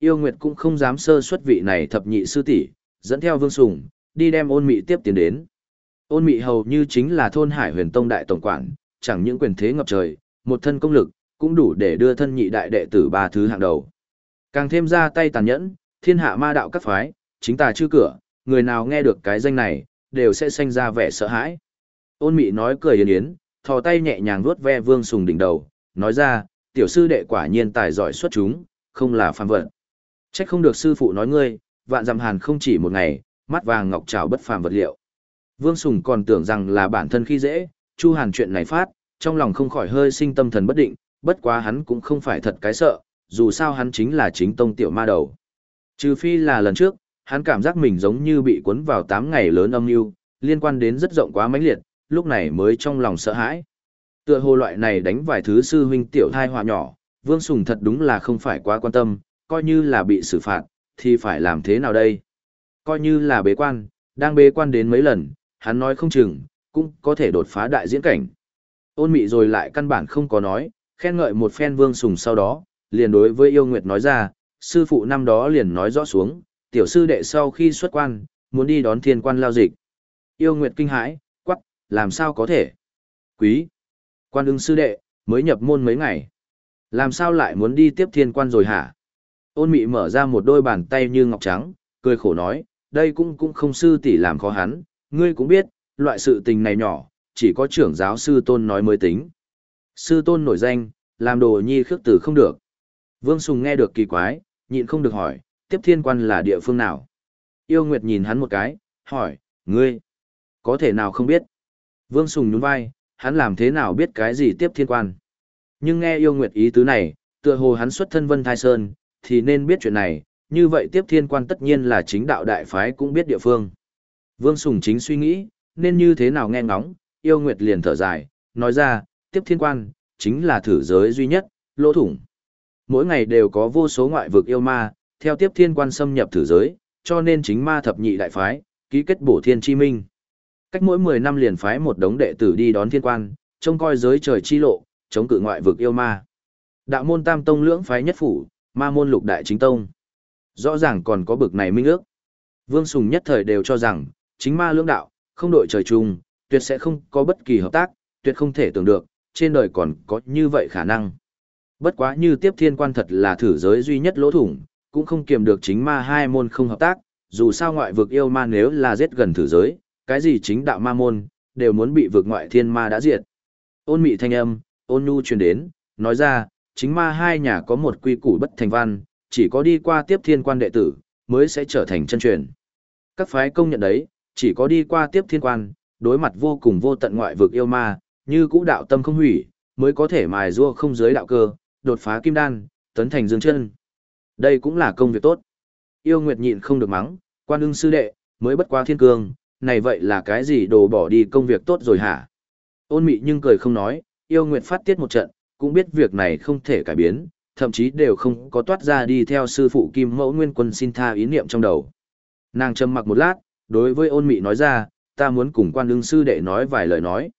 yêu nguyệt cũng không dám sơ xuất vị này thập nhị sư tỷ, dẫn theo Vương Sùng, đi đem ôn mị tiếp tiến đến. Ôn mị hầu như chính là thôn Hải Huyền Tông đại tổng quản, chẳng những quyền thế ngập trời, một thân công lực, cũng đủ để đưa thân nhị đại đệ tử ba thứ hạng đầu. Càng thêm ra tay tàn nhẫn, thiên hạ ma đạo các phái, chính tà chư cửa, người nào nghe được cái danh này, đều sẽ sanh ra vẻ sợ hãi. Ôn mị nói cười yến yến, thò tay nhẹ nhàng vuốt ve Vương Sùng đỉnh đầu, nói ra, tiểu sư đệ quả nhiên tài giỏi xuất chúng, không là phàm vật. Trách không được sư phụ nói ngươi, vạn dặm hàn không chỉ một ngày, mắt vàng ngọc trảo bất phàm vật liệu. Vương Sùng còn tưởng rằng là bản thân khi dễ, Chu Hàn chuyện này phát, trong lòng không khỏi hơi sinh tâm thần bất định, bất quá hắn cũng không phải thật cái sợ, dù sao hắn chính là chính tông tiểu ma đầu. Trừ phi là lần trước, hắn cảm giác mình giống như bị cuốn vào 8 ngày lớn âm mưu, liên quan đến rất rộng quá mãnh liệt, lúc này mới trong lòng sợ hãi. Tựa hồ loại này đánh vài thứ sư huynh tiểu thai họa nhỏ, Vương Sùng thật đúng là không phải quá quan tâm, coi như là bị xử phạt, thì phải làm thế nào đây? Coi như là bế quan, đang bế quan đến mấy lần, hắn nói không chừng, cũng có thể đột phá đại diễn cảnh. Ôn mị rồi lại căn bản không có nói, khen ngợi một phen Vương Sùng sau đó, liền đối với yêu nguyệt nói ra, sư phụ năm đó liền nói rõ xuống, tiểu sư đệ sau khi xuất quan, muốn đi đón thiên quan lao dịch. Yêu nguyệt kinh hãi, quắc, làm sao có thể? Quý, quan ưng sư đệ, mới nhập môn mấy ngày. Làm sao lại muốn đi tiếp thiên quan rồi hả? Ôn mị mở ra một đôi bàn tay như ngọc trắng, cười khổ nói, đây cũng cũng không sư tỷ làm khó hắn, ngươi cũng biết, loại sự tình này nhỏ, chỉ có trưởng giáo sư tôn nói mới tính. Sư tôn nổi danh, làm đồ nhi khước tử không được. Vương Sùng nghe được kỳ quái, nhịn không được hỏi, tiếp thiên quan là địa phương nào? Yêu Nguyệt nhìn hắn một cái, hỏi, ngươi, có thể nào không biết? Vương Sùng nhún vai, hắn làm thế nào biết cái gì tiếp thiên quan? Nhưng nghe Yêu Nguyệt ý tứ này, tựa hồ hắn xuất thân Vân Thai Sơn, thì nên biết chuyện này, như vậy tiếp thiên quan tất nhiên là chính đạo đại phái cũng biết địa phương. Vương Sùng chính suy nghĩ, nên như thế nào nghe ngóng, Yêu Nguyệt liền thở dài, nói ra, tiếp thiên quan, chính là thử giới duy nhất, lỗ thủng. Mỗi ngày đều có vô số ngoại vực yêu ma, theo tiếp thiên quan xâm nhập thử giới, cho nên chính ma thập nhị đại phái, ký kết bổ thiên chi minh. Cách mỗi 10 năm liền phái một đống đệ tử đi đón thiên quan, trông coi giới trời chi lộ, chống cự ngoại vực yêu ma. Đạo môn tam tông lưỡng phái nhất phủ, ma môn lục đại chính tông. Rõ ràng còn có bực này minh ước. Vương Sùng nhất thời đều cho rằng, chính ma lưỡng đạo, không đội trời chung, tuyệt sẽ không có bất kỳ hợp tác, tuyệt không thể tưởng được, trên đời còn có như vậy khả năng. Bất quá như tiếp thiên quan thật là thử giới duy nhất lỗ thủng, cũng không kiềm được chính ma hai môn không hợp tác, dù sao ngoại vực yêu ma nếu là giết gần thử giới, cái gì chính đạo ma môn, đều muốn bị vực ngoại thiên ma đã diệt. Ôn mị thanh âm, ôn nhu truyền đến, nói ra, chính ma hai nhà có một quy củ bất thành văn, chỉ có đi qua tiếp thiên quan đệ tử, mới sẽ trở thành chân truyền. Các phái công nhận đấy, chỉ có đi qua tiếp thiên quan, đối mặt vô cùng vô tận ngoại vực yêu ma, như cũ đạo tâm không hủy, mới có thể mài rua không giới đạo cơ, đột phá kim đan, tấn thành dương chân. Đây cũng là công việc tốt. Yêu Nguyệt nhịn không được mắng, quan ưng sư đệ, mới bất qua thiên cương, này vậy là cái gì đồ bỏ đi công việc tốt rồi hả? Ôn mị nhưng cười không nói, yêu Nguyệt phát tiết một trận, cũng biết việc này không thể cải biến, thậm chí đều không có toát ra đi theo sư phụ Kim Mẫu Nguyên Quân xin tha ý niệm trong đầu. Nàng trầm mặc một lát, đối với ôn mị nói ra, ta muốn cùng quan lương sư đệ nói vài lời nói.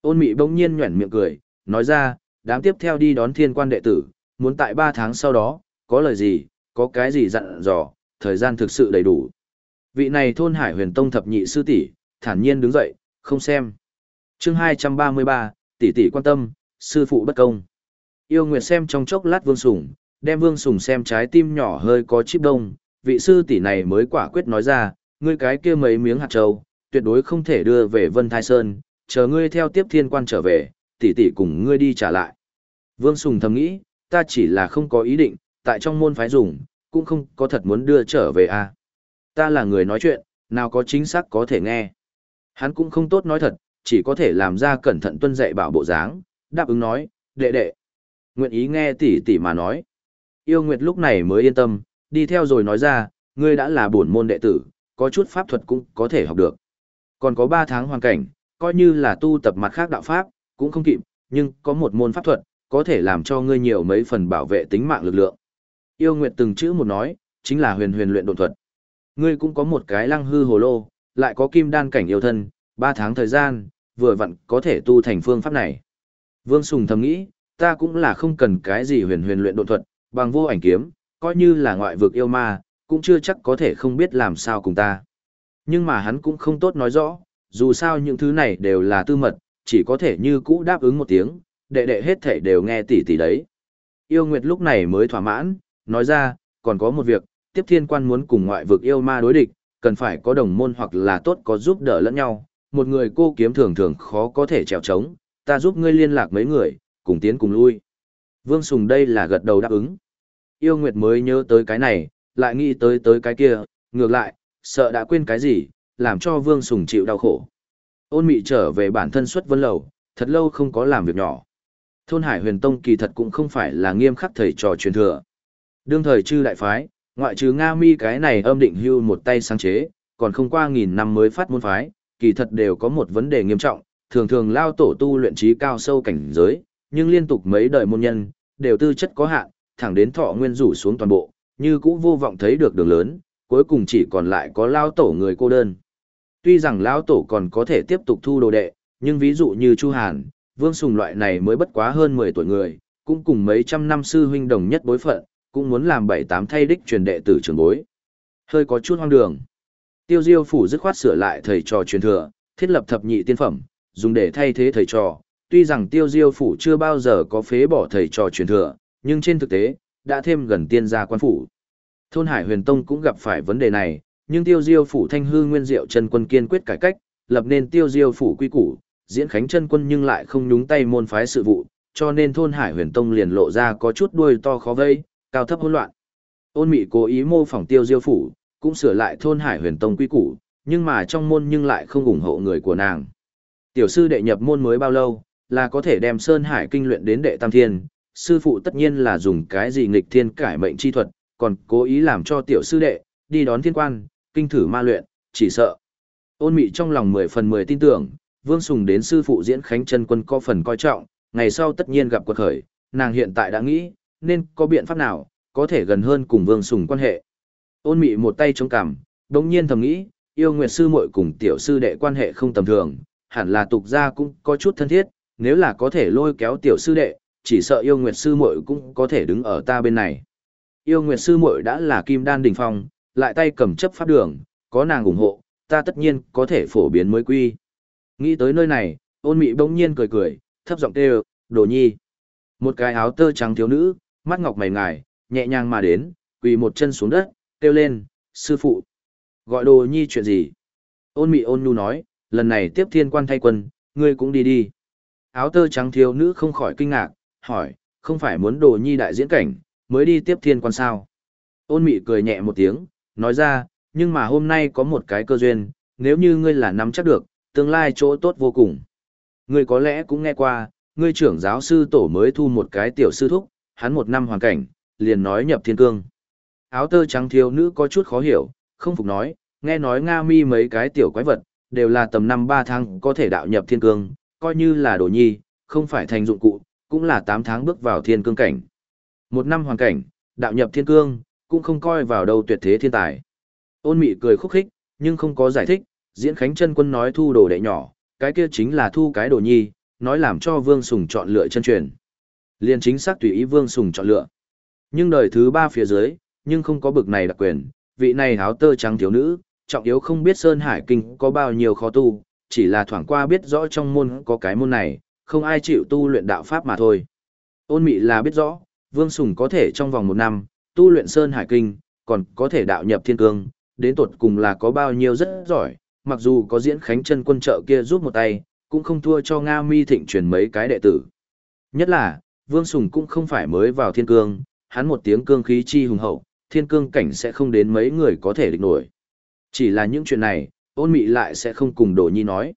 Ôn mị bỗng nhiên nhuẩn miệng cười, nói ra, đám tiếp theo đi đón thiên quan đệ tử, muốn tại ba tháng sau đó, có lời gì, có cái gì dặn dò, thời gian thực sự đầy đủ. Vị này thôn hải huyền tông thập nhị sư tỷ thản nhiên đứng dậy, không xem. chương 233, tỷ tỷ quan tâm, sư phụ bất công. Yêu Nguyệt xem trong chốc lát Vương Sùng, đem Vương Sùng xem trái tim nhỏ hơi có chip đông, vị sư tỷ này mới quả quyết nói ra, ngươi cái kia mấy miếng hạt châu, tuyệt đối không thể đưa về Vân Thai Sơn, chờ ngươi theo tiếp thiên quan trở về, tỷ tỷ cùng ngươi đi trả lại. Vương Sùng thầm nghĩ, ta chỉ là không có ý định, tại trong môn phái dùng, cũng không có thật muốn đưa trở về à. Ta là người nói chuyện, nào có chính xác có thể nghe. Hắn cũng không tốt nói thật, chỉ có thể làm ra cẩn thận tuân dạy bảo bộ dáng, đáp ứng nói, đệ đệ. Nguyện ý nghe tỷ tỷ mà nói. Yêu Nguyệt lúc này mới yên tâm, đi theo rồi nói ra, ngươi đã là bổn môn đệ tử, có chút pháp thuật cũng có thể học được. Còn có 3 tháng hoàn cảnh, coi như là tu tập mặt khác đạo pháp, cũng không kịp, nhưng có một môn pháp thuật, có thể làm cho ngươi nhiều mấy phần bảo vệ tính mạng lực lượng. Yêu Nguyệt từng chữ một nói, chính là huyền huyền luyện độn thuật. Ngươi cũng có một cái lăng hư hồ lô, lại có kim đan cảnh yêu thân, 3 tháng thời gian, vừa vặn có thể tu thành phương pháp này. Vương Sùng thầm nghĩ, ta cũng là không cần cái gì huyền huyền luyện độ thuật, bằng vô ảnh kiếm, coi như là ngoại vực yêu ma, cũng chưa chắc có thể không biết làm sao cùng ta. Nhưng mà hắn cũng không tốt nói rõ, dù sao những thứ này đều là tư mật, chỉ có thể như cũ đáp ứng một tiếng, đệ đệ hết thể đều nghe tỉ tỉ đấy. Yêu Nguyệt lúc này mới thỏa mãn, nói ra, còn có một việc, tiếp thiên quan muốn cùng ngoại vực yêu ma đối địch, cần phải có đồng môn hoặc là tốt có giúp đỡ lẫn nhau, một người cô kiếm thường thường khó có thể trèo trống, ta giúp ngươi liên lạc mấy người, cùng tiến cùng lui. Vương Sùng đây là gật đầu đáp ứng. Yêu Nguyệt mới nhớ tới cái này, lại nghĩ tới tới cái kia, ngược lại, sợ đã quên cái gì, làm cho Vương Sùng chịu đau khổ. Ôn mị trở về bản thân xuất vân lầu, thật lâu không có làm việc nhỏ. Thôn Hải Huyền Tông kỳ thật cũng không phải là nghiêm khắc thầy trò truyền thừa. Đương thời chư đại phái, ngoại trừ Nga Mi cái này âm định hưu một tay sáng chế, còn không qua nghìn năm mới phát môn phái, kỳ thật đều có một vấn đề nghiêm trọng, thường thường lao tổ tu luyện trí cao sâu cảnh giới, nhưng liên tục mấy đời môn nhân, đều tư chất có hạn, thẳng đến thọ nguyên rủ xuống toàn bộ, như cũ vô vọng thấy được đường lớn, cuối cùng chỉ còn lại có lao tổ người cô đơn. Tuy rằng lao tổ còn có thể tiếp tục thu đồ đệ, nhưng ví dụ như Chu Hàn, Vương Sùng loại này mới bất quá hơn 10 tuổi người, cũng cùng mấy trăm năm sư huynh đồng nhất bối phận, cũng muốn làm bảy tám thay đích truyền đệ tử trường bối. Hơi có chút hoang đường. Tiêu Diêu phủ dứt khoát sửa lại thầy trò truyền thừa, thiết lập thập nhị tiên phẩm, dùng để thay thế thầy trò. Tuy rằng Tiêu Diêu phủ chưa bao giờ có phế bỏ thầy trò truyền thừa, nhưng trên thực tế, đã thêm gần tiên gia quan phủ. Thôn Hải Huyền Tông cũng gặp phải vấn đề này, nhưng Tiêu Diêu phủ Thanh Hư Nguyên Diệu chân quân kiên quyết cải cách, lập nên Tiêu Diêu phủ quy củ, diễn khánh chân quân nhưng lại không nhúng tay môn phái sự vụ, cho nên thôn Hải Huyền Tông liền lộ ra có chút đuôi to khó vây, cao thấp hỗn loạn. Ôn Mị cố ý mô phỏng Tiêu Diêu phủ, cũng sửa lại thôn Hải Huyền Tông quy củ, nhưng mà trong môn nhưng lại không ủng hộ người của nàng. Tiểu sư đệ nhập môn mới bao lâu, là có thể đem Sơn Hải kinh luyện đến đệ tam thiên, sư phụ tất nhiên là dùng cái gì nghịch thiên cải mệnh chi thuật, còn cố ý làm cho tiểu sư đệ đi đón thiên quan, kinh thử ma luyện, chỉ sợ. Ôn Mị trong lòng mười phần mười tin tưởng, Vương Sùng đến sư phụ diễn khánh chân quân có phần coi trọng, ngày sau tất nhiên gặp quật khởi, nàng hiện tại đã nghĩ, nên có biện pháp nào, có thể gần hơn cùng Vương Sùng quan hệ. Ôn mị một tay chống cằm, đồng nhiên thầm nghĩ, yêu nguyệt sư muội cùng tiểu sư đệ quan hệ không tầm thường, hẳn là tục gia cũng có chút thân thiết, nếu là có thể lôi kéo tiểu sư đệ, chỉ sợ yêu nguyệt sư muội cũng có thể đứng ở ta bên này. Yêu nguyệt sư muội đã là kim đan đỉnh phong, lại tay cầm chấp pháp đường, có nàng ủng hộ, ta tất nhiên có thể phổ biến mới quy. Nghĩ tới nơi này, ôn mị bỗng nhiên cười cười, thấp giọng kêu, đồ nhi. Một cái áo tơ trắng thiếu nữ, mắt ngọc mày ngài, nhẹ nhàng mà đến, quỳ một chân xuống đất, kêu lên, sư phụ. Gọi đồ nhi chuyện gì? Ôn mị ôn nhu nói, lần này tiếp thiên quan thay quân, ngươi cũng đi đi. Áo tơ trắng thiếu nữ không khỏi kinh ngạc, hỏi, không phải muốn đồ nhi đại diễn cảnh, mới đi tiếp thiên quan sao? Ôn mị cười nhẹ một tiếng, nói ra, nhưng mà hôm nay có một cái cơ duyên, nếu như ngươi là nắm chắc được, tương lai chỗ tốt vô cùng. Ngươi có lẽ cũng nghe qua, ngươi trưởng giáo sư tổ mới thu một cái tiểu sư thúc, hắn một năm hoàn cảnh, liền nói nhập thiên cương. Áo tơ trắng thiếu nữ có chút khó hiểu, không phục nói, nghe nói Nga mi mấy cái tiểu quái vật, đều là tầm năm ba tháng có thể đạo nhập thiên cương, coi như là đồ nhi, không phải thành dụng cụ, cũng là tám tháng bước vào thiên cương cảnh. Một năm hoàn cảnh, đạo nhập thiên cương, cũng không coi vào đâu tuyệt thế thiên tài. Ôn mị cười khúc khích, nhưng không có giải thích, diễn khánh chân quân nói thu đồ đệ nhỏ, cái kia chính là thu cái đồ nhi, nói làm cho Vương Sùng chọn lựa chân truyền. Liên chính xác tùy ý Vương Sùng chọn lựa. Nhưng đời thứ ba phía dưới, nhưng không có bực này đặc quyền, vị này áo tơ trắng thiếu nữ, trọng yếu không biết Sơn Hải Kinh có bao nhiêu khó tu, chỉ là thoảng qua biết rõ trong môn có cái môn này, không ai chịu tu luyện đạo pháp mà thôi. Ôn mị là biết rõ, Vương Sùng có thể trong vòng một năm, tu luyện Sơn Hải Kinh, còn có thể đạo nhập thiên cương, đến tột cùng là có bao nhiêu rất giỏi, mặc dù có diễn khánh chân quân trợ kia giúp một tay, cũng không thua cho Nga mi thịnh truyền mấy cái đệ tử. Nhất là, Vương Sùng cũng không phải mới vào thiên cương, hắn một tiếng cương khí chi hùng hậu, thiên cương cảnh sẽ không đến mấy người có thể địch nổi. Chỉ là những chuyện này, ôn mị lại sẽ không cùng đồ nhi nói.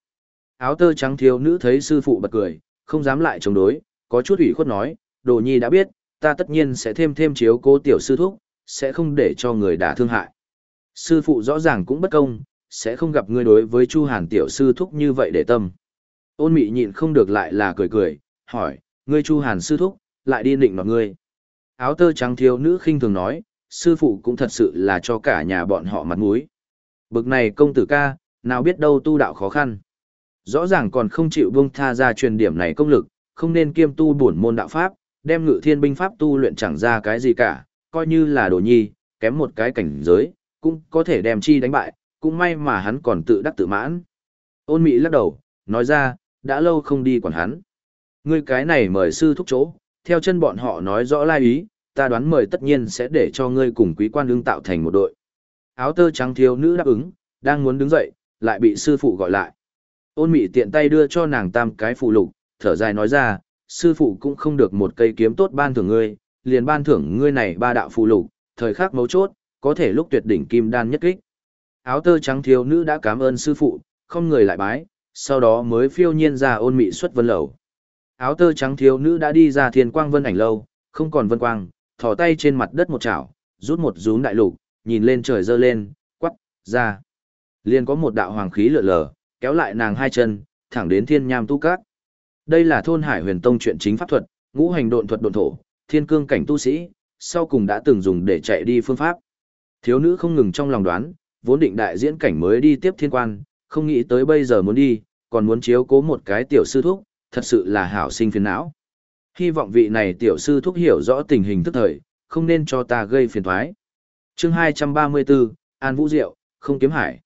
Áo tơ trắng thiếu nữ thấy sư phụ bật cười, không dám lại chống đối, có chút ủy khuất nói, đồ nhi đã biết, ta tất nhiên sẽ thêm thêm chiếu cố tiểu sư thúc, sẽ không để cho người đả thương hại. Sư phụ rõ ràng cũng bất công, sẽ không gặp ngươi đối với Chu Hàn tiểu sư thúc như vậy để tâm. Ôn mị nhịn không được lại là cười cười, hỏi, ngươi Chu Hàn sư thúc, lại đi định nọt ngươi. Áo tơ trắng thiếu nữ khinh thường nói, sư phụ cũng thật sự là cho cả nhà bọn họ mặt mũi. Bực này công tử ca, nào biết đâu tu đạo khó khăn. Rõ ràng còn không chịu buông tha ra truyền điểm này công lực, không nên kiêm tu bổn môn đạo pháp, đem ngự thiên binh pháp tu luyện chẳng ra cái gì cả, coi như là đồ nhi, kém một cái cảnh giới, cũng có thể đem chi đánh bại, cũng may mà hắn còn tự đắc tự mãn. Ôn Mỹ lắc đầu, nói ra, đã lâu không đi quản hắn. Ngươi cái này mời sư thúc chỗ, theo chân bọn họ nói rõ lai ý, ta đoán mời tất nhiên sẽ để cho ngươi cùng quý quan đương tạo thành một đội. Áo tơ trắng thiếu nữ đáp ứng, đang muốn đứng dậy, lại bị sư phụ gọi lại. Ôn mị tiện tay đưa cho nàng tam cái phụ lục, thở dài nói ra, sư phụ cũng không được một cây kiếm tốt ban thưởng ngươi, liền ban thưởng ngươi này ba đạo phụ lục, thời khắc mấu chốt, có thể lúc tuyệt đỉnh kim đan nhất kích. Áo tơ trắng thiếu nữ đã cảm ơn sư phụ, không người lại bái, sau đó mới phiêu nhiên ra ôn mị xuất vân lầu. Áo tơ trắng thiếu nữ đã đi ra thiên quang vân ảnh lâu, không còn vân quang, thò tay trên mặt đất một chảo, rút một rún đại lục, nhìn lên trời dơ lên, quắc, ra. Liền có một đạo hoàng khí lượn lờ, kéo lại nàng hai chân, thẳng đến thiên nham tu cát. Đây là thôn hải huyền tông chuyện chính pháp thuật, ngũ hành độn thuật độn thổ, thiên cương cảnh tu sĩ, sau cùng đã từng dùng để chạy đi phương pháp. Thiếu nữ không ngừng trong lòng đoán, vốn định đại diễn cảnh mới đi tiếp thiên quan, không nghĩ tới bây giờ muốn đi, còn muốn chiếu cố một cái tiểu sư thúc, thật sự là hảo sinh phiền não. Hy vọng vị này tiểu sư thúc hiểu rõ tình hình tức thời, không nên cho ta gây phiền thoái chương 234, An Vũ Diệu, không kiếm hải.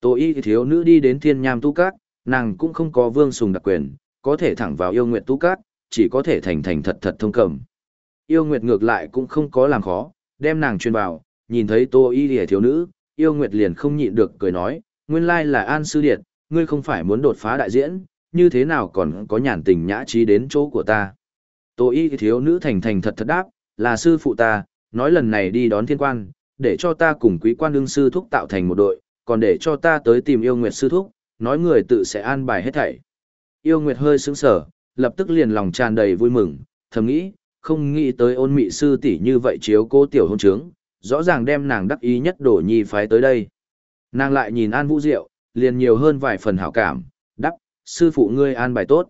Tô y thiếu nữ đi đến thiên nham tu cát, nàng cũng không có vương sùng đặc quyền, có thể thẳng vào yêu nguyện tu cát, chỉ có thể thành thành thật thật thông cầm. Yêu nguyệt ngược lại cũng không có làm khó, đem nàng truyền vào, nhìn thấy tô y thiếu nữ, yêu nguyệt liền không nhịn được cười nói, nguyên lai là An Sư Điệt, ngươi không phải muốn đột phá đại diễn, như thế nào còn có nhàn tình nhã trí đến chỗ của ta. Tô y thiếu nữ thành thành thật thật đáp, là sư phụ ta, nói lần này đi đón thiên quan, để cho ta cùng quý quan đương sư thúc tạo thành một đội, còn để cho ta tới tìm yêu nguyệt sư thúc, nói người tự sẽ an bài hết thảy. Yêu nguyệt hơi sững sờ, lập tức liền lòng tràn đầy vui mừng, thầm nghĩ, không nghĩ tới ôn mị sư tỷ như vậy chiếu cô tiểu hôn trướng, rõ ràng đem nàng đắc ý nhất đổ nhi phái tới đây. Nàng lại nhìn An Vũ Diệu, liền nhiều hơn vài phần hảo cảm, đắc, sư phụ ngươi an bài tốt.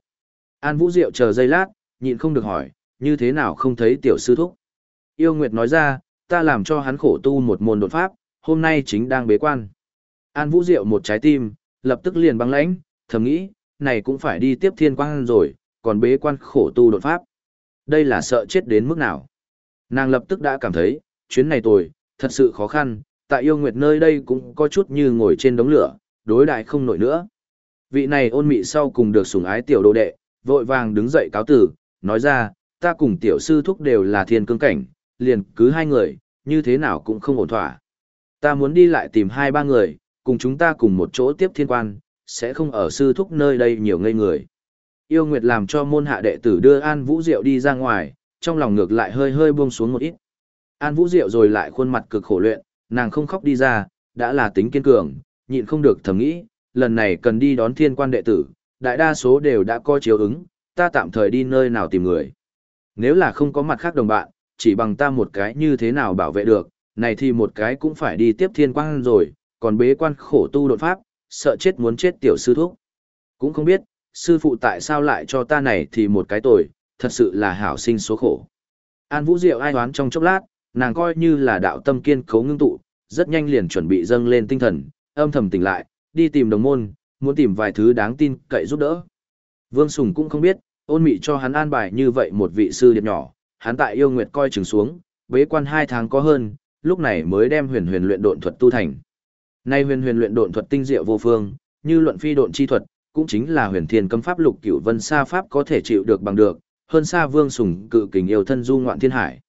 An Vũ Diệu chờ giây lát, nhịn không được hỏi, như thế nào không thấy tiểu sư thúc. Yêu Nguyệt nói ra, ta làm cho hắn khổ tu một môn đột pháp, hôm nay chính đang bế quan. An Vũ Diệu một trái tim, lập tức liền băng lãnh, thầm nghĩ, này cũng phải đi tiếp thiên quang rồi, còn bế quan khổ tu đột pháp. Đây là sợ chết đến mức nào. Nàng lập tức đã cảm thấy, chuyến này tồi, thật sự khó khăn, tại yêu nguyệt nơi đây cũng có chút như ngồi trên đống lửa, đối đại không nổi nữa. Vị này ôn mị sau cùng được sủng ái tiểu đồ đệ, vội vàng đứng dậy cáo tử, nói ra, ta cùng tiểu sư thúc đều là thiên cương cảnh, liền cứ hai người, như thế nào cũng không ổn thỏa. Ta muốn đi lại tìm hai ba người, cùng chúng ta cùng một chỗ tiếp thiên quan, sẽ không ở sư thúc nơi đây nhiều ngây người. Yêu Nguyệt làm cho môn hạ đệ tử đưa An Vũ Diệu đi ra ngoài, trong lòng ngược lại hơi hơi buông xuống một ít. An Vũ Diệu rồi lại khuôn mặt cực khổ luyện, nàng không khóc đi ra, đã là tính kiên cường, nhịn không được thầm nghĩ, lần này cần đi đón thiên quan đệ tử, đại đa số đều đã có chiếu ứng, ta tạm thời đi nơi nào tìm người. Nếu là không có mặt khác đồng bạn, chỉ bằng ta một cái như thế nào bảo vệ được, này thì một cái cũng phải đi tiếp thiên quan rồi, còn bế quan khổ tu đột pháp, sợ chết muốn chết tiểu sư thúc. Cũng không biết, sư phụ tại sao lại cho ta này thì một cái tội, thật sự là hảo sinh số khổ. An Vũ Diệu ai đoán trong chốc lát, nàng coi như là đạo tâm kiên cấu ngưng tụ, rất nhanh liền chuẩn bị dâng lên tinh thần, âm thầm tỉnh lại, đi tìm đồng môn, muốn tìm vài thứ đáng tin cậy giúp đỡ. Vương Sùng cũng không biết, ôn mị cho hắn an bài như vậy một vị sư điệp nhỏ, hắn tại yêu nguyệt coi chừng xuống, bế quan hai tháng có hơn, lúc này mới đem huyền huyền luyện độn thuật tu thành. Nay huyền huyền luyện độn thuật tinh diệu vô phương, như luận phi độn chi thuật, cũng chính là huyền thiên cấm pháp lục cửu vân sa pháp có thể chịu được bằng được, hơn xa vương sùng cự kình yêu thân du ngoạn thiên hải.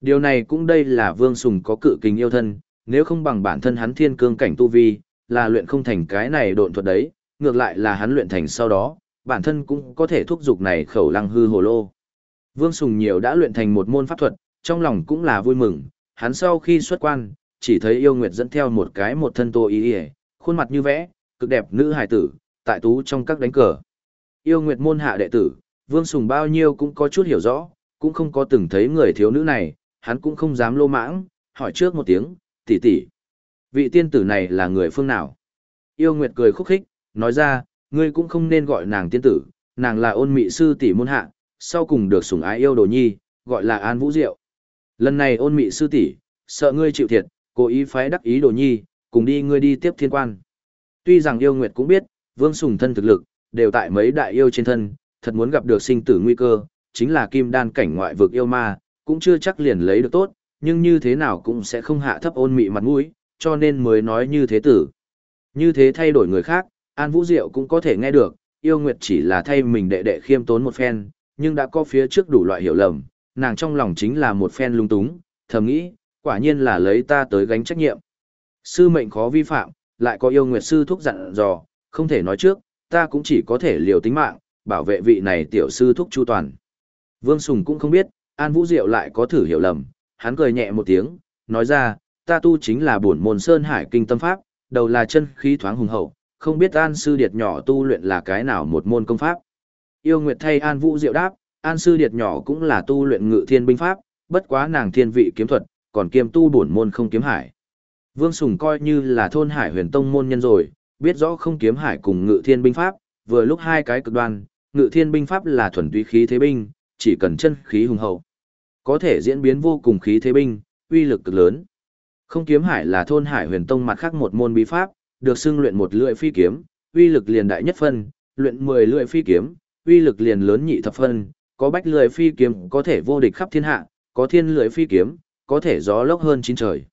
Điều này cũng đây là vương sùng có cự kình yêu thân, nếu không bằng bản thân hắn thiên cương cảnh tu vi, là luyện không thành cái này độn thuật đấy, ngược lại là hắn luyện thành sau đó, bản thân cũng có thể thúc dục này khẩu lăng hư hồ lô. Vương Sùng nhiều đã luyện thành một môn pháp thuật, trong lòng cũng là vui mừng, hắn sau khi xuất quan, chỉ thấy yêu nguyệt dẫn theo một cái một thân tô ý y khuôn mặt như vẽ, cực đẹp nữ hài tử, tại tú trong các đánh cờ. Yêu nguyệt môn hạ đệ tử, Vương Sùng bao nhiêu cũng có chút hiểu rõ, cũng không có từng thấy người thiếu nữ này, hắn cũng không dám lô mãng, hỏi trước một tiếng, tỷ tỷ, Vị tiên tử này là người phương nào? Yêu Nguyệt cười khúc khích, nói ra, ngươi cũng không nên gọi nàng tiên tử, nàng là ôn mị sư tỷ môn hạ, sau cùng được sủng ái yêu đồ nhi, gọi là An Vũ Diệu. Lần này ôn mị sư tỷ, sợ ngươi chịu thiệt, cố ý phái đắc ý đồ nhi, cùng đi ngươi đi tiếp thiên quan. Tuy rằng yêu Nguyệt cũng biết, vương sùng thân thực lực, đều tại mấy đại yêu trên thân, thật muốn gặp được sinh tử nguy cơ, chính là kim đan cảnh ngoại vực yêu ma, cũng chưa chắc liền lấy được tốt, nhưng như thế nào cũng sẽ không hạ thấp ôn mị mặt mũi, cho nên mới nói như thế tử. Như thế thay đổi người khác, An Vũ Diệu cũng có thể nghe được, yêu nguyệt chỉ là thay mình đệ đệ khiêm tốn một phen, nhưng đã có phía trước đủ loại hiểu lầm, nàng trong lòng chính là một phen lung túng, thầm nghĩ, quả nhiên là lấy ta tới gánh trách nhiệm. Sư mệnh khó vi phạm, lại có yêu nguyệt sư thúc dặn dò, không thể nói trước, ta cũng chỉ có thể liều tính mạng, bảo vệ vị này tiểu sư thúc chu toàn. Vương Sùng cũng không biết, An Vũ Diệu lại có thử hiểu lầm, hắn cười nhẹ một tiếng, nói ra, ta tu chính là bổn môn Sơn Hải Kinh Tâm Pháp, đầu là chân khí thoáng hùng hậu, không biết An Sư Điệt nhỏ tu luyện là cái nào một môn công pháp. Yêu Nguyệt thay An Vũ Diệu đáp, An Sư Điệt nhỏ cũng là tu luyện ngự thiên binh pháp, bất quá nàng thiên vị kiếm thuật, còn kiêm tu bổn môn không kiếm hải. Vương Sùng coi như là thôn hải huyền tông môn nhân rồi, biết rõ không kiếm hải cùng ngự thiên binh pháp, vừa lúc hai cái cực đoan, ngự thiên binh pháp là thuần túy khí thế binh, chỉ cần chân khí hùng hậu. Có thể diễn biến vô cùng khí thế binh, uy lực cực lớn. Không kiếm hải là thôn hải huyền tông mặt khác một môn bí pháp, được xưng luyện một lưỡi phi kiếm, uy lực liền đại nhất phân, luyện 10 lưỡi phi kiếm, uy lực liền lớn nhị thập phân, có bách lưỡi phi kiếm có thể vô địch khắp thiên hạ, có thiên lưỡi phi kiếm, có thể gió lốc hơn chín trời.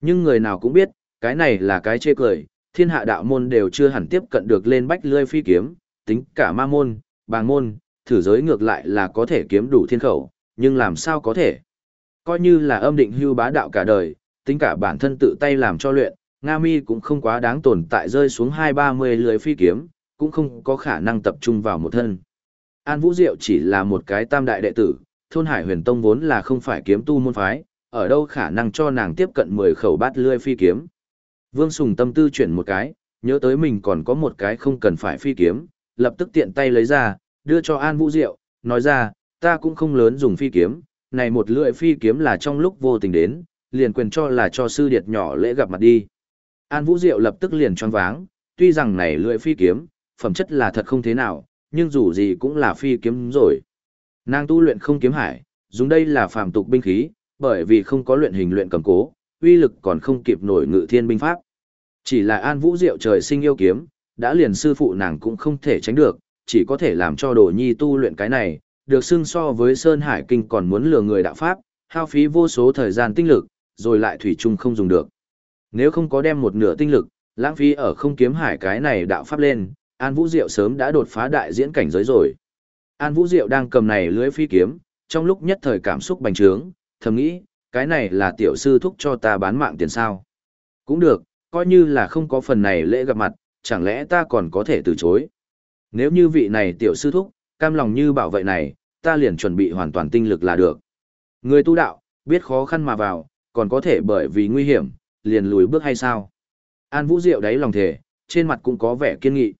Nhưng người nào cũng biết, cái này là cái chê cười, thiên hạ đạo môn đều chưa hẳn tiếp cận được lên bách lưỡi phi kiếm, tính cả ma môn, bàng môn, thử giới ngược lại là có thể kiếm đủ thiên khẩu, nhưng làm sao có thể? Coi như là âm định hưu bá đạo cả đời, tính cả bản thân tự tay làm cho luyện, Nga Mi cũng không quá đáng tồn tại rơi xuống hai ba mươi lưỡi phi kiếm, cũng không có khả năng tập trung vào một thân. An Vũ Diệu chỉ là một cái tam đại đệ tử, thôn Hải Huyền Tông vốn là không phải kiếm tu môn phái, ở đâu khả năng cho nàng tiếp cận 10 khẩu bát lưỡi phi kiếm. Vương Sùng tâm tư chuyển một cái, nhớ tới mình còn có một cái không cần phải phi kiếm, lập tức tiện tay lấy ra, đưa cho An Vũ Diệu, nói ra, ta cũng không lớn dùng phi kiếm, này một lưỡi phi kiếm là trong lúc vô tình đến, liền quyền cho là cho sư điệt nhỏ lễ gặp mặt đi. An Vũ Diệu lập tức liền choáng váng, tuy rằng này lưỡi phi kiếm, phẩm chất là thật không thế nào, nhưng dù gì cũng là phi kiếm rồi. Nàng tu luyện không kiếm hải, dùng đây là phàm tục binh khí, bởi vì không có luyện hình luyện cầm cố, uy lực còn không kịp nổi ngự thiên binh pháp. Chỉ là An Vũ Diệu trời sinh yêu kiếm, đã liền sư phụ nàng cũng không thể tránh được, chỉ có thể làm cho đồ nhi tu luyện cái này, được xưng so với Sơn Hải Kinh còn muốn lừa người đạo pháp, hao phí vô số thời gian tinh lực, rồi lại thủy chung không dùng được. Nếu không có đem một nửa tinh lực, lãng phí ở không kiếm hải cái này đạo pháp lên, An Vũ Diệu sớm đã đột phá đại diễn cảnh giới rồi. An Vũ Diệu đang cầm này lưới phi kiếm, trong lúc nhất thời cảm xúc bành trướng, thầm nghĩ, cái này là tiểu sư thúc cho ta bán mạng tiền sao. Cũng được, coi như là không có phần này lễ gặp mặt, chẳng lẽ ta còn có thể từ chối. Nếu như vị này tiểu sư thúc, cam lòng như bảo vệ này, ta liền chuẩn bị hoàn toàn tinh lực là được. Người tu đạo, biết khó khăn mà vào, còn có thể bởi vì nguy hiểm, liền lùi bước hay sao? An Vũ Diệu đáy lòng thể, trên mặt cũng có vẻ kiên nghị.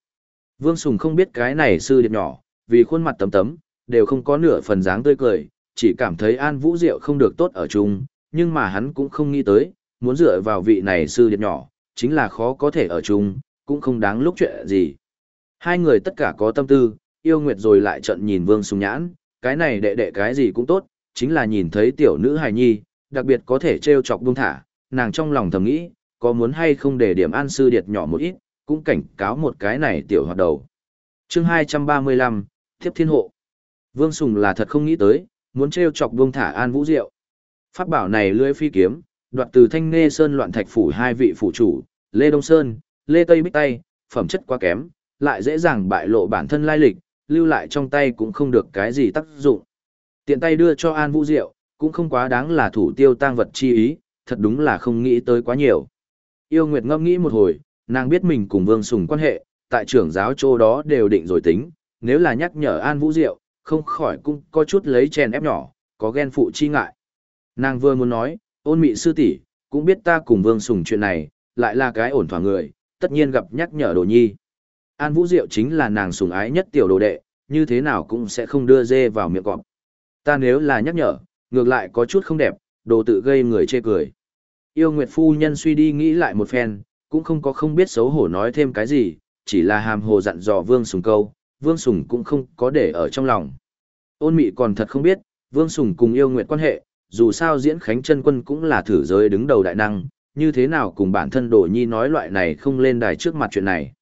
Vương Sùng không biết cái này sư điệp nhỏ, vì khuôn mặt tấm tấm, đều không có nửa phần dáng tươi cười, chỉ cảm thấy An Vũ Diệu không được tốt ở chung, nhưng mà hắn cũng không nghĩ tới, muốn dựa vào vị này sư điệp nhỏ, chính là khó có thể ở chung, cũng không đáng lúc chuyện gì. Hai người tất cả có tâm tư, yêu nguyệt rồi lại trận nhìn Vương Sùng nhãn, cái này đệ đệ cái gì cũng tốt, chính là nhìn thấy tiểu nữ hài nhi, đặc biệt có thể trêu chọc buông thả, nàng trong lòng thầm nghĩ, có muốn hay không để điểm an sư điệt nhỏ một ít, cũng cảnh cáo một cái này tiểu hoạt đầu. chương 235, Thiếp Thiên Hộ. Vương Sùng là thật không nghĩ tới, muốn trêu chọc buông thả an vũ diệu. Pháp bảo này lưỡi phi kiếm, đoạt từ thanh nghe sơn loạn thạch phủ hai vị phủ chủ, Lê Đông Sơn, Lê Tây Bích tây phẩm chất quá kém, lại dễ dàng bại lộ bản thân lai lịch, lưu lại trong tay cũng không được cái gì tác dụng. Tiện tay đưa cho An Vũ Diệu, cũng không quá đáng là thủ tiêu tang vật chi ý, thật đúng là không nghĩ tới quá nhiều. Yêu Nguyệt ngâm nghĩ một hồi, nàng biết mình cùng Vương Sùng quan hệ, tại trưởng giáo chỗ đó đều định rồi tính, nếu là nhắc nhở An Vũ Diệu, không khỏi cũng có chút lấy chèn ép nhỏ, có ghen phụ chi ngại. Nàng vừa muốn nói, ôn mị sư tỷ cũng biết ta cùng Vương Sùng chuyện này, lại là cái ổn thỏa người, tất nhiên gặp nhắc nhở đồ nhi. An Vũ Diệu chính là nàng sùng ái nhất tiểu đồ đệ, như thế nào cũng sẽ không đưa dê vào miệng cọp. Ta nếu là nhắc nhở, ngược lại có chút không đẹp, đồ tự gây người chê cười. Yêu Nguyệt Phu Nhân suy đi nghĩ lại một phen, cũng không có không biết xấu hổ nói thêm cái gì, chỉ là hàm hồ dặn dò Vương Sùng câu, Vương Sùng cũng không có để ở trong lòng. Ôn mị còn thật không biết, Vương Sùng cùng Yêu Nguyệt quan hệ, dù sao diễn khánh chân quân cũng là thử giới đứng đầu đại năng, như thế nào cùng bản thân Đổ Nhi nói loại này không lên đài trước mặt chuyện này.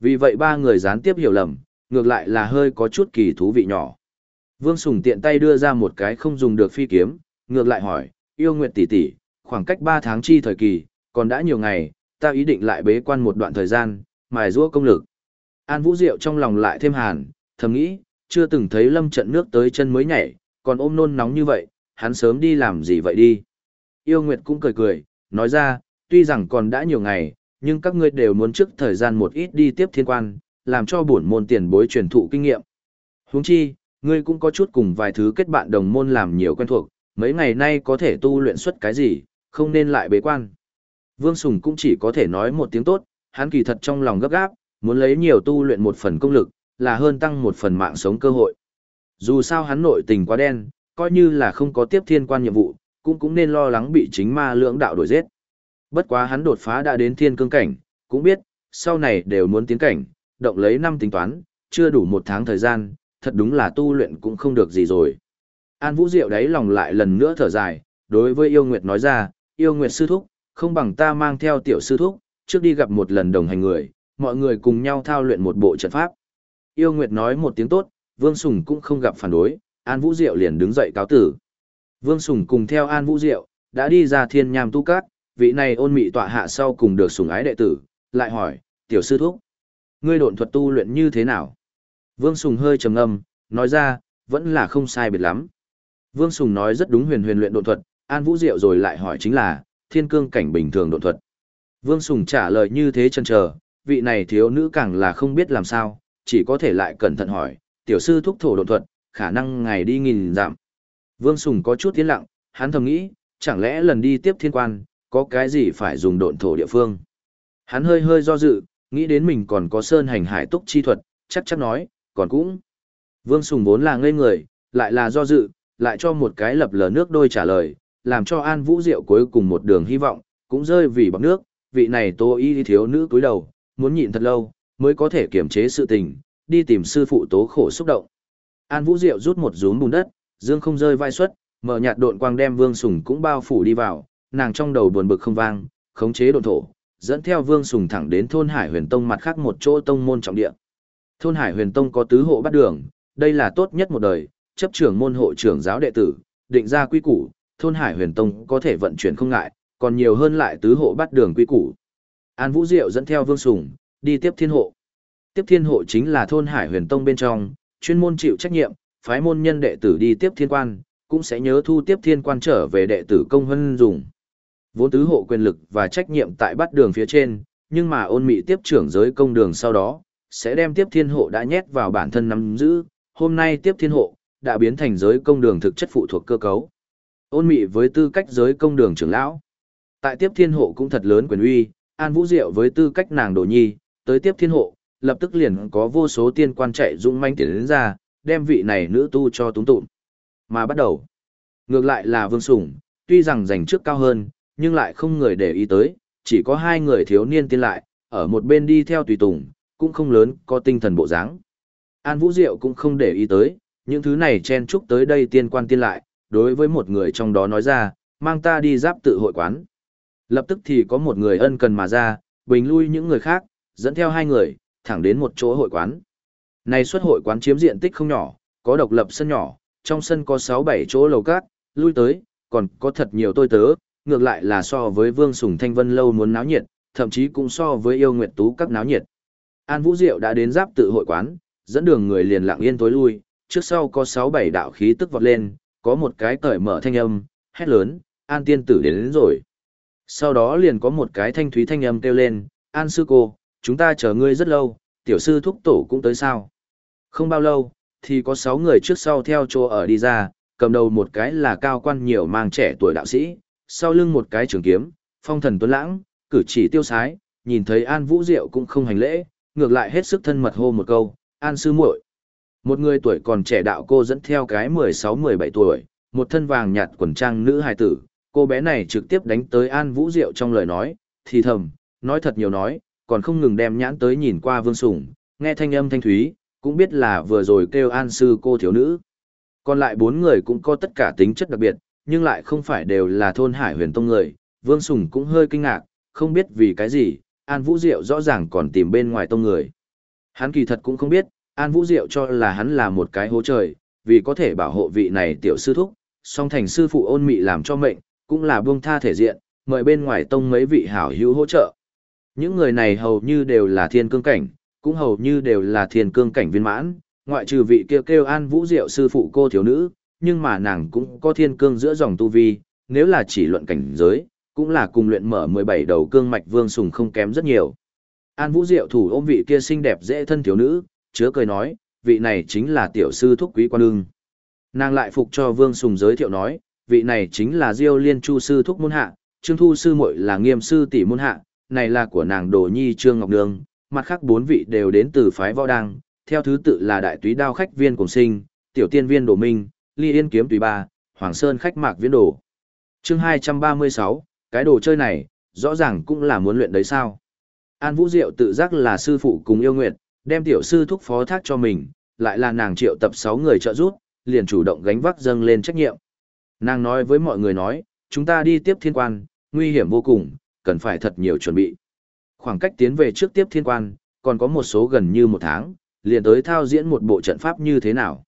Vì vậy ba người gián tiếp hiểu lầm, ngược lại là hơi có chút kỳ thú vị nhỏ. Vương Sùng tiện tay đưa ra một cái không dùng được phi kiếm, ngược lại hỏi, yêu nguyện tỷ tỷ, khoảng cách 3 tháng chi thời kỳ, còn đã nhiều ngày, ta ý định lại bế quan một đoạn thời gian, mài giũa công lực. An Vũ Diệu trong lòng lại thêm hàn, thầm nghĩ, chưa từng thấy lâm trận nước tới chân mới nhảy, còn ôm nôn nóng như vậy, hắn sớm đi làm gì vậy đi. Yêu Nguyệt cũng cười cười, nói ra, tuy rằng còn đã nhiều ngày, nhưng các ngươi đều muốn trước thời gian một ít đi tiếp thiên quan, làm cho bổn môn tiền bối truyền thụ kinh nghiệm. Huống chi, ngươi cũng có chút cùng vài thứ kết bạn đồng môn làm nhiều quen thuộc, mấy ngày nay có thể tu luyện xuất cái gì, không nên lại bế quan. Vương Sùng cũng chỉ có thể nói một tiếng tốt, hắn kỳ thật trong lòng gấp gáp, muốn lấy nhiều tu luyện một phần công lực, là hơn tăng một phần mạng sống cơ hội. Dù sao hắn nội tình quá đen, coi như là không có tiếp thiên quan nhiệm vụ, cũng cũng nên lo lắng bị chính ma lưỡng đạo đổi giết. Bất quá hắn đột phá đã đến thiên cương cảnh, cũng biết, sau này đều muốn tiến cảnh, động lấy năm tính toán, chưa đủ một tháng thời gian, thật đúng là tu luyện cũng không được gì rồi. An Vũ Diệu đấy lòng lại lần nữa thở dài, đối với yêu nguyệt nói ra, yêu nguyệt sư thúc, không bằng ta mang theo tiểu sư thúc, trước đi gặp một lần đồng hành người, mọi người cùng nhau thao luyện một bộ trận pháp. Yêu nguyệt nói một tiếng tốt, Vương Sùng cũng không gặp phản đối, An Vũ Diệu liền đứng dậy cáo tử. Vương Sùng cùng theo An Vũ Diệu, đã đi ra thiên nham tu cát, vị này ôn mị tọa hạ sau cùng được sùng ái đệ tử, lại hỏi, tiểu sư thúc, ngươi độn thuật tu luyện như thế nào? Vương Sùng hơi trầm ngâm, nói ra, vẫn là không sai biệt lắm. Vương Sùng nói rất đúng huyền huyền luyện độn thuật, An Vũ Diệu rồi lại hỏi chính là, thiên cương cảnh bình thường độn thuật. Vương Sùng trả lời như thế chân chờ, vị này thiếu nữ càng là không biết làm sao, chỉ có thể lại cẩn thận hỏi, tiểu sư thúc thổ độn thuật, khả năng ngày đi nghìn giảm. Vương Sùng có chút tiến lặng, hắn thầm nghĩ, chẳng lẽ lần đi tiếp thiên quan, có cái gì phải dùng độn thổ địa phương. Hắn hơi hơi do dự, nghĩ đến mình còn có sơn hành hải túc chi thuật, chắc chắn nói, còn cũng. Vương Sùng vốn là ngây người, lại là do dự, lại cho một cái lập lờ nước đôi trả lời, làm cho An Vũ Diệu cuối cùng một đường hy vọng, cũng rơi vì bọc nước, vị này tô y thiếu nữ cúi đầu, muốn nhịn thật lâu, mới có thể kiềm chế sự tình, đi tìm sư phụ tố khổ xúc động. An Vũ Diệu rút một rúm bùn đất, dương không rơi vai xuất, mở nhạt độn quang đem Vương Sùng cũng bao phủ đi vào, nàng trong đầu buồn bực không vang, khống chế độn thổ, dẫn theo Vương Sùng thẳng đến thôn Hải Huyền Tông mặt khác một chỗ tông môn trọng địa. Thôn Hải Huyền Tông có tứ hộ bắt đường, đây là tốt nhất một đời, chấp trưởng môn hộ trưởng giáo đệ tử, định ra quy củ, thôn Hải Huyền Tông có thể vận chuyển không ngại, còn nhiều hơn lại tứ hộ bắt đường quy củ. An Vũ Diệu dẫn theo Vương Sùng, đi tiếp thiên hộ. Tiếp thiên hộ chính là thôn Hải Huyền Tông bên trong, chuyên môn chịu trách nhiệm, phái môn nhân đệ tử đi tiếp thiên quan, cũng sẽ nhớ thu tiếp thiên quan trở về đệ tử công hân dùng. Vốn tứ hộ quyền lực và trách nhiệm tại bắt đường phía trên, nhưng mà ôn mị tiếp trưởng giới công đường sau đó, sẽ đem tiếp thiên hộ đã nhét vào bản thân nắm giữ, hôm nay tiếp thiên hộ, đã biến thành giới công đường thực chất phụ thuộc cơ cấu. Ôn mị với tư cách giới công đường trưởng lão. Tại tiếp thiên hộ cũng thật lớn quyền uy, An Vũ Diệu với tư cách nàng đồ nhi, tới tiếp thiên hộ, lập tức liền có vô số tiên quan chạy dũng manh tiến đến ra, đem vị này nữ tu cho túng tụm. Mà bắt đầu, ngược lại là Vương Sủng, tuy rằng giành trước cao hơn, nhưng lại không người để ý tới, chỉ có hai người thiếu niên tiên lại, ở một bên đi theo tùy tùng, cũng không lớn, có tinh thần bộ dáng. An Vũ Diệu cũng không để ý tới, những thứ này chen chúc tới đây tiên quan tiên lại, đối với một người trong đó nói ra, mang ta đi giáp tự hội quán. Lập tức thì có một người ân cần mà ra, bình lui những người khác, dẫn theo hai người, thẳng đến một chỗ hội quán. Này xuất hội quán chiếm diện tích không nhỏ, có độc lập sân nhỏ, trong sân có 6-7 chỗ lầu cát, lui tới, còn có thật nhiều tôi tớ, ngược lại là so với Vương Sùng Thanh Vân lâu muốn náo nhiệt, thậm chí cũng so với yêu nguyệt tú các náo nhiệt. An Vũ Diệu đã đến giáp tự hội quán, dẫn đường người liền lặng yên tối lui, trước sau có 6-7 đạo khí tức vọt lên, có một cái cởi mở thanh âm, hét lớn, An tiên tử đến, đến rồi. Sau đó liền có một cái thanh thúy thanh âm kêu lên, An sư cô, chúng ta chờ ngươi rất lâu, tiểu sư thúc tổ cũng tới sao. Không bao lâu, thì có sáu người trước sau theo chỗ ở đi ra, cầm đầu một cái là cao quan nhiều mang trẻ tuổi đạo sĩ, sau lưng một cái trường kiếm, phong thần tuấn lãng, cử chỉ tiêu sái, nhìn thấy An Vũ Diệu cũng không hành lễ, ngược lại hết sức thân mật hô một câu, An sư muội. Một người tuổi còn trẻ đạo cô dẫn theo cái 16-17 tuổi, một thân vàng nhạt quần trang nữ hài tử, cô bé này trực tiếp đánh tới An Vũ Diệu trong lời nói, thì thầm, nói thật nhiều nói, còn không ngừng đem nhãn tới nhìn qua Vương Sủng, nghe thanh âm thanh thúy, cũng biết là vừa rồi kêu An sư cô thiếu nữ. Còn lại bốn người cũng có tất cả tính chất đặc biệt, nhưng lại không phải đều là thôn Hải Huyền Tông người, Vương Sùng cũng hơi kinh ngạc, không biết vì cái gì, An Vũ Diệu rõ ràng còn tìm bên ngoài tông người. Hắn kỳ thật cũng không biết, An Vũ Diệu cho là hắn là một cái hố trời, vì có thể bảo hộ vị này tiểu sư thúc, song thành sư phụ ôn mị làm cho mệnh, cũng là buông tha thể diện, mời bên ngoài tông mấy vị hảo hữu hỗ trợ. Những người này hầu như đều là thiên cương cảnh, cũng hầu như đều là thiên cương cảnh viên mãn, ngoại trừ vị kêu kêu an vũ diệu sư phụ cô thiếu nữ, nhưng mà nàng cũng có thiên cương giữa dòng tu vi, nếu là chỉ luận cảnh giới, cũng là cùng luyện mở 17 đầu cương mạch vương sùng không kém rất nhiều. An vũ diệu thủ ôm vị kia xinh đẹp dễ thân thiếu nữ, chứa cười nói, vị này chính là tiểu sư thúc quý quan ưng. Nàng lại phục cho vương sùng giới thiệu nói, vị này chính là diêu liên chu sư thúc môn hạ, trương thu sư muội là nghiêm sư tỷ môn hạ, này là của nàng đồ nhi trương ngọc đường, mặt khác bốn vị đều đến từ phái võ đăng, theo thứ tự là đại túy đao khách viên cùng sinh, tiểu tiên viên đồ minh, ly yên kiếm tùy ba, hoàng sơn khách mạc viễn đồ. chương 236, cái đồ chơi này, rõ ràng cũng là muốn luyện đấy sao. An Vũ Diệu tự giác là sư phụ cùng yêu nguyện, đem tiểu sư thúc phó thác cho mình, lại là nàng triệu tập 6 người trợ giúp, liền chủ động gánh vác dâng lên trách nhiệm. Nàng nói với mọi người nói, chúng ta đi tiếp thiên quan, nguy hiểm vô cùng, cần phải thật nhiều chuẩn bị. Khoảng cách tiến về trước tiếp thiên quan, còn có một số gần như một tháng, liền tới thao diễn một bộ trận pháp như thế nào.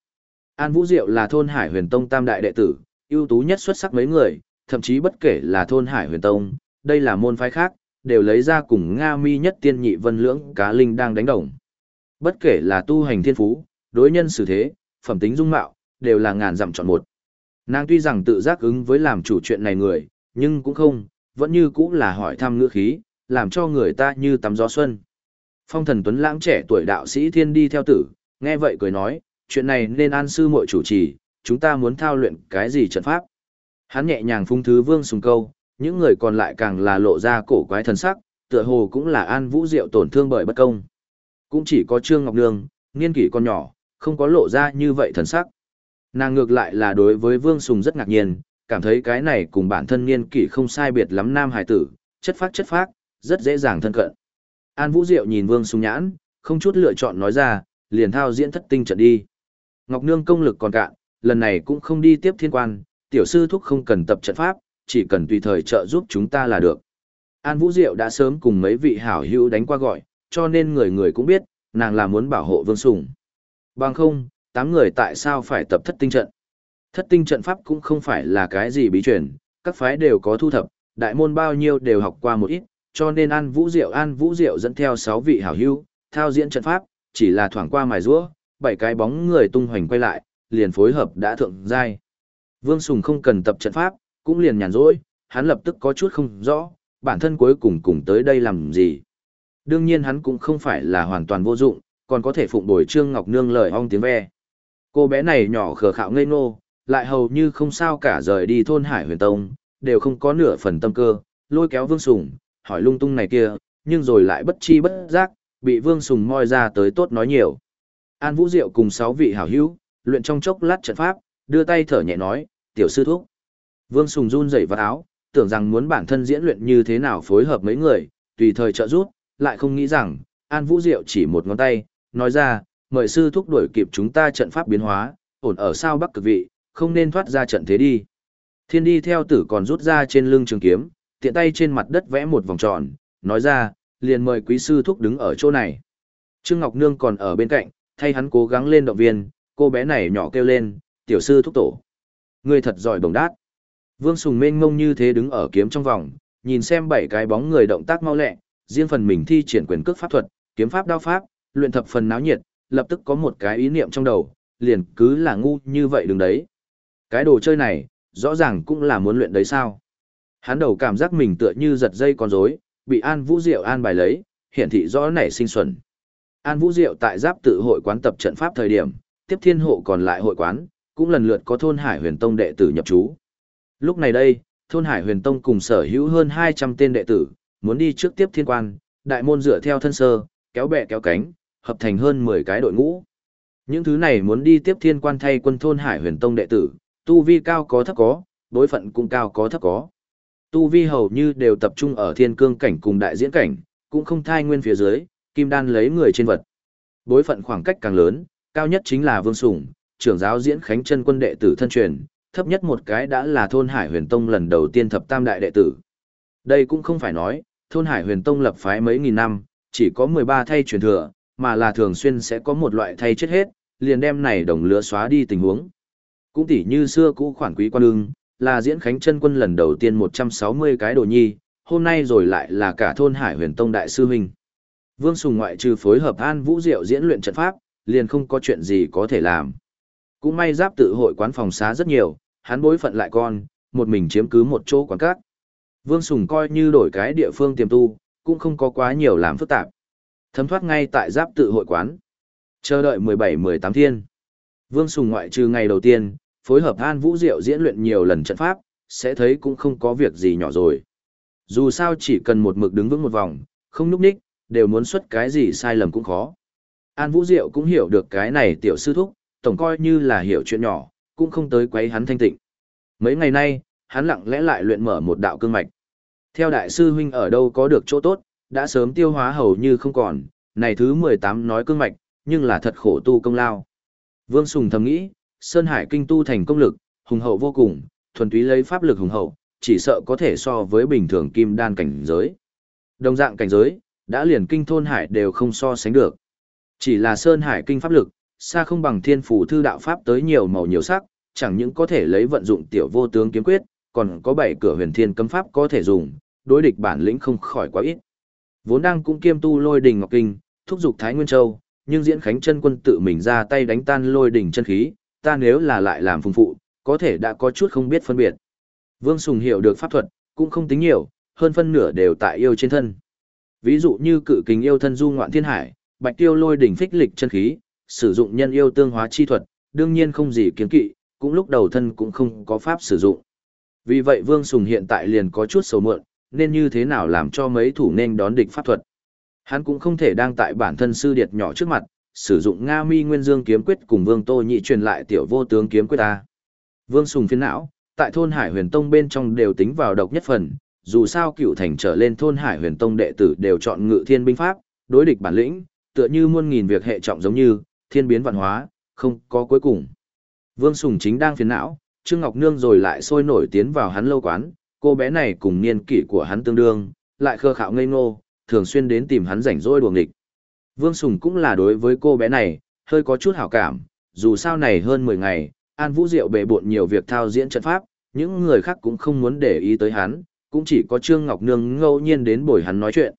An Vũ Diệu là thôn Hải Huyền Tông tam đại đệ tử, ưu tú nhất xuất sắc mấy người, thậm chí bất kể là thôn Hải Huyền Tông, đây là môn phái khác, đều lấy ra cùng Nga Mi nhất tiên nhị vân lưỡng cá linh đang đánh đồng. Bất kể là tu hành thiên phú, đối nhân xử thế, phẩm tính dung mạo, đều là ngàn dặm chọn một. Nàng tuy rằng tự giác ứng với làm chủ chuyện này người, nhưng cũng không, vẫn như cũng là hỏi thăm ngữ khí, làm cho người ta như tắm gió xuân. Phong thần tuấn lãng trẻ tuổi đạo sĩ thiên đi theo tử, nghe vậy cười nói, chuyện này nên an sư muội chủ trì, chúng ta muốn thao luyện cái gì trận pháp. Hắn nhẹ nhàng phung thứ vương sùng câu, những người còn lại càng là lộ ra cổ quái thần sắc, tựa hồ cũng là an vũ diệu tổn thương bởi bất công. Cũng chỉ có Trương Ngọc Nương, niên kỷ con nhỏ, không có lộ ra như vậy thần sắc. Nàng ngược lại là đối với Vương Sùng rất ngạc nhiên, cảm thấy cái này cùng bản thân niên kỷ không sai biệt lắm nam hải tử, chất phác chất phác, rất dễ dàng thân cận. An Vũ Diệu nhìn Vương Sùng nhãn, không chút lựa chọn nói ra, liền thao diễn thất tinh trận đi. Ngọc Nương công lực còn cạn, lần này cũng không đi tiếp thiên quan, tiểu sư thúc không cần tập trận pháp, chỉ cần tùy thời trợ giúp chúng ta là được. An Vũ Diệu đã sớm cùng mấy vị hảo hữu đánh qua gọi, cho nên người người cũng biết, nàng là muốn bảo hộ Vương Sùng. Bằng không, tám người tại sao phải tập thất tinh trận? Thất tinh trận pháp cũng không phải là cái gì bí truyền, các phái đều có thu thập, đại môn bao nhiêu đều học qua một ít, cho nên An Vũ Diệu An Vũ Diệu dẫn theo sáu vị hảo hữu, thao diễn trận pháp, chỉ là thoảng qua mài rũa, bảy cái bóng người tung hoành quay lại, liền phối hợp đã thượng giai. Vương Sùng không cần tập trận pháp, cũng liền nhàn rỗi, hắn lập tức có chút không rõ, bản thân cuối cùng cùng tới đây làm gì. Đương nhiên hắn cũng không phải là hoàn toàn vô dụng, còn có thể phụng bồi Trương Ngọc Nương lời ong tiếng ve. Cô bé này nhỏ khờ khạo ngây ngô, lại hầu như không sao cả rời đi thôn Hải Huyền Tông, đều không có nửa phần tâm cơ, lôi kéo Vương Sùng, hỏi lung tung này kia, nhưng rồi lại bất chi bất giác, bị Vương Sùng moi ra tới tốt nói nhiều. An Vũ Diệu cùng sáu vị hảo hữu, luyện trong chốc lát trận pháp, đưa tay thở nhẹ nói, tiểu sư thúc. Vương Sùng run rẩy vào áo, tưởng rằng muốn bản thân diễn luyện như thế nào phối hợp mấy người, tùy thời trợ giúp, lại không nghĩ rằng, An Vũ Diệu chỉ một ngón tay, nói ra, mời sư thúc đuổi kịp chúng ta trận pháp biến hóa, ổn ở sao bắc cực vị, không nên thoát ra trận thế đi. Thiên đi theo tử còn rút ra trên lưng trường kiếm, tiện tay trên mặt đất vẽ một vòng tròn, nói ra, liền mời quý sư thúc đứng ở chỗ này. Trương Ngọc Nương còn ở bên cạnh, thay hắn cố gắng lên động viên, cô bé này nhỏ kêu lên, tiểu sư thúc tổ. Người thật giỏi đồng đát. Vương Sùng mênh mông như thế đứng ở kiếm trong vòng, nhìn xem bảy cái bóng người động tác mau lẹ, riêng phần mình thi triển quyền cước pháp thuật, kiếm pháp đao pháp, luyện thập phần náo nhiệt, lập tức có một cái ý niệm trong đầu, liền cứ là ngu như vậy đừng đấy. Cái đồ chơi này, rõ ràng cũng là muốn luyện đấy sao. Hắn đầu cảm giác mình tựa như giật dây con rối, bị An Vũ Diệu an bài lấy, hiển thị rõ nảy sinh xuẩn. An Vũ Diệu tại giáp tự hội quán tập trận pháp thời điểm, tiếp thiên hộ còn lại hội quán, cũng lần lượt có thôn Hải Huyền Tông đệ tử nhập trú. Lúc này đây, thôn Hải Huyền Tông cùng sở hữu hơn 200 tên đệ tử, muốn đi trước tiếp thiên quan, đại môn dựa theo thân sơ, kéo bè kéo cánh, hợp thành hơn 10 cái đội ngũ. Những thứ này muốn đi tiếp thiên quan thay quân thôn Hải Huyền Tông đệ tử, tu vi cao có thấp có, đối phận cũng cao có thấp có. Tu vi hầu như đều tập trung ở thiên cương cảnh cùng đại diễn cảnh, cũng không thai nguyên phía dưới, kim đan lấy người trên vật. Bối phận khoảng cách càng lớn, cao nhất chính là Vương Sủng, trưởng giáo diễn khánh chân quân đệ tử thân truyền, thấp nhất một cái đã là thôn Hải Huyền Tông lần đầu tiên thập tam đại đệ tử. Đây cũng không phải nói, thôn Hải Huyền Tông lập phái mấy nghìn năm, chỉ có 13 thay truyền thừa, mà là thường xuyên sẽ có một loại thay chết hết, liền đem này đồng lứa xóa đi tình huống. Cũng tỉ như xưa cũ khoản quý quan ương, là diễn khánh chân quân lần đầu tiên 160 cái đồ nhi, hôm nay rồi lại là cả thôn Hải Huyền Tông đại sư huynh. Vương Sùng ngoại trừ phối hợp An Vũ Diệu diễn luyện trận pháp, liền không có chuyện gì có thể làm. Cũng may giáp tự hội quán phòng xá rất nhiều, hắn bối phận lại con, một mình chiếm cứ một chỗ quán cát. Vương Sùng coi như đổi cái địa phương tiềm tu, cũng không có quá nhiều làm phức tạp. Thấm thoát ngay tại giáp tự hội quán. Chờ đợi 17-18 thiên. Vương Sùng ngoại trừ ngày đầu tiên, phối hợp An Vũ Diệu diễn luyện nhiều lần trận pháp, sẽ thấy cũng không có việc gì nhỏ rồi. Dù sao chỉ cần một mực đứng vững một vòng, không núp ních, đều muốn xuất cái gì sai lầm cũng khó. An Vũ Diệu cũng hiểu được cái này tiểu sư thúc, tổng coi như là hiểu chuyện nhỏ, cũng không tới quấy hắn thanh tịnh. Mấy ngày nay, hắn lặng lẽ lại luyện mở một đạo cương mạch. Theo đại sư huynh ở đâu có được chỗ tốt, đã sớm tiêu hóa hầu như không còn, này thứ 18 nói cương mạch, nhưng là thật khổ tu công lao. Vương Sùng thầm nghĩ, Sơn Hải kinh tu thành công lực, hùng hậu vô cùng, thuần túy lấy pháp lực hùng hậu, chỉ sợ có thể so với bình thường kim đan cảnh giới. Đồng dạng cảnh giới, đã liền kinh thôn hải đều không so sánh được. Chỉ là Sơn Hải kinh pháp lực, xa không bằng thiên phủ thư đạo pháp tới nhiều màu nhiều sắc, chẳng những có thể lấy vận dụng tiểu vô tướng kiếm quyết, còn có bảy cửa huyền thiên cấm pháp có thể dùng, đối địch bản lĩnh không khỏi quá ít. Vốn đang cũng kiêm tu lôi đình ngọc kinh, thúc dục Thái Nguyên Châu, nhưng diễn khánh chân quân tự mình ra tay đánh tan lôi đỉnh chân khí, ta nếu là lại làm phùng phụ, có thể đã có chút không biết phân biệt. Vương Sùng hiểu được pháp thuật, cũng không tính nhiều, hơn phân nửa đều tại yêu trên thân. Ví dụ như cự kình yêu thân du ngoạn thiên hải, bạch tiêu lôi đỉnh phích lịch chân khí, sử dụng nhân yêu tương hóa chi thuật, đương nhiên không gì kiến kỵ, cũng lúc đầu thân cũng không có pháp sử dụng. Vì vậy Vương Sùng hiện tại liền có chút sầu mượn, nên như thế nào làm cho mấy thủ nên đón địch pháp thuật. Hắn cũng không thể đang tại bản thân sư điệt nhỏ trước mặt, sử dụng Nga Mi Nguyên Dương kiếm quyết cùng Vương Tô Nhị truyền lại tiểu vô tướng kiếm quyết ta. Vương Sùng phiền não, tại thôn Hải Huyền Tông bên trong đều tính vào độc nhất phần, dù sao cựu thành trở lên thôn Hải Huyền Tông đệ tử đều chọn ngự thiên binh pháp, đối địch bản lĩnh, tựa như muôn nghìn việc hệ trọng giống như, thiên biến vạn hóa, không có cuối cùng. Vương Sùng chính đang phiền não, Trương Ngọc Nương rồi lại sôi nổi tiến vào hắn lâu quán, cô bé này cùng niên kỷ của hắn tương đương, lại khơ khạo ngây ngô, thường xuyên đến tìm hắn rảnh rỗi đùa nghịch. Vương Sùng cũng là đối với cô bé này, hơi có chút hảo cảm, dù sao này hơn 10 ngày, An Vũ Diệu bề bộn nhiều việc thao diễn trận pháp, những người khác cũng không muốn để ý tới hắn, cũng chỉ có Trương Ngọc Nương ngẫu nhiên đến bồi hắn nói chuyện.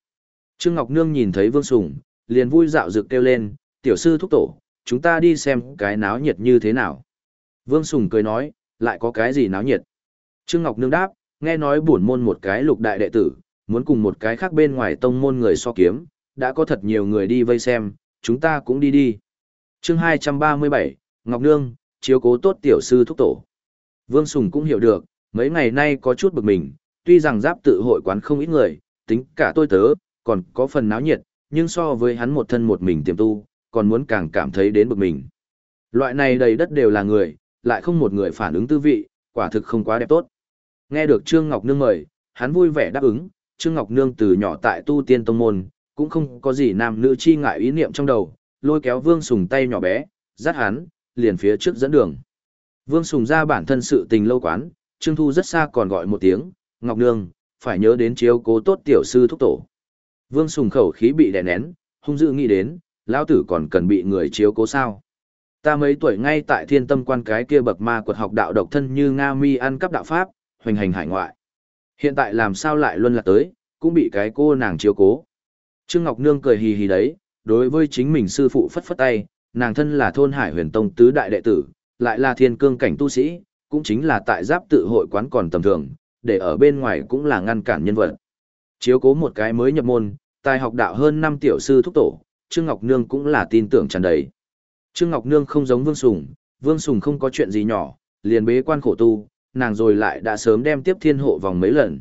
Trương Ngọc Nương nhìn thấy Vương Sùng, liền vui dạo dực kêu lên, tiểu sư thúc tổ, chúng ta đi xem cái náo nhiệt như thế nào. Vương Sùng cười nói, lại có cái gì náo nhiệt. Trương Ngọc Nương đáp, nghe nói buồn môn một cái lục đại đệ tử, muốn cùng một cái khác bên ngoài tông môn người so kiếm, đã có thật nhiều người đi vây xem, chúng ta cũng đi đi. chương 237, Ngọc Nương, chiếu cố tốt tiểu sư thúc tổ. Vương Sùng cũng hiểu được, mấy ngày nay có chút bực mình, tuy rằng giáp tự hội quán không ít người, tính cả tôi tớ, còn có phần náo nhiệt, nhưng so với hắn một thân một mình tiềm tu, còn muốn càng cảm thấy đến bực mình. Loại này đầy đất đều là người, lại không một người phản ứng tư vị, quả thực không quá đẹp tốt. Nghe được Trương Ngọc Nương mời, hắn vui vẻ đáp ứng, Trương Ngọc Nương từ nhỏ tại tu tiên tông môn, cũng không có gì nam nữ chi ngại ý niệm trong đầu, lôi kéo Vương Sùng tay nhỏ bé, dắt hắn, liền phía trước dẫn đường. Vương Sùng ra bản thân sự tình lâu quán, Trương Thu rất xa còn gọi một tiếng, Ngọc Nương, phải nhớ đến chiếu cố tốt tiểu sư thúc tổ. Vương Sùng khẩu khí bị đè nén, hung dữ nghĩ đến, lão tử còn cần bị người chiếu cố sao. Ta mấy tuổi ngay tại thiên tâm quan cái kia bậc ma quật học đạo độc thân như Nga mi ăn cắp đạo pháp, hoành hành hải ngoại. Hiện tại làm sao lại luân lạc tới, cũng bị cái cô nàng chiếu cố. Trương Ngọc Nương cười hì hì đấy, đối với chính mình sư phụ phất phất tay, nàng thân là thôn hải huyền tông tứ đại đệ tử, lại là thiên cương cảnh tu sĩ, cũng chính là tại giáp tự hội quán còn tầm thường, để ở bên ngoài cũng là ngăn cản nhân vật. Chiếu cố một cái mới nhập môn, tài học đạo hơn năm tiểu sư thúc tổ, Trương Ngọc Nương cũng là tin tưởng tràn đầy. Trương Ngọc Nương không giống Vương Sùng, Vương Sùng không có chuyện gì nhỏ, liền bế quan khổ tu, nàng rồi lại đã sớm đem tiếp thiên hộ vòng mấy lần.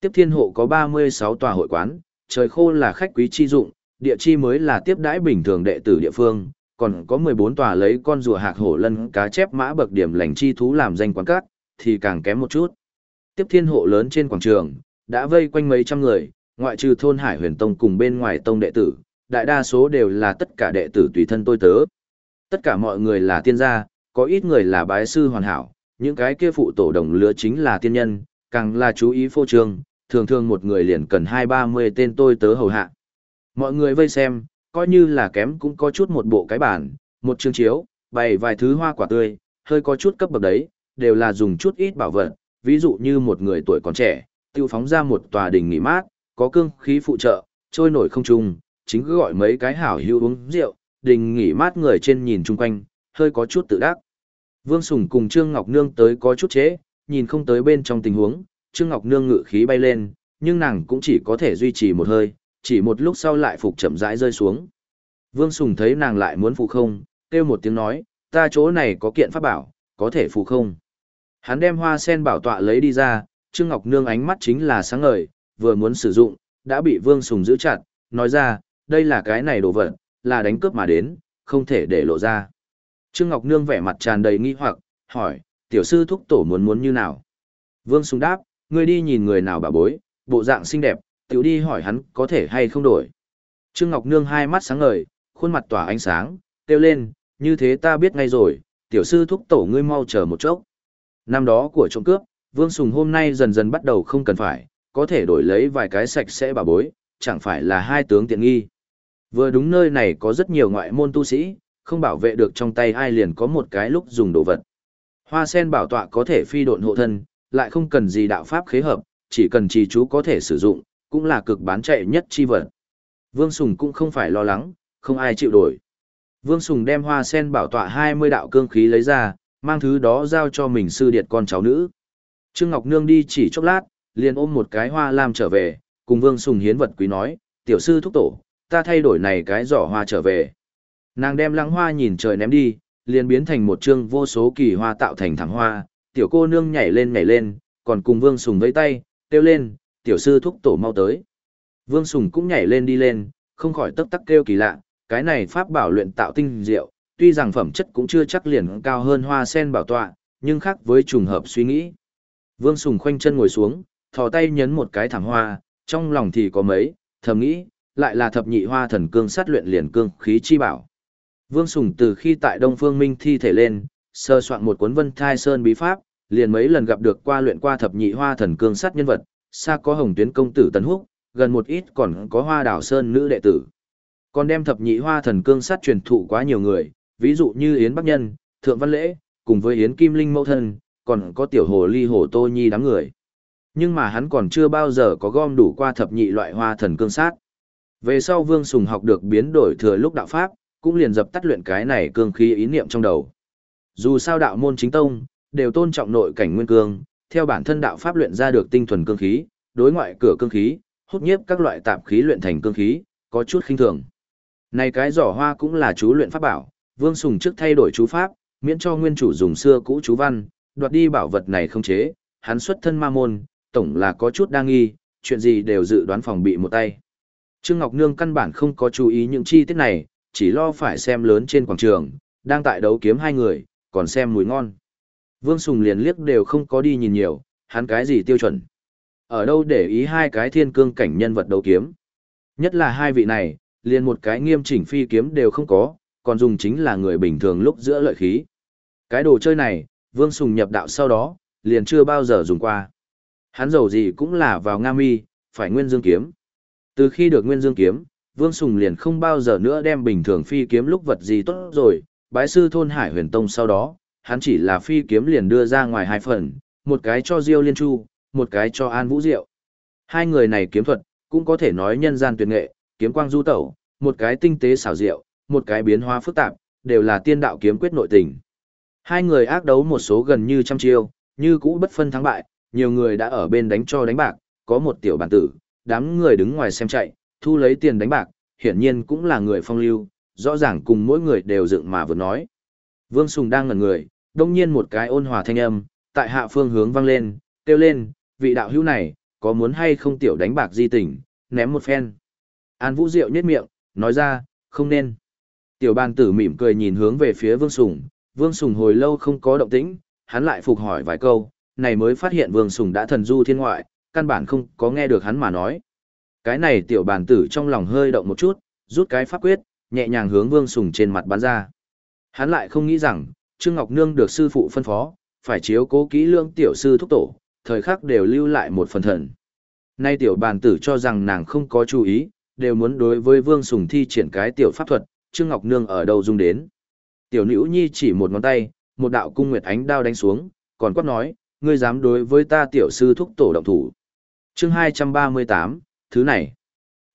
Tiếp thiên hộ có 36 tòa hội quán, trời khô là khách quý chi dụng, địa chi mới là tiếp đãi bình thường đệ tử địa phương, còn có 14 tòa lấy con rùa hạc hổ lân cá chép mã bậc điểm lành chi thú làm danh quán cát, thì càng kém một chút. Tiếp thiên hộ lớn trên quảng trường, đã vây quanh mấy trăm người, ngoại trừ thôn Hải Huyền Tông cùng bên ngoài tông đệ tử, đại đa số đều là tất cả đệ tử tùy thân tôi tớ. Tất cả mọi người là tiên gia, có ít người là bái sư hoàn hảo, những cái kia phụ tổ đồng lứa chính là tiên nhân, càng là chú ý phô trương, thường thường một người liền cần hai ba mươi tên tôi tớ hầu hạ. Mọi người vây xem, coi như là kém cũng có chút một bộ cái bản, một chương chiếu, bày vài thứ hoa quả tươi, hơi có chút cấp bậc đấy, đều là dùng chút ít bảo vật, ví dụ như một người tuổi còn trẻ, tiêu phóng ra một tòa đình nghỉ mát, có cương khí phụ trợ, trôi nổi không trung, chính cứ gọi mấy cái hảo hữu uống rượu, đình nghỉ mát người trên nhìn chung quanh, hơi có chút tự đắc. Vương Sùng cùng Trương Ngọc Nương tới có chút chế, nhìn không tới bên trong tình huống, Trương Ngọc Nương ngự khí bay lên, nhưng nàng cũng chỉ có thể duy trì một hơi, chỉ một lúc sau lại phục chậm rãi rơi xuống. Vương Sùng thấy nàng lại muốn phụ không, kêu một tiếng nói, ta chỗ này có kiện pháp bảo, có thể phụ không. Hắn đem hoa sen bảo tọa lấy đi ra, Trương Ngọc Nương ánh mắt chính là sáng ngời, vừa muốn sử dụng, đã bị Vương Sùng giữ chặt, nói ra, đây là cái này đồ vật, là đánh cướp mà đến, không thể để lộ ra. Trương Ngọc Nương vẻ mặt tràn đầy nghi hoặc, hỏi, tiểu sư thúc tổ muốn muốn như nào? Vương Sùng đáp, ngươi đi nhìn người nào bà bối, bộ dạng xinh đẹp, tiểu đi hỏi hắn có thể hay không đổi. Trương Ngọc Nương hai mắt sáng ngời, khuôn mặt tỏa ánh sáng, kêu lên, như thế ta biết ngay rồi, tiểu sư thúc tổ ngươi mau chờ một chốc. Năm đó của trộm cướp, Vương Sùng hôm nay dần dần bắt đầu không cần phải, có thể đổi lấy vài cái sạch sẽ bà bối, chẳng phải là hai tướng tiện nghi. Vừa đúng nơi này có rất nhiều ngoại môn tu sĩ, không bảo vệ được trong tay ai liền có một cái lúc dùng đồ vật. Hoa sen bảo tọa có thể phi độn hộ thân, lại không cần gì đạo pháp khế hợp, chỉ cần trì chú có thể sử dụng, cũng là cực bán chạy nhất chi vật. Vương Sùng cũng không phải lo lắng, không ai chịu đổi. Vương Sùng đem hoa sen bảo tọa 20 đạo cương khí lấy ra, mang thứ đó giao cho mình sư điệt con cháu nữ. Trương Ngọc Nương đi chỉ chốc lát, liền ôm một cái hoa lam trở về, cùng Vương Sùng hiến vật quý nói, tiểu sư thúc tổ, ta thay đổi này cái giỏ hoa trở về. Nàng đem lăng hoa nhìn trời ném đi, liền biến thành một chương vô số kỳ hoa tạo thành thẳng hoa, tiểu cô nương nhảy lên nhảy lên, còn cùng Vương Sùng vẫy tay, kêu lên, tiểu sư thúc tổ mau tới. Vương Sùng cũng nhảy lên đi lên, không khỏi tức tắc kêu kỳ lạ, cái này pháp bảo luyện tạo tinh diệu, tuy rằng phẩm chất cũng chưa chắc liền cao hơn hoa sen bảo tọa, nhưng khác với trùng hợp suy nghĩ. Vương Sùng khoanh chân ngồi xuống, thò tay nhấn một cái thẳng hoa, trong lòng thì có mấy, thầm nghĩ, lại là thập nhị hoa thần cương sát luyện liền cương khí chi bảo. Vương Sùng từ khi tại Đông Phương Minh thi thể lên, sơ soạn một cuốn Vân Thai Sơn bí pháp, liền mấy lần gặp được qua luyện qua thập nhị hoa thần cương sát nhân vật, xa có Hồng Tuyến công tử Tần Húc, gần một ít còn có Hoa Đảo Sơn nữ đệ tử. Còn đem thập nhị hoa thần cương sát truyền thụ quá nhiều người, ví dụ như Yến Bắc Nhân, Thượng Văn Lễ, cùng với Yến Kim Linh mẫu thân, còn có tiểu hồ ly hồ Tô Nhi đám người. Nhưng mà hắn còn chưa bao giờ có gom đủ qua thập nhị loại hoa thần cương sát. Về sau Vương Sùng học được biến đổi thừa lúc đạo pháp, cũng liền dập tắt luyện cái này cương khí ý niệm trong đầu. Dù sao đạo môn chính tông, đều tôn trọng nội cảnh nguyên cương, theo bản thân đạo pháp luyện ra được tinh thuần cương khí, đối ngoại cửa cương khí, hút nhiếp các loại tạp khí luyện thành cương khí, có chút khinh thường. Này cái giỏ hoa cũng là chú luyện pháp bảo, Vương Sùng trước thay đổi chú pháp, miễn cho nguyên chủ dùng xưa cũ chú văn, đoạt đi bảo vật này không chế, hắn xuất thân ma môn, tổng là có chút đa nghi, chuyện gì đều dự đoán phòng bị một tay. Trương Ngọc Nương căn bản không có chú ý những chi tiết này, chỉ lo phải xem lớn trên quảng trường, đang tại đấu kiếm hai người, còn xem mùi ngon. Vương Sùng liền liếc đều không có đi nhìn nhiều, hắn cái gì tiêu chuẩn. Ở đâu để ý hai cái thiên cương cảnh nhân vật đấu kiếm. Nhất là hai vị này, liền một cái nghiêm chỉnh phi kiếm đều không có, còn dùng chính là người bình thường lúc giữa lợi khí. Cái đồ chơi này, Vương Sùng nhập đạo sau đó, liền chưa bao giờ dùng qua. Hắn giàu gì cũng là vào Nga mi, phải nguyên dương kiếm. Từ khi được nguyên dương kiếm, Vương Sùng liền không bao giờ nữa đem bình thường phi kiếm lúc vật gì tốt rồi, bái sư thôn Hải huyền tông sau đó, hắn chỉ là phi kiếm liền đưa ra ngoài hai phần, một cái cho Diêu Liên Chu, một cái cho An Vũ Diệu. Hai người này kiếm thuật, cũng có thể nói nhân gian tuyệt nghệ, kiếm quang du tẩu, một cái tinh tế xảo diệu, một cái biến hóa phức tạp, đều là tiên đạo kiếm quyết nội tình. Hai người ác đấu một số gần như trăm chiêu, như cũ bất phân thắng bại, nhiều người đã ở bên đánh cho đánh bạc, có một tiểu bản tử, đám người đứng ngoài xem chạy, thu lấy tiền đánh bạc, hiển nhiên cũng là người phong lưu, rõ ràng cùng mỗi người đều dựng mà vừa nói. Vương Sùng đang ngẩn người, đông nhiên một cái ôn hòa thanh âm, tại hạ phương hướng vang lên, kêu lên, vị đạo hữu này, có muốn hay không tiểu đánh bạc di tình, ném một phen. An Vũ Diệu nhếch miệng, nói ra, không nên. Tiểu bàn tử mỉm cười nhìn hướng về phía Vương Sùng, Vương Sùng hồi lâu không có động tĩnh, hắn lại phục hỏi vài câu, này mới phát hiện Vương Sùng đã thần du thiên ngoại, căn bản không có nghe được hắn mà nói. Cái này tiểu bàn tử trong lòng hơi động một chút, rút cái pháp quyết, nhẹ nhàng hướng Vương Sùng trên mặt bắn ra. Hắn lại không nghĩ rằng, Trương Ngọc Nương được sư phụ phân phó, phải chiếu cố kỹ lương tiểu sư thúc tổ, thời khắc đều lưu lại một phần thần. Nay tiểu bàn tử cho rằng nàng không có chú ý, đều muốn đối với Vương Sùng thi triển cái tiểu pháp thuật, Trương Ngọc Nương ở đâu dung đến. Tiểu Nữ Nhi chỉ một ngón tay, một đạo cung nguyệt ánh đao đánh xuống, còn quát nói, ngươi dám đối với ta tiểu sư thúc tổ động thủ chương 238, thứ này,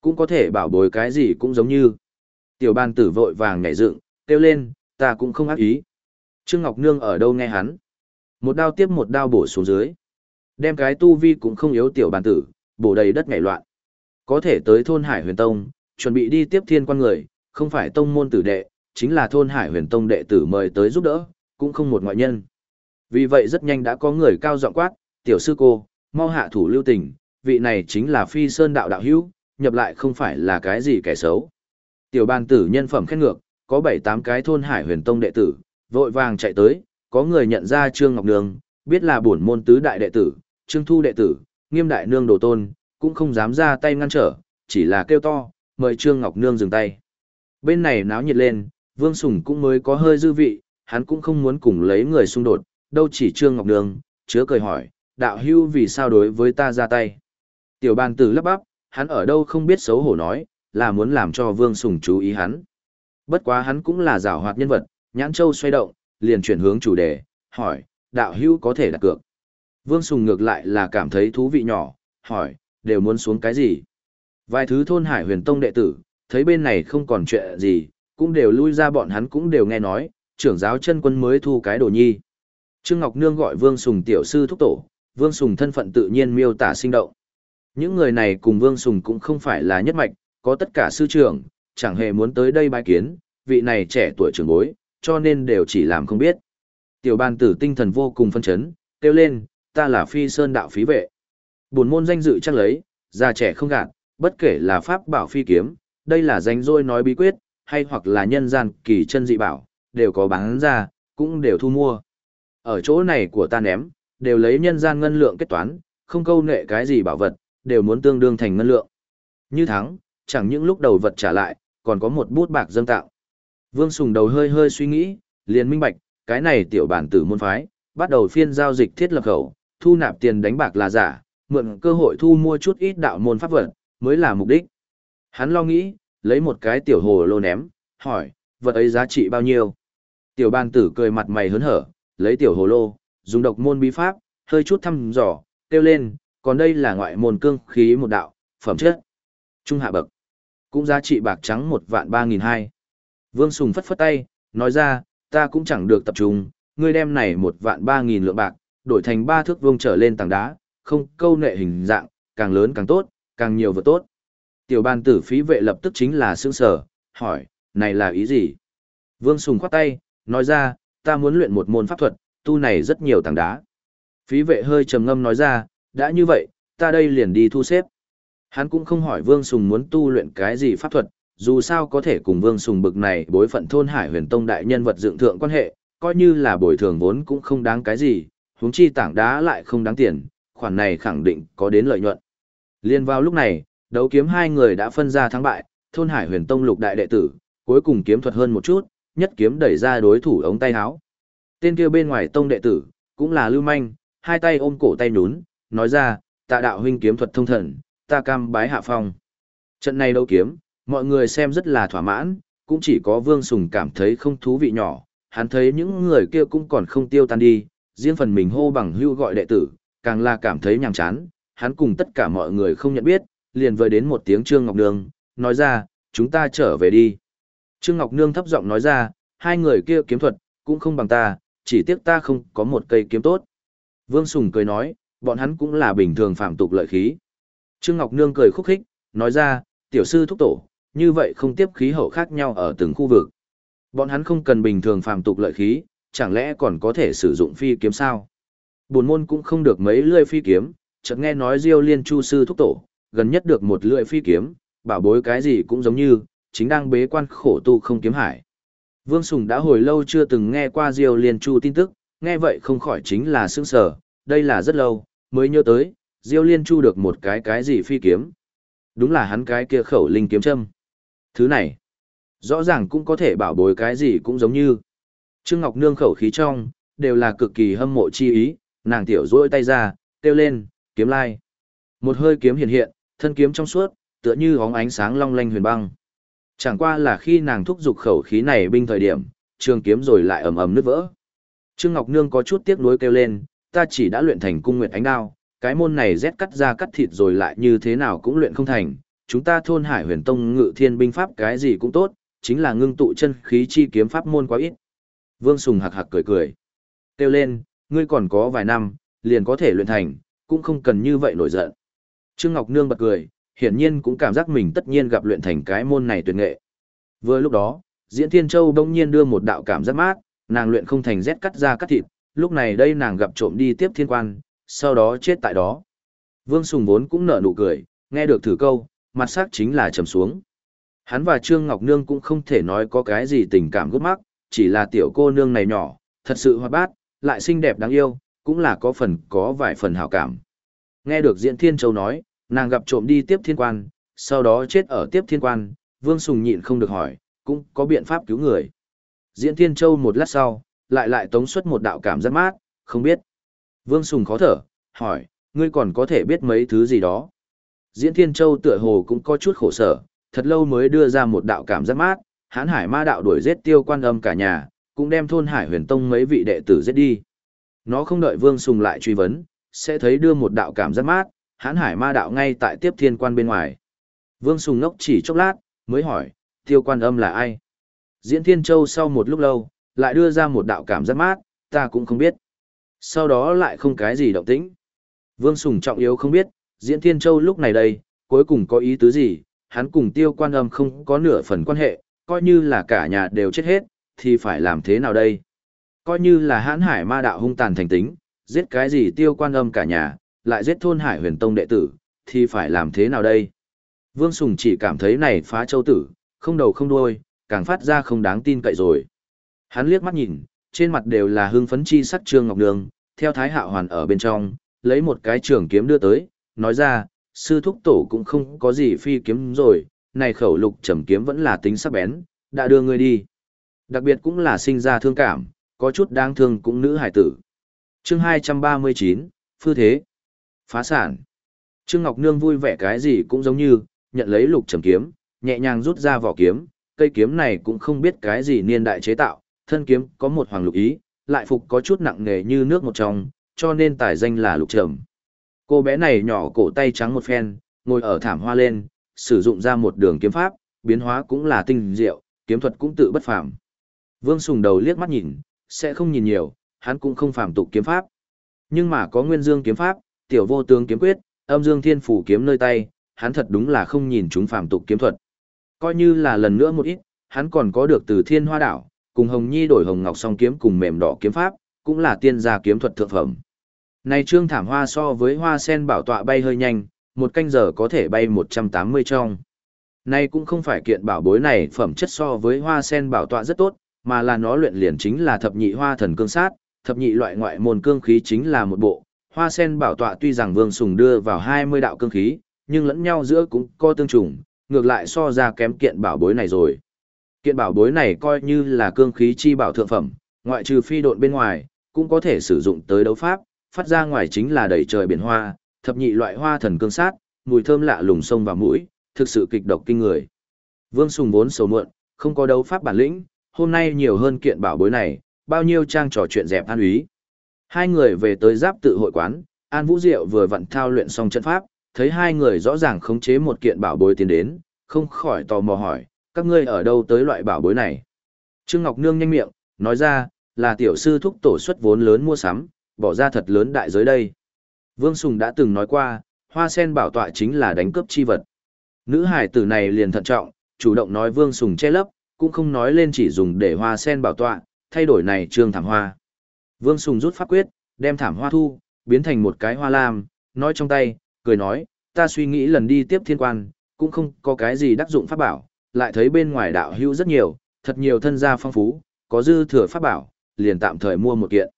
cũng có thể bảo bối cái gì cũng giống như. Tiểu ban tử vội vàng nhảy dựng, kêu lên, ta cũng không ác ý. Trương Ngọc Nương ở đâu nghe hắn. Một đao tiếp một đao bổ xuống dưới. Đem cái tu vi cũng không yếu tiểu bàn tử, bổ đầy đất nhảy loạn. Có thể tới thôn Hải Huyền Tông, chuẩn bị đi tiếp thiên quan người, không phải tông môn tử đệ, chính là thôn Hải Huyền Tông đệ tử mời tới giúp đỡ, cũng không một ngoại nhân. Vì vậy rất nhanh đã có người cao giọng quát, tiểu sư cô, mau hạ thủ lưu tình, vị này chính là phi sơn đạo đạo hữu, nhập lại không phải là cái gì kẻ xấu. Tiểu bàn tử nhân phẩm khét ngược, có bảy tám cái thôn Hải Huyền Tông đệ tử, vội vàng chạy tới, có người nhận ra Trương Ngọc Nương, biết là bổn môn tứ đại đệ tử, Trương Thu đệ tử, Nghiêm đại nương đồ tôn, cũng không dám ra tay ngăn trở, chỉ là kêu to, mời Trương Ngọc Nương dừng tay. Bên này náo nhiệt lên, Vương Sùng cũng mới có hơi dư vị, hắn cũng không muốn cùng lấy người xung đột, đâu chỉ Trương Ngọc Nương, chứa cười hỏi, đạo hưu vì sao đối với ta ra tay. Tiểu bàn tử lắp bắp, hắn ở đâu không biết xấu hổ nói, là muốn làm cho Vương Sùng chú ý hắn. Bất quá hắn cũng là giảo hoạt nhân vật, nhãn châu xoay động, liền chuyển hướng chủ đề, hỏi, đạo hữu có thể đặt cược. Vương Sùng ngược lại là cảm thấy thú vị nhỏ, hỏi, đều muốn xuống cái gì? Vài thứ thôn hải huyền tông đệ tử, thấy bên này không còn chuyện gì, cũng đều lui ra bọn hắn cũng đều nghe nói, trưởng giáo chân quân mới thu cái đồ nhi. Trương Ngọc Nương gọi Vương Sùng tiểu sư thúc tổ, Vương Sùng thân phận tự nhiên miêu tả sinh động. Những người này cùng Vương Sùng cũng không phải là nhất mạch, có tất cả sư trưởng, chẳng hề muốn tới đây bái kiến, vị này trẻ tuổi trưởng bối, cho nên đều chỉ làm không biết. Tiểu bàn tử tinh thần vô cùng phân chấn, kêu lên, ta là phi sơn đạo phí vệ. Buồn môn danh dự chắc lấy, già trẻ không gạt, bất kể là pháp bảo phi kiếm, đây là danh rôi nói bí quyết, hay hoặc là nhân gian kỳ chân dị bảo, đều có bán ra, cũng đều thu mua. Ở chỗ này của ta ném, đều lấy nhân gian ngân lượng kết toán, không câu nệ cái gì bảo vật, đều muốn tương đương thành ngân lượng. Như thắng, chẳng những lúc đầu vật trả lại, còn có một bút bạc dâng tạo. Vương Sùng đầu hơi hơi suy nghĩ, liền minh bạch, cái này tiểu bản tử môn phái, bắt đầu phiên giao dịch thiết lập khẩu, thu nạp tiền đánh bạc là giả, mượn cơ hội thu mua chút ít đạo môn pháp vật, mới là mục đích. Hắn lo nghĩ, lấy một cái tiểu hồ lô ném, hỏi, vật ấy giá trị bao nhiêu? Tiểu bàn tử cười mặt mày hớn hở, lấy tiểu hồ lô, dùng độc môn bí pháp, hơi chút thăm dò, kêu lên, còn đây là ngoại môn cương khí một đạo, phẩm chất. Trung hạ bậc. Cũng giá trị bạc trắng một vạn ba nghìn hai. Vương Sùng phất phất tay, nói ra, ta cũng chẳng được tập trung, ngươi đem này một vạn ba nghìn lượng bạc, đổi thành ba thước vuông trở lên tảng đá, không câu nệ hình dạng, càng lớn càng tốt, càng nhiều vừa tốt. Tiểu bàn tử phí vệ lập tức chính là sương sở, hỏi, này là ý gì? Vương Sùng khoát tay, nói ra, ta muốn luyện một môn pháp thuật, tu này rất nhiều tảng đá. Phí vệ hơi trầm ngâm nói ra, đã như vậy, ta đây liền đi thu xếp. Hắn cũng không hỏi Vương Sùng muốn tu luyện cái gì pháp thuật, dù sao có thể cùng Vương Sùng bực này bối phận thôn Hải Huyền Tông đại nhân vật dựng thượng quan hệ, coi như là bồi thường vốn cũng không đáng cái gì, huống chi tảng đá lại không đáng tiền, khoản này khẳng định có đến lợi nhuận. Liên vào lúc này, đấu kiếm hai người đã phân ra thắng bại, thôn Hải Huyền Tông lục đại đệ tử, cuối cùng kiếm thuật hơn một chút, nhất kiếm đẩy ra đối thủ ống tay áo. Tên kia bên ngoài tông đệ tử, cũng là lưu manh, hai tay ôm cổ tay nhún, nói ra, tạ đạo huynh kiếm thuật thông thần, ta cam bái hạ phong. Trận này đấu kiếm, mọi người xem rất là thỏa mãn, cũng chỉ có Vương Sùng cảm thấy không thú vị nhỏ, hắn thấy những người kia cũng còn không tiêu tan đi, riêng phần mình hô bằng hưu gọi đệ tử, càng là cảm thấy nhàm chán, hắn cùng tất cả mọi người không nhận biết, liền vơi đến một tiếng Trương Ngọc Nương, nói ra, chúng ta trở về đi. Trương Ngọc Nương thấp giọng nói ra, hai người kia kiếm thuật, cũng không bằng ta, chỉ tiếc ta không có một cây kiếm tốt. Vương Sùng cười nói, bọn hắn cũng là bình thường phạm tục lợi khí. Trương Ngọc Nương cười khúc khích, nói ra, tiểu sư thúc tổ, như vậy không tiếp khí hậu khác nhau ở từng khu vực. Bọn hắn không cần bình thường phạm tục lợi khí, chẳng lẽ còn có thể sử dụng phi kiếm sao? Buồn môn cũng không được mấy lưỡi phi kiếm, chợt nghe nói Diêu Liên Chu sư thúc tổ, gần nhất được một lưỡi phi kiếm, bảo bối cái gì cũng giống như, chính đang bế quan khổ tu không kiếm hải. Vương Sùng đã hồi lâu chưa từng nghe qua Diêu Liên Chu tin tức, nghe vậy không khỏi chính là sững sờ, đây là rất lâu, mới nhớ tới, Diêu Liên Chu được một cái cái gì phi kiếm. Đúng là hắn cái kia khẩu linh kiếm châm. Thứ này, rõ ràng cũng có thể bảo bối cái gì cũng giống như. Trương Ngọc Nương khẩu khí trong, đều là cực kỳ hâm mộ chi ý, nàng tiểu rỗi tay ra, kêu lên, kiếm lai. Một hơi kiếm hiện hiện, thân kiếm trong suốt, tựa như óng ánh sáng long lanh huyền băng. Chẳng qua là khi nàng thúc giục khẩu khí này binh thời điểm, trường kiếm rồi lại ầm ầm nứt vỡ. Trương Ngọc Nương có chút tiếc nuối kêu lên, ta chỉ đã luyện thành cung nguyệt ánh đao, cái môn này rét cắt ra cắt thịt rồi lại như thế nào cũng luyện không thành, chúng ta thôn hải huyền tông ngự thiên binh pháp cái gì cũng tốt, chính là ngưng tụ chân khí chi kiếm pháp môn quá ít. Vương Sùng hạc hạc cười cười. Kêu lên, ngươi còn có vài năm, liền có thể luyện thành, cũng không cần như vậy nổi giận. Trương Ngọc Nương bật cười, hiển nhiên cũng cảm giác mình tất nhiên gặp luyện thành cái môn này tuyệt nghệ. Vừa lúc đó, Diễn Thiên Châu đông nhiên đưa một đạo cảm giác mát, nàng luyện không thành rét cắt ra cắt thịt, lúc này đây nàng gặp trộm đi tiếp thiên quan, sau đó chết tại đó. Vương Sùng vốn cũng nở nụ cười, nghe được thử câu, mặt sắc chính là trầm xuống. Hắn và Trương Ngọc Nương cũng không thể nói có cái gì tình cảm gốc mắc, chỉ là tiểu cô nương này nhỏ, thật sự hoạt bát, lại xinh đẹp đáng yêu, cũng là có phần có vài phần hảo cảm. Nghe được Diễn Thiên Châu nói, nàng gặp trộm đi tiếp thiên quan, sau đó chết ở tiếp thiên quan, Vương Sùng nhịn không được hỏi, cũng có biện pháp cứu người. Diễn Thiên Châu một lát sau, lại lại tống xuất một đạo cảm giác mát, không biết. Vương Sùng khó thở, hỏi, ngươi còn có thể biết mấy thứ gì đó. Diễn Thiên Châu tựa hồ cũng có chút khổ sở, thật lâu mới đưa ra một đạo cảm giác mát, hán hải ma đạo đuổi giết tiêu quan âm cả nhà, cũng đem thôn hải huyền tông mấy vị đệ tử giết đi. Nó không đợi Vương Sùng lại truy vấn, sẽ thấy đưa một đạo cảm giác mát, hán hải ma đạo ngay tại tiếp thiên quan bên ngoài. Vương Sùng ngốc chỉ chốc lát, mới hỏi, tiêu quan âm là ai? Diễn Thiên Châu sau một lúc lâu, lại đưa ra một đạo cảm giác mát, ta cũng không biết. Sau đó lại không cái gì động tĩnh. Vương Sùng trọng yếu không biết, Diễn Thiên Châu lúc này đây, cuối cùng có ý tứ gì, hắn cùng tiêu quan âm không có nửa phần quan hệ, coi như là cả nhà đều chết hết, thì phải làm thế nào đây? Coi như là hãn hải ma đạo hung tàn thành tính, giết cái gì tiêu quan âm cả nhà, lại giết thôn hải huyền tông đệ tử, thì phải làm thế nào đây? Vương Sùng chỉ cảm thấy này phá châu tử, không đầu không đuôi, càng phát ra không đáng tin cậy rồi. Hắn liếc mắt nhìn, trên mặt đều là hương phấn chi sắc Trương Ngọc Đường, theo Thái Hạo Hoàn ở bên trong, lấy một cái trường kiếm đưa tới, nói ra, sư thúc tổ cũng không có gì phi kiếm rồi, này khẩu lục trầm kiếm vẫn là tính sắc bén, đã đưa người đi. Đặc biệt cũng là sinh ra thương cảm, có chút đáng thương cũng nữ hải tử. chương 239, phư Thế. Phá sản. Trương Ngọc Nương vui vẻ cái gì cũng giống như, nhận lấy lục trầm kiếm, nhẹ nhàng rút ra vỏ kiếm, cây kiếm này cũng không biết cái gì niên đại chế tạo, thân kiếm có một hoàng lục ý, lại phục có chút nặng nề như nước một trong, cho nên tài danh là lục trầm. Cô bé này nhỏ cổ tay trắng một phen, ngồi ở thảm hoa lên, sử dụng ra một đường kiếm pháp, biến hóa cũng là tinh diệu, kiếm thuật cũng tự bất phàm. Vương Sùng đầu liếc mắt nhìn, sẽ không nhìn nhiều, hắn cũng không phàm tục kiếm pháp. Nhưng mà có Nguyên Dương kiếm pháp, Tiểu Vô Tướng kiếm quyết, Âm Dương Thiên phủ kiếm nơi tay, hắn thật đúng là không nhìn chúng phàm tục kiếm thuật. Coi như là lần nữa một ít, hắn còn có được từ Thiên Hoa đảo, cùng Hồng Nhi đổi Hồng Ngọc song kiếm cùng mềm đỏ kiếm pháp, cũng là tiên gia kiếm thuật thượng phẩm. Này trương thảm hoa so với hoa sen bảo tọa bay hơi nhanh, một canh giờ có thể bay 180 trong. Này cũng không phải kiện bảo bối này phẩm chất so với hoa sen bảo tọa rất tốt, mà là nó luyện liền chính là thập nhị hoa thần cương sát, thập nhị loại ngoại môn cương khí chính là một bộ. Hoa sen bảo tọa tuy rằng vương sùng đưa vào 20 đạo cương khí, nhưng lẫn nhau giữa cũng có tương trùng, ngược lại so ra kém kiện bảo bối này rồi. Kiện bảo bối này coi như là cương khí chi bảo thượng phẩm, ngoại trừ phi độn bên ngoài, cũng có thể sử dụng tới đấu pháp, phát ra ngoài chính là đầy trời biển hoa, thập nhị loại hoa thần cương sát, mùi thơm lạ lùng sông vào mũi, thực sự kịch độc kinh người. Vương Sùng vốn sầu muộn, không có đấu pháp bản lĩnh, hôm nay nhiều hơn kiện bảo bối này, bao nhiêu trang trò chuyện dẹp an úy. Hai người về tới giáp tự hội quán, An Vũ Diệu vừa vận thao luyện xong trận pháp, thấy hai người rõ ràng khống chế một kiện bảo bối tiến đến, không khỏi tò mò hỏi, các ngươi ở đâu tới loại bảo bối này. Trương Ngọc Nương nhanh miệng, nói ra, là tiểu sư thúc tổ xuất vốn lớn mua sắm, bỏ ra thật lớn đại giới đây. Vương Sùng đã từng nói qua, hoa sen bảo tọa chính là đánh cướp chi vật. Nữ hải tử này liền thận trọng, chủ động nói Vương Sùng che lấp, cũng không nói lên chỉ dùng để hoa sen bảo tọa, thay đổi này trương thảm hoa. Vương Sùng rút pháp quyết, đem thảm hoa thu, biến thành một cái hoa lam, nói trong tay, cười nói, ta suy nghĩ lần đi tiếp thiên quan, cũng không có cái gì đắc dụng pháp bảo, lại thấy bên ngoài đạo hữu rất nhiều, thật nhiều thân gia phong phú, có dư thừa pháp bảo, liền tạm thời mua một kiện.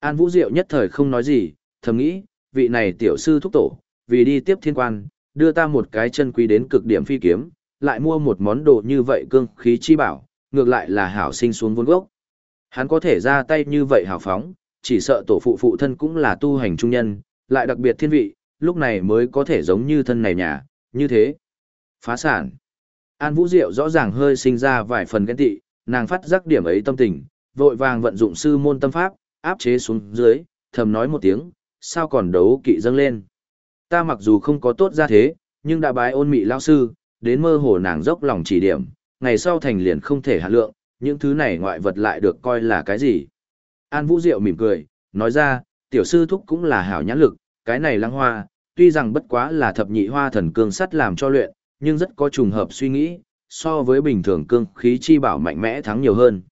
An Vũ Diệu nhất thời không nói gì, thầm nghĩ, vị này tiểu sư thúc tổ, vì đi tiếp thiên quan, đưa ta một cái chân quý đến cực điểm phi kiếm, lại mua một món đồ như vậy cương khí chi bảo, ngược lại là hảo sinh xuống vốn gốc. Hắn có thể ra tay như vậy hào phóng, chỉ sợ tổ phụ phụ thân cũng là tu hành trung nhân, lại đặc biệt thiên vị, lúc này mới có thể giống như thân này nhà, như thế. Phá sản. An Vũ Diệu rõ ràng hơi sinh ra vài phần ghen tị, nàng phát giác điểm ấy tâm tình, vội vàng vận dụng sư môn tâm pháp, áp chế xuống dưới, thầm nói một tiếng, sao còn đấu kỵ dâng lên. Ta mặc dù không có tốt ra thế, nhưng đã bái ôn mị lao sư, đến mơ hồ nàng dốc lòng chỉ điểm, ngày sau thành liền không thể hạ lượng, những thứ này ngoại vật lại được coi là cái gì. An Vũ Diệu mỉm cười, nói ra, tiểu sư thúc cũng là hảo nhãn lực, cái này lăng hoa, tuy rằng bất quá là thập nhị hoa thần cương sắt làm cho luyện, nhưng rất có trùng hợp suy nghĩ, so với bình thường cương khí chi bảo mạnh mẽ thắng nhiều hơn.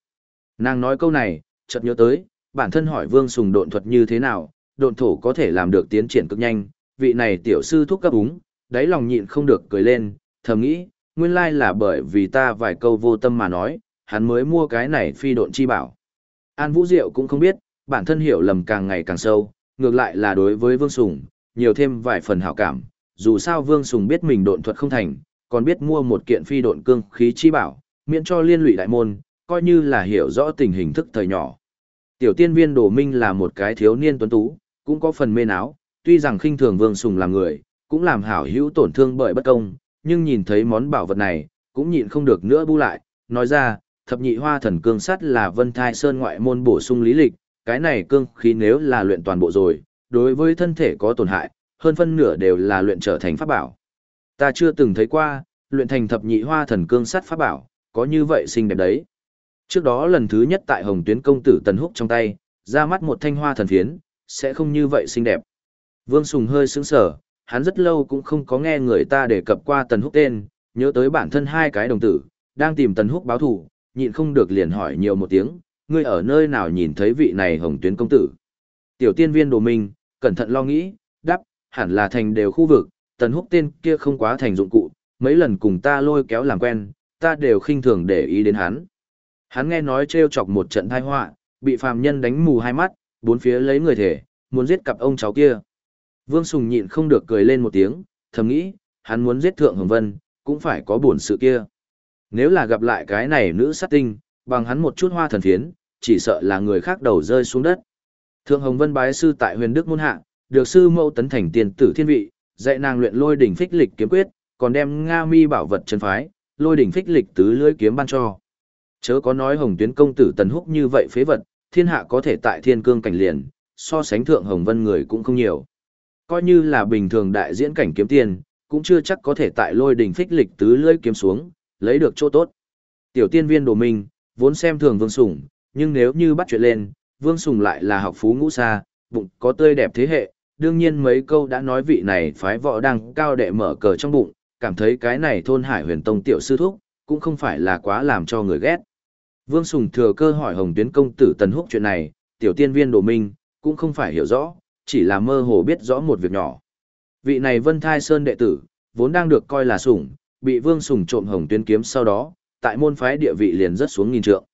Nàng nói câu này, chợt nhớ tới, bản thân hỏi Vương Sùng độn thuật như thế nào, độn thổ có thể làm được tiến triển cực nhanh, vị này tiểu sư thuốc cấp úng, đáy lòng nhịn không được cười lên, thầm nghĩ, nguyên lai là bởi vì ta vài câu vô tâm mà nói, hắn mới mua cái này phi độn chi bảo. An Vũ Diệu cũng không biết, bản thân hiểu lầm càng ngày càng sâu, ngược lại là đối với Vương Sùng, nhiều thêm vài phần hảo cảm, dù sao Vương Sùng biết mình độn thuật không thành, còn biết mua một kiện phi độn cương khí chi bảo, miễn cho liên lụy đại môn, coi như là hiểu rõ tình hình thức thời nhỏ. Tiểu tiên viên Đồ Minh là một cái thiếu niên tuấn tú, cũng có phần mê náo, tuy rằng khinh thường Vương Sùng là người, cũng làm hảo hữu tổn thương bởi bất công, nhưng nhìn thấy món bảo vật này, cũng nhịn không được nữa bu lại, nói ra, thập nhị hoa thần cương sắt là vân thai sơn ngoại môn bổ sung lý lịch, cái này cương khí nếu là luyện toàn bộ rồi, đối với thân thể có tổn hại, hơn phân nửa đều là luyện trở thành pháp bảo. Ta chưa từng thấy qua, luyện thành thập nhị hoa thần cương sắt pháp bảo, có như vậy xinh đẹp đấy. Trước đó lần thứ nhất tại Hồng Tuyến công tử Tần Húc trong tay, ra mắt một thanh hoa thần phiến, sẽ không như vậy xinh đẹp. Vương Sùng hơi sững sờ, hắn rất lâu cũng không có nghe người ta đề cập qua Tần Húc tên, nhớ tới bản thân hai cái đồng tử, đang tìm Tần Húc báo thủ, nhịn không được liền hỏi nhiều một tiếng, ngươi ở nơi nào nhìn thấy vị này Hồng Tuyến công tử. Tiểu tiên viên đồ minh, cẩn thận lo nghĩ, đáp, hẳn là thành đều khu vực, Tần Húc tên kia không quá thành dụng cụ, mấy lần cùng ta lôi kéo làm quen, ta đều khinh thường để ý đến hắn. Hắn nghe nói trêu chọc một trận tai họa, bị phàm nhân đánh mù hai mắt, bốn phía lấy người thể, muốn giết cặp ông cháu kia. Vương Sùng nhịn không được cười lên một tiếng, thầm nghĩ, hắn muốn giết Thượng Hồng Vân, cũng phải có buồn sự kia. Nếu là gặp lại cái này nữ sát tinh, bằng hắn một chút hoa thần phiến, chỉ sợ là người khác đầu rơi xuống đất. Thượng Hồng Vân bái sư tại huyền Đức Môn Hạ, được sư mẫu tấn thành tiền tử thiên vị, dạy nàng luyện lôi đỉnh phích lịch kiếm quyết, còn đem Nga mi bảo vật chân phái, lôi đỉnh phích lịch tứ lưỡi kiếm ban cho. Chớ có nói Hồng Tuyến công tử Tần Húc như vậy phế vật, thiên hạ có thể tại thiên cương cảnh liền, so sánh thượng Hồng Vân người cũng không nhiều. Coi như là bình thường đại diễn cảnh kiếm tiền, cũng chưa chắc có thể tại lôi đỉnh phích lịch tứ lưỡi kiếm xuống, lấy được chỗ tốt. Tiểu tiên viên đồ minh, vốn xem thường Vương Sùng, nhưng nếu như bắt chuyện lên, Vương Sùng lại là học phú ngũ xa, bụng có tươi đẹp thế hệ, đương nhiên mấy câu đã nói vị này phái võ đang cao đệ mở cờ trong bụng, cảm thấy cái này thôn hải huyền tông tiểu sư thúc, cũng không phải là quá làm cho người ghét. Vương Sùng thừa cơ hỏi Hồng Tuyến công tử Tần Húc chuyện này, tiểu tiên viên đồ minh, cũng không phải hiểu rõ, chỉ là mơ hồ biết rõ một việc nhỏ. Vị này Vân Thai Sơn đệ tử, vốn đang được coi là sủng, bị Vương Sùng trộm Hồng Tuyến kiếm sau đó, tại môn phái địa vị liền rất xuống nghìn trượng.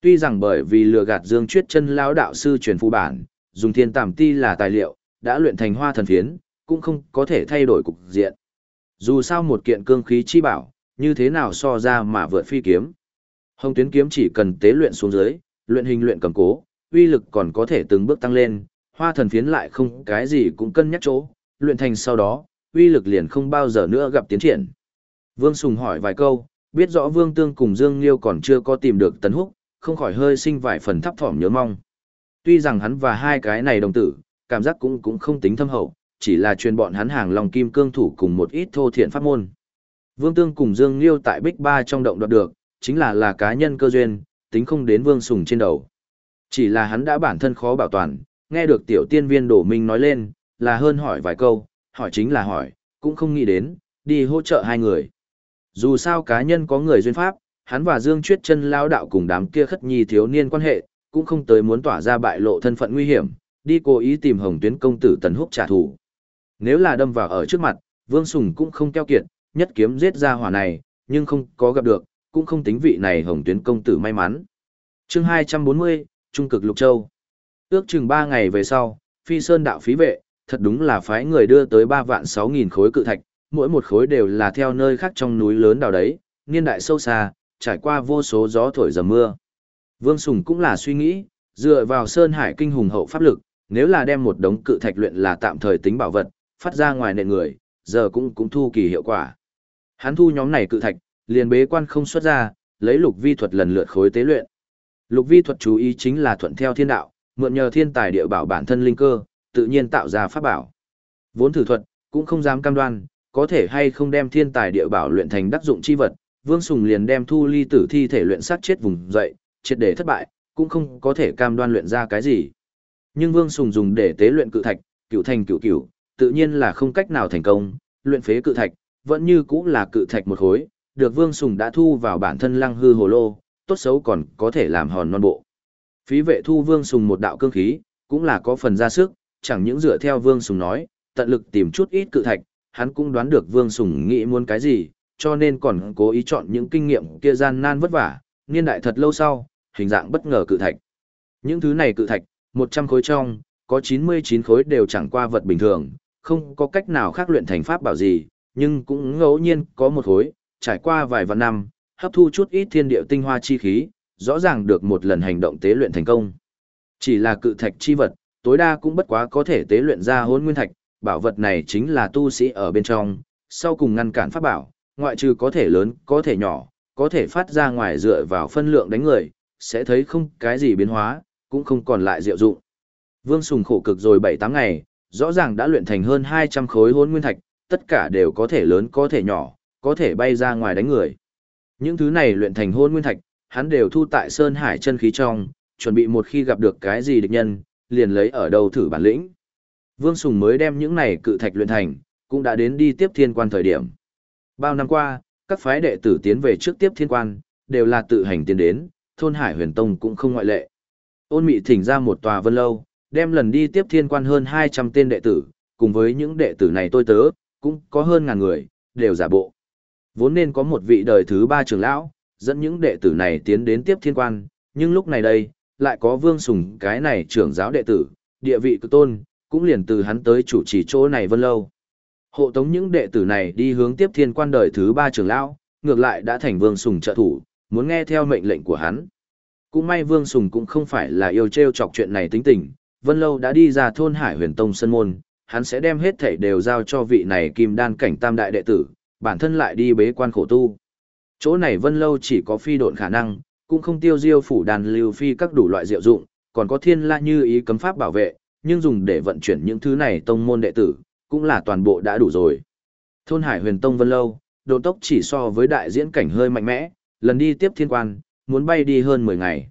Tuy rằng bởi vì lừa gạt Dương Chuyết chân lão đạo sư truyền phù bản, dùng thiên tàm ti là tài liệu, đã luyện thành hoa thần phiến, cũng không có thể thay đổi cục diện. Dù sao một kiện cương khí chi bảo, như thế nào so ra mà vượt phi kiếm. Hồng tuyến kiếm chỉ cần tế luyện xuống dưới, luyện hình luyện cầm cố, uy lực còn có thể từng bước tăng lên, hoa thần phiến lại không cái gì cũng cân nhắc chỗ, luyện thành sau đó, uy lực liền không bao giờ nữa gặp tiến triển. Vương Sùng hỏi vài câu, biết rõ Vương Tương cùng Dương Liêu còn chưa có tìm được Tấn Húc, không khỏi hơi sinh vài phần thấp thỏm nhớ mong. Tuy rằng hắn và hai cái này đồng tử, cảm giác cũng cũng không tính thâm hậu, chỉ là truyền bọn hắn hàng lòng kim cương thủ cùng một ít thô thiện pháp môn. Vương Tương cùng Dương Liêu tại Bích Ba trong động đoạt được, chính là là cá nhân cơ duyên, tính không đến Vương Sùng trên đầu. Chỉ là hắn đã bản thân khó bảo toàn, nghe được tiểu tiên viên đổ minh nói lên, là hơn hỏi vài câu, hỏi chính là hỏi, cũng không nghĩ đến, đi hỗ trợ hai người. Dù sao cá nhân có người duyên pháp, hắn và Dương Chuyết chân lao đạo cùng đám kia khất nhi thiếu niên quan hệ, cũng không tới muốn tỏa ra bại lộ thân phận nguy hiểm, đi cố ý tìm Hồng Tuyến công tử Tần Húc trả thù. Nếu là đâm vào ở trước mặt, Vương Sùng cũng không keo kiệt, nhất kiếm giết ra hỏa này, nhưng không có gặp được, cũng không tính vị này Hồng Tuyến công tử may mắn. Chương 240, Trung cực Lục Châu. Ước chừng ba ngày về sau, Phi Sơn đạo phí vệ, thật đúng là phái người đưa tới ba vạn sáu nghìn khối cự thạch, mỗi một khối đều là theo nơi khác trong núi lớn đào đấy, niên đại sâu xa, trải qua vô số gió thổi dầm mưa. Vương Sùng cũng là suy nghĩ, dựa vào Sơn Hải kinh hùng hậu pháp lực, nếu là đem một đống cự thạch luyện là tạm thời tính bảo vật, phát ra ngoài nền người, giờ cũng cũng thu kỳ hiệu quả. Hắn thu nhóm này cự thạch, liền bế quan không xuất ra, lấy lục vi thuật lần lượt khối tế luyện. Lục vi thuật chú ý chính là thuận theo thiên đạo, mượn nhờ thiên tài địa bảo bản thân linh cơ, tự nhiên tạo ra pháp bảo. Vốn thử thuật, cũng không dám cam đoan, có thể hay không đem thiên tài địa bảo luyện thành đắc dụng chi vật, Vương Sùng liền đem thu ly tử thi thể luyện sát chết vùng dậy, triệt để thất bại, cũng không có thể cam đoan luyện ra cái gì. Nhưng Vương Sùng dùng để tế luyện cự thạch, cựu thành cựu cựu, tự nhiên là không cách nào thành công, luyện phế cự thạch, vẫn như cũng là cự thạch một khối, được Vương Sùng đã thu vào bản thân lăng hư hồ lô, tốt xấu còn có thể làm hòn non bộ. Phí vệ thu Vương Sùng một đạo cương khí, cũng là có phần ra sức, chẳng những dựa theo Vương Sùng nói, tận lực tìm chút ít cự thạch, hắn cũng đoán được Vương Sùng nghĩ muốn cái gì, cho nên còn cố ý chọn những kinh nghiệm kia gian nan vất vả, niên đại thật lâu sau, hình dạng bất ngờ cự thạch. Những thứ này cự thạch, 100 khối trong, có 99 khối đều chẳng qua vật bình thường, không có cách nào khác luyện thành pháp bảo gì, nhưng cũng ngẫu nhiên có một khối, trải qua vài vạn năm, hấp thu chút ít thiên địa tinh hoa chi khí, rõ ràng được một lần hành động tế luyện thành công. Chỉ là cự thạch chi vật, tối đa cũng bất quá có thể tế luyện ra hôn nguyên thạch, bảo vật này chính là tu sĩ ở bên trong, sau cùng ngăn cản pháp bảo, ngoại trừ có thể lớn, có thể nhỏ, có thể phát ra ngoài dựa vào phân lượng đánh người, sẽ thấy không cái gì biến hóa, cũng không còn lại diệu dụng. Vương Sùng khổ cực rồi 7-8 ngày, rõ ràng đã luyện thành hơn 200 khối hôn nguyên thạch, tất cả đều có thể lớn có thể nhỏ, có thể bay ra ngoài đánh người. Những thứ này luyện thành hôn nguyên thạch, hắn đều thu tại Sơn Hải chân khí trong, chuẩn bị một khi gặp được cái gì địch nhân, liền lấy ở đâu thử bản lĩnh. Vương Sùng mới đem những này cự thạch luyện thành, cũng đã đến đi tiếp thiên quan thời điểm. Bao năm qua, các phái đệ tử tiến về trước tiếp thiên quan, đều là tự hành tiến đến, thôn Hải huyền tông cũng không ngoại lệ. Ôn mị thỉnh ra một tòa vân lâu, đem lần đi tiếp thiên quan hơn 200 tên đệ tử, cùng với những đệ tử này tôi tớ, cũng có hơn ngàn người, đều giả bộ. Vốn nên có một vị đời thứ ba trưởng lão, dẫn những đệ tử này tiến đến tiếp thiên quan, nhưng lúc này đây, lại có vương sùng cái này trưởng giáo đệ tử, địa vị cực tôn, cũng liền từ hắn tới chủ trì chỗ này vân lâu. Hộ tống những đệ tử này đi hướng tiếp thiên quan đời thứ ba trưởng lão, ngược lại đã thành vương sùng trợ thủ, muốn nghe theo mệnh lệnh của hắn. Cũng may vương sùng cũng không phải là yêu treo chọc chuyện này tính tình, vân lâu đã đi ra thôn hải huyền tông sân môn, hắn sẽ đem hết thảy đều giao cho vị này kim đan cảnh tam đại đệ tử, bản thân lại đi bế quan khổ tu. Chỗ này vân lâu chỉ có phi độn khả năng, cũng không tiêu diêu phủ đàn lưu phi các đủ loại diệu dụng, còn có thiên la như ý cấm pháp bảo vệ, nhưng dùng để vận chuyển những thứ này tông môn đệ tử, cũng là toàn bộ đã đủ rồi. Thôn Hải Huyền Tông Vân Lâu, độ tốc chỉ so với đại diễn cảnh hơi mạnh mẽ, lần đi tiếp thiên quan, muốn bay đi hơn 10 ngày.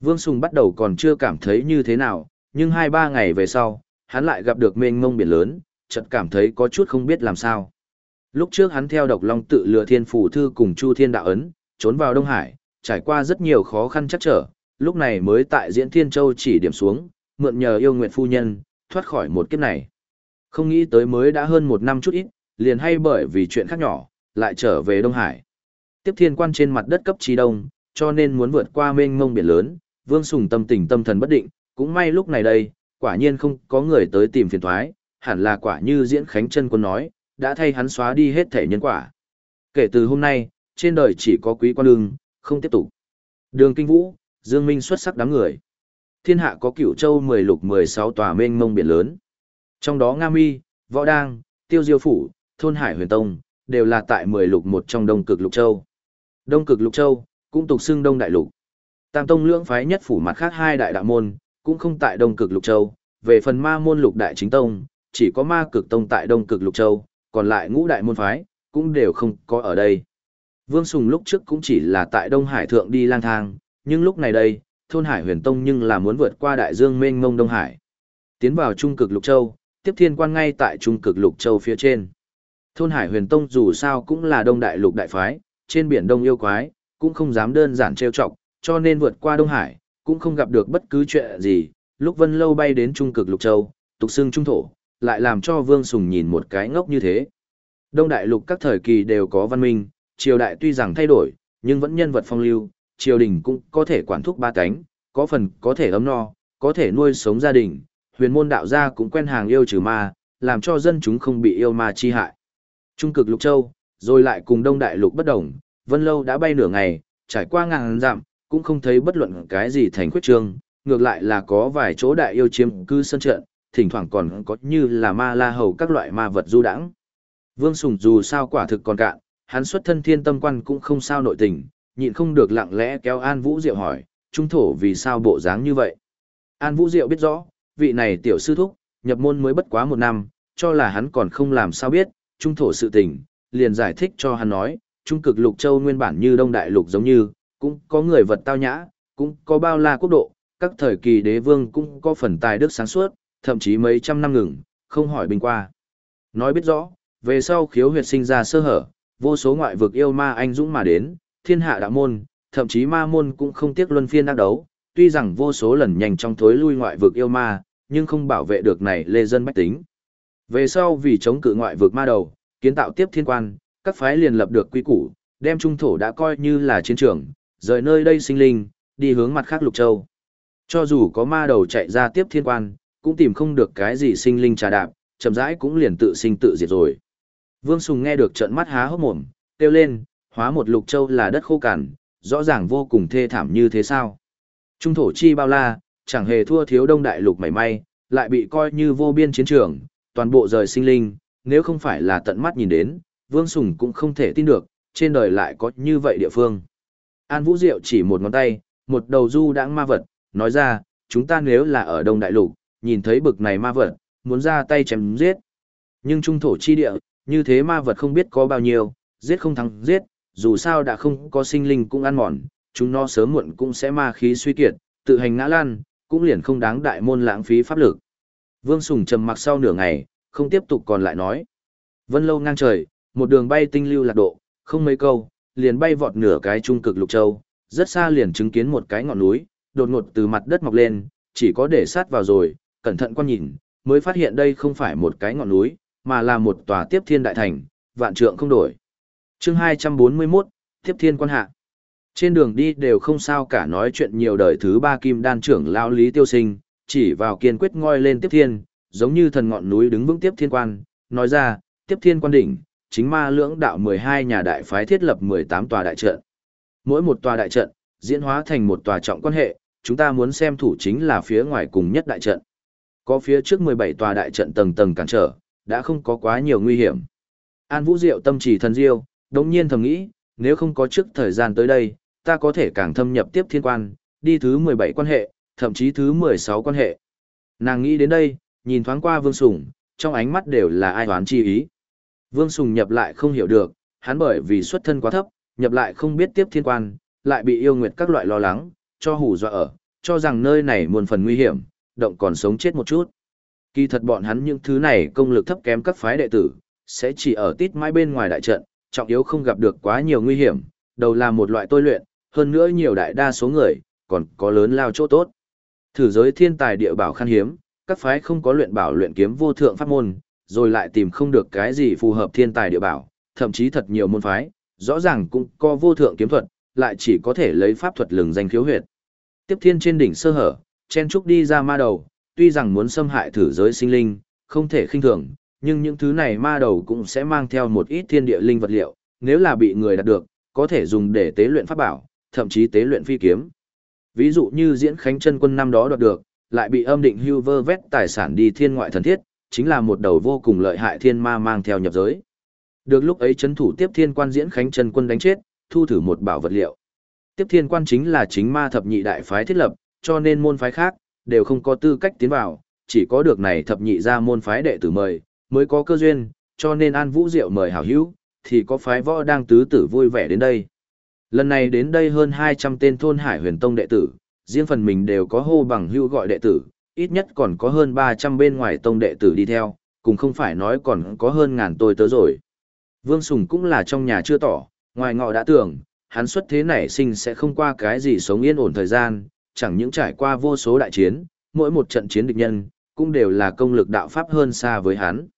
Vương Sùng bắt đầu còn chưa cảm thấy như thế nào, nhưng 2-3 ngày về sau, hắn lại gặp được mênh mông biển lớn, chợt cảm thấy có chút không biết làm sao. Lúc trước hắn theo độc long tự lừa thiên phủ thư cùng Chu Thiên Đạo Ấn, trốn vào Đông Hải, trải qua rất nhiều khó khăn chắc trở, lúc này mới tại diễn Thiên Châu chỉ điểm xuống, mượn nhờ yêu nguyện phu nhân, thoát khỏi một kiếp này. Không nghĩ tới mới đã hơn một năm chút ít, liền hay bởi vì chuyện khác nhỏ, lại trở về Đông Hải. Tiếp thiên quan trên mặt đất cấp trí đông, cho nên muốn vượt qua mênh mông biển lớn, Vương Sùng tâm tình tâm thần bất định, cũng may lúc này đây, quả nhiên không có người tới tìm phiền thoái, hẳn là quả như diễn khánh chân quân nói, đã thay hắn xóa đi hết thể nhân quả. Kể từ hôm nay, trên đời chỉ có quý quan Đường, không tiếp tục. Đường Kinh Vũ, Dương Minh xuất sắc đám người. Thiên hạ có cửu châu 10 lục 16 tòa mênh mông biển lớn. Trong đó Nga Mi, Võ Đang, Tiêu Diêu Phủ, Thôn Hải Huyền Tông, đều là tại 10 lục một trong Đông Cực Lục Châu. Đông Cực Lục Châu, cũng tục xưng Đông Đại Lục. Tam Tông lưỡng phái nhất phủ mặt khác hai đại đạo môn, cũng không tại Đông Cực Lục Châu. Về phần ma môn lục đại chính tông, chỉ có ma cực tông tại Đông Cực Lục Châu, còn lại ngũ đại môn phái, cũng đều không có ở đây. Vương Sùng lúc trước cũng chỉ là tại Đông Hải Thượng đi lang thang, nhưng lúc này đây, thôn Hải huyền tông nhưng là muốn vượt qua đại dương mênh mông Đông Hải. Tiến vào Trung cực Lục Châu, tiếp thiên quan ngay tại Trung cực Lục Châu phía trên. Thôn Hải huyền tông dù sao cũng là Đông Đại Lục Đại Phái, trên biển Đông yêu quái, cũng không dám đơn giản trêu chọc, cho nên vượt qua Đông Hải, cũng không gặp được bất cứ chuyện gì. Lúc Vân Lâu bay đến Trung cực Lục Châu, tục xưng Trung Thổ, lại làm cho Vương Sùng nhìn một cái ngốc như thế. Đông Đại Lục các thời kỳ đều có văn minh, triều đại tuy rằng thay đổi, nhưng vẫn nhân vật phong lưu, triều đình cũng có thể quản thúc ba cánh, có phần có thể ấm no, có thể nuôi sống gia đình, huyền môn đạo gia cũng quen hàng yêu trừ ma, làm cho dân chúng không bị yêu ma chi hại. Trung cực Lục Châu, rồi lại cùng Đông Đại Lục bất đồng, Vân Lâu đã bay nửa ngày, trải qua ngàn dặm, cũng không thấy bất luận cái gì thành khuyết trương, ngược lại là có vài chỗ đại yêu chiếm cư sân trận, thỉnh thoảng còn có như là ma la hầu các loại ma vật du đãng. Vương Sùng dù sao quả thực còn cạn, hắn xuất thân thiên tâm quan cũng không sao nội tình, nhịn không được lặng lẽ kéo An Vũ Diệu hỏi, trung thổ vì sao bộ dáng như vậy. An Vũ Diệu biết rõ, vị này tiểu sư thúc, nhập môn mới bất quá một năm, cho là hắn còn không làm sao biết, trung thổ sự tình, liền giải thích cho hắn nói, trung cực lục châu nguyên bản như đông đại lục giống như, cũng có người vật tao nhã, cũng có bao la quốc độ, các thời kỳ đế vương cũng có phần tài đức sáng suốt, thậm chí mấy trăm năm ngừng, không hỏi bình qua. Nói biết rõ, về sau khiếu huyệt sinh ra sơ hở, vô số ngoại vực yêu ma anh dũng mà đến, thiên hạ đạo môn, thậm chí ma môn cũng không tiếc luân phiên đắc đấu, tuy rằng vô số lần nhanh trong thối lui ngoại vực yêu ma, nhưng không bảo vệ được này lê dân bách tính. Về sau vì chống cự ngoại vực ma đầu, kiến tạo tiếp thiên quan, các phái liền lập được quy củ, đem trung thổ đã coi như là chiến trường, rời nơi đây sinh linh, đi hướng mặt khác lục châu. Cho dù có ma đầu chạy ra tiếp thiên quan, cũng tìm không được cái gì sinh linh trà đạp, chậm rãi cũng liền tự sinh tự diệt rồi. Vương Sùng nghe được trận mắt há hốc mồm, kêu lên, hóa một lục châu là đất khô cằn, rõ ràng vô cùng thê thảm như thế sao. Trung thổ chi bao la, chẳng hề thua thiếu đông đại lục mảy may, lại bị coi như vô biên chiến trường, toàn bộ rời sinh linh, nếu không phải là tận mắt nhìn đến, Vương Sùng cũng không thể tin được, trên đời lại có như vậy địa phương. An Vũ Diệu chỉ một ngón tay, một đầu du đãng ma vật, nói ra, chúng ta nếu là ở Đông Đại Lục, nhìn thấy bực này ma vật, muốn ra tay chém giết. Nhưng trung thổ chi địa, như thế ma vật không biết có bao nhiêu, giết không thắng giết, dù sao đã không có sinh linh cũng ăn mòn, chúng nó sớm muộn cũng sẽ ma khí suy kiệt, tự hành ngã lan, cũng liền không đáng đại môn lãng phí pháp lực. Vương Sùng trầm mặc sau nửa ngày, không tiếp tục còn lại nói. Vân lâu ngang trời, một đường bay tinh lưu lạc độ, không mấy câu, liền bay vọt nửa cái trung cực lục châu, rất xa liền chứng kiến một cái ngọn núi, đột ngột từ mặt đất mọc lên, chỉ có để sát vào rồi, cẩn thận quan nhìn, mới phát hiện đây không phải một cái ngọn núi, mà là một tòa tiếp thiên đại thành, vạn trượng không đổi. chương 241, tiếp thiên quan hạ. Trên đường đi đều không sao cả nói chuyện nhiều đời thứ ba kim đan trưởng lao lý tiêu sinh, chỉ vào kiên quyết ngoi lên tiếp thiên, giống như thần ngọn núi đứng vững tiếp thiên quan, nói ra, tiếp thiên quan đỉnh, chính ma lưỡng đạo 12 nhà đại phái thiết lập 18 tòa đại trận. Mỗi một tòa đại trận, diễn hóa thành một tòa trọng quan hệ, chúng ta muốn xem thủ chính là phía ngoài cùng nhất đại trận. Có phía trước 17 tòa đại trận tầng tầng cản trở, đã không có quá nhiều nguy hiểm. An Vũ Diệu tâm trì thần diêu, đồng nhiên thầm nghĩ, nếu không có trước thời gian tới đây, ta có thể càng thâm nhập tiếp thiên quan, đi thứ 17 quan hệ, thậm chí thứ 16 quan hệ. Nàng nghĩ đến đây, nhìn thoáng qua Vương Sùng, trong ánh mắt đều là ai hoán chi ý. Vương Sùng nhập lại không hiểu được, hắn bởi vì xuất thân quá thấp, nhập lại không biết tiếp thiên quan, lại bị yêu nguyệt các loại lo lắng, cho hủ dọa ở, cho rằng nơi này muôn phần nguy hiểm, động còn sống chết một chút. Kỳ thật bọn hắn những thứ này công lực thấp kém các phái đệ tử, sẽ chỉ ở tít mãi bên ngoài đại trận, trọng yếu không gặp được quá nhiều nguy hiểm, đầu là một loại tôi luyện, hơn nữa nhiều đại đa số người, còn có lớn lao chỗ tốt. Thử giới thiên tài địa bảo khan hiếm, các phái không có luyện bảo luyện kiếm vô thượng pháp môn, rồi lại tìm không được cái gì phù hợp thiên tài địa bảo, thậm chí thật nhiều môn phái, rõ ràng cũng có vô thượng kiếm thuật, lại chỉ có thể lấy pháp thuật lừng danh khiếu huyệt. Tiếp thiên trên đỉnh sơ hở, chen trúc đi ra ma đầu, tuy rằng muốn xâm hại thử giới sinh linh, không thể khinh thường, nhưng những thứ này ma đầu cũng sẽ mang theo một ít thiên địa linh vật liệu, nếu là bị người đạt được, có thể dùng để tế luyện pháp bảo, thậm chí tế luyện phi kiếm. Ví dụ như diễn khánh chân quân năm đó đoạt được, lại bị âm định hưu vơ vét tài sản đi thiên ngoại thần thiết, chính là một đầu vô cùng lợi hại thiên ma mang theo nhập giới. Được lúc ấy chấn thủ tiếp thiên quan diễn khánh chân quân đánh chết, thu thử một bảo vật liệu. Tiếp thiên quan chính là chính ma thập nhị đại phái thiết lập, cho nên môn phái khác, đều không có tư cách tiến vào, chỉ có được này thập nhị ra môn phái đệ tử mời, mới có cơ duyên, cho nên An Vũ Diệu mời hảo hữu, thì có phái võ đang tứ tử vui vẻ đến đây. Lần này đến đây hơn 200 tên thôn Hải Huyền Tông đệ tử, riêng phần mình đều có hô bằng hữu gọi đệ tử, ít nhất còn có hơn 300 bên ngoài tông đệ tử đi theo, cùng không phải nói còn có hơn ngàn tôi tớ rồi. Vương Sùng cũng là trong nhà chưa tỏ, ngoài ngọ đã tưởng, hắn xuất thế này sinh sẽ không qua cái gì sống yên ổn thời gian, chẳng những trải qua vô số đại chiến, mỗi một trận chiến địch nhân, cũng đều là công lực đạo pháp hơn xa với hắn.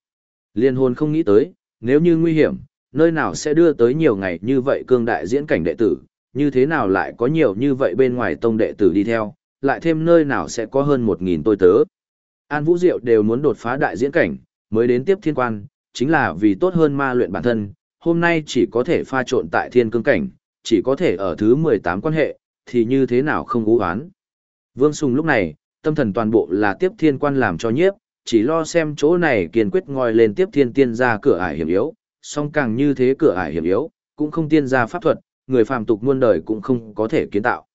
Liên hồn không nghĩ tới, nếu như nguy hiểm, nơi nào sẽ đưa tới nhiều ngày như vậy cương đại diễn cảnh đệ tử, như thế nào lại có nhiều như vậy bên ngoài tông đệ tử đi theo, lại thêm nơi nào sẽ có hơn 1.000 tôi tớ. An Vũ Diệu đều muốn đột phá đại diễn cảnh, mới đến tiếp thiên quan, chính là vì tốt hơn ma luyện bản thân, hôm nay chỉ có thể pha trộn tại thiên cương cảnh, chỉ có thể ở thứ 18 quan hệ, thì như thế nào không ú oán. Vương Sùng lúc này, tâm thần toàn bộ là tiếp thiên quan làm cho nhiếp, chỉ lo xem chỗ này kiên quyết ngoi lên tiếp thiên tiên ra cửa ải hiểm yếu, song càng như thế cửa ải hiểm yếu, cũng không tiên ra pháp thuật, người phàm tục muôn đời cũng không có thể kiến tạo.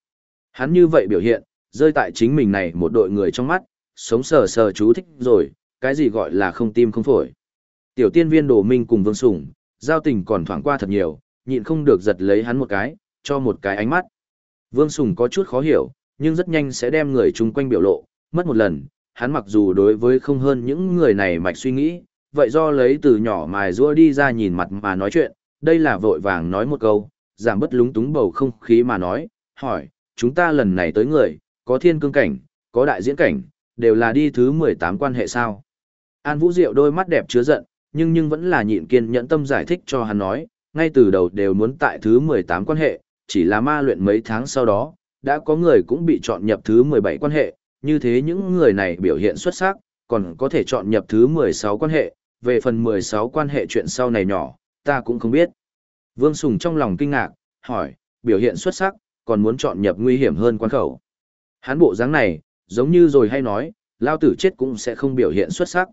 Hắn như vậy biểu hiện, rơi tại chính mình này một đội người trong mắt, sống sờ sờ chú thích rồi, cái gì gọi là không tim không phổi. Tiểu tiên viên đồ minh cùng vương sủng, giao tình còn thoảng qua thật nhiều, nhịn không được giật lấy hắn một cái, cho một cái ánh mắt. Vương Sùng có chút khó hiểu, nhưng rất nhanh sẽ đem người chung quanh biểu lộ, mất một lần, hắn mặc dù đối với không hơn những người này mạch suy nghĩ, vậy do lấy từ nhỏ mài rua đi ra nhìn mặt mà nói chuyện, đây là vội vàng nói một câu, giảm bất lúng túng bầu không khí mà nói, hỏi, chúng ta lần này tới người, có thiên cương cảnh, có đại diễn cảnh, đều là đi thứ 18 quan hệ sao. An Vũ Diệu đôi mắt đẹp chứa giận, nhưng nhưng vẫn là nhịn kiên nhẫn tâm giải thích cho hắn nói, ngay từ đầu đều muốn tại thứ 18 quan hệ, chỉ là ma luyện mấy tháng sau đó, đã có người cũng bị chọn nhập thứ 17 quan hệ, như thế những người này biểu hiện xuất sắc, còn có thể chọn nhập thứ 16 quan hệ, về phần 16 quan hệ chuyện sau này nhỏ, ta cũng không biết. Vương Sùng trong lòng kinh ngạc, hỏi, biểu hiện xuất sắc, còn muốn chọn nhập nguy hiểm hơn quan khẩu. Hắn bộ dáng này, giống như rồi hay nói, lao tử chết cũng sẽ không biểu hiện xuất sắc.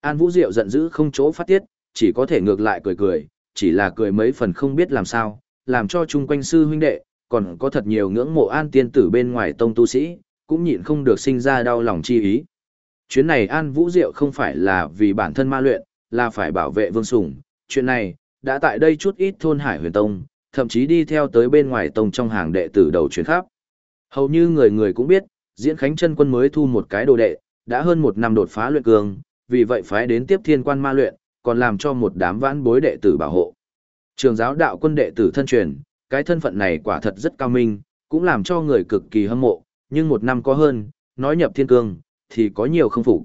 An Vũ Diệu giận dữ không chỗ phát tiết, chỉ có thể ngược lại cười cười, chỉ là cười mấy phần không biết làm sao, làm cho chung quanh sư huynh đệ, còn có thật nhiều ngưỡng mộ an tiên tử bên ngoài tông tu sĩ, cũng nhịn không được sinh ra đau lòng chi ý. Chuyến này An Vũ Diệu không phải là vì bản thân ma luyện, là phải bảo vệ Vương Sùng. Chuyện này, đã tại đây chút ít thôn Hải huyền tông, thậm chí đi theo tới bên ngoài tông trong hàng đệ tử đầu chuyến khắp. Hầu như người người cũng biết, Diễn Khánh chân quân mới thu một cái đồ đệ, đã hơn một năm đột phá luyện cường, vì vậy phái đến tiếp thiên quan ma luyện, còn làm cho một đám vãn bối đệ tử bảo hộ. Trường giáo đạo quân đệ tử thân truyền, cái thân phận này quả thật rất cao minh, cũng làm cho người cực kỳ hâm mộ, nhưng một năm có hơn, nói nhập thiên cương, thì có nhiều không phục.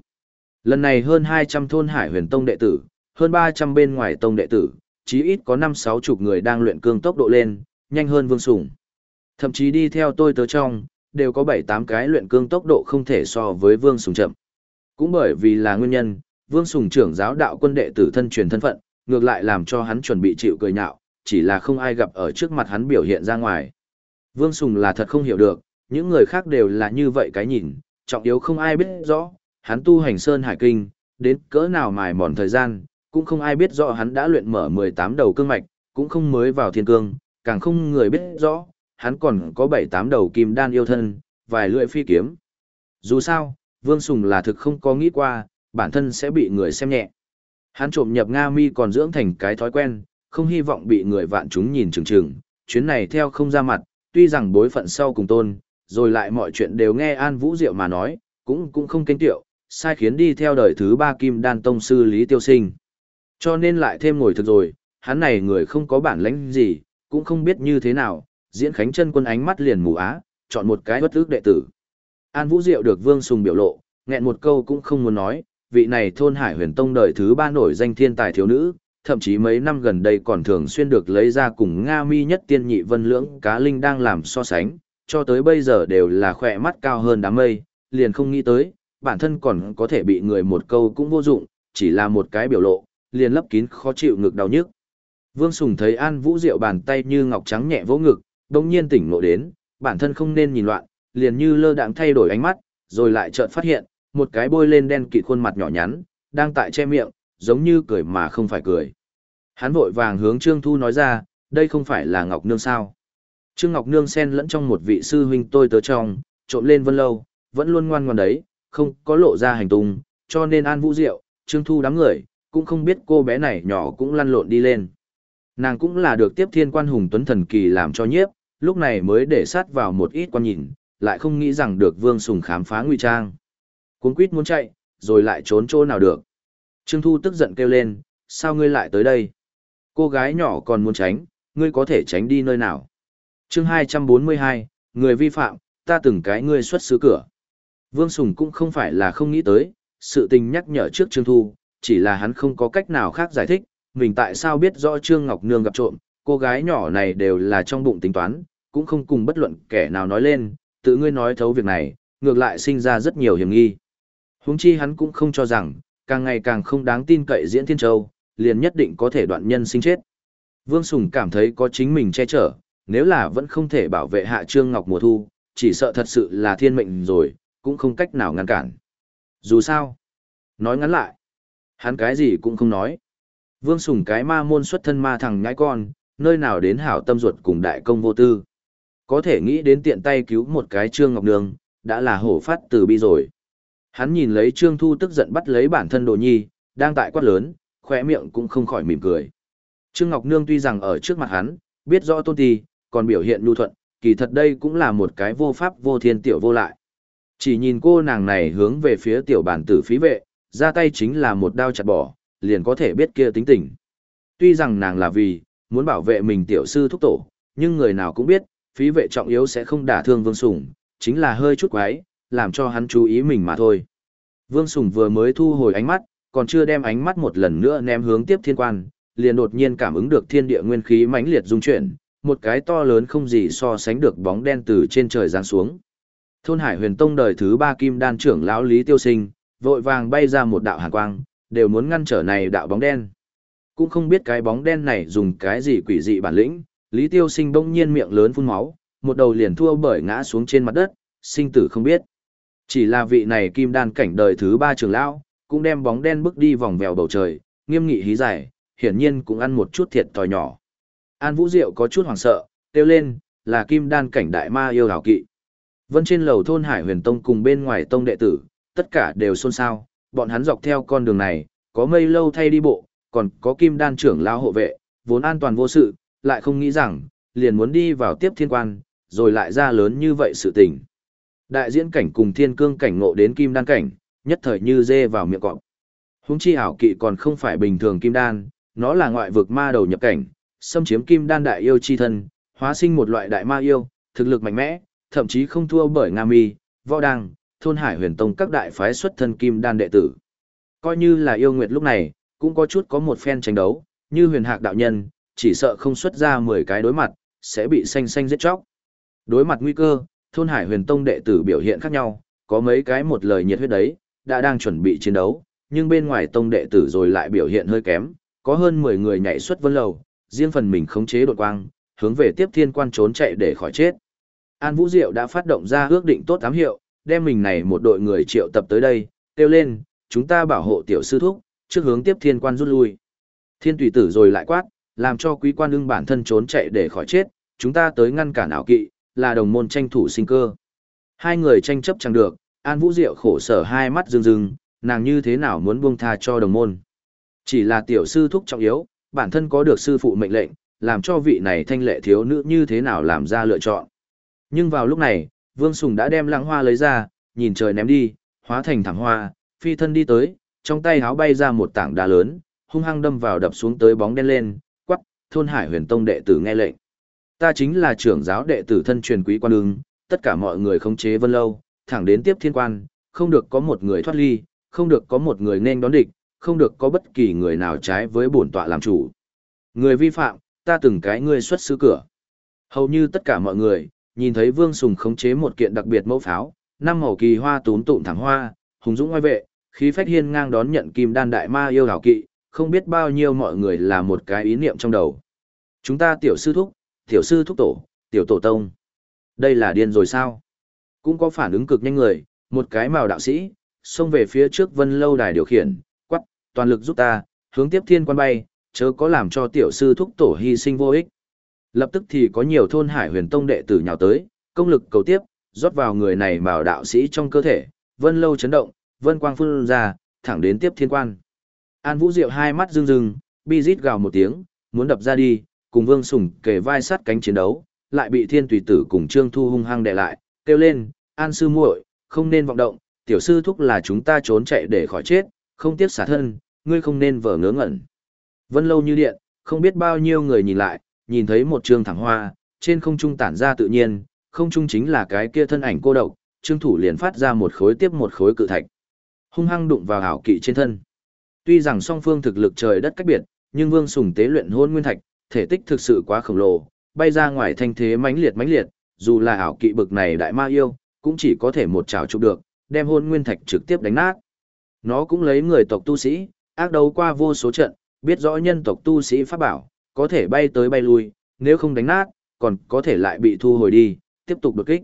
Lần này hơn 200 thôn hải huyền tông đệ tử, hơn 300 bên ngoài tông đệ tử, chí ít có 5-6 chục người đang luyện cương tốc độ lên, nhanh hơn vương sủng. Thậm chí đi theo tôi tớ trong, đều có 7-8 cái luyện cương tốc độ không thể so với vương Sùng chậm. Cũng bởi vì là nguyên nhân, vương Sùng trưởng giáo đạo quân đệ tử thân truyền thân phận, ngược lại làm cho hắn chuẩn bị chịu cười nhạo, chỉ là không ai gặp ở trước mặt hắn biểu hiện ra ngoài. Vương Sùng là thật không hiểu được, những người khác đều là như vậy cái nhìn, trọng yếu không ai biết rõ, hắn tu hành sơn hải kinh, đến cỡ nào mài mòn thời gian, cũng không ai biết rõ hắn đã luyện mở 18 đầu cương mạch, cũng không mới vào thiên cương, càng không người biết rõ, hắn còn có 7-8 đầu kim đan yêu thân, vài lưỡi phi kiếm. Dù sao, Vương Sùng là thực không có nghĩ qua, bản thân sẽ bị người xem nhẹ. Hắn trộm nhập Nga mi còn dưỡng thành cái thói quen, không hy vọng bị người vạn chúng nhìn chừng chừng, chuyến này theo không ra mặt, tuy rằng bối phận sau cùng tôn, rồi lại mọi chuyện đều nghe An Vũ Diệu mà nói, cũng cũng không kênh tiệu, sai khiến đi theo đời thứ ba kim đan tông sư Lý Tiêu Sinh. Cho nên lại thêm ngồi thực rồi, hắn này người không có bản lãnh gì, cũng không biết như thế nào, diễn khánh chân quân ánh mắt liền mù á, chọn một cái bất ước đệ tử. An Vũ Diệu được Vương Sùng biểu lộ, nghẹn một câu cũng không muốn nói, vị này thôn hải huyền tông đời thứ ba nổi danh thiên tài thiếu nữ, thậm chí mấy năm gần đây còn thường xuyên được lấy ra cùng Nga mi nhất tiên nhị vân lưỡng cá linh đang làm so sánh, cho tới bây giờ đều là khỏe mắt cao hơn đám mây, liền không nghĩ tới, bản thân còn có thể bị người một câu cũng vô dụng, chỉ là một cái biểu lộ, liền lấp kín khó chịu ngực đau nhức. Vương Sùng thấy An Vũ Diệu bàn tay như ngọc trắng nhẹ vỗ ngực, đông nhiên tỉnh ngộ đến, bản thân không nên nhìn loạn, liền như lơ đãng thay đổi ánh mắt, rồi lại chợt phát hiện, một cái bôi lên đen kịt khuôn mặt nhỏ nhắn, đang tại che miệng, giống như cười mà không phải cười. Hắn vội vàng hướng Trương Thu nói ra, đây không phải là Ngọc Nương sao. Trương Ngọc Nương xen lẫn trong một vị sư huynh tôi tớ trong, trộn lên vân lâu, vẫn luôn ngoan ngoan đấy, không có lộ ra hành tung, cho nên An Vũ Diệu, Trương Thu đám người, cũng không biết cô bé này nhỏ cũng lăn lộn đi lên. Nàng cũng là được tiếp thiên quan hùng tuấn thần kỳ làm cho nhiếp, lúc này mới để sát vào một ít quan nhìn, lại không nghĩ rằng được Vương Sùng khám phá nguy trang. Cuốn quýt muốn chạy, rồi lại trốn chỗ nào được. Trương Thu tức giận kêu lên, sao ngươi lại tới đây? Cô gái nhỏ còn muốn tránh, ngươi có thể tránh đi nơi nào? chương 242, người vi phạm, ta từng cái ngươi xuất xứ cửa. Vương Sùng cũng không phải là không nghĩ tới, sự tình nhắc nhở trước Trương Thu, chỉ là hắn không có cách nào khác giải thích, mình tại sao biết rõ Trương Ngọc Nương gặp trộm, cô gái nhỏ này đều là trong bụng tính toán, cũng không cùng bất luận kẻ nào nói lên, tự ngươi nói thấu việc này, ngược lại sinh ra rất nhiều hiểm nghi. Huống chi hắn cũng không cho rằng, càng ngày càng không đáng tin cậy diễn thiên châu, liền nhất định có thể đoạn nhân sinh chết. Vương Sùng cảm thấy có chính mình che chở, nếu là vẫn không thể bảo vệ hạ Trương Ngọc mùa thu, chỉ sợ thật sự là thiên mệnh rồi, cũng không cách nào ngăn cản. Dù sao, nói ngắn lại, hắn cái gì cũng không nói. Vương Sùng cái ma môn xuất thân ma thằng nhãi con, nơi nào đến hảo tâm ruột cùng đại công vô tư. Có thể nghĩ đến tiện tay cứu một cái Trương Ngọc Nương, đã là hổ phát từ bi rồi. Hắn nhìn lấy Trương Thu tức giận bắt lấy bản thân Đồ Nhi, đang tại quát lớn, khỏe miệng cũng không khỏi mỉm cười. Trương Ngọc Nương tuy rằng ở trước mặt hắn, biết rõ tôn ti, còn biểu hiện nhu thuận, kỳ thật đây cũng là một cái vô pháp vô thiên tiểu vô lại. Chỉ nhìn cô nàng này hướng về phía tiểu bản tử phí vệ, ra tay chính là một đao chặt bỏ, liền có thể biết kia tính tình. Tuy rằng nàng là vì, muốn bảo vệ mình tiểu sư thúc tổ, nhưng người nào cũng biết, phí vệ trọng yếu sẽ không đả thương Vương Sùng, chính là hơi chút quái, làm cho hắn chú ý mình mà thôi. Vương Sùng vừa mới thu hồi ánh mắt, còn chưa đem ánh mắt một lần nữa ném hướng tiếp thiên quan, liền đột nhiên cảm ứng được thiên địa nguyên khí mãnh liệt dung chuyển, một cái to lớn không gì so sánh được bóng đen từ trên trời giáng xuống. Thôn Hải Huyền Tông đời thứ ba kim đan trưởng lão Lý Tiêu Sinh, vội vàng bay ra một đạo hàn quang, đều muốn ngăn trở này đạo bóng đen. Cũng không biết cái bóng đen này dùng cái gì quỷ dị bản lĩnh, Lý Tiêu Sinh bỗng nhiên miệng lớn phun máu, một đầu liền thua bởi ngã xuống trên mặt đất, sinh tử không biết. Chỉ là vị này kim đan cảnh đời thứ ba trưởng lão, cũng đem bóng đen bước đi vòng vèo bầu trời, nghiêm nghị hí giải, hiển nhiên cũng ăn một chút thiệt thòi nhỏ. An Vũ Diệu có chút hoảng sợ, kêu lên, là kim đan cảnh đại ma yêu đảo kỵ. Vân trên lầu thôn Hải Huyền Tông cùng bên ngoài tông đệ tử, tất cả đều xôn xao, bọn hắn dọc theo con đường này, có mây lâu thay đi bộ, còn có kim đan trưởng lao hộ vệ, vốn an toàn vô sự, lại không nghĩ rằng, liền muốn đi vào tiếp thiên quan, rồi lại ra lớn như vậy sự tình. Đại diễn cảnh cùng thiên cương cảnh ngộ đến kim đan cảnh, nhất thời như dê vào miệng cọp. Húng chi hảo kỵ còn không phải bình thường kim đan, nó là ngoại vực ma đầu nhập cảnh, xâm chiếm kim đan đại yêu chi thân, hóa sinh một loại đại ma yêu, thực lực mạnh mẽ, thậm chí không thua bởi Nga Mi, Võ Đăng, thôn Hải Huyền Tông các đại phái xuất thân kim đan đệ tử. Coi như là yêu nguyệt lúc này, cũng có chút có một phen tranh đấu, như huyền hạc đạo nhân, chỉ sợ không xuất ra 10 cái đối mặt, sẽ bị xanh xanh giết chóc. Đối mặt nguy cơ, thôn Hải Huyền Tông đệ tử biểu hiện khác nhau, có mấy cái một lời nhiệt huyết đấy, đã đang chuẩn bị chiến đấu, nhưng bên ngoài tông đệ tử rồi lại biểu hiện hơi kém, có hơn 10 người nhảy xuất vân lầu, riêng phần mình khống chế đột quang, hướng về tiếp thiên quan trốn chạy để khỏi chết. An Vũ Diệu đã phát động ra ước định tốt ám hiệu, đem mình này một đội người triệu tập tới đây, kêu lên, chúng ta bảo hộ tiểu sư thúc, trước hướng tiếp thiên quan rút lui. Thiên tùy tử rồi lại quát, làm cho quý quan ưng bản thân trốn chạy để khỏi chết, chúng ta tới ngăn cản ảo kỵ, là đồng môn tranh thủ sinh cơ. Hai người tranh chấp chẳng được, An Vũ Diệu khổ sở hai mắt rưng rưng, nàng như thế nào muốn buông tha cho đồng môn. Chỉ là tiểu sư thúc trọng yếu, bản thân có được sư phụ mệnh lệnh, làm cho vị này thanh lệ thiếu nữ như thế nào làm ra lựa chọn. Nhưng vào lúc này, Vương Sùng đã đem lãng hoa lấy ra, nhìn trời ném đi, hóa thành thẳng hoa, phi thân đi tới, trong tay háo bay ra một tảng đá lớn, hung hăng đâm vào đập xuống tới bóng đen lên, quắc, thôn hải huyền tông đệ tử nghe lệnh. Ta chính là trưởng giáo đệ tử thân truyền quý quan ưng, tất cả mọi người khống chế vân lâu, thẳng đến tiếp thiên quan, không được có một người thoát ly, không được có một người nên đón địch, không được có bất kỳ người nào trái với bổn tọa làm chủ. Người vi phạm, ta từng cái ngươi xuất xứ cửa. Hầu như tất cả mọi người, nhìn thấy Vương Sùng khống chế một kiện đặc biệt mẫu pháo, năm màu kỳ hoa tún tụm thẳng hoa, hùng dũng oai vệ, khí phách hiên ngang đón nhận kim đan đại ma yêu hảo kỵ, không biết bao nhiêu mọi người là một cái ý niệm trong đầu. Chúng ta tiểu sư thúc, tiểu sư thúc tổ, tiểu tổ tông. Đây là điên rồi sao? Cũng có phản ứng cực nhanh người, một cái màu đạo sĩ, xông về phía trước vân lâu đài điều khiển, quắc, toàn lực giúp ta, hướng tiếp thiên quan bay, chớ có làm cho tiểu sư thúc tổ hy sinh vô ích. Lập tức thì có nhiều thôn hải huyền tông đệ tử nhào tới, công lực cầu tiếp, rót vào người này bảo đạo sĩ trong cơ thể, vân lâu chấn động, vân quang phun ra, thẳng đến tiếp thiên quan. An Vũ Diệu hai mắt rưng rưng, bi rít gào một tiếng, muốn đập ra đi, cùng Vương Sùng kề vai sát cánh chiến đấu, lại bị Thiên Tùy Tử cùng Trương Thu hung hăng đè lại, kêu lên, "An sư muội, không nên vọng động, tiểu sư thúc là chúng ta trốn chạy để khỏi chết, không tiếc xả thân, ngươi không nên vờ ngớ ngẩn." Vân lâu như điện, không biết bao nhiêu người nhìn lại, nhìn thấy một trường thẳng hoa, trên không trung tản ra tự nhiên, không trung chính là cái kia thân ảnh cô độc, Trương thủ liền phát ra một khối tiếp một khối cự thạch hung hăng đụng vào hảo kỵ trên thân. Tuy rằng song phương thực lực trời đất cách biệt, nhưng Vương Sùng tế luyện hôn nguyên thạch, thể tích thực sự quá khổng lồ, bay ra ngoài thanh thế mãnh liệt mãnh liệt, dù là ảo kỵ bực này đại ma yêu, cũng chỉ có thể một trảo chụp được, đem hôn nguyên thạch trực tiếp đánh nát. Nó cũng lấy người tộc tu sĩ, ác đấu qua vô số trận, biết rõ nhân tộc tu sĩ pháp bảo, có thể bay tới bay lui, nếu không đánh nát, còn có thể lại bị thu hồi đi, tiếp tục đột kích.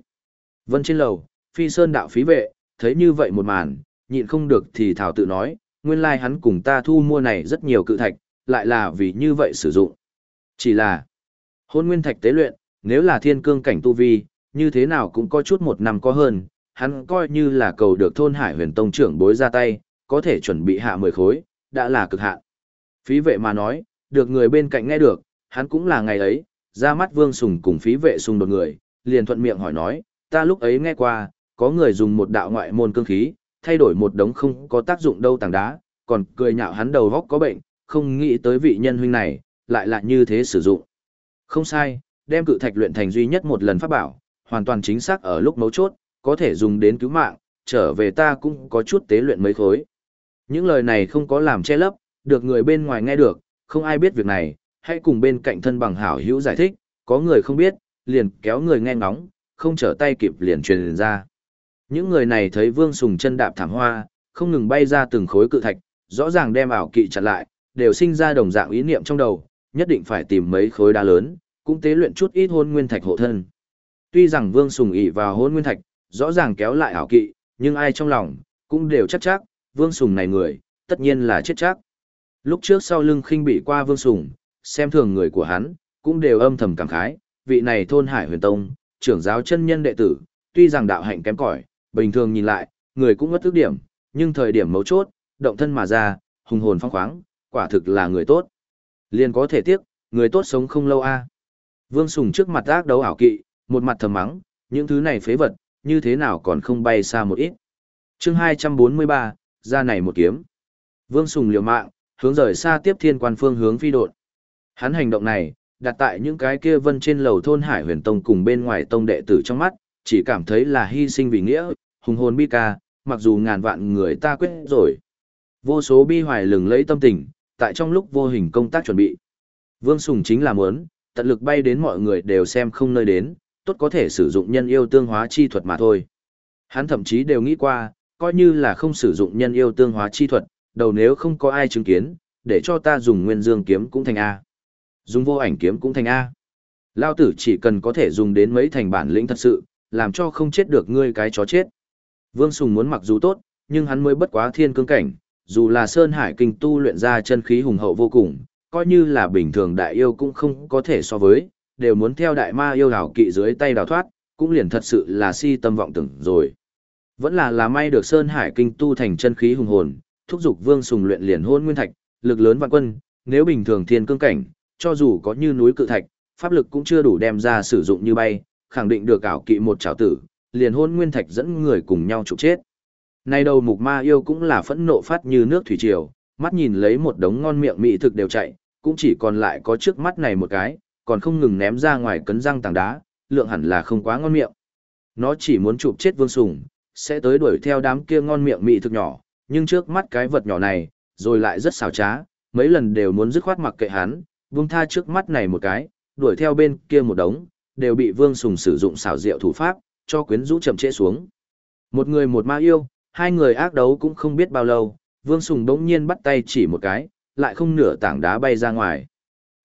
Vân trên lầu, phi sơn đạo phí vệ, thấy như vậy một màn, nhịn không được thì thảo tự nói, nguyên lai like hắn cùng ta thu mua này rất nhiều cự thạch, lại là vì như vậy sử dụng. Chỉ là, hôn nguyên thạch tế luyện, nếu là thiên cương cảnh tu vi, như thế nào cũng có chút một năm có hơn, hắn coi như là cầu được thôn hải huyền tông trưởng bối ra tay, có thể chuẩn bị hạ 10 khối, đã là cực hạn. Phí vệ mà nói, được người bên cạnh nghe được, hắn cũng là ngày ấy, ra mắt vương sùng cùng phí vệ sùng đột người, liền thuận miệng hỏi nói, ta lúc ấy nghe qua, có người dùng một đạo ngoại môn cương khí, thay đổi một đống không có tác dụng đâu tảng đá, còn cười nhạo hắn đầu góc có bệnh, không nghĩ tới vị nhân huynh này, lại là như thế sử dụng. Không sai, đem cự thạch luyện thành duy nhất một lần pháp bảo, hoàn toàn chính xác ở lúc mấu chốt, có thể dùng đến cứu mạng, trở về ta cũng có chút tế luyện mấy khối. Những lời này không có làm che lấp, được người bên ngoài nghe được, không ai biết việc này, hãy cùng bên cạnh thân bằng hảo hữu giải thích, có người không biết, liền kéo người nghe ngóng, không trở tay kịp liền truyền ra. Những người này thấy Vương Sùng chân đạp thảm hoa, không ngừng bay ra từng khối cự thạch, rõ ràng đem ảo kỵ chặn lại, đều sinh ra đồng dạng ý niệm trong đầu, nhất định phải tìm mấy khối đá lớn, cũng tế luyện chút ít hôn nguyên thạch hộ thân. Tuy rằng Vương Sùng ỷ vào hôn nguyên thạch, rõ ràng kéo lại ảo kỵ, nhưng ai trong lòng, cũng đều chắc chắc, Vương Sùng này người, tất nhiên là chết chắc. Lúc trước sau lưng khinh bị qua Vương Sùng, xem thường người của hắn, cũng đều âm thầm cảm khái, vị này thôn Hải Huyền Tông, trưởng giáo chân nhân đệ tử, tuy rằng đạo hạnh kém cỏi, bình thường nhìn lại, người cũng ngất thức điểm, nhưng thời điểm mấu chốt, động thân mà ra, hùng hồn phong khoáng, quả thực là người tốt. Liền có thể tiếc, người tốt sống không lâu a. Vương Sùng trước mặt ác đấu ảo kỵ, một mặt thầm mắng, những thứ này phế vật, như thế nào còn không bay xa một ít. chương 243, ra này một kiếm. Vương Sùng liều mạng, hướng rời xa tiếp thiên quan phương hướng phi đột. Hắn hành động này, đặt tại những cái kia vân trên lầu thôn Hải Huyền Tông cùng bên ngoài tông đệ tử trong mắt, chỉ cảm thấy là hy sinh vì nghĩa, hùng hồn bi ca, mặc dù ngàn vạn người ta quyết rồi. Vô số bi hoài lừng lấy tâm tình, tại trong lúc vô hình công tác chuẩn bị. Vương Sùng chính là muốn, tận lực bay đến mọi người đều xem không nơi đến, tốt có thể sử dụng nhân yêu tương hóa chi thuật mà thôi. Hắn thậm chí đều nghĩ qua, coi như là không sử dụng nhân yêu tương hóa chi thuật, đầu nếu không có ai chứng kiến, để cho ta dùng nguyên dương kiếm cũng thành A. Dùng vô ảnh kiếm cũng thành A. Lao tử chỉ cần có thể dùng đến mấy thành bản lĩnh thật sự, làm cho không chết được ngươi cái chó chết. Vương Sùng muốn mặc dù tốt, nhưng hắn mới bất quá thiên cương cảnh, dù là Sơn Hải kinh tu luyện ra chân khí hùng hậu vô cùng, coi như là bình thường đại yêu cũng không có thể so với, đều muốn theo đại ma yêu hảo kỵ dưới tay đào thoát, cũng liền thật sự là si tâm vọng tưởng rồi. Vẫn là là may được Sơn Hải kinh tu thành chân khí hùng hồn, thúc giục Vương Sùng luyện liền hôn nguyên thạch, lực lớn vạn quân, nếu bình thường thiên cương cảnh, cho dù có như núi cự thạch, pháp lực cũng chưa đủ đem ra sử dụng như bay, khẳng định được ảo kỵ một trảo tử, liền hôn nguyên thạch dẫn người cùng nhau trục chết. Nay đầu mục ma yêu cũng là phẫn nộ phát như nước thủy triều, mắt nhìn lấy một đống ngon miệng mỹ thực đều chạy, cũng chỉ còn lại có trước mắt này một cái, còn không ngừng ném ra ngoài cấn răng tảng đá, lượng hẳn là không quá ngon miệng. Nó chỉ muốn chụp chết vương sùng, sẽ tới đuổi theo đám kia ngon miệng mỹ thực nhỏ, nhưng trước mắt cái vật nhỏ này, rồi lại rất xảo trá, mấy lần đều muốn dứt khoát mặc kệ hắn, vương tha trước mắt này một cái, đuổi theo bên kia một đống, đều bị vương sùng sử dụng xảo diệu thủ pháp, cho quyến rũ chậm trễ xuống. Một người một ma yêu, hai người ác đấu cũng không biết bao lâu, vương sùng đống nhiên bắt tay chỉ một cái, lại không nửa tảng đá bay ra ngoài.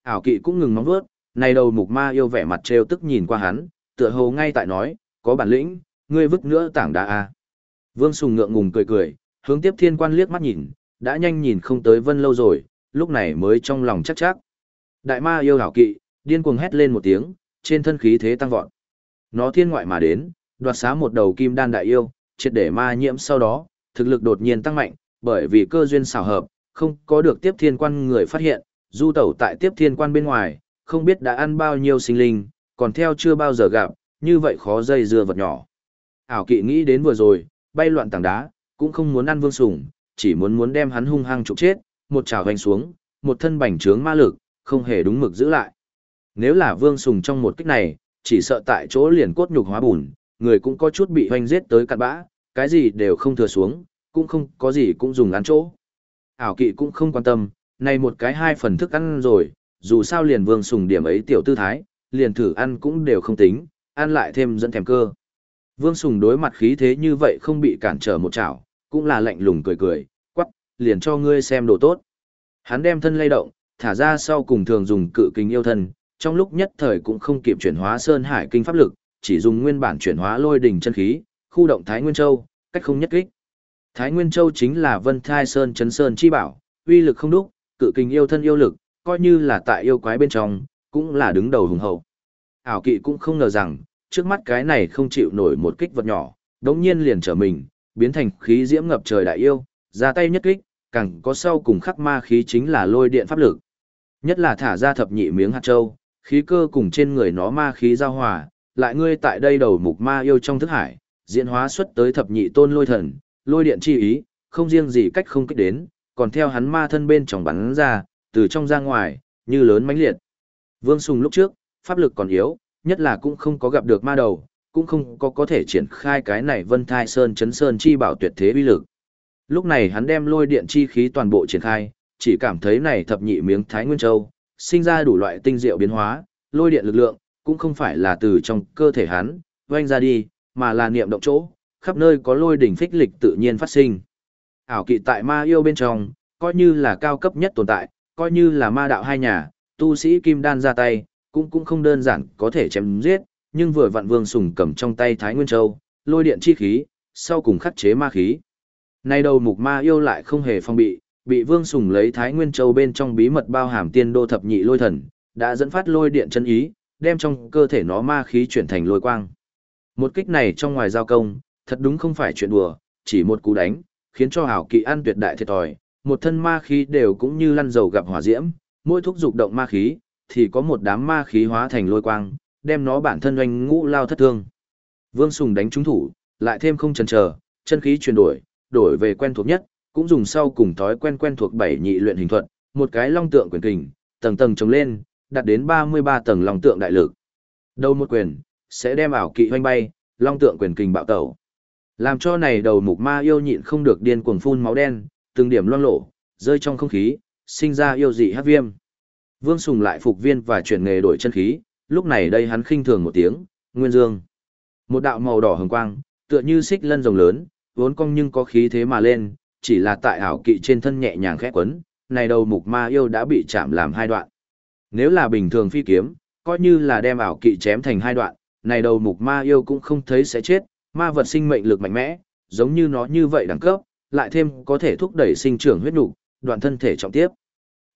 Ảo kỵ cũng ngừng móng vuốt, này đầu mục ma yêu vẻ mặt trêu tức nhìn qua hắn, tựa hồ ngay tại nói, có bản lĩnh, ngươi vứt nữa tảng đá à. Vương Sùng ngượng ngùng cười cười, hướng tiếp thiên quan liếc mắt nhìn, đã nhanh nhìn không tới vân lâu rồi, lúc này mới trong lòng chắc chắc. Đại ma yêu hảo kỵ, điên cuồng hét lên một tiếng, trên thân khí thế tăng vọt. Nó thiên ngoại mà đến, đoạt xá một đầu kim đan đại yêu, triệt để ma nhiễm sau đó, thực lực đột nhiên tăng mạnh, bởi vì cơ duyên xảo hợp, không có được tiếp thiên quan người phát hiện, du tẩu tại tiếp thiên quan bên ngoài, không biết đã ăn bao nhiêu sinh linh, còn theo chưa bao giờ gặp, như vậy khó dây dưa vật nhỏ. Ảo kỵ nghĩ đến vừa rồi, bay loạn tảng đá, cũng không muốn ăn vương sủng, chỉ muốn muốn đem hắn hung hăng trục chết, một trào hoành xuống, một thân bành trướng ma lực, không hề đúng mực giữ lại. Nếu là vương sùng trong một kích này, chỉ sợ tại chỗ liền cốt nhục hóa bùn, người cũng có chút bị hoành giết tới cạn bã, cái gì đều không thừa xuống, cũng không có gì cũng dùng ăn chỗ. Ảo kỵ cũng không quan tâm, này một cái hai phần thức ăn rồi, dù sao liền vương sùng điểm ấy tiểu tư thái, liền thử ăn cũng đều không tính, ăn lại thêm dẫn thèm cơ. Vương sùng đối mặt khí thế như vậy không bị cản trở một chảo, cũng là lạnh lùng cười cười, quắc, liền cho ngươi xem đồ tốt. Hắn đem thân lay động, thả ra sau cùng thường dùng cự kinh yêu thân, trong lúc nhất thời cũng không kịp chuyển hóa sơn hải kinh pháp lực, chỉ dùng nguyên bản chuyển hóa lôi đỉnh chân khí, khu động Thái Nguyên Châu, cách không nhất kích. Thái Nguyên Châu chính là Vân Thai Sơn chấn sơn chi bảo, uy lực không đúc, cự kinh yêu thân yêu lực, coi như là tại yêu quái bên trong, cũng là đứng đầu hùng hậu. Ảo kỵ cũng không ngờ rằng, trước mắt cái này không chịu nổi một kích vật nhỏ, đống nhiên liền trở mình, biến thành khí diễm ngập trời đại yêu, ra tay nhất kích, càng có sau cùng khắc ma khí chính là lôi điện pháp lực. Nhất là thả ra thập nhị miếng hạt châu, khí cơ cùng trên người nó ma khí giao hòa, lại ngươi tại đây đầu mục ma yêu trong thức hải, diễn hóa xuất tới thập nhị tôn lôi thần, lôi điện chi ý, không riêng gì cách không kích đến, còn theo hắn ma thân bên trong bắn ra, từ trong ra ngoài, như lớn mãnh liệt. Vương Sùng lúc trước, pháp lực còn yếu, nhất là cũng không có gặp được ma đầu, cũng không có có thể triển khai cái này vân thai sơn chấn sơn chi bảo tuyệt thế uy lực. Lúc này hắn đem lôi điện chi khí toàn bộ triển khai, chỉ cảm thấy này thập nhị miếng thái nguyên châu, sinh ra đủ loại tinh diệu biến hóa, lôi điện lực lượng, cũng không phải là từ trong cơ thể hắn, vanh ra đi, mà là niệm động chỗ, khắp nơi có lôi đỉnh phích lịch tự nhiên phát sinh. Ảo kỵ tại ma yêu bên trong, coi như là cao cấp nhất tồn tại, coi như là ma đạo hai nhà, tu sĩ kim đan ra tay, cũng cũng không đơn giản có thể chém giết, nhưng vừa vặn vương sùng cầm trong tay Thái Nguyên Châu, lôi điện chi khí, sau cùng khắc chế ma khí. Nay đầu mục ma yêu lại không hề phong bị, bị vương sùng lấy Thái Nguyên Châu bên trong bí mật bao hàm tiên đô thập nhị lôi thần, đã dẫn phát lôi điện chân ý, đem trong cơ thể nó ma khí chuyển thành lôi quang. Một kích này trong ngoài giao công, thật đúng không phải chuyện đùa, chỉ một cú đánh, khiến cho hảo kỳ an tuyệt đại thiệt thòi, một thân ma khí đều cũng như lăn dầu gặp hỏa diễm, mỗi thúc dục động ma khí, thì có một đám ma khí hóa thành lôi quang, đem nó bản thân oanh ngũ lao thất thương. Vương Sùng đánh trúng thủ, lại thêm không chần chờ, chân khí chuyển đổi, đổi về quen thuộc nhất, cũng dùng sau cùng thói quen quen thuộc bảy nhị luyện hình thuật, một cái long tượng quyền kình, tầng tầng trồng lên, đạt đến 33 tầng long tượng đại lực. Đầu một quyền, sẽ đem ảo kỵ hoanh bay, long tượng quyền kình bạo tẩu. Làm cho này đầu mục ma yêu nhịn không được điên cuồng phun máu đen, từng điểm loang lổ, rơi trong không khí, sinh ra yêu dị hát viêm. Vương Sùng lại phục viên và chuyển nghề đổi chân khí, lúc này đây hắn khinh thường một tiếng, Nguyên Dương. Một đạo màu đỏ hồng quang, tựa như xích lân rồng lớn, vốn cong nhưng có khí thế mà lên, chỉ là tại ảo kỵ trên thân nhẹ nhàng khẽ quấn, này đầu mục ma yêu đã bị chạm làm hai đoạn. Nếu là bình thường phi kiếm, coi như là đem ảo kỵ chém thành hai đoạn, này đầu mục ma yêu cũng không thấy sẽ chết, ma vật sinh mệnh lực mạnh mẽ, giống như nó như vậy đẳng cấp, lại thêm có thể thúc đẩy sinh trưởng huyết nục, đoạn thân thể trọng tiếp.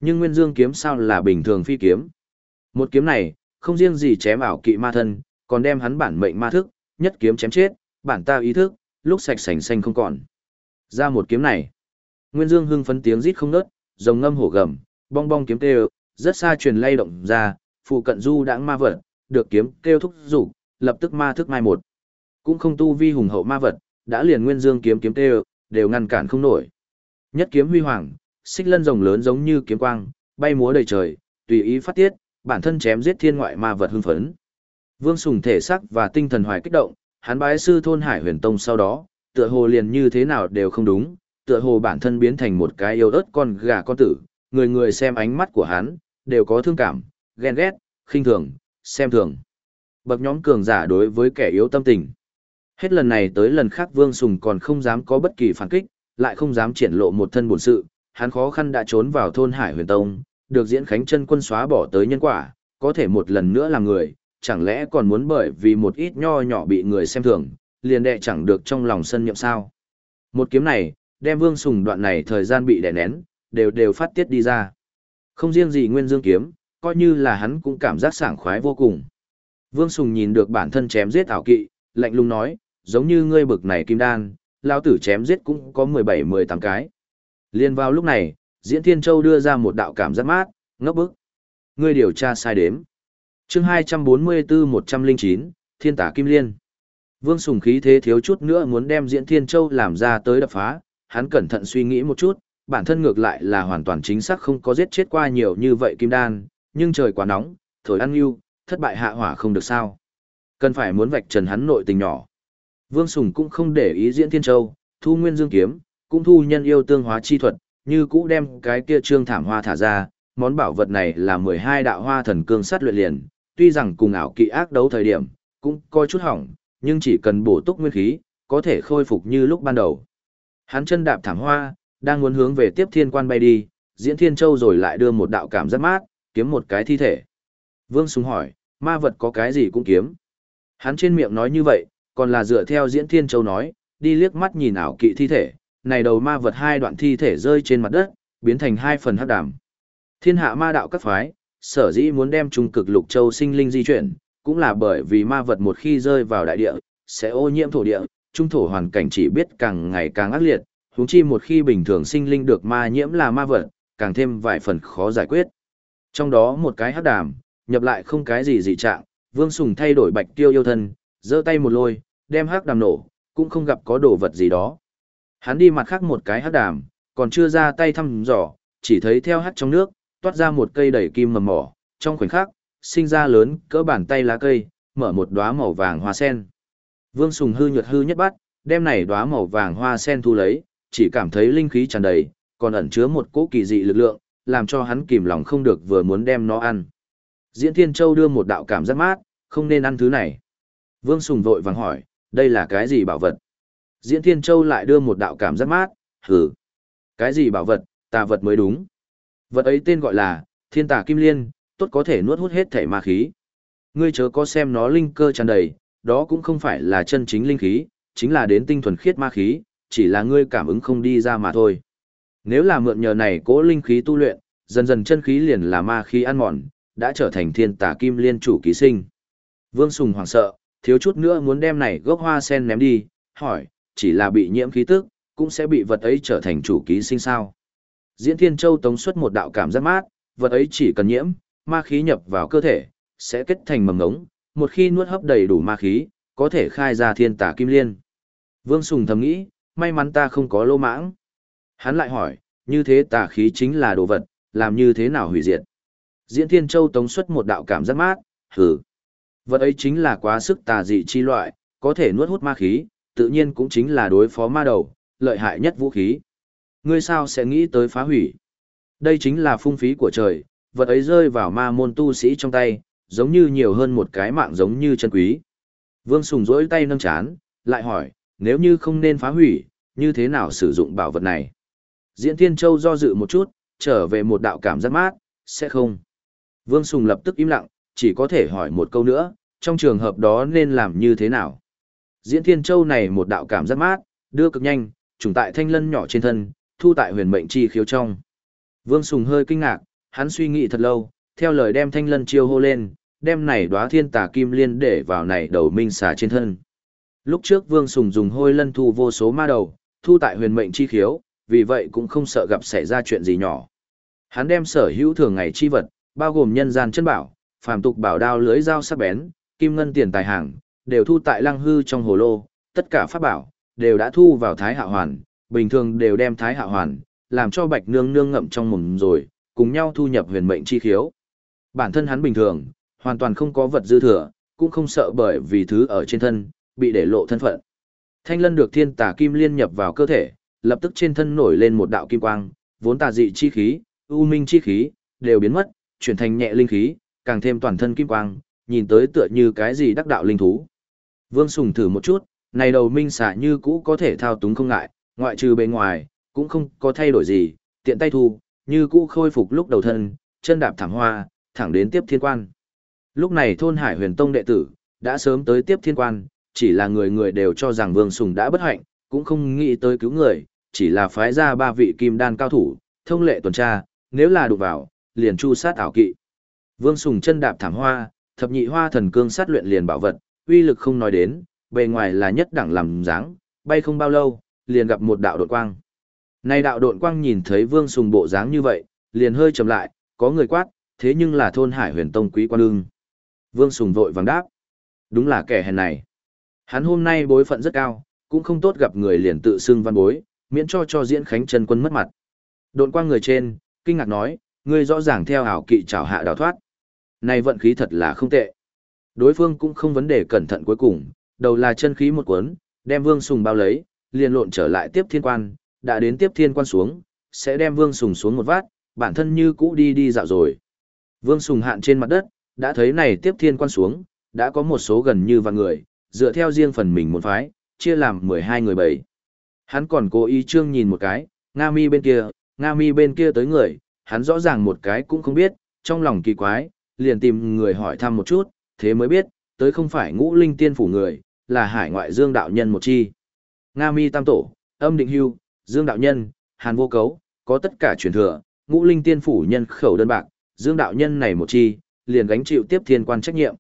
Nhưng Nguyên Dương kiếm sao là bình thường phi kiếm? Một kiếm này, không riêng gì chém ảo kỵ ma thân, còn đem hắn bản mệnh ma thức, nhất kiếm chém chết, bản ta ý thức, lúc sạch sành xanh không còn. Ra một kiếm này, Nguyên Dương hưng phấn tiếng rít không ngớt, rồng ngâm hổ gầm, bong bong kiếm kêu, rất xa truyền lay động ra, phụ cận du đãng ma vật, được kiếm kêu thúc dục, lập tức ma thức mai một. Cũng không tu vi hùng hậu ma vật, đã liền Nguyên Dương kiếm kiếm kêu, đều ngăn cản không nổi. Nhất kiếm huy hoàng, xích lân rồng lớn giống như kiếm quang, bay múa đầy trời, tùy ý phát tiết, bản thân chém giết thiên ngoại ma vật hưng phấn. Vương Sùng thể sắc và tinh thần hoài kích động, hắn bái sư thôn Hải Huyền Tông sau đó, tựa hồ liền như thế nào đều không đúng, tựa hồ bản thân biến thành một cái yêu ớt con gà con tử, người người xem ánh mắt của hắn, đều có thương cảm, ghen ghét, khinh thường, xem thường. Bậc nhóm cường giả đối với kẻ yếu tâm tình. Hết lần này tới lần khác Vương Sùng còn không dám có bất kỳ phản kích, lại không dám triển lộ một thân bổn sự, hắn khó khăn đã trốn vào thôn Hải Huyền Tông, được diễn khánh chân quân xóa bỏ tới nhân quả, có thể một lần nữa làm người, chẳng lẽ còn muốn bởi vì một ít nho nhỏ bị người xem thường, liền đệ chẳng được trong lòng sân nhậm sao. Một kiếm này, đem Vương Sùng đoạn này thời gian bị đè nén, đều đều phát tiết đi ra. Không riêng gì Nguyên Dương kiếm, coi như là hắn cũng cảm giác sảng khoái vô cùng. Vương Sùng nhìn được bản thân chém giết ảo kỵ, lạnh lùng nói, giống như ngươi bực này kim đan, lao tử chém giết cũng có 17-18 cái. Liên vào lúc này, Diễn Thiên Châu đưa ra một đạo cảm giác mát, ngốc bức. Ngươi điều tra sai đếm. chương 244-109, Thiên tả Kim Liên. Vương Sùng khí thế thiếu chút nữa muốn đem Diễn Thiên Châu làm ra tới đập phá, hắn cẩn thận suy nghĩ một chút, bản thân ngược lại là hoàn toàn chính xác không có giết chết qua nhiều như vậy kim đan, nhưng trời quá nóng, thổi ăn yêu, thất bại hạ hỏa không được sao. Cần phải muốn vạch trần hắn nội tình nhỏ. Vương Sùng cũng không để ý diễn thiên châu, thu nguyên dương kiếm, cũng thu nhân yêu tương hóa chi thuật, như cũ đem cái kia trương thảm hoa thả ra, món bảo vật này là 12 đạo hoa thần cương sát luyện liền, tuy rằng cùng ảo kỵ ác đấu thời điểm, cũng coi chút hỏng, nhưng chỉ cần bổ túc nguyên khí, có thể khôi phục như lúc ban đầu. Hắn chân đạp thảm hoa, đang muốn hướng về tiếp thiên quan bay đi, diễn thiên châu rồi lại đưa một đạo cảm giác mát, kiếm một cái thi thể. Vương Súng hỏi, ma vật có cái gì cũng kiếm. Hắn trên miệng nói như vậy, còn là dựa theo diễn thiên châu nói, đi liếc mắt nhìn ảo kỵ thi thể, này đầu ma vật hai đoạn thi thể rơi trên mặt đất, biến thành hai phần hắc đàm. Thiên hạ ma đạo các phái, sở dĩ muốn đem trung cực lục châu sinh linh di chuyển, cũng là bởi vì ma vật một khi rơi vào đại địa, sẽ ô nhiễm thổ địa, trung thổ hoàn cảnh chỉ biết càng ngày càng ác liệt, huống chi một khi bình thường sinh linh được ma nhiễm là ma vật, càng thêm vài phần khó giải quyết. Trong đó một cái hắc đàm, nhập lại không cái gì dị trạng, Vương Sùng thay đổi bạch tiêu yêu thân, giơ tay một lôi, đem hắc đàm nổ, cũng không gặp có đồ vật gì đó. Hắn đi mặt khác một cái hắc đàm, còn chưa ra tay thăm dò, chỉ thấy theo hắc trong nước, toát ra một cây đầy kim mầm mỏ, trong khoảnh khắc, sinh ra lớn cỡ bàn tay lá cây, mở một đóa màu vàng hoa sen. Vương Sùng hư nhuật hư nhất bắt, đem này đóa màu vàng hoa sen thu lấy, chỉ cảm thấy linh khí tràn đầy, còn ẩn chứa một cỗ kỳ dị lực lượng, làm cho hắn kìm lòng không được vừa muốn đem nó ăn. Diễn Thiên Châu đưa một đạo cảm giác mát, không nên ăn thứ này. Vương Sùng vội vàng hỏi, đây là cái gì bảo vật? Diễn Thiên Châu lại đưa một đạo cảm giác mát, hừ. Cái gì bảo vật, tà vật mới đúng. Vật ấy tên gọi là, thiên tà kim liên, tốt có thể nuốt hút hết thể ma khí. Ngươi chớ có xem nó linh cơ tràn đầy, đó cũng không phải là chân chính linh khí, chính là đến tinh thuần khiết ma khí, chỉ là ngươi cảm ứng không đi ra mà thôi. Nếu là mượn nhờ này cố linh khí tu luyện, dần dần chân khí liền là ma khí ăn mòn, đã trở thành thiên tà kim liên chủ ký sinh. Vương Sùng hoảng sợ, thiếu chút nữa muốn đem này gốc hoa sen ném đi, hỏi, chỉ là bị nhiễm khí tức, cũng sẽ bị vật ấy trở thành chủ ký sinh sao. Diễn Thiên Châu tống xuất một đạo cảm giác mát, vật ấy chỉ cần nhiễm, ma khí nhập vào cơ thể, sẽ kết thành mầm ngống, một khi nuốt hấp đầy đủ ma khí, có thể khai ra thiên tà kim liên. Vương Sùng thầm nghĩ, may mắn ta không có lô mãng. Hắn lại hỏi, như thế tà khí chính là đồ vật, làm như thế nào hủy diệt. Diễn Thiên Châu tống xuất một đạo cảm giác mát, hử. Vật ấy chính là quá sức tà dị chi loại, có thể nuốt hút ma khí, tự nhiên cũng chính là đối phó ma đầu, lợi hại nhất vũ khí. Ngươi sao sẽ nghĩ tới phá hủy? Đây chính là phung phí của trời, vật ấy rơi vào ma môn tu sĩ trong tay, giống như nhiều hơn một cái mạng giống như chân quý. Vương Sùng rỗi tay nâng chán, lại hỏi, nếu như không nên phá hủy, như thế nào sử dụng bảo vật này? Diễn Thiên Châu do dự một chút, trở về một đạo cảm giác mát, sẽ không. Vương Sùng lập tức im lặng, chỉ có thể hỏi một câu nữa, trong trường hợp đó nên làm như thế nào? Diễn Thiên Châu này một đạo cảm giác mát, đưa cực nhanh, trùng tại thanh lân nhỏ trên thân, thu tại huyền mệnh chi khiếu trong. Vương Sùng hơi kinh ngạc, hắn suy nghĩ thật lâu, theo lời đem thanh lân chiêu hô lên, đem này đóa thiên tà kim liên để vào này đầu minh xà trên thân. Lúc trước Vương Sùng dùng hôi lân thu vô số ma đầu, thu tại huyền mệnh chi khiếu, vì vậy cũng không sợ gặp xảy ra chuyện gì nhỏ. Hắn đem sở hữu thường ngày chi vật, bao gồm nhân gian chân bảo, phàm tục bảo đao lưới dao sắc bén, kim ngân tiền tài hàng, đều thu tại lăng hư trong hồ lô, tất cả pháp bảo, đều đã thu vào thái hạ hoàn, bình thường đều đem thái hạ hoàn, làm cho bạch nương nương ngậm trong mồm rồi, cùng nhau thu nhập huyền mệnh chi khiếu. Bản thân hắn bình thường, hoàn toàn không có vật dư thừa, cũng không sợ bởi vì thứ ở trên thân, bị để lộ thân phận. Thanh lân được thiên tà kim liên nhập vào cơ thể, lập tức trên thân nổi lên một đạo kim quang, vốn tà dị chi khí, u minh chi khí, đều biến mất, chuyển thành nhẹ linh khí, càng thêm toàn thân kim quang, nhìn tới tựa như cái gì đắc đạo linh thú. Vương Sùng thử một chút, này đầu minh xà như cũ có thể thao túng không ngại, ngoại trừ bề ngoài, cũng không có thay đổi gì, tiện tay thu, như cũ khôi phục lúc đầu thân, chân đạp thẳng hoa, thẳng đến tiếp thiên quan. Lúc này thôn Hải Huyền Tông đệ tử, đã sớm tới tiếp thiên quan, chỉ là người người đều cho rằng Vương Sùng đã bất hạnh, cũng không nghĩ tới cứu người, chỉ là phái ra ba vị kim đan cao thủ, thông lệ tuần tra, nếu là đụng vào, liền chu sát ảo kỵ. Vương Sùng chân đạp thảm hoa, thập nhị hoa thần cương sát luyện liền bảo vật, uy lực không nói đến, bề ngoài là nhất đẳng làm dáng, bay không bao lâu, liền gặp một đạo đột quang. Này đạo đột quang nhìn thấy Vương Sùng bộ dáng như vậy, liền hơi chậm lại, có người quát, thế nhưng là thôn Hải Huyền Tông quý quan ưng. Vương Sùng vội vàng đáp. Đúng là kẻ hèn này. Hắn hôm nay bối phận rất cao, cũng không tốt gặp người liền tự xưng văn bối, miễn cho cho diễn khánh chân quân mất mặt. Độn qua người trên, kinh ngạc nói, ngươi rõ ràng theo ảo kỵ trảo hạ đào thoát. Này vận khí thật là không tệ. Đối phương cũng không vấn đề cẩn thận cuối cùng, đầu là chân khí một cuốn, đem Vương Sùng bao lấy, liền lộn trở lại tiếp thiên quan, đã đến tiếp thiên quan xuống, sẽ đem Vương Sùng xuống một vát, bản thân như cũ đi đi dạo rồi. Vương Sùng hạn trên mặt đất, đã thấy này tiếp thiên quan xuống, đã có một số gần như vạn người, dựa theo riêng phần mình một phái, chia làm 12 người bảy. Hắn còn cố ý trương nhìn một cái, Nga mi bên kia, Nga mi bên kia tới người, hắn rõ ràng một cái cũng không biết, trong lòng kỳ quái, liền tìm người hỏi thăm một chút, thế mới biết, tới không phải ngũ linh tiên phủ người, là hải ngoại dương đạo nhân một chi. Nga mi tam tổ, âm định hưu, dương đạo nhân, hàn vô cấu, có tất cả truyền thừa, ngũ linh tiên phủ nhân khẩu đơn bạc, dương đạo nhân này một chi, liền gánh chịu tiếp thiên quan trách nhiệm.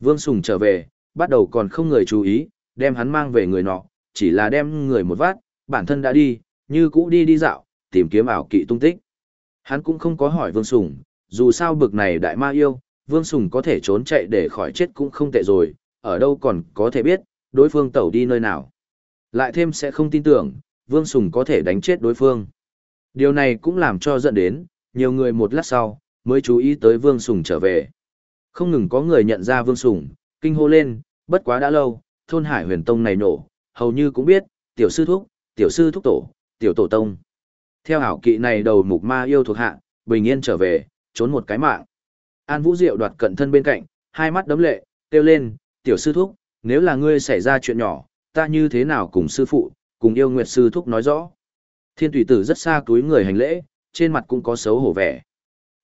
Vương Sùng trở về, bắt đầu còn không người chú ý, đem hắn mang về người nọ, chỉ là đem người một vát, bản thân đã đi, như cũ đi đi dạo, tìm kiếm ảo kỵ tung tích. Hắn cũng không có hỏi Vương Sùng, dù sao bực này đại ma yêu, Vương Sùng có thể trốn chạy để khỏi chết cũng không tệ rồi, ở đâu còn có thể biết, đối phương tẩu đi nơi nào. Lại thêm sẽ không tin tưởng, Vương Sùng có thể đánh chết đối phương. Điều này cũng làm cho dẫn đến, nhiều người một lát sau, mới chú ý tới Vương Sùng trở về. Không ngừng có người nhận ra Vương Sùng, kinh hô lên, bất quá đã lâu, thôn Hải huyền tông này nổ, hầu như cũng biết, tiểu sư thúc, tiểu sư thúc tổ, tiểu tổ tông. Theo hảo kỵ này đầu mục ma yêu thuộc hạ, bình yên trở về, trốn một cái mạng. An Vũ Diệu đoạt cận thân bên cạnh, hai mắt đấm lệ, kêu lên, tiểu sư thúc, nếu là ngươi xảy ra chuyện nhỏ, ta như thế nào cùng sư phụ, cùng yêu nguyệt sư thúc nói rõ. Thiên tùy tử rất xa túi người hành lễ, trên mặt cũng có xấu hổ vẻ.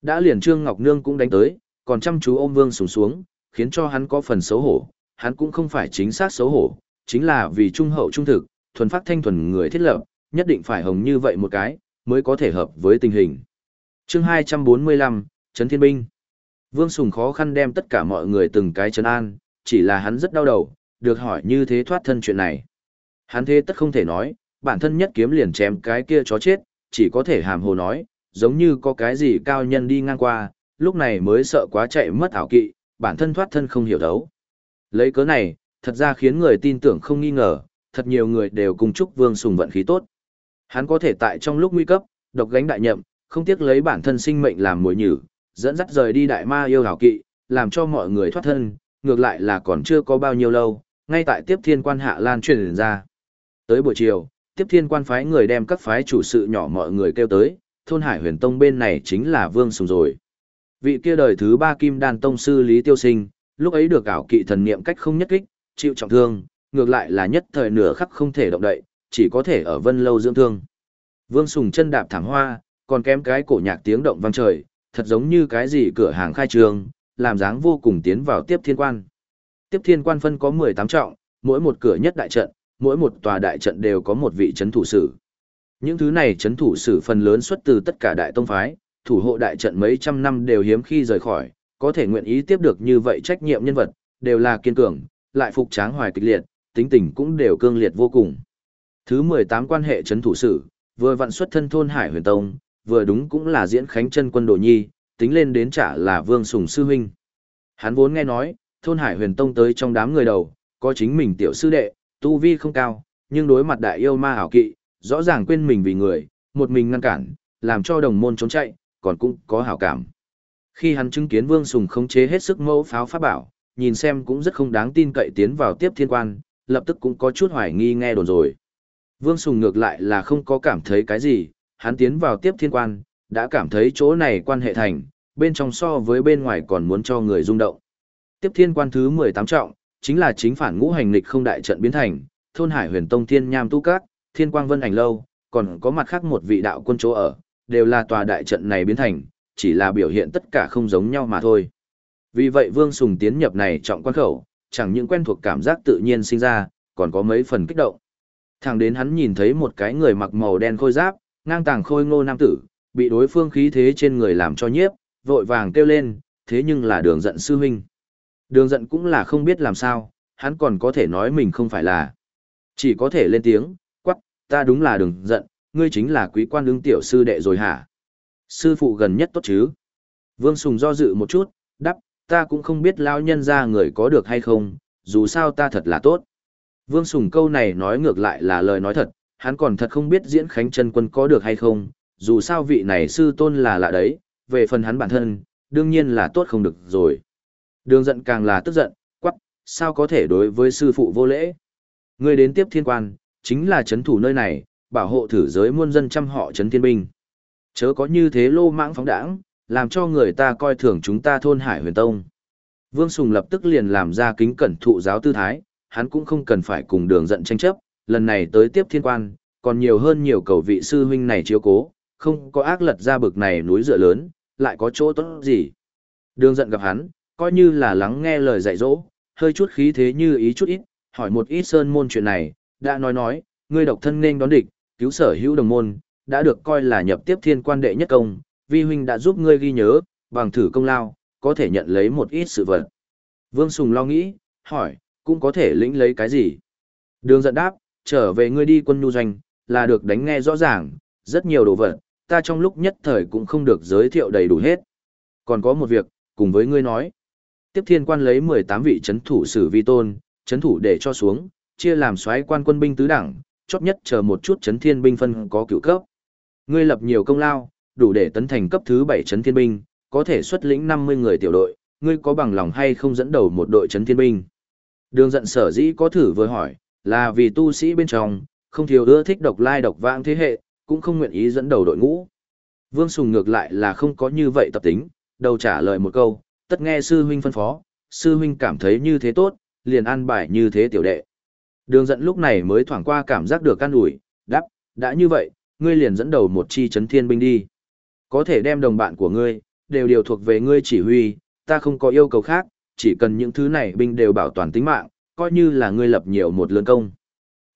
Đã liền Trương Ngọc Nương cũng đánh tới, còn chăm chú ôm vương sùng xuống, khiến cho hắn có phần xấu hổ, hắn cũng không phải chính xác xấu hổ, chính là vì trung hậu trung thực, thuần phát thanh thuần người thiết lập, nhất định phải hồng như vậy một cái, mới có thể hợp với tình hình. chương 245, Trấn Thiên Binh Vương Sùng khó khăn đem tất cả mọi người từng cái trấn an, chỉ là hắn rất đau đầu, được hỏi như thế thoát thân chuyện này. Hắn thế tất không thể nói, bản thân nhất kiếm liền chém cái kia chó chết, chỉ có thể hàm hồ nói, giống như có cái gì cao nhân đi ngang qua, lúc này mới sợ quá chạy mất ảo kỵ, bản thân thoát thân không hiểu đấu. Lấy cớ này, thật ra khiến người tin tưởng không nghi ngờ, thật nhiều người đều cùng chúc Vương Sùng vận khí tốt. Hắn có thể tại trong lúc nguy cấp, độc gánh đại nhậm, không tiếc lấy bản thân sinh mệnh làm mối nhử, dẫn dắt rời đi đại ma yêu hảo kỵ, làm cho mọi người thoát thân, ngược lại là còn chưa có bao nhiêu lâu, ngay tại tiếp thiên quan hạ lan truyền ra. Tới buổi chiều, tiếp thiên quan phái người đem các phái chủ sự nhỏ mọi người kêu tới, thôn hải huyền tông bên này chính là vương sùng rồi. Vị kia đời thứ ba kim đàn tông sư Lý Tiêu Sinh, lúc ấy được ảo kỵ thần niệm cách không nhất kích, chịu trọng thương, ngược lại là nhất thời nửa khắc không thể động đậy, chỉ có thể ở vân lâu dưỡng thương. Vương Sùng chân đạp thẳng hoa, còn kém cái cổ nhạc tiếng động vang trời, thật giống như cái gì cửa hàng khai trường làm dáng vô cùng tiến vào tiếp thiên quan. Tiếp thiên quan phân có 18 trọng, mỗi một cửa nhất đại trận, mỗi một tòa đại trận đều có một vị chấn thủ sử. Những thứ này chấn thủ sử phần lớn xuất từ tất cả đại tông phái, thủ hộ đại trận mấy trăm năm đều hiếm khi rời khỏi, có thể nguyện ý tiếp được như vậy trách nhiệm nhân vật, đều là kiên cường, lại phục tráng hoài kịch liệt, tính tình cũng đều cương liệt vô cùng. Thứ 18 quan hệ chấn thủ sử, vừa vận xuất thân thôn Hải Huyền Tông, vừa đúng cũng là diễn khánh chân quân đồ nhi, tính lên đến trả là Vương Sùng sư huynh. Hắn vốn nghe nói, thôn Hải Huyền Tông tới trong đám người đầu, có chính mình tiểu sư đệ, tu vi không cao, nhưng đối mặt đại yêu ma hảo kỵ, rõ ràng quên mình vì người, một mình ngăn cản, làm cho đồng môn trốn chạy, còn cũng có hảo cảm. Khi hắn chứng kiến Vương Sùng khống chế hết sức mẫu pháo pháp bảo, nhìn xem cũng rất không đáng tin cậy tiến vào tiếp thiên quan, lập tức cũng có chút hoài nghi nghe đồn rồi. Vương Sùng ngược lại là không có cảm thấy cái gì, hắn tiến vào tiếp thiên quan, đã cảm thấy chỗ này quan hệ thành, bên trong so với bên ngoài còn muốn cho người rung động. Tiếp thiên quan thứ 18 trọng, chính là chính phản ngũ hành lịch không đại trận biến thành, thôn hải huyền tông thiên nham tu cát, thiên quang vân ảnh lâu, còn có mặt khác một vị đạo quân chỗ ở, đều là tòa đại trận này biến thành, chỉ là biểu hiện tất cả không giống nhau mà thôi. Vì vậy Vương Sùng tiến nhập này trọng quan khẩu, chẳng những quen thuộc cảm giác tự nhiên sinh ra, còn có mấy phần kích động. Thẳng đến hắn nhìn thấy một cái người mặc màu đen khôi giáp, ngang tàng khôi ngô nam tử, bị đối phương khí thế trên người làm cho nhiếp, vội vàng kêu lên, thế nhưng là đường giận sư huynh. Đường giận cũng là không biết làm sao, hắn còn có thể nói mình không phải là. Chỉ có thể lên tiếng, quắc, ta đúng là đường giận, ngươi chính là quý quan ứng tiểu sư đệ rồi hả? Sư phụ gần nhất tốt chứ? Vương Sùng do dự một chút, đắp, ta cũng không biết lao nhân ra người có được hay không, dù sao ta thật là tốt. Vương Sùng câu này nói ngược lại là lời nói thật, hắn còn thật không biết diễn khánh chân quân có được hay không, dù sao vị này sư tôn là lạ đấy, về phần hắn bản thân, đương nhiên là tốt không được rồi. Đường giận càng là tức giận, quắc, sao có thể đối với sư phụ vô lễ. Người đến tiếp thiên quan, chính là chấn thủ nơi này, bảo hộ thử giới muôn dân trăm họ chấn thiên binh. Chớ có như thế lô mãng phóng đảng, làm cho người ta coi thường chúng ta thôn hải huyền tông. Vương Sùng lập tức liền làm ra kính cẩn thụ giáo tư thái, hắn cũng không cần phải cùng đường giận tranh chấp, lần này tới tiếp thiên quan, còn nhiều hơn nhiều cầu vị sư huynh này chiếu cố, không có ác lật ra bực này núi dựa lớn, lại có chỗ tốt gì. Đường giận gặp hắn, coi như là lắng nghe lời dạy dỗ, hơi chút khí thế như ý chút ít, hỏi một ít sơn môn chuyện này, đã nói nói, ngươi độc thân nên đón địch, cứu sở hữu đồng môn, đã được coi là nhập tiếp thiên quan đệ nhất công, vi huynh đã giúp ngươi ghi nhớ, bằng thử công lao, có thể nhận lấy một ít sự vật. Vương Sùng lo nghĩ, hỏi, cũng có thể lĩnh lấy cái gì? Đường giận đáp, trở về ngươi đi quân nhu doanh, là được đánh nghe rõ ràng, rất nhiều đồ vật, ta trong lúc nhất thời cũng không được giới thiệu đầy đủ hết. Còn có một việc, cùng với ngươi nói. Tiếp thiên quan lấy 18 vị chấn thủ sử vi tôn, chấn thủ để cho xuống, chia làm soái quan quân binh tứ đẳng, chót nhất chờ một chút chấn thiên binh phân có cựu cấp. Ngươi lập nhiều công lao, đủ để tấn thành cấp thứ 7 chấn thiên binh, có thể xuất lĩnh 50 người tiểu đội, ngươi có bằng lòng hay không dẫn đầu một đội chấn thiên binh. Đường giận sở dĩ có thử vừa hỏi, là vì tu sĩ bên trong, không thiếu ưa thích độc lai độc vãng thế hệ, cũng không nguyện ý dẫn đầu đội ngũ. Vương Sùng ngược lại là không có như vậy tập tính, đầu trả lời một câu, tất nghe sư huynh phân phó, sư huynh cảm thấy như thế tốt, liền an bài như thế tiểu đệ. Đường Dẫn lúc này mới thoảng qua cảm giác được can ủi, đáp, đã như vậy, ngươi liền dẫn đầu một chi chấn thiên binh đi. Có thể đem đồng bạn của ngươi, đều điều thuộc về ngươi chỉ huy, ta không có yêu cầu khác, chỉ cần những thứ này binh đều bảo toàn tính mạng, coi như là ngươi lập nhiều một lớn công.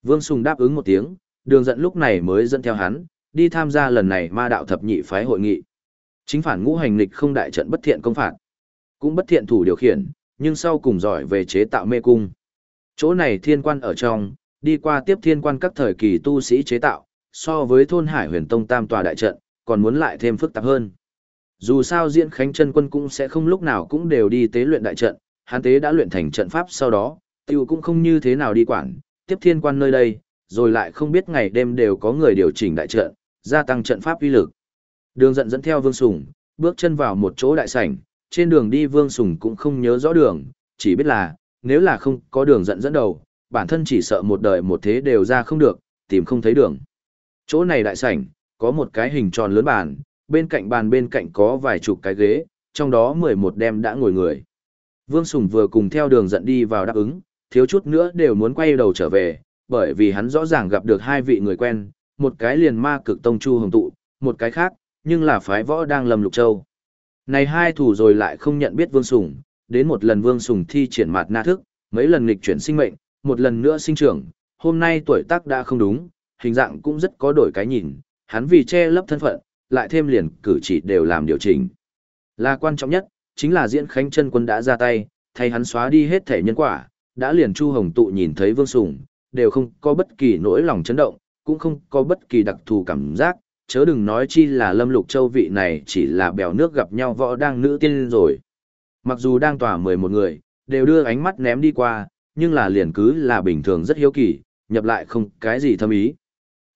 Vương Sùng đáp ứng một tiếng, đường giận lúc này mới dẫn theo hắn, đi tham gia lần này ma đạo thập nhị phái hội nghị. Chính phản ngũ hành lịch không đại trận bất thiện công phạt, cũng bất thiện thủ điều khiển, nhưng sau cùng giỏi về chế tạo mê cung. Chỗ này thiên quan ở trong, đi qua tiếp thiên quan các thời kỳ tu sĩ chế tạo, so với thôn hải huyền tông tam tòa đại trận, còn muốn lại thêm phức tạp hơn. Dù sao diễn khánh chân quân cũng sẽ không lúc nào cũng đều đi tế luyện đại trận, hắn tế đã luyện thành trận pháp sau đó, tiêu cũng không như thế nào đi quản, tiếp thiên quan nơi đây, rồi lại không biết ngày đêm đều có người điều chỉnh đại trận, gia tăng trận pháp uy lực. Đường giận dẫn theo Vương Sùng, bước chân vào một chỗ đại sảnh, trên đường đi Vương Sùng cũng không nhớ rõ đường, chỉ biết là, nếu là không có đường dẫn dẫn đầu, bản thân chỉ sợ một đời một thế đều ra không được, tìm không thấy đường. Chỗ này đại sảnh, có một cái hình tròn lớn bàn, bên cạnh bàn bên cạnh có vài chục cái ghế, trong đó 11 đem đã ngồi người. Vương Sùng vừa cùng theo đường dẫn đi vào đáp ứng, thiếu chút nữa đều muốn quay đầu trở về, bởi vì hắn rõ ràng gặp được hai vị người quen, một cái liền ma cực tông chu hồng tụ, một cái khác, nhưng là phái võ đang lầm lục châu. Này hai thủ rồi lại không nhận biết Vương Sùng, đến một lần Vương Sùng thi triển mặt na thức, mấy lần nghịch chuyển sinh mệnh, một lần nữa sinh trưởng, hôm nay tuổi tác đã không đúng, hình dạng cũng rất có đổi cái nhìn, hắn vì che lấp thân phận, lại thêm liền cử chỉ đều làm điều chỉnh. Là quan trọng nhất, chính là diễn khánh chân quân đã ra tay, thay hắn xóa đi hết thể nhân quả, đã liền Chu Hồng tụ nhìn thấy Vương Sùng, đều không có bất kỳ nỗi lòng chấn động, cũng không có bất kỳ đặc thù cảm giác, chớ đừng nói chi là Lâm Lục Châu vị này chỉ là bèo nước gặp nhau võ đang nữ tiên rồi. Mặc dù đang tỏa 11 người, đều đưa ánh mắt ném đi qua, nhưng là liền cứ là bình thường rất hiếu kỳ, nhập lại không cái gì thâm ý.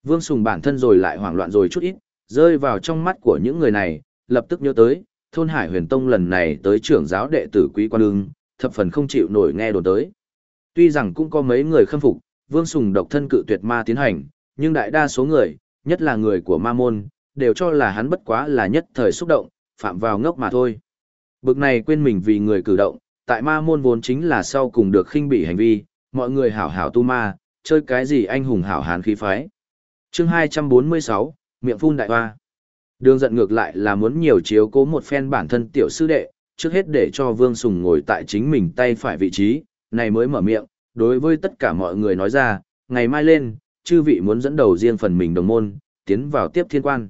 Vương Sùng bản thân rồi lại hoảng loạn rồi chút ít, rơi vào trong mắt của những người này, lập tức nhớ tới, thôn Hải Huyền Tông lần này tới trưởng giáo đệ tử Quý Quan Ưng, thập phần không chịu nổi nghe đồn tới. Tuy rằng cũng có mấy người khâm phục, Vương Sùng độc thân cự tuyệt ma tiến hành, nhưng đại đa số người, nhất là người của ma môn, đều cho là hắn bất quá là nhất thời xúc động, phạm vào ngốc mà thôi. Bực này quên mình vì người cử động, tại ma môn vốn chính là sau cùng được khinh bị hành vi, mọi người hảo hảo tu ma, chơi cái gì anh hùng hảo hán khí phái. chương 246, miệng phun đại hoa. Đường giận ngược lại là muốn nhiều chiếu cố một phen bản thân tiểu sư đệ, trước hết để cho Vương Sùng ngồi tại chính mình tay phải vị trí, này mới mở miệng, đối với tất cả mọi người nói ra, ngày mai lên, chư vị muốn dẫn đầu riêng phần mình đồng môn, tiến vào tiếp thiên quan.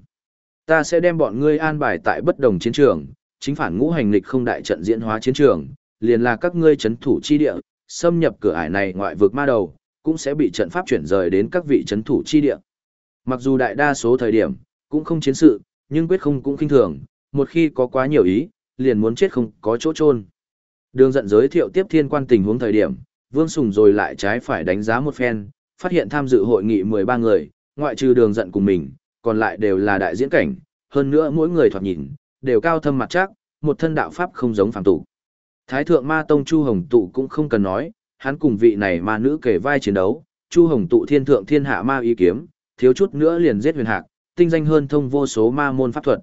Ta sẽ đem bọn ngươi an bài tại bất đồng chiến trường, chính phản ngũ hành lịch không đại trận diễn hóa chiến trường, liền là các ngươi chấn thủ chi địa, xâm nhập cửa ải này ngoại vực ma đầu, cũng sẽ bị trận pháp chuyển rời đến các vị chấn thủ chi địa. Mặc dù đại đa số thời điểm, cũng không chiến sự, nhưng quyết không cũng kinh thường, một khi có quá nhiều ý, liền muốn chết không có chỗ chôn. Đường dẫn giới thiệu tiếp thiên quan tình huống thời điểm, Vương Sùng rồi lại trái phải đánh giá một phen, phát hiện tham dự hội nghị 13 người, ngoại trừ đường dẫn cùng mình, còn lại đều là đại diễn cảnh, hơn nữa mỗi người thoạt nhìn, đều cao thâm mặt chắc, một thân đạo pháp không giống phàm tục. Thái thượng ma tông Chu Hồng Tụ cũng không cần nói, hắn cùng vị này ma nữ kể vai chiến đấu, Chu Hồng Tụ thiên thượng thiên hạ ma ý kiếm, thiếu chút nữa liền giết huyền hạc, tinh danh hơn thông vô số ma môn pháp thuật.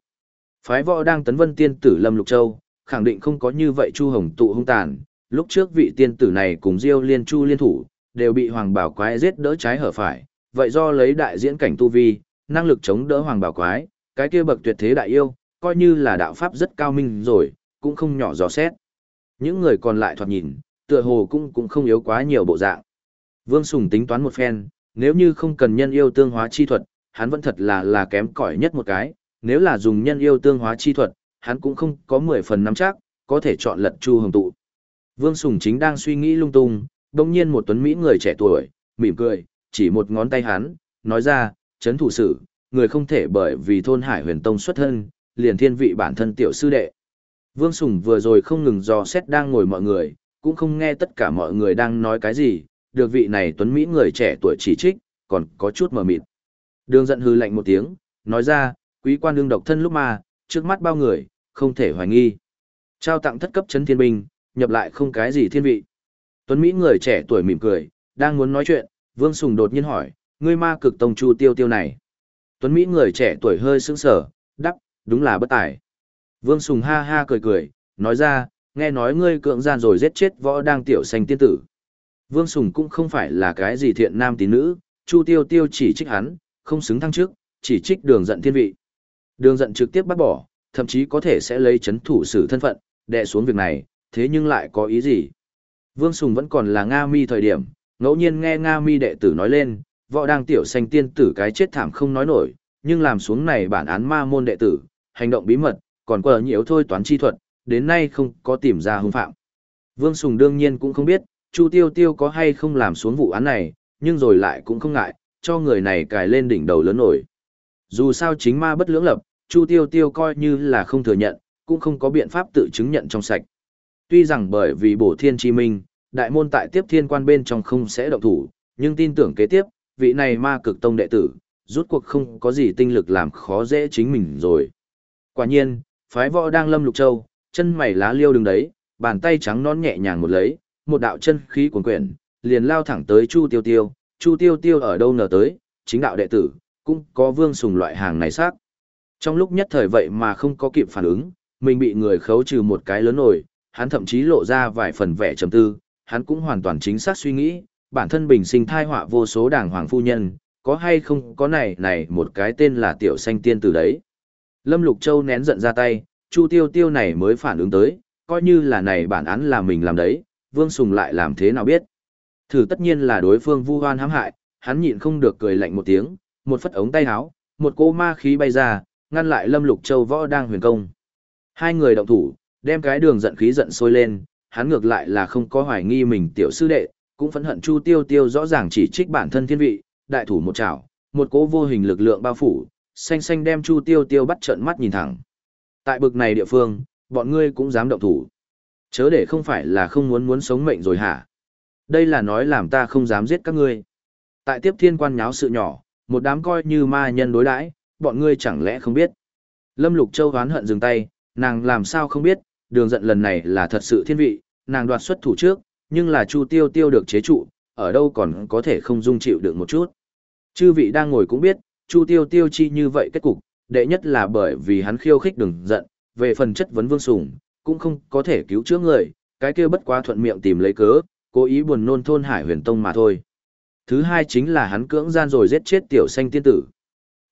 Phái võ đang tấn vân tiên tử Lâm Lục Châu, khẳng định không có như vậy Chu Hồng Tụ hung tàn, lúc trước vị tiên tử này cùng Diêu Liên Chu liên thủ, đều bị Hoàng Bảo Quái giết đỡ trái hở phải, vậy do lấy đại diễn cảnh tu vi, năng lực chống đỡ Hoàng Bảo Quái, cái kia bậc tuyệt thế đại yêu, coi như là đạo pháp rất cao minh rồi, cũng không nhỏ dò xét. Những người còn lại thoạt nhìn, tựa hồ cũng cũng không yếu quá nhiều bộ dạng. Vương Sùng tính toán một phen, nếu như không cần nhân yêu tương hóa chi thuật, hắn vẫn thật là là kém cỏi nhất một cái, nếu là dùng nhân yêu tương hóa chi thuật, hắn cũng không có 10 phần nắm chắc, có thể chọn lật Chu Hồng tụ. Vương Sùng chính đang suy nghĩ lung tung, đồng nhiên một tuấn Mỹ người trẻ tuổi, mỉm cười, chỉ một ngón tay hắn, nói ra, chấn thủ sử, người không thể bởi vì thôn hải huyền tông xuất thân, liền thiên vị bản thân tiểu sư đệ. Vương Sùng vừa rồi không ngừng dò xét đang ngồi mọi người, cũng không nghe tất cả mọi người đang nói cái gì, được vị này tuấn Mỹ người trẻ tuổi chỉ trích, còn có chút mờ mịt. Đường giận hư lạnh một tiếng, nói ra, quý quan đương độc thân lúc mà, trước mắt bao người, không thể hoài nghi. Trao tặng thất cấp chấn thiên binh, nhập lại không cái gì thiên vị. Tuấn Mỹ người trẻ tuổi mỉm cười, đang muốn nói chuyện, Vương Sùng đột nhiên hỏi, ngươi ma cực tông chu tiêu tiêu này. Tuấn Mỹ người trẻ tuổi hơi sững sờ, đắp, đúng là bất tài. Vương Sùng ha ha cười cười, nói ra, nghe nói ngươi cưỡng gian rồi giết chết võ đang tiểu xanh tiên tử. Vương Sùng cũng không phải là cái gì thiện nam tín nữ, Chu Tiêu Tiêu chỉ trích hắn, không xứng thăng trước, chỉ trích đường giận thiên vị. Đường giận trực tiếp bắt bỏ, thậm chí có thể sẽ lấy chấn thủ sử thân phận, đè xuống việc này, thế nhưng lại có ý gì? Vương Sùng vẫn còn là Nga mi thời điểm, ngẫu nhiên nghe Nga mi đệ tử nói lên, võ đang tiểu xanh tiên tử cái chết thảm không nói nổi, nhưng làm xuống này bản án ma môn đệ tử, hành động bí mật, còn quờ nhiễu thôi toán chi thuật, đến nay không có tìm ra hung phạm. Vương Sùng đương nhiên cũng không biết, Chu Tiêu Tiêu có hay không làm xuống vụ án này, nhưng rồi lại cũng không ngại, cho người này cài lên đỉnh đầu lớn nổi. Dù sao chính ma bất lưỡng lập, Chu Tiêu Tiêu coi như là không thừa nhận, cũng không có biện pháp tự chứng nhận trong sạch. Tuy rằng bởi vì bổ thiên chi minh, đại môn tại tiếp thiên quan bên trong không sẽ động thủ, nhưng tin tưởng kế tiếp, vị này ma cực tông đệ tử, rút cuộc không có gì tinh lực làm khó dễ chính mình rồi. Quả nhiên, phái võ đang lâm lục châu, chân mày lá liêu đứng đấy, bàn tay trắng non nhẹ nhàng một lấy, một đạo chân khí cuồn quyển, liền lao thẳng tới Chu Tiêu Tiêu, Chu Tiêu Tiêu ở đâu nở tới, chính đạo đệ tử, cũng có vương sùng loại hàng này xác. Trong lúc nhất thời vậy mà không có kịp phản ứng, mình bị người khấu trừ một cái lớn nổi, hắn thậm chí lộ ra vài phần vẻ trầm tư, hắn cũng hoàn toàn chính xác suy nghĩ, bản thân bình sinh thai họa vô số đảng hoàng phu nhân, có hay không có này này một cái tên là tiểu xanh tiên từ đấy. Lâm Lục Châu nén giận ra tay, Chu Tiêu Tiêu này mới phản ứng tới, coi như là này bản án là mình làm đấy, Vương Sùng lại làm thế nào biết. Thử tất nhiên là đối phương vu hoan hãm hại, hắn nhịn không được cười lạnh một tiếng, một phất ống tay áo, một cô ma khí bay ra, ngăn lại Lâm Lục Châu võ đang huyền công. Hai người động thủ, đem cái đường giận khí giận sôi lên, hắn ngược lại là không có hoài nghi mình tiểu sư đệ, cũng phẫn hận Chu Tiêu Tiêu rõ ràng chỉ trích bản thân thiên vị, đại thủ một chảo, một cỗ vô hình lực lượng bao phủ, xanh xanh đem Chu Tiêu Tiêu bắt trợn mắt nhìn thẳng. Tại bực này địa phương, bọn ngươi cũng dám động thủ. Chớ để không phải là không muốn muốn sống mệnh rồi hả? Đây là nói làm ta không dám giết các ngươi. Tại tiếp thiên quan nháo sự nhỏ, một đám coi như ma nhân đối đãi, bọn ngươi chẳng lẽ không biết. Lâm Lục Châu hoán hận dừng tay, nàng làm sao không biết, đường giận lần này là thật sự thiên vị, nàng đoạt xuất thủ trước, nhưng là Chu Tiêu Tiêu được chế trụ, ở đâu còn có thể không dung chịu được một chút. Chư vị đang ngồi cũng biết, Chu Tiêu Tiêu chi như vậy kết cục, đệ nhất là bởi vì hắn khiêu khích đường giận, về phần chất vấn Vương Sùng, cũng không có thể cứu chữa người, cái kia bất quá thuận miệng tìm lấy cớ, cố ý buồn nôn thôn Hải Huyền Tông mà thôi. Thứ hai chính là hắn cưỡng gian rồi giết chết tiểu xanh tiên tử.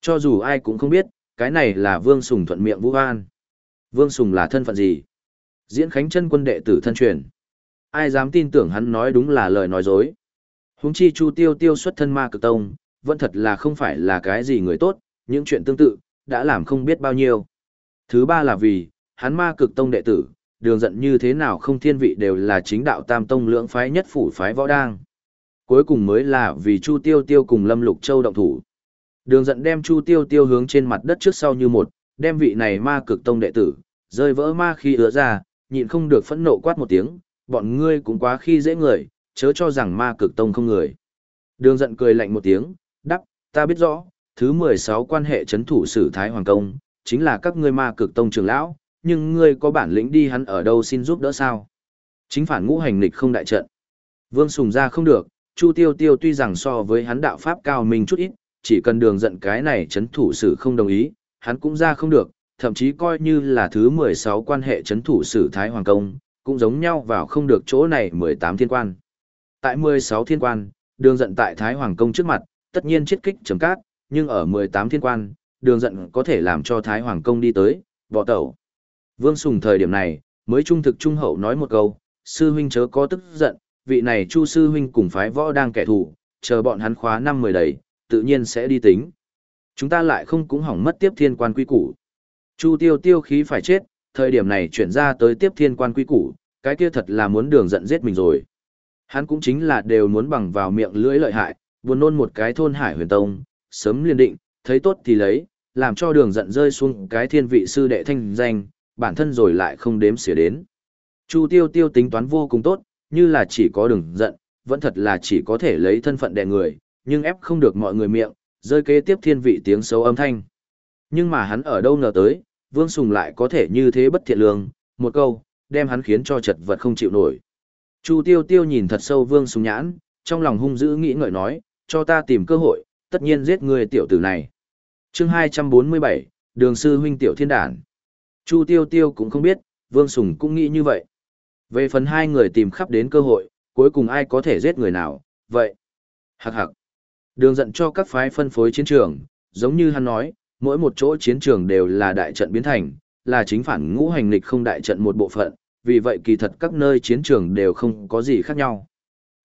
Cho dù ai cũng không biết, cái này là Vương Sùng thuận miệng Vũ An. Vương Sùng là thân phận gì? Diễn Khánh chân quân đệ tử thân truyền. Ai dám tin tưởng hắn nói đúng là lời nói dối. Huống chi Chu Tiêu Tiêu xuất thân ma cực tông, vẫn thật là không phải là cái gì người tốt, những chuyện tương tự, đã làm không biết bao nhiêu. Thứ ba là vì, hắn ma cực tông đệ tử, đường giận như thế nào không thiên vị đều là chính đạo tam tông lưỡng phái nhất phủ phái võ đang. Cuối cùng mới là vì Chu Tiêu Tiêu cùng Lâm Lục Châu động thủ. Đường dẫn đem Chu Tiêu Tiêu hướng trên mặt đất trước sau như một, đem vị này ma cực tông đệ tử, rơi vỡ ma khi ứa ra, nhịn không được phẫn nộ quát một tiếng, bọn ngươi cũng quá khi dễ người, chớ cho rằng ma cực tông không người. Đường giận cười lạnh một tiếng, đắp, ta biết rõ, thứ 16 quan hệ chấn thủ sử Thái Hoàng Công, chính là các ngươi ma cực tông trưởng lão, nhưng ngươi có bản lĩnh đi hắn ở đâu xin giúp đỡ sao? Chính phản ngũ hành lịch không đại trận. Vương Sùng ra không được, Chu Tiêu Tiêu tuy rằng so với hắn đạo pháp cao mình chút ít, chỉ cần đường giận cái này chấn thủ sử không đồng ý, hắn cũng ra không được, thậm chí coi như là thứ 16 quan hệ chấn thủ sử Thái Hoàng Công, cũng giống nhau vào không được chỗ này 18 thiên quan. Tại 16 thiên quan, đường giận tại Thái Hoàng Công trước mặt, tất nhiên chiết kích chấm cát, nhưng ở 18 thiên quan, đường giận có thể làm cho Thái Hoàng Công đi tới, võ tẩu. Vương Sùng thời điểm này, mới trung thực trung hậu nói một câu, sư huynh chớ có tức giận, vị này chu sư huynh cùng phái võ đang kẻ thù, chờ bọn hắn khóa năm mười đầy, tự nhiên sẽ đi tính. Chúng ta lại không cũng hỏng mất tiếp thiên quan quy củ. Chu tiêu tiêu khí phải chết, thời điểm này chuyển ra tới tiếp thiên quan quy củ, cái kia thật là muốn đường giận giết mình rồi. Hắn cũng chính là đều muốn bằng vào miệng lưỡi lợi hại, buồn nôn một cái thôn hải huyền tông, sớm liền định, thấy tốt thì lấy, làm cho đường giận rơi xuống cái thiên vị sư đệ thanh danh, bản thân rồi lại không đếm xỉa đến. Chu tiêu tiêu tính toán vô cùng tốt, như là chỉ có đường giận, vẫn thật là chỉ có thể lấy thân phận đè người, nhưng ép không được mọi người miệng, rơi kế tiếp thiên vị tiếng xấu âm thanh. Nhưng mà hắn ở đâu ngờ tới, Vương Sùng lại có thể như thế bất thiện lương, một câu, đem hắn khiến cho chật vật không chịu nổi. Chu Tiêu Tiêu nhìn thật sâu Vương Sùng nhãn, trong lòng hung dữ nghĩ ngợi nói, cho ta tìm cơ hội, tất nhiên giết người tiểu tử này. chương 247, Đường Sư Huynh Tiểu Thiên Đản. Chu Tiêu Tiêu cũng không biết, Vương Sùng cũng nghĩ như vậy. Về phần hai người tìm khắp đến cơ hội, cuối cùng ai có thể giết người nào, vậy. Hạc hạc. Đường dẫn cho các phái phân phối chiến trường, giống như hắn nói, mỗi một chỗ chiến trường đều là đại trận biến thành, là chính phản ngũ hành lịch không đại trận một bộ phận, vì vậy kỳ thật các nơi chiến trường đều không có gì khác nhau.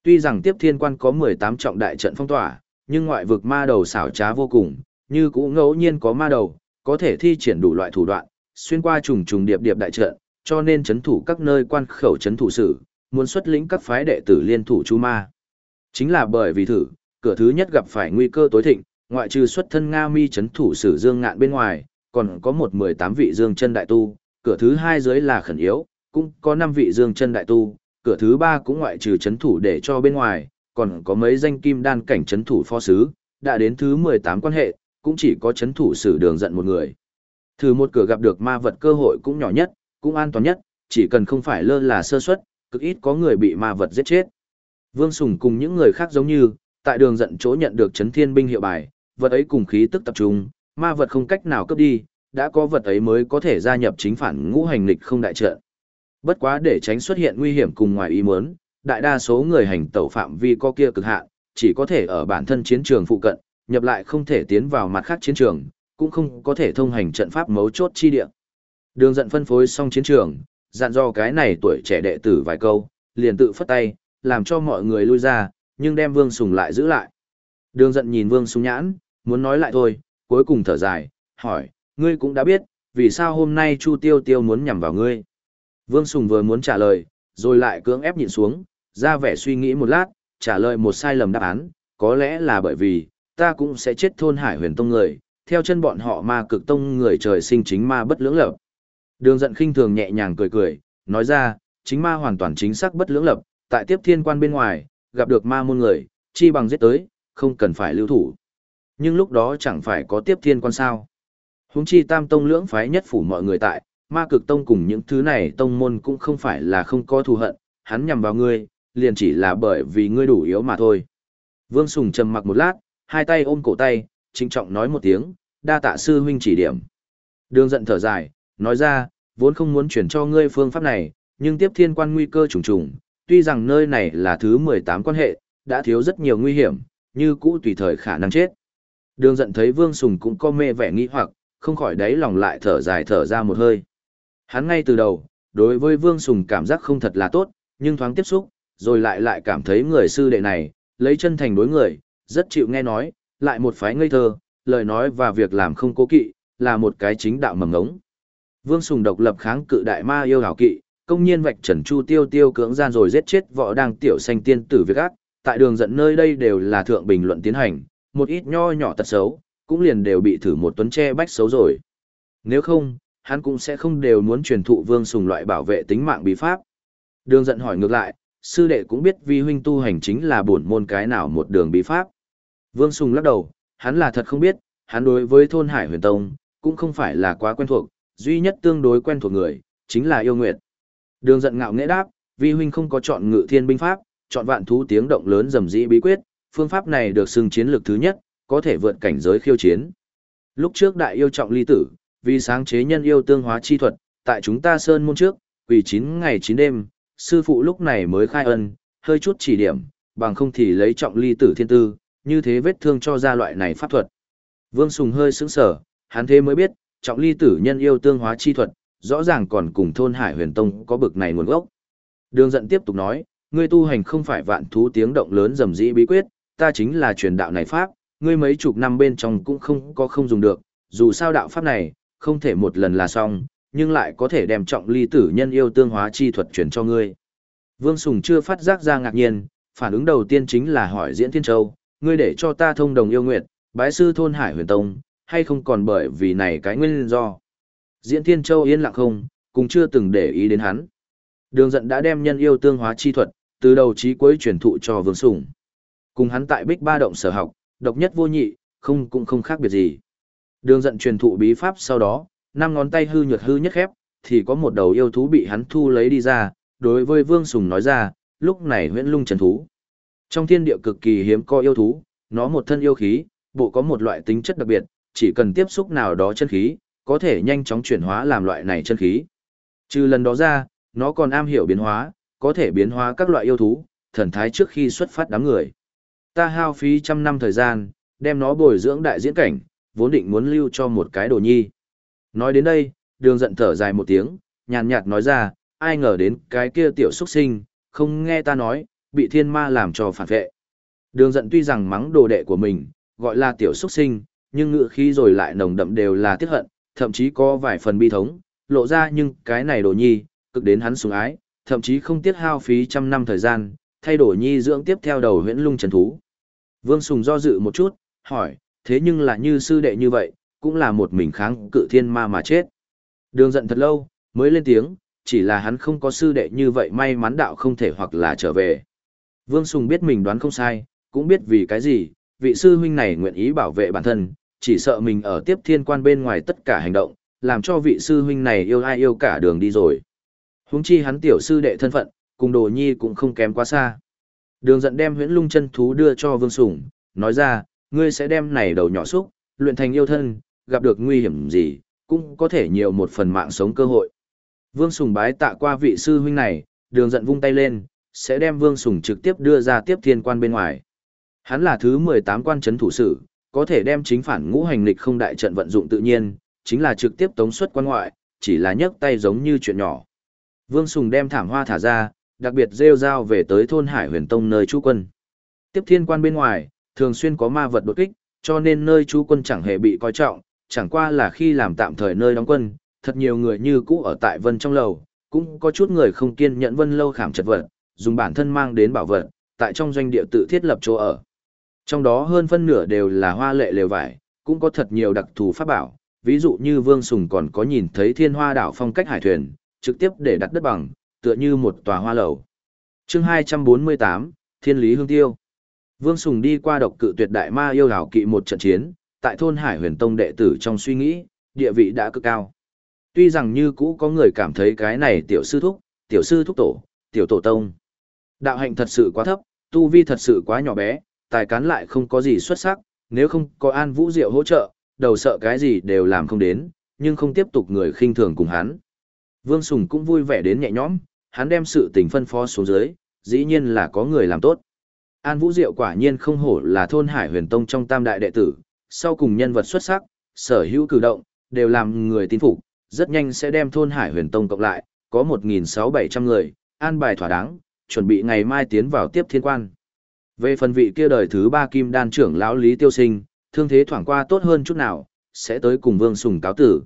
Tuy rằng tiếp thiên quan có 18 trọng đại trận phong tỏa, nhưng ngoại vực ma đầu xảo trá vô cùng, như cũng ngẫu nhiên có ma đầu, có thể thi triển đủ loại thủ đoạn, xuyên qua trùng trùng điệp điệp đại trận, cho nên chấn thủ các nơi quan khẩu chấn thủ sự muốn xuất lĩnh các phái đệ tử liên thủ chu ma. Chính là bởi vì thử, cửa thứ nhất gặp phải nguy cơ tối thịnh, ngoại trừ xuất thân Nga Mi chấn thủ sử Dương Ngạn bên ngoài, còn có một mười tám vị Dương chân đại tu, cửa thứ hai dưới là khẩn yếu, cũng có năm vị Dương chân đại tu, cửa thứ ba cũng ngoại trừ chấn thủ để cho bên ngoài, còn có mấy danh kim đan cảnh chấn thủ phó sứ, đã đến thứ mười tám quan hệ, cũng chỉ có chấn thủ sử đường giận một người. Thử một cửa gặp được ma vật cơ hội cũng nhỏ nhất, cũng an toàn nhất, chỉ cần không phải lơ là sơ suất, cực ít có người bị ma vật giết chết. Vương Sùng cùng những người khác giống như, tại đường giận chỗ nhận được chấn thiên binh hiệu bài, vật ấy cùng khí tức tập trung, ma vật không cách nào cướp đi, đã có vật ấy mới có thể gia nhập chính phản ngũ hành lịch không đại trận. Bất quá để tránh xuất hiện nguy hiểm cùng ngoài ý muốn, đại đa số người hành tẩu phạm vi có kia cực hạn, chỉ có thể ở bản thân chiến trường phụ cận, nhập lại không thể tiến vào mặt khác chiến trường, cũng không có thể thông hành trận pháp mấu chốt chi địa. Đường giận phân phối xong chiến trường, dặn do cái này tuổi trẻ đệ tử vài câu, liền tự phất tay, làm cho mọi người lui ra, nhưng đem Vương Sùng lại giữ lại. Đường giận nhìn Vương Sùng nhãn, muốn nói lại thôi, cuối cùng thở dài, hỏi, ngươi cũng đã biết, vì sao hôm nay Chu Tiêu Tiêu muốn nhằm vào ngươi. Vương Sùng vừa muốn trả lời, rồi lại cưỡng ép nhịn xuống, ra vẻ suy nghĩ một lát, trả lời một sai lầm đáp án, có lẽ là bởi vì, ta cũng sẽ chết thôn hải huyền tông người, theo chân bọn họ ma cực tông người trời sinh chính ma bất lưỡng lập. Đường giận khinh thường nhẹ nhàng cười cười, nói ra, chính ma hoàn toàn chính xác bất lưỡng lập, tại tiếp thiên quan bên ngoài, gặp được ma môn người, chi bằng giết tới, không cần phải lưu thủ. Nhưng lúc đó chẳng phải có tiếp thiên quan sao. Húng chi tam tông lưỡng phái nhất phủ mọi người tại, ma cực tông cùng những thứ này tông môn cũng không phải là không có thù hận, hắn nhằm vào ngươi, liền chỉ là bởi vì ngươi đủ yếu mà thôi. Vương Sùng trầm mặc một lát, hai tay ôm cổ tay, trinh trọng nói một tiếng, đa tạ sư huynh chỉ điểm. Đường giận thở dài, nói ra, vốn không muốn chuyển cho ngươi phương pháp này, nhưng tiếp thiên quan nguy cơ trùng trùng, tuy rằng nơi này là thứ 18 quan hệ, đã thiếu rất nhiều nguy hiểm, như cũ tùy thời khả năng chết. Đường giận thấy Vương Sùng cũng có mê vẻ nghi hoặc, không khỏi đáy lòng lại thở dài thở ra một hơi. Hắn ngay từ đầu, đối với Vương Sùng cảm giác không thật là tốt, nhưng thoáng tiếp xúc, rồi lại lại cảm thấy người sư đệ này, lấy chân thành đối người, rất chịu nghe nói, lại một phái ngây thơ, lời nói và việc làm không cố kỵ, là một cái chính đạo mầm ngống. Vương Sùng độc lập kháng cự đại ma yêu hảo kỵ, công nhiên vạch trần chu tiêu tiêu cưỡng gian rồi giết chết võ đang tiểu xanh tiên tử việc ác, tại đường dẫn nơi đây đều là thượng bình luận tiến hành, một ít nho nhỏ tật xấu, cũng liền đều bị thử một tuấn che bách xấu rồi. Nếu không, hắn cũng sẽ không đều muốn truyền thụ vương sùng loại bảo vệ tính mạng bí pháp. Đường giận hỏi ngược lại, sư đệ cũng biết vi huynh tu hành chính là bổn môn cái nào một đường bí pháp. Vương sùng lắc đầu, hắn là thật không biết, hắn đối với thôn hải huyền tông, cũng không phải là quá quen thuộc, duy nhất tương đối quen thuộc người, chính là yêu nguyệt. Đường giận ngạo nghễ đáp, vi huynh không có chọn ngự thiên binh pháp, chọn vạn thú tiếng động lớn rầm rĩ bí quyết, phương pháp này được xưng chiến lược thứ nhất, có thể vượt cảnh giới khiêu chiến. Lúc trước đại yêu trọng ly tử, vì sáng chế nhân yêu tương hóa chi thuật, tại chúng ta sơn môn trước, vì 9 ngày 9 đêm, sư phụ lúc này mới khai ân, hơi chút chỉ điểm, bằng không thì lấy trọng ly tử thiên tư, như thế vết thương cho ra loại này pháp thuật. Vương Sùng hơi sững sở, hắn thế mới biết, trọng ly tử nhân yêu tương hóa chi thuật, rõ ràng còn cùng thôn Hải Huyền Tông có bực này nguồn gốc. Đường giận tiếp tục nói, ngươi tu hành không phải vạn thú tiếng động lớn rầm rĩ bí quyết, ta chính là truyền đạo này pháp, ngươi mấy chục năm bên trong cũng không có không dùng được, dù sao đạo pháp này, không thể một lần là xong, nhưng lại có thể đem trọng ly tử nhân yêu tương hóa chi thuật truyền cho ngươi. Vương Sùng chưa phát giác ra ngạc nhiên, phản ứng đầu tiên chính là hỏi Diễn Thiên Châu, ngươi để cho ta thông đồng yêu nguyện, bái sư thôn Hải Huyền Tông, hay không còn bởi vì này cái nguyên do. Diễn Thiên Châu yên lặng không, cũng chưa từng để ý đến hắn. Đường giận đã đem nhân yêu tương hóa chi thuật, từ đầu chí cuối truyền thụ cho Vương Sùng. Cùng hắn tại Bích Ba Động sở học, độc nhất vô nhị, không cũng không khác biệt gì. Đường giận truyền thụ bí pháp sau đó, năm ngón tay hư nhược hư nhất khép, thì có một đầu yêu thú bị hắn thu lấy đi ra, đối với Vương Sùng nói ra, lúc này huyễn lung trần thú. Trong thiên địa cực kỳ hiếm có yêu thú, nó một thân yêu khí, bộ có một loại tính chất đặc biệt, chỉ cần tiếp xúc nào đó chân khí, có thể nhanh chóng chuyển hóa làm loại này chân khí. Trừ lần đó ra, nó còn am hiểu biến hóa, có thể biến hóa các loại yêu thú, thần thái trước khi xuất phát đám người. Ta hao phí trăm năm thời gian, đem nó bồi dưỡng đại diễn cảnh, vốn định muốn lưu cho một cái đồ nhi. Nói đến đây, đường giận thở dài một tiếng, nhàn nhạt nói ra, ai ngờ đến cái kia tiểu xuất sinh, không nghe ta nói, bị thiên ma làm cho phản vệ. Đường giận tuy rằng mắng đồ đệ của mình, gọi là tiểu xuất sinh, nhưng ngựa khí rồi lại nồng đậm đều là tiếc hận, thậm chí có vài phần bi thống, lộ ra nhưng cái này đồ nhi, cực đến hắn sủng ái, thậm chí không tiếc hao phí trăm năm thời gian, thay đổi nhi dưỡng tiếp theo đầu huyễn lung trần thú. Vương Sùng do dự một chút, hỏi, thế nhưng là như sư đệ như vậy, cũng là một mình kháng cự thiên ma mà chết. Đường giận thật lâu, mới lên tiếng, chỉ là hắn không có sư đệ như vậy may mắn đạo không thể hoặc là trở về. Vương Sùng biết mình đoán không sai, cũng biết vì cái gì, vị sư huynh này nguyện ý bảo vệ bản thân, chỉ sợ mình ở tiếp thiên quan bên ngoài tất cả hành động, làm cho vị sư huynh này yêu ai yêu cả đường đi rồi. Huống chi hắn tiểu sư đệ thân phận, cùng đồ nhi cũng không kém quá xa. Đường giận đem huyễn lung chân thú đưa cho Vương sủng nói ra, ngươi sẽ đem này đầu nhỏ xúc, luyện thành yêu thân, gặp được nguy hiểm gì, cũng có thể nhiều một phần mạng sống cơ hội. Vương Sùng bái tạ qua vị sư huynh này, đường giận vung tay lên, sẽ đem Vương Sùng trực tiếp đưa ra tiếp thiên quan bên ngoài. Hắn là thứ 18 quan chấn thủ sự có thể đem chính phản ngũ hành lịch không đại trận vận dụng tự nhiên, chính là trực tiếp tống xuất quan ngoại, chỉ là nhấc tay giống như chuyện nhỏ. Vương Sùng đem thảm hoa thả ra, đặc biệt rêu rao về tới thôn Hải Huyền Tông nơi chú quân. Tiếp thiên quan bên ngoài, thường xuyên có ma vật đột kích, cho nên nơi chú quân chẳng hề bị coi trọng, chẳng qua là khi làm tạm thời nơi đóng quân, thật nhiều người như cũ ở tại vân trong lầu, cũng có chút người không kiên nhẫn vân lâu khảm chật vật, dùng bản thân mang đến bảo vật, tại trong doanh địa tự thiết lập chỗ ở. Trong đó hơn phân nửa đều là hoa lệ lều vải, cũng có thật nhiều đặc thù pháp bảo, ví dụ như Vương Sùng còn có nhìn thấy thiên hoa đảo phong cách hải thuyền, trực tiếp để đặt đất bằng, tựa như một tòa hoa lầu. chương 248, Thiên Lý Hương Tiêu Vương Sùng đi qua độc cự tuyệt đại ma yêu đảo kỵ một trận chiến, tại thôn Hải huyền tông đệ tử trong suy nghĩ, địa vị đã cực cao. Tuy rằng như cũ có người cảm thấy cái này tiểu sư thúc, tiểu sư thúc tổ, tiểu tổ tông. Đạo hạnh thật sự quá thấp, tu vi thật sự quá nhỏ bé, tài cán lại không có gì xuất sắc, nếu không có An Vũ Diệu hỗ trợ, đầu sợ cái gì đều làm không đến, nhưng không tiếp tục người khinh thường cùng hắn. Vương Sùng cũng vui vẻ đến nhẹ nhõm, hắn đem sự tình phân phó xuống dưới, dĩ nhiên là có người làm tốt. An Vũ Diệu quả nhiên không hổ là thôn Hải Huyền Tông trong tam đại đệ tử, sau cùng nhân vật xuất sắc, sở hữu cử động, đều làm người tin phục, rất nhanh sẽ đem thôn Hải Huyền Tông cộng lại, có 1.600 người, an bài thỏa đáng, chuẩn bị ngày mai tiến vào tiếp thiên quan. Về phần vị kia đời thứ ba kim đan trưởng lão Lý Tiêu Sinh, thương thế thoảng qua tốt hơn chút nào, sẽ tới cùng Vương Sùng cáo tử.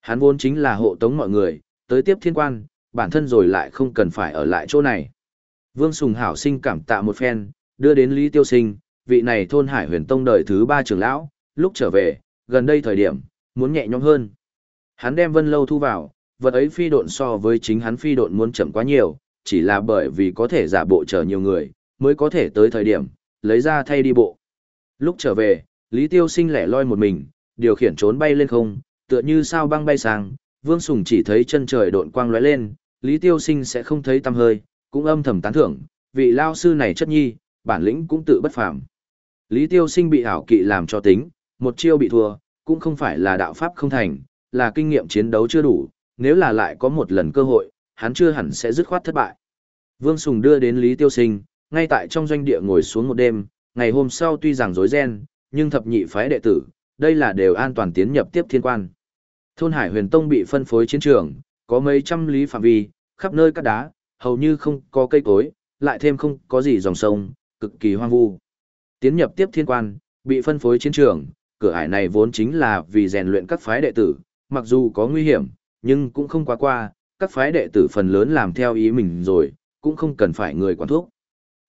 Hắn vốn chính là hộ tống mọi người, tới tiếp thiên quan, bản thân rồi lại không cần phải ở lại chỗ này. Vương Sùng hảo sinh cảm tạ một phen, đưa đến Lý Tiêu Sinh, vị này thôn Hải Huyền Tông đời thứ ba trưởng lão, lúc trở về, gần đây thời điểm, muốn nhẹ nhõm hơn. Hắn đem Vân Lâu thu vào, vật ấy phi độn so với chính hắn phi độn muốn chậm quá nhiều, chỉ là bởi vì có thể giả bộ chờ nhiều người, mới có thể tới thời điểm, lấy ra thay đi bộ. Lúc trở về, Lý Tiêu Sinh lẻ loi một mình, điều khiển trốn bay lên không, tựa như sao băng bay sang, Vương Sùng chỉ thấy chân trời độn quang lóe lên, Lý Tiêu Sinh sẽ không thấy tăm hơi, cũng âm thầm tán thưởng, vị lao sư này chất nhi, bản lĩnh cũng tự bất phàm. Lý Tiêu Sinh bị ảo kỵ làm cho tính, một chiêu bị thua, cũng không phải là đạo pháp không thành, là kinh nghiệm chiến đấu chưa đủ, nếu là lại có một lần cơ hội, hắn chưa hẳn sẽ dứt khoát thất bại. Vương Sùng đưa đến Lý Tiêu Sinh, ngay tại trong doanh địa ngồi xuống một đêm, ngày hôm sau tuy rằng rối ren, nhưng thập nhị phái đệ tử, đây là đều an toàn tiến nhập tiếp thiên quan. Thôn Hải Huyền Tông bị phân phối chiến trường, có mấy trăm lý phạm vi, khắp nơi cát đá, hầu như không có cây cối, lại thêm không có gì dòng sông, cực kỳ hoang vu. Tiến nhập tiếp thiên quan, bị phân phối chiến trường, cửa ải này vốn chính là vì rèn luyện các phái đệ tử, mặc dù có nguy hiểm, nhưng cũng không quá qua, các phái đệ tử phần lớn làm theo ý mình rồi, cũng không cần phải người quản thuốc.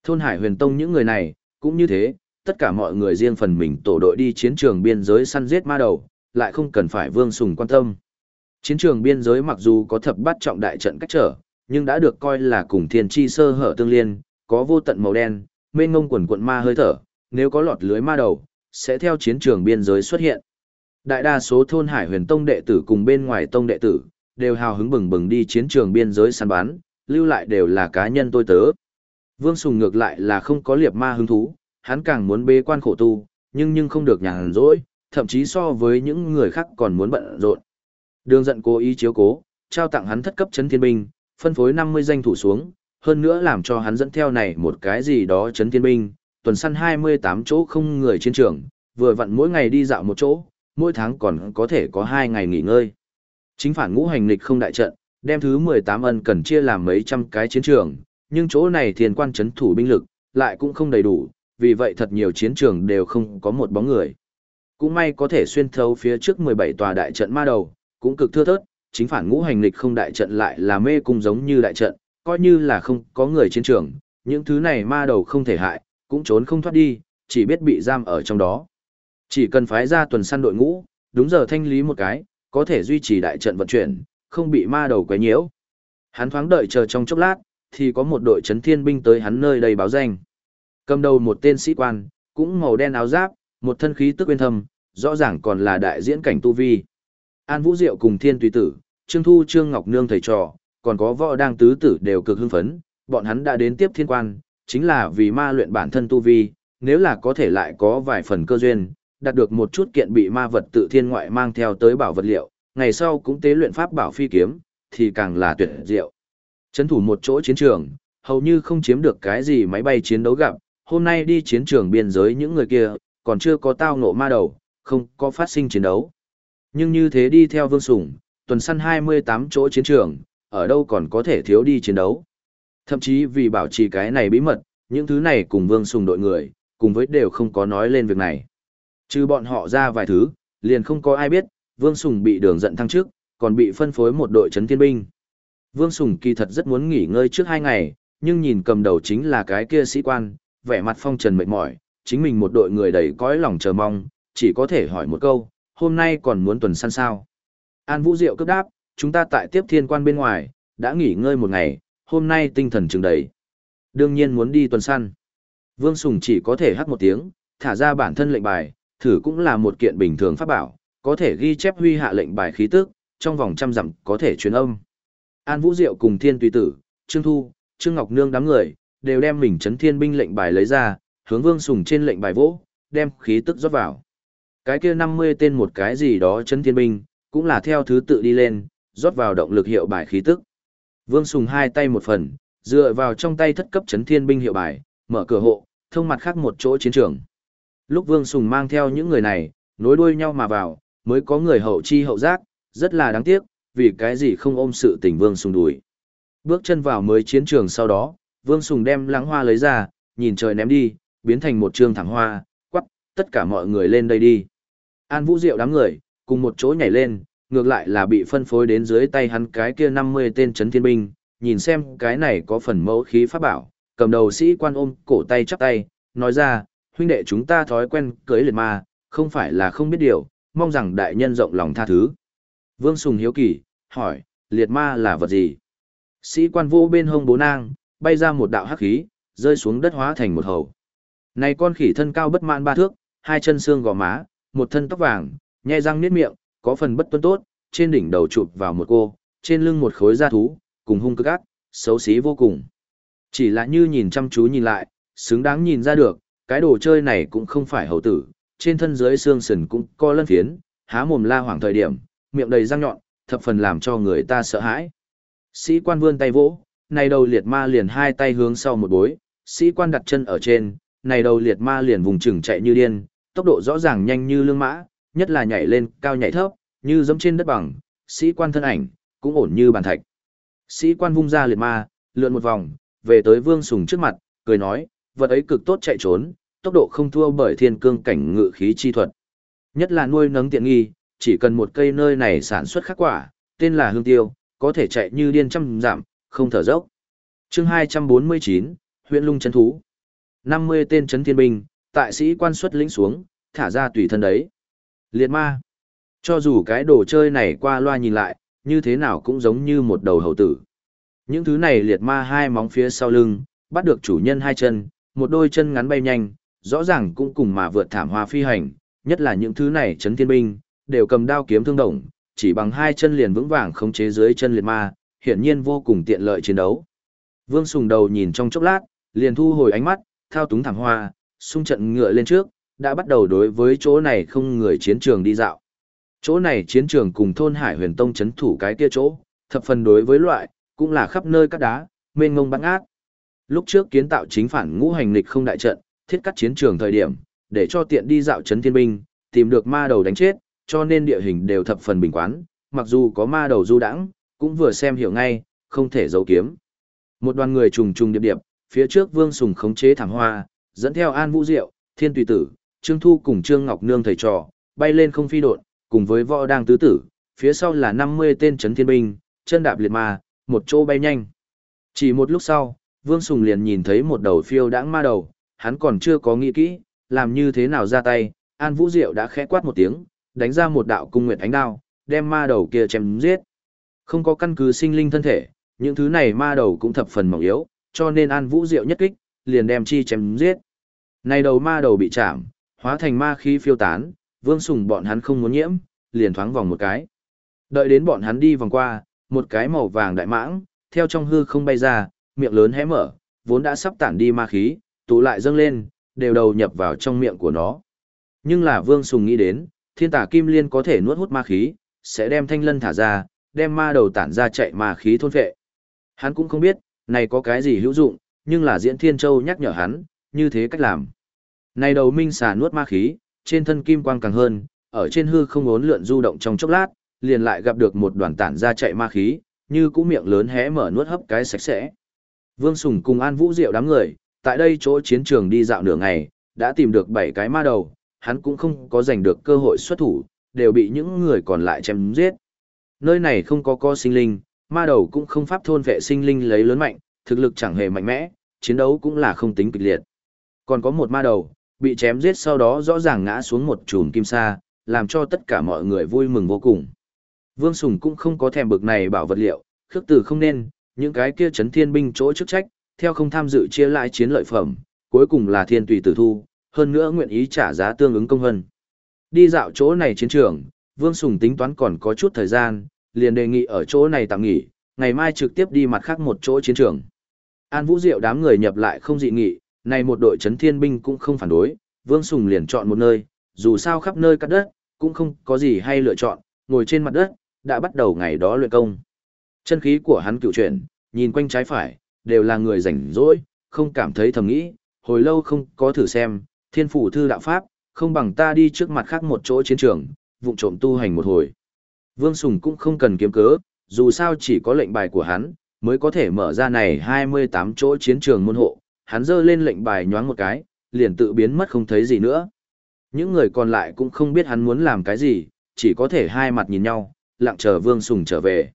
Thôn Hải Huyền Tông những người này, cũng như thế, tất cả mọi người riêng phần mình tổ đội đi chiến trường biên giới săn giết ma đầu, lại không cần phải Vương Sùng quan tâm. Chiến trường biên giới mặc dù có thập bát trọng đại trận cách trở, nhưng đã được coi là cùng thiên chi sơ hở tương liên, có vô tận màu đen, mênh ngông quần quận ma hơi thở, nếu có lọt lưới ma đầu, sẽ theo chiến trường biên giới xuất hiện. Đại đa số thôn Hải Huyền Tông đệ tử cùng bên ngoài tông đệ tử, đều hào hứng bừng bừng đi chiến trường biên giới săn bắn, lưu lại đều là cá nhân tôi tớ. Vương Sùng ngược lại là không có liệp ma hứng thú, hắn càng muốn bế quan khổ tu, nhưng nhưng không được nhàn rỗi, thậm chí so với những người khác còn muốn bận rộn. Đường giận cố ý chiếu cố, trao tặng hắn thất cấp chấn thiên binh, phân phối 50 danh thủ xuống, hơn nữa làm cho hắn dẫn theo này một cái gì đó chấn thiên binh, tuần săn 28 chỗ không người chiến trường, vừa vặn mỗi ngày đi dạo một chỗ, mỗi tháng còn có thể có 2 ngày nghỉ ngơi. Chính phản ngũ hành lịch không đại trận, đem thứ 18 ân cần chia làm mấy trăm cái chiến trường, nhưng chỗ này thiền quan chấn thủ binh lực, lại cũng không đầy đủ, vì vậy thật nhiều chiến trường đều không có một bóng người. Cũng may có thể xuyên thấu phía trước 17 tòa đại trận ma đầu, cũng cực thưa thớt, chính phản ngũ hành lịch không đại trận lại là mê cung giống như đại trận, coi như là không có người chiến trường, những thứ này ma đầu không thể hại, cũng trốn không thoát đi, chỉ biết bị giam ở trong đó. Chỉ cần phái ra tuần săn đội ngũ, đúng giờ thanh lý một cái, có thể duy trì đại trận vận chuyển, không bị ma đầu quấy nhiễu. Hắn thoáng đợi chờ trong chốc lát, thì có một đội chấn thiên binh tới hắn nơi đây báo danh. Cầm đầu một tên sĩ quan, cũng màu đen áo giáp, một thân khí tức uyên thâm, rõ ràng còn là đại diễn cảnh tu vi. An Vũ Diệu cùng Thiên Tùy Tử, Trương Thu Trương Ngọc Nương thầy trò, còn có võ đang tứ tử đều cực hưng phấn, bọn hắn đã đến tiếp thiên quan, chính là vì ma luyện bản thân tu vi, nếu là có thể lại có vài phần cơ duyên, đạt được một chút kiện bị ma vật tự thiên ngoại mang theo tới bảo vật liệu, ngày sau cũng tế luyện pháp bảo phi kiếm, thì càng là tuyệt diệu. Chấn thủ một chỗ chiến trường, hầu như không chiếm được cái gì máy bay chiến đấu gặp, hôm nay đi chiến trường biên giới những người kia, còn chưa có tao ngộ ma đầu, không có phát sinh chiến đấu. Nhưng như thế đi theo Vương Sủng, tuần săn 28 chỗ chiến trường, ở đâu còn có thể thiếu đi chiến đấu. Thậm chí vì bảo trì cái này bí mật, những thứ này cùng Vương Sùng đội người, cùng với đều không có nói lên việc này. Trừ bọn họ ra vài thứ, liền không có ai biết, Vương Sùng bị đường giận thăng trước, còn bị phân phối một đội chấn thiên binh. Vương Sùng kỳ thật rất muốn nghỉ ngơi trước hai ngày, nhưng nhìn cầm đầu chính là cái kia sĩ quan, vẻ mặt phong trần mệt mỏi, chính mình một đội người đầy cõi lòng chờ mong, chỉ có thể hỏi một câu, hôm nay còn muốn tuần săn sao. An Vũ Diệu cấp đáp, chúng ta tại tiếp thiên quan bên ngoài, đã nghỉ ngơi một ngày, hôm nay tinh thần trừng đầy. Đương nhiên muốn đi tuần săn. Vương Sùng chỉ có thể hát một tiếng, thả ra bản thân lệnh bài, thử cũng là một kiện bình thường pháp bảo, có thể ghi chép huy hạ lệnh bài khí tức, trong vòng trăm dặm có thể truyền âm. An Vũ Diệu cùng Thiên Tùy Tử, Trương Thu, Trương Ngọc Nương đám người, đều đem mình chấn thiên binh lệnh bài lấy ra, hướng Vương Sùng trên lệnh bài vỗ, đem khí tức rót vào. Cái kia 50 tên một cái gì đó chấn thiên binh, cũng là theo thứ tự đi lên, rót vào động lực hiệu bài khí tức. Vương Sùng hai tay một phần, dựa vào trong tay thất cấp chấn thiên binh hiệu bài, mở cửa hộ, thông mặt khác một chỗ chiến trường. Lúc Vương Sùng mang theo những người này, nối đuôi nhau mà vào, mới có người hậu chi hậu giác, rất là đáng tiếc, vì cái gì không ôm sự tình Vương Sùng đuổi. Bước chân vào mới chiến trường sau đó, Vương Sùng đem lãng hoa lấy ra, nhìn trời ném đi, biến thành một trường thẳng hoa, quắc, tất cả mọi người lên đây đi. An Vũ Diệu đám người, cùng một chỗ nhảy lên, ngược lại là bị phân phối đến dưới tay hắn cái kia 50 tên chấn thiên binh, nhìn xem cái này có phần mẫu khí pháp bảo, cầm đầu sĩ quan ôm cổ tay chắp tay, nói ra, huynh đệ chúng ta thói quen cưới liệt ma, không phải là không biết điều, mong rằng đại nhân rộng lòng tha thứ. Vương Sùng hiếu kỳ, hỏi, liệt ma là vật gì? Sĩ quan vô bên hông bố nang, bay ra một đạo hắc khí, rơi xuống đất hóa thành một hầu. Này con khỉ thân cao bất mãn ba thước, hai chân xương gò má, một thân tóc vàng, nhe răng niết miệng, có phần bất tuân tốt, trên đỉnh đầu chụp vào một cô, trên lưng một khối da thú, cùng hung cực ác, xấu xí vô cùng. Chỉ là như nhìn chăm chú nhìn lại, xứng đáng nhìn ra được, cái đồ chơi này cũng không phải hầu tử, trên thân dưới xương sườn cũng co lân phiến, há mồm la hoảng thời điểm, miệng đầy răng nhọn, thập phần làm cho người ta sợ hãi. Sĩ quan vươn tay vỗ, này đầu liệt ma liền hai tay hướng sau một bối, sĩ quan đặt chân ở trên, này đầu liệt ma liền vùng chừng chạy như điên, tốc độ rõ ràng nhanh như lương mã, nhất là nhảy lên, cao nhảy thấp, như giống trên đất bằng, sĩ quan thân ảnh, cũng ổn như bàn thạch. Sĩ quan vung ra liệt ma, lượn một vòng, về tới Vương Sùng trước mặt, cười nói, vật ấy cực tốt chạy trốn, tốc độ không thua bởi thiên cương cảnh ngự khí chi thuật. Nhất là nuôi nấng tiện nghi, chỉ cần một cây nơi này sản xuất khắc quả, tên là hương tiêu, có thể chạy như điên trăm giảm, không thở dốc. chương 249, huyện lung chân thú. 50 tên chấn thiên binh, tại sĩ quan xuất lĩnh xuống, thả ra tùy thân đấy. Liệt ma. Cho dù cái đồ chơi này qua loa nhìn lại, như thế nào cũng giống như một đầu hầu tử. Những thứ này liệt ma hai móng phía sau lưng, bắt được chủ nhân hai chân, một đôi chân ngắn bay nhanh, rõ ràng cũng cùng mà vượt thảm hoa phi hành, nhất là những thứ này chấn thiên binh, đều cầm đao kiếm thương đồng, chỉ bằng hai chân liền vững vàng khống chế dưới chân liệt ma, hiển nhiên vô cùng tiện lợi chiến đấu. Vương Sùng đầu nhìn trong chốc lát, liền thu hồi ánh mắt, thao túng thảm hoa, xung trận ngựa lên trước, đã bắt đầu đối với chỗ này không người chiến trường đi dạo. Chỗ này chiến trường cùng thôn Hải Huyền Tông chấn thủ cái kia chỗ, thập phần đối với loại, cũng là khắp nơi các đá, mênh ngông bắn ác. Lúc trước kiến tạo chính phản ngũ hành lịch không đại trận, thiết cắt chiến trường thời điểm, để cho tiện đi dạo chấn thiên binh, tìm được ma đầu đánh chết, cho nên địa hình đều thập phần bình quán, mặc dù có ma đầu du đãng, cũng vừa xem hiểu ngay, không thể giấu kiếm. Một đoàn người trùng trùng điệp điệp, phía trước Vương Sùng khống chế thảm hoa, dẫn theo An Vũ Diệu, Thiên Tùy Tử, Trương Thu cùng Trương Ngọc Nương thầy trò, bay lên không phi đột, cùng với võ đang tứ tử, phía sau là 50 tên Trấn thiên binh, chân đạp liệt ma, một chỗ bay nhanh. Chỉ một lúc sau, Vương Sùng liền nhìn thấy một đầu phiêu đãng ma đầu, hắn còn chưa có nghĩ kỹ, làm như thế nào ra tay, An Vũ Diệu đã khẽ quát một tiếng, đánh ra một đạo cung nguyệt ánh đao, đem ma đầu kia chém giết. Không có căn cứ sinh linh thân thể, những thứ này ma đầu cũng thập phần mỏng yếu, cho nên An Vũ Diệu nhất kích, liền đem chi chém giết. Này đầu ma đầu bị chạm, hóa thành ma khí phiêu tán, Vương Sùng bọn hắn không muốn nhiễm, liền thoáng vòng một cái. Đợi đến bọn hắn đi vòng qua, một cái màu vàng đại mãng, theo trong hư không bay ra, miệng lớn hé mở, vốn đã sắp tản đi ma khí, tụ lại dâng lên, đều đầu nhập vào trong miệng của nó. Nhưng là Vương Sùng nghĩ đến, thiên tả kim liên có thể nuốt hút ma khí, sẽ đem thanh lân thả ra, đem ma đầu tản ra chạy ma khí thôn phệ. Hắn cũng không biết, này có cái gì hữu dụng, nhưng là diễn thiên châu nhắc nhở hắn, như thế cách làm. Này đầu minh xà nuốt ma khí, trên thân kim quang càng hơn, ở trên hư không ốn lượn du động trong chốc lát, liền lại gặp được một đoàn tản ra chạy ma khí, như cũ miệng lớn hé mở nuốt hấp cái sạch sẽ. Vương Sùng cùng An Vũ Diệu đám người, tại đây chỗ chiến trường đi dạo nửa ngày, đã tìm được 7 cái ma đầu, hắn cũng không có giành được cơ hội xuất thủ, đều bị những người còn lại chém giết. Nơi này không có co sinh linh, ma đầu cũng không pháp thôn vệ sinh linh lấy lớn mạnh, thực lực chẳng hề mạnh mẽ, chiến đấu cũng là không tính kịch liệt. Còn có một ma đầu, bị chém giết sau đó rõ ràng ngã xuống một chùm kim sa, làm cho tất cả mọi người vui mừng vô cùng. Vương Sùng cũng không có thèm bực này bảo vật liệu, khước từ không nên, những cái kia chấn thiên binh chỗ chức trách, theo không tham dự chia lại chiến lợi phẩm, cuối cùng là thiên tùy tử thu, hơn nữa nguyện ý trả giá tương ứng công hơn Đi dạo chỗ này chiến trường, Vương Sùng tính toán còn có chút thời gian, liền đề nghị ở chỗ này tạm nghỉ, ngày mai trực tiếp đi mặt khác một chỗ chiến trường. An Vũ Diệu đám người nhập lại không dị nghị, này một đội chấn thiên binh cũng không phản đối, Vương Sùng liền chọn một nơi, dù sao khắp nơi cắt đất, cũng không có gì hay lựa chọn, ngồi trên mặt đất, đã bắt đầu ngày đó luyện công. Chân khí của hắn cựu chuyển, nhìn quanh trái phải, đều là người rảnh rỗi, không cảm thấy thầm nghĩ, hồi lâu không có thử xem, thiên phủ thư đạo pháp, không bằng ta đi trước mặt khác một chỗ chiến trường, vụng trộm tu hành một hồi. Vương Sùng cũng không cần kiếm cớ, dù sao chỉ có lệnh bài của hắn, mới có thể mở ra này 28 chỗ chiến trường môn hộ, hắn dơ lên lệnh bài nhoáng một cái, liền tự biến mất không thấy gì nữa. Những người còn lại cũng không biết hắn muốn làm cái gì, chỉ có thể hai mặt nhìn nhau, lặng chờ Vương Sùng trở về.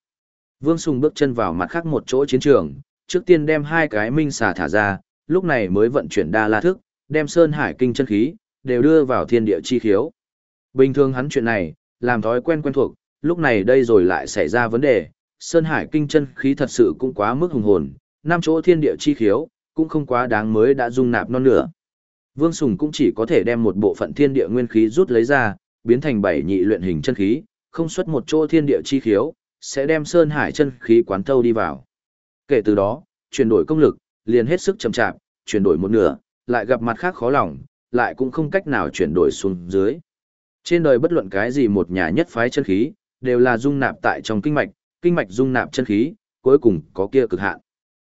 Vương Sùng bước chân vào mặt khác một chỗ chiến trường, trước tiên đem hai cái minh xà thả ra, lúc này mới vận chuyển đa la thức, đem Sơn Hải kinh chân khí, đều đưa vào thiên địa chi khiếu. Bình thường hắn chuyện này, làm thói quen quen thuộc, lúc này đây rồi lại xảy ra vấn đề, Sơn Hải kinh chân khí thật sự cũng quá mức hùng hồn, năm chỗ thiên địa chi khiếu, cũng không quá đáng mới đã dung nạp non nửa. Vương Sùng cũng chỉ có thể đem một bộ phận thiên địa nguyên khí rút lấy ra, biến thành bảy nhị luyện hình chân khí, không xuất một chỗ thiên địa chi khiếu, sẽ đem Sơn Hải chân khí quán thâu đi vào. Kể từ đó, chuyển đổi công lực, liền hết sức chậm chạp, chuyển đổi một nửa, lại gặp mặt khác khó lòng, lại cũng không cách nào chuyển đổi xuống dưới. Trên đời bất luận cái gì một nhà nhất phái chân khí, đều là dung nạp tại trong kinh mạch, kinh mạch dung nạp chân khí, cuối cùng có kia cực hạn.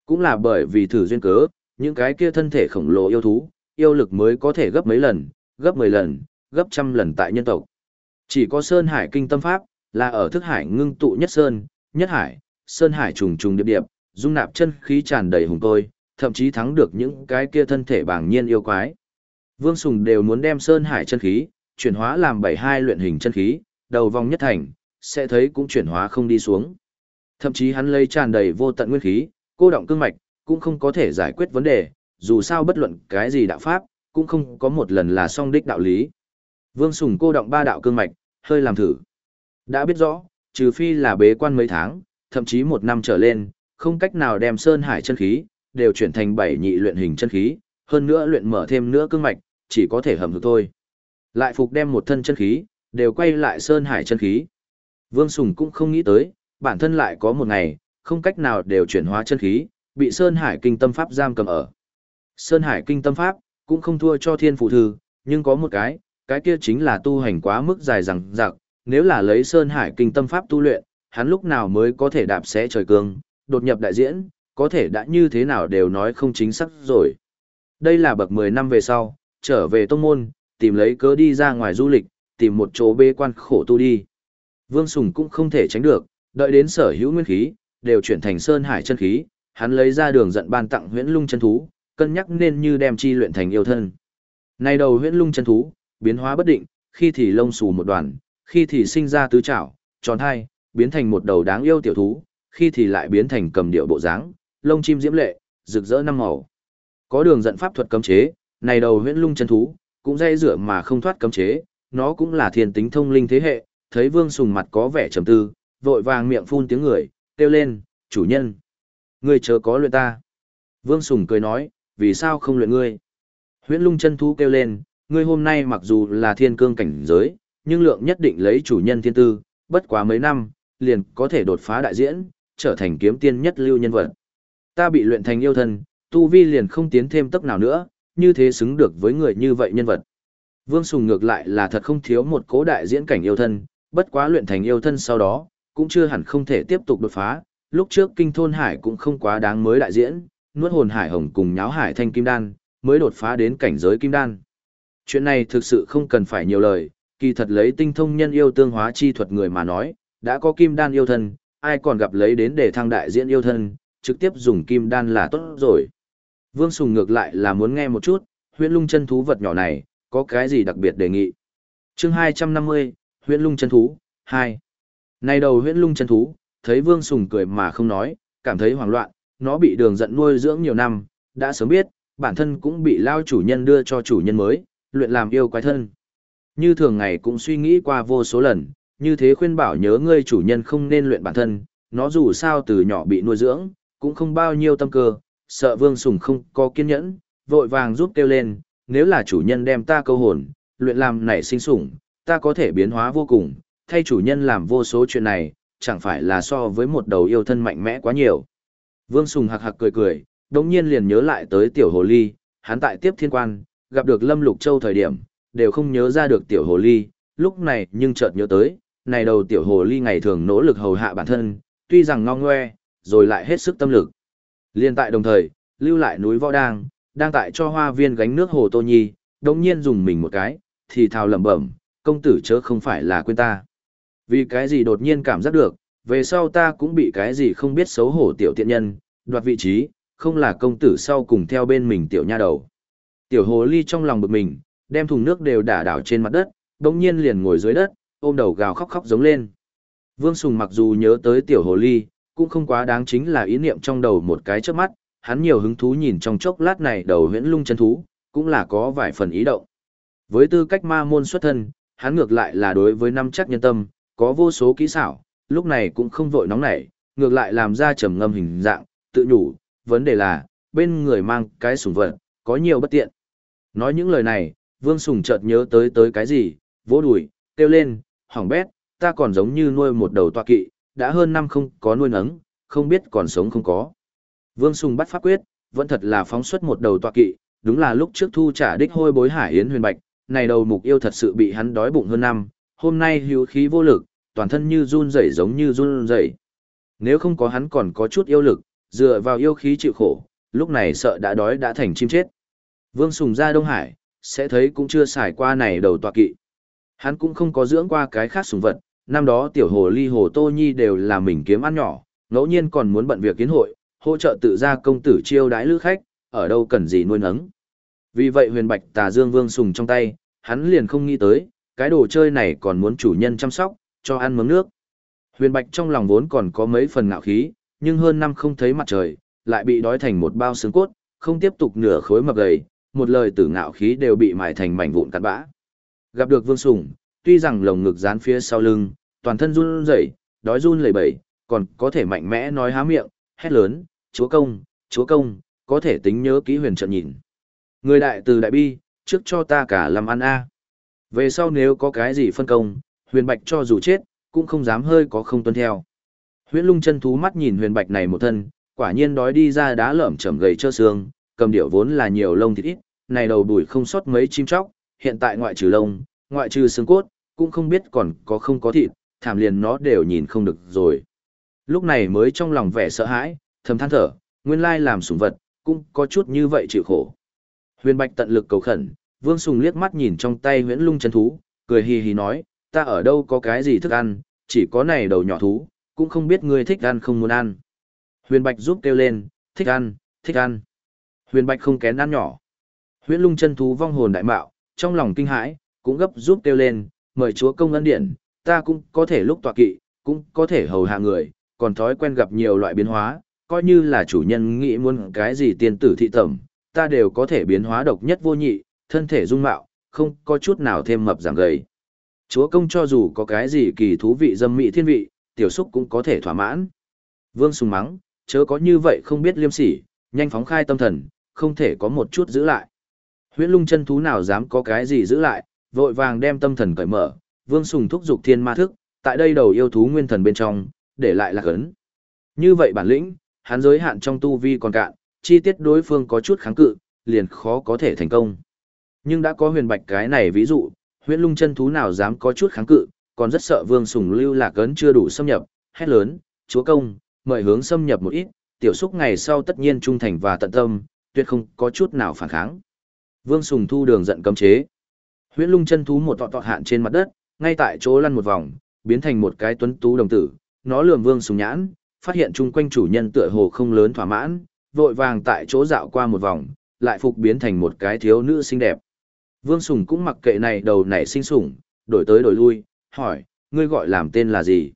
Cũng là bởi vì thử duyên cớ, những cái kia thân thể khổng lồ yêu thú, yêu lực mới có thể gấp mấy lần, gấp 10 lần, gấp trăm lần tại nhân tộc. Chỉ có Sơn Hải kinh tâm pháp, là ở thức hải ngưng tụ nhất sơn, nhất hải, Sơn Hải trùng trùng điệp điệp, dung nạp chân khí tràn đầy hùng tôi, thậm chí thắng được những cái kia thân thể bảng nhiên yêu quái. Vương Sùng đều muốn đem Sơn Hải chân khí, chuyển hóa làm 72 luyện hình chân khí, đầu vòng nhất thành, sẽ thấy cũng chuyển hóa không đi xuống. Thậm chí hắn lấy tràn đầy vô tận nguyên khí, cô động cương mạch, cũng không có thể giải quyết vấn đề, dù sao bất luận cái gì đạo pháp, cũng không có một lần là song đích đạo lý. Vương Sùng cô động ba đạo cương mạch, hơi làm thử. Đã biết rõ, trừ phi là bế quan mấy tháng, thậm chí một năm trở lên, không cách nào đem sơn hải chân khí, đều chuyển thành bảy nhị luyện hình chân khí, hơn nữa luyện mở thêm nữa cương mạch, chỉ có thể hầm hực thôi. Lại phục đem một thân chân khí, đều quay lại sơn hải chân khí. Vương Sùng cũng không nghĩ tới, bản thân lại có một ngày, không cách nào đều chuyển hóa chân khí, bị sơn hải kinh tâm pháp giam cầm ở. Sơn hải kinh tâm pháp, cũng không thua cho thiên phụ thư, nhưng có một cái, cái kia chính là tu hành quá mức dài rằng rạc, nếu là lấy sơn hải kinh tâm pháp tu luyện, hắn lúc nào mới có thể đạp xé trời cương, đột nhập đại diễn, có thể đã như thế nào đều nói không chính xác rồi. Đây là bậc 10 năm về sau, trở về tông môn, tìm lấy cớ đi ra ngoài du lịch, tìm một chỗ bê quan khổ tu đi. Vương Sùng cũng không thể tránh được, đợi đến sở hữu nguyên khí, đều chuyển thành sơn hải chân khí, hắn lấy ra đường giận ban tặng huyễn lung chân thú, cân nhắc nên như đem chi luyện thành yêu thân. Này đầu huyễn lung chân thú, biến hóa bất định, khi thì lông xù một đoàn, khi thì sinh ra tứ trảo, tròn hai, biến thành một đầu đáng yêu tiểu thú, khi thì lại biến thành cầm điệu bộ dáng, lông chim diễm lệ, rực rỡ năm màu. Có đường dẫn pháp thuật cấm chế, này đầu huyễn lung chân thú, cũng dây dựa mà không thoát cấm chế, nó cũng là thiên tính thông linh thế hệ, thấy Vương Sùng mặt có vẻ trầm tư, vội vàng miệng phun tiếng người, kêu lên, chủ nhân. Ngươi chớ có luyện ta. Vương Sùng cười nói, vì sao không luyện ngươi? Huyễn lung chân thú kêu lên, ngươi hôm nay mặc dù là thiên cương cảnh giới, nhưng lượng nhất định lấy chủ nhân thiên tư, bất quá mấy năm, liền có thể đột phá đại diễn, trở thành kiếm tiên nhất lưu nhân vật. Ta bị luyện thành yêu thân, tu vi liền không tiến thêm tốc nào nữa, như thế xứng được với người như vậy nhân vật. Vương Sùng ngược lại là thật không thiếu một cố đại diễn cảnh yêu thân, bất quá luyện thành yêu thân sau đó, cũng chưa hẳn không thể tiếp tục đột phá, lúc trước kinh thôn hải cũng không quá đáng mới đại diễn, nuốt hồn hải hồng cùng nháo hải thanh kim đan, mới đột phá đến cảnh giới kim đan. Chuyện này thực sự không cần phải nhiều lời, kỳ thật lấy tinh thông nhân yêu tương hóa chi thuật người mà nói, đã có kim đan yêu thân, ai còn gặp lấy đến để thăng đại diễn yêu thân, trực tiếp dùng kim đan là tốt rồi. Vương Sùng ngược lại là muốn nghe một chút, huyện lung chân thú vật nhỏ này, có cái gì đặc biệt đề nghị. chương 250, huyện lung chân thú, 2. Này đầu huyện lung chân thú, thấy Vương Sùng cười mà không nói, cảm thấy hoảng loạn, nó bị đường giận nuôi dưỡng nhiều năm, đã sớm biết, bản thân cũng bị lao chủ nhân đưa cho chủ nhân mới, luyện làm yêu quái thân. Như thường ngày cũng suy nghĩ qua vô số lần, như thế khuyên bảo nhớ ngươi chủ nhân không nên luyện bản thân, nó dù sao từ nhỏ bị nuôi dưỡng, cũng không bao nhiêu tâm cơ, sợ Vương Sùng không có kiên nhẫn, vội vàng giúp kêu lên, nếu là chủ nhân đem ta câu hồn, luyện làm nảy sinh sủng, ta có thể biến hóa vô cùng, thay chủ nhân làm vô số chuyện này, chẳng phải là so với một đầu yêu thân mạnh mẽ quá nhiều. Vương Sùng hạc hạc cười cười, đồng nhiên liền nhớ lại tới tiểu hồ ly, hắn tại tiếp thiên quan, gặp được Lâm Lục Châu thời điểm, đều không nhớ ra được tiểu hồ ly, lúc này nhưng chợt nhớ tới, này đầu tiểu hồ ly ngày thường nỗ lực hầu hạ bản thân, tuy rằng ngong ngoe, rồi lại hết sức tâm lực. Liên tại đồng thời, lưu lại núi võ đang, đang tại cho hoa viên gánh nước hồ tô nhi, đồng nhiên dùng mình một cái, thì thào lẩm bẩm, công tử chớ không phải là quên ta. Vì cái gì đột nhiên cảm giác được, về sau ta cũng bị cái gì không biết xấu hổ tiểu tiện nhân, đoạt vị trí, không là công tử sau cùng theo bên mình tiểu nha đầu. Tiểu hồ ly trong lòng bực mình, đem thùng nước đều đả đảo trên mặt đất, đồng nhiên liền ngồi dưới đất, ôm đầu gào khóc khóc giống lên. Vương Sùng mặc dù nhớ tới tiểu hồ ly, cũng không quá đáng chính là ý niệm trong đầu một cái trước mắt, hắn nhiều hứng thú nhìn trong chốc lát này đầu huyễn lung chân thú, cũng là có vài phần ý động. Với tư cách ma môn xuất thân, hắn ngược lại là đối với năm chắc nhân tâm, có vô số kỹ xảo, lúc này cũng không vội nóng nảy, ngược lại làm ra trầm ngâm hình dạng, tự nhủ, vấn đề là, bên người mang cái sủng vật, có nhiều bất tiện. Nói những lời này, Vương Sùng chợt nhớ tới tới cái gì, vỗ đùi, kêu lên, hỏng bét, ta còn giống như nuôi một đầu tọa kỵ, đã hơn năm không có nuôi nấng, không biết còn sống không có. Vương Sùng bắt pháp quyết, vẫn thật là phóng xuất một đầu tọa kỵ, đúng là lúc trước thu trả đích hôi bối hải yến huyền bạch, này đầu mục yêu thật sự bị hắn đói bụng hơn năm, hôm nay hữu khí vô lực, toàn thân như run rẩy giống như run rẩy. Nếu không có hắn còn có chút yêu lực, dựa vào yêu khí chịu khổ, lúc này sợ đã đói đã thành chim chết. Vương Sùng ra Đông Hải, sẽ thấy cũng chưa xài qua này đầu tọa kỵ. Hắn cũng không có dưỡng qua cái khác sùng vật, năm đó tiểu hồ ly hồ Tô Nhi đều là mình kiếm ăn nhỏ, ngẫu nhiên còn muốn bận việc kiến hội, hỗ trợ tự ra công tử chiêu đãi lữ khách, ở đâu cần gì nuôi nấng. Vì vậy huyền bạch tà dương vương sùng trong tay, hắn liền không nghĩ tới, cái đồ chơi này còn muốn chủ nhân chăm sóc, cho ăn mớm nước. Huyền bạch trong lòng vốn còn có mấy phần ngạo khí, nhưng hơn năm không thấy mặt trời, lại bị đói thành một bao xương cốt, không tiếp tục nửa khối mập gầy, một lời tử ngạo khí đều bị mài thành mảnh vụn cắt bã. Gặp được Vương Sùng, tuy rằng lồng ngực dán phía sau lưng, toàn thân run rẩy, đói run lẩy bẩy, còn có thể mạnh mẽ nói há miệng, hét lớn, "Chúa công, chúa công, có thể tính nhớ kỹ huyền trận nhìn." Người đại từ đại bi, trước cho ta cả làm ăn a. Về sau nếu có cái gì phân công, huyền bạch cho dù chết, cũng không dám hơi có không tuân theo. Huyễn lung chân thú mắt nhìn huyền bạch này một thân, quả nhiên đói đi ra đá lởm chởm gầy trơ xương, cầm điệu vốn là nhiều lông thịt ít, này đầu đuổi không sót mấy chim chóc, hiện tại ngoại trừ lông, ngoại trừ xương cốt, cũng không biết còn có không có thịt, thảm liền nó đều nhìn không được rồi. Lúc này mới trong lòng vẻ sợ hãi, thầm than thở, nguyên lai làm sủng vật, cũng có chút như vậy chịu khổ. Huyền Bạch tận lực cầu khẩn, Vương Sùng liếc mắt nhìn trong tay huyễn lung chân thú, cười hì hì nói, ta ở đâu có cái gì thức ăn, chỉ có này đầu nhỏ thú, cũng không biết ngươi thích ăn không muốn ăn. Huyền Bạch giúp kêu lên, thích ăn, thích ăn. Huyền Bạch không kén ăn nhỏ. Huyễn lung chân thú vong hồn đại mạo, trong lòng kinh hãi, cũng gấp giúp kêu lên, mời chúa công ân điển, ta cũng có thể lúc tọa kỵ, cũng có thể hầu hạ người, còn thói quen gặp nhiều loại biến hóa, coi như là chủ nhân nghĩ muốn cái gì tiên tử thị tẩm, ta đều có thể biến hóa độc nhất vô nhị, thân thể dung mạo, không có chút nào thêm mập giảm gầy. Chúa công cho dù có cái gì kỳ thú vị dâm mỹ thiên vị, tiểu xúc cũng có thể thỏa mãn. Vương sùng mắng, chớ có như vậy không biết liêm sỉ, nhanh phóng khai tâm thần, không thể có một chút giữ lại. Huyễn lung chân thú nào dám có cái gì giữ lại, vội vàng đem tâm thần cởi mở, vương sùng thúc dục thiên ma thức, tại đây đầu yêu thú nguyên thần bên trong, để lại lạc ấn. Như vậy bản lĩnh, hắn giới hạn trong tu vi còn cạn, chi tiết đối phương có chút kháng cự, liền khó có thể thành công. Nhưng đã có huyền bạch cái này ví dụ, huyễn lung chân thú nào dám có chút kháng cự, còn rất sợ vương sùng lưu lạc ấn chưa đủ xâm nhập, hét lớn, chúa công, mời hướng xâm nhập một ít, tiểu xúc ngày sau tất nhiên trung thành và tận tâm, tuyệt không có chút nào phản kháng. Vương Sùng thu đường giận cấm chế. Huyễn Lung chân thú một tọt tọt hạn trên mặt đất, ngay tại chỗ lăn một vòng, biến thành một cái tuấn tú đồng tử, nó lườm Vương Sùng nhãn, phát hiện chung quanh chủ nhân tựa hồ không lớn thỏa mãn, vội vàng tại chỗ dạo qua một vòng, lại phục biến thành một cái thiếu nữ xinh đẹp. Vương Sùng cũng mặc kệ này đầu nảy sinh sủng, đổi tới đổi lui, hỏi, ngươi gọi làm tên là gì?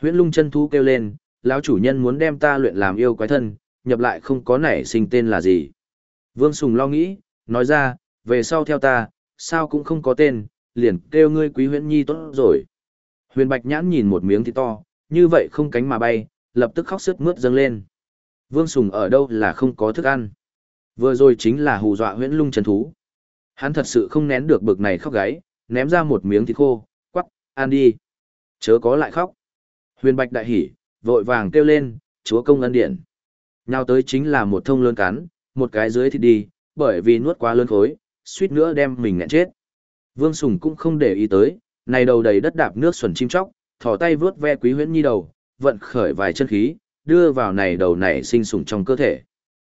Huyễn Lung chân thú kêu lên, lão chủ nhân muốn đem ta luyện làm yêu quái thân, nhập lại không có nảy sinh tên là gì. Vương Sùng lo nghĩ, nói ra, về sau theo ta, sao cũng không có tên, liền kêu ngươi quý huyễn nhi tốt rồi. Huyền Bạch Nhãn nhìn một miếng thì to, như vậy không cánh mà bay, lập tức khóc sức mướt dâng lên. Vương Sùng ở đâu là không có thức ăn. Vừa rồi chính là hù dọa huyễn lung chân thú. Hắn thật sự không nén được bực này khóc gáy, ném ra một miếng thịt khô, quắc, ăn đi. Chớ có lại khóc. Huyền Bạch đại hỉ, vội vàng kêu lên, chúa công ân điện. Nhào tới chính là một thông lớn cắn, một cái dưới thịt đi, bởi vì nuốt quá lớn khối, suýt nữa đem mình nghẹn chết. Vương Sùng cũng không để ý tới, này đầu đầy đất đạp nước xuẩn chim chóc, thò tay vướt ve quý huyễn nhi đầu, vận khởi vài chân khí, đưa vào này đầu này sinh sủng trong cơ thể.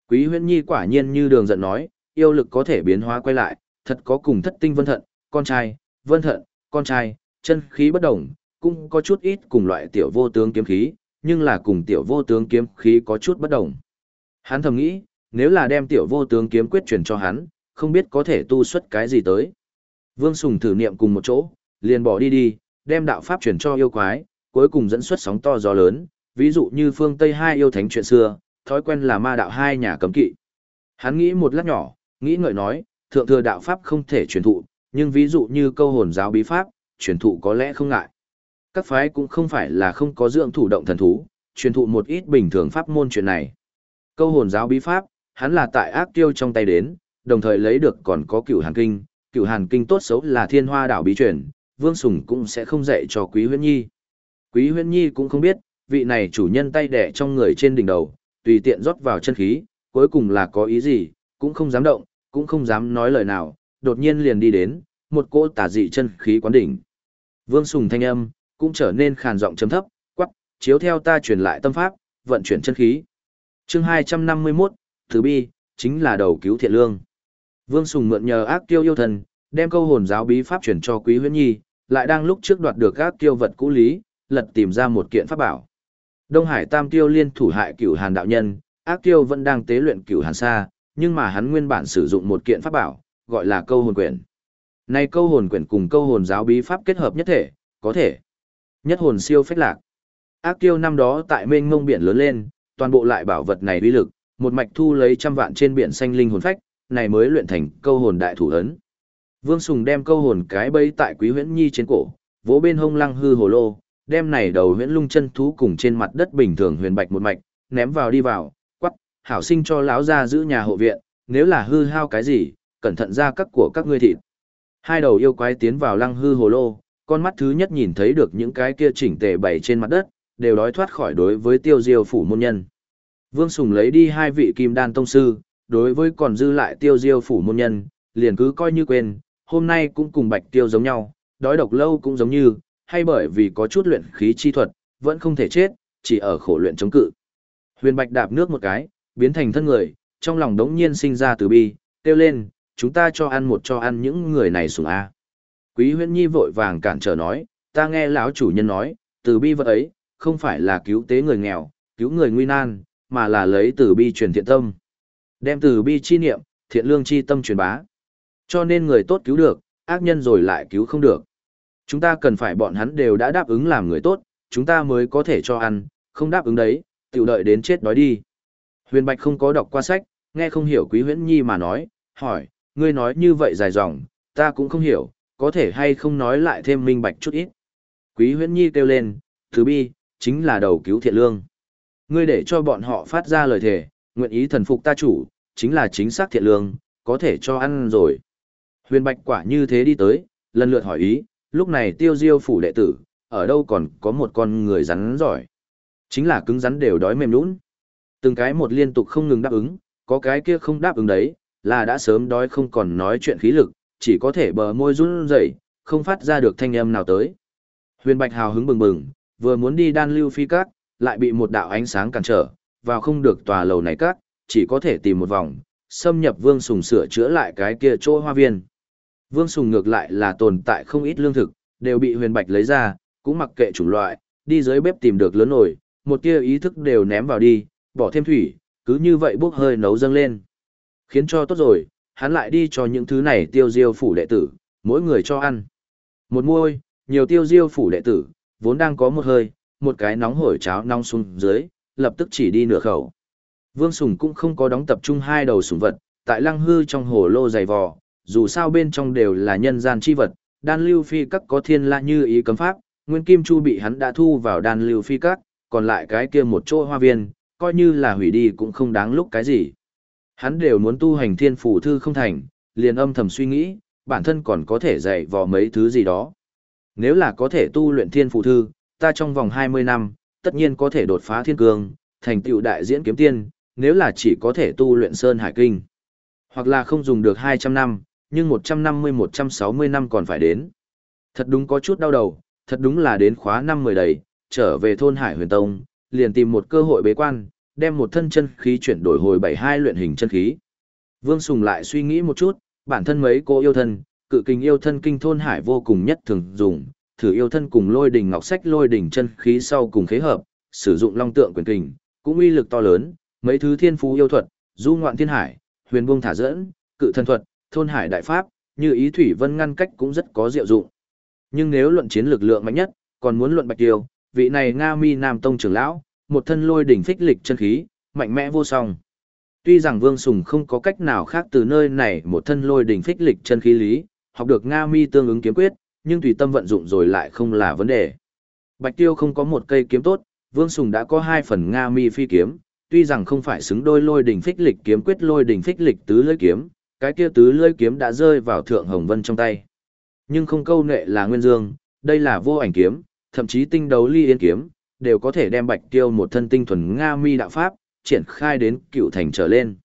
Quý huyễn nhi quả nhiên như đường giận nói, yêu lực có thể biến hóa quay lại, thật có cùng thất tinh vân thận, con trai, vân thận, con trai, chân khí bất đồng, cũng có chút ít cùng loại tiểu vô tướng kiếm khí, nhưng là cùng tiểu vô tướng kiếm khí có chút bất đồng. Hắn thầm nghĩ, nếu là đem tiểu vô tướng kiếm quyết truyền cho hắn, không biết có thể tu xuất cái gì tới. Vương Sùng thử niệm cùng một chỗ, liền bỏ đi đi, đem đạo pháp truyền cho yêu quái, cuối cùng dẫn xuất sóng to gió lớn, ví dụ như phương Tây hai yêu thánh chuyện xưa, thói quen là ma đạo hai nhà cấm kỵ. Hắn nghĩ một lát nhỏ, nghĩ ngợi nói, thượng thừa đạo pháp không thể truyền thụ, nhưng ví dụ như câu hồn giáo bí pháp, truyền thụ có lẽ không ngại. Các phái cũng không phải là không có dưỡng thủ động thần thú, truyền thụ một ít bình thường pháp môn chuyện này. Câu hồn giáo bí pháp, hắn là tại ác tiêu trong tay đến, đồng thời lấy được còn có cửu hàn kinh, cửu hàn kinh tốt xấu là thiên hoa đảo bí truyền, Vương Sùng cũng sẽ không dạy cho Quý Huyễn Nhi. Quý Huyễn Nhi cũng không biết, vị này chủ nhân tay đẻ trong người trên đỉnh đầu, tùy tiện rót vào chân khí, cuối cùng là có ý gì, cũng không dám động, cũng không dám nói lời nào, đột nhiên liền đi đến, một cỗ tả dị chân khí quán đỉnh. Vương Sùng thanh âm, cũng trở nên khàn giọng chấm thấp, quắc, chiếu theo ta truyền lại tâm pháp, vận chuyển chân khí. chương 251, Thứ Bi, chính là đầu cứu thiện lương. Vương Sùng mượn nhờ ác tiêu yêu thần, đem câu hồn giáo bí pháp chuyển cho Quý Huyễn Nhi, lại đang lúc trước đoạt được ác tiêu vật cũ lý, lật tìm ra một kiện pháp bảo. Đông Hải Tam Tiêu liên thủ hại Cửu Hàn đạo nhân, ác tiêu vẫn đang tế luyện Cửu Hàn Sa, nhưng mà hắn nguyên bản sử dụng một kiện pháp bảo, gọi là câu hồn quyển. Này câu hồn quyển cùng câu hồn giáo bí pháp kết hợp nhất thể, có thể nhất hồn siêu phách lạc. Ác tiêu năm đó tại mênh mông biển lớn lên, toàn bộ lại bảo vật này uy lực, một mạch thu lấy trăm vạn trên biển xanh linh hồn phách, này mới luyện thành câu hồn đại thủ ấn. Vương Sùng đem câu hồn cái bẫy tại Quý Huyễn Nhi trên cổ, vỗ bên hông lăng hư hồ lô, đem này đầu huyễn lung chân thú cùng trên mặt đất bình thường huyền bạch một mạch, ném vào đi vào, quắc, hảo sinh cho lão gia giữ nhà hộ viện, nếu là hư hao cái gì, cẩn thận ra các của các ngươi thịt. Hai đầu yêu quái tiến vào lăng hư hồ lô, con mắt thứ nhất nhìn thấy được những cái kia chỉnh tề bày trên mặt đất, đều đói thoát khỏi đối với tiêu diêu phủ môn nhân. Vương Sùng lấy đi hai vị kim đan tông sư, đối với còn dư lại tiêu diêu phủ môn nhân, liền cứ coi như quên, hôm nay cũng cùng bạch tiêu giống nhau, đói độc lâu cũng giống như, hay bởi vì có chút luyện khí chi thuật, vẫn không thể chết, chỉ ở khổ luyện chống cự. Huyền Bạch đạp nước một cái, biến thành thân người, trong lòng đống nhiên sinh ra từ bi, kêu lên, chúng ta cho ăn một cho ăn những người này sủng A. Quý huyễn nhi vội vàng cản trở nói, ta nghe lão chủ nhân nói, từ bi vật ấy, không phải là cứu tế người nghèo, cứu người nguy nan, mà là lấy từ bi truyền thiện tâm. Đem từ bi chi niệm, thiện lương chi tâm truyền bá. Cho nên người tốt cứu được, ác nhân rồi lại cứu không được. Chúng ta cần phải bọn hắn đều đã đáp ứng làm người tốt, chúng ta mới có thể cho ăn, không đáp ứng đấy, tiểu đợi đến chết đói đi. Huyền Bạch không có đọc qua sách, nghe không hiểu Quý Huyễn Nhi mà nói, hỏi, ngươi nói như vậy dài dòng, ta cũng không hiểu, có thể hay không nói lại thêm minh bạch chút ít. Quý Huyễn Nhi kêu lên, thứ bi, chính là đầu cứu thiện lương. Ngươi để cho bọn họ phát ra lời thề, nguyện ý thần phục ta chủ, chính là chính xác thiện lương, có thể cho ăn rồi. Huyền Bạch quả như thế đi tới, lần lượt hỏi ý, lúc này tiêu diêu phủ đệ tử, ở đâu còn có một con người rắn giỏi. Chính là cứng rắn đều đói mềm nũng. Từng cái một liên tục không ngừng đáp ứng, có cái kia không đáp ứng đấy, là đã sớm đói không còn nói chuyện khí lực, chỉ có thể bờ môi run rẩy, không phát ra được thanh âm nào tới. Huyền Bạch hào hứng bừng bừng, vừa muốn đi đan lưu phi cát, lại bị một đạo ánh sáng cản trở, vào không được tòa lầu này cắt, chỉ có thể tìm một vòng, xâm nhập Vương Sùng sửa chữa lại cái kia chỗ hoa viên. Vương Sùng ngược lại là tồn tại không ít lương thực, đều bị huyền bạch lấy ra, cũng mặc kệ chủng loại, đi dưới bếp tìm được lớn nổi, một tia ý thức đều ném vào đi, bỏ thêm thủy, cứ như vậy bốc hơi nấu dâng lên. Khiến cho tốt rồi, hắn lại đi cho những thứ này tiêu diêu phủ đệ tử, mỗi người cho ăn. Một muôi, nhiều tiêu diêu phủ đệ tử, vốn đang có một hơi, một cái nóng hổi cháo nong xuống dưới, lập tức chỉ đi nửa khẩu. Vương Sùng cũng không có đóng tập trung hai đầu sủng vật, tại lăng hư trong hồ lô dày vò, dù sao bên trong đều là nhân gian chi vật, đan lưu phi các có thiên la như ý cấm pháp, nguyên kim chu bị hắn đã thu vào đan lưu phi các, còn lại cái kia một chỗ hoa viên, coi như là hủy đi cũng không đáng lúc cái gì. Hắn đều muốn tu hành thiên phủ thư không thành, liền âm thầm suy nghĩ, bản thân còn có thể dạy vò mấy thứ gì đó. Nếu là có thể tu luyện thiên phủ thư, ta trong vòng 20 năm, tất nhiên có thể đột phá thiên cương, thành tựu đại diễn kiếm tiên, nếu là chỉ có thể tu luyện sơn hải kinh. Hoặc là không dùng được 200 năm, nhưng 150-160 năm còn phải đến. Thật đúng có chút đau đầu, thật đúng là đến khóa năm mười đầy, trở về thôn Hải Huyền Tông, liền tìm một cơ hội bế quan, đem một thân chân khí chuyển đổi hồi 72 luyện hình chân khí. Vương Sùng lại suy nghĩ một chút, bản thân mấy cô yêu thân, cự kinh yêu thân kinh thôn Hải vô cùng nhất thường dùng, thử yêu thân cùng lôi đỉnh ngọc sách lôi đỉnh chân khí sau cùng khế hợp, sử dụng long tượng quyền kình, cũng uy lực to lớn, mấy thứ thiên phú yêu thuật, du ngoạn thiên hải, huyền buông thả dẫn, cự thân thuật, thôn hải đại pháp, như ý thủy vân ngăn cách cũng rất có diệu dụng. Nhưng nếu luận chiến lực lượng mạnh nhất, còn muốn luận Bạch Tiêu, vị này Nga Mi Nam Tông trưởng lão, một thân lôi đỉnh phích lịch chân khí, mạnh mẽ vô song. Tuy rằng Vương Sùng không có cách nào khác từ nơi này một thân lôi đỉnh phích lịch chân khí lý, học được Nga Mi tương ứng kiếm quyết, nhưng tùy tâm vận dụng rồi lại không là vấn đề. Bạch Tiêu không có một cây kiếm tốt, Vương Sùng đã có hai phần Nga Mi phi kiếm, tuy rằng không phải xứng đôi lôi đỉnh phích lịch kiếm quyết lôi đỉnh phích lịch tứ lưỡi kiếm, cái kia tứ lưỡi kiếm đã rơi vào thượng hồng vân trong tay. Nhưng không câu nệ là nguyên dương, đây là vô ảnh kiếm, thậm chí tinh đấu ly yên kiếm, đều có thể đem bạch tiêu một thân tinh thuần Nga mi đạo pháp, triển khai đến cựu thành trở lên.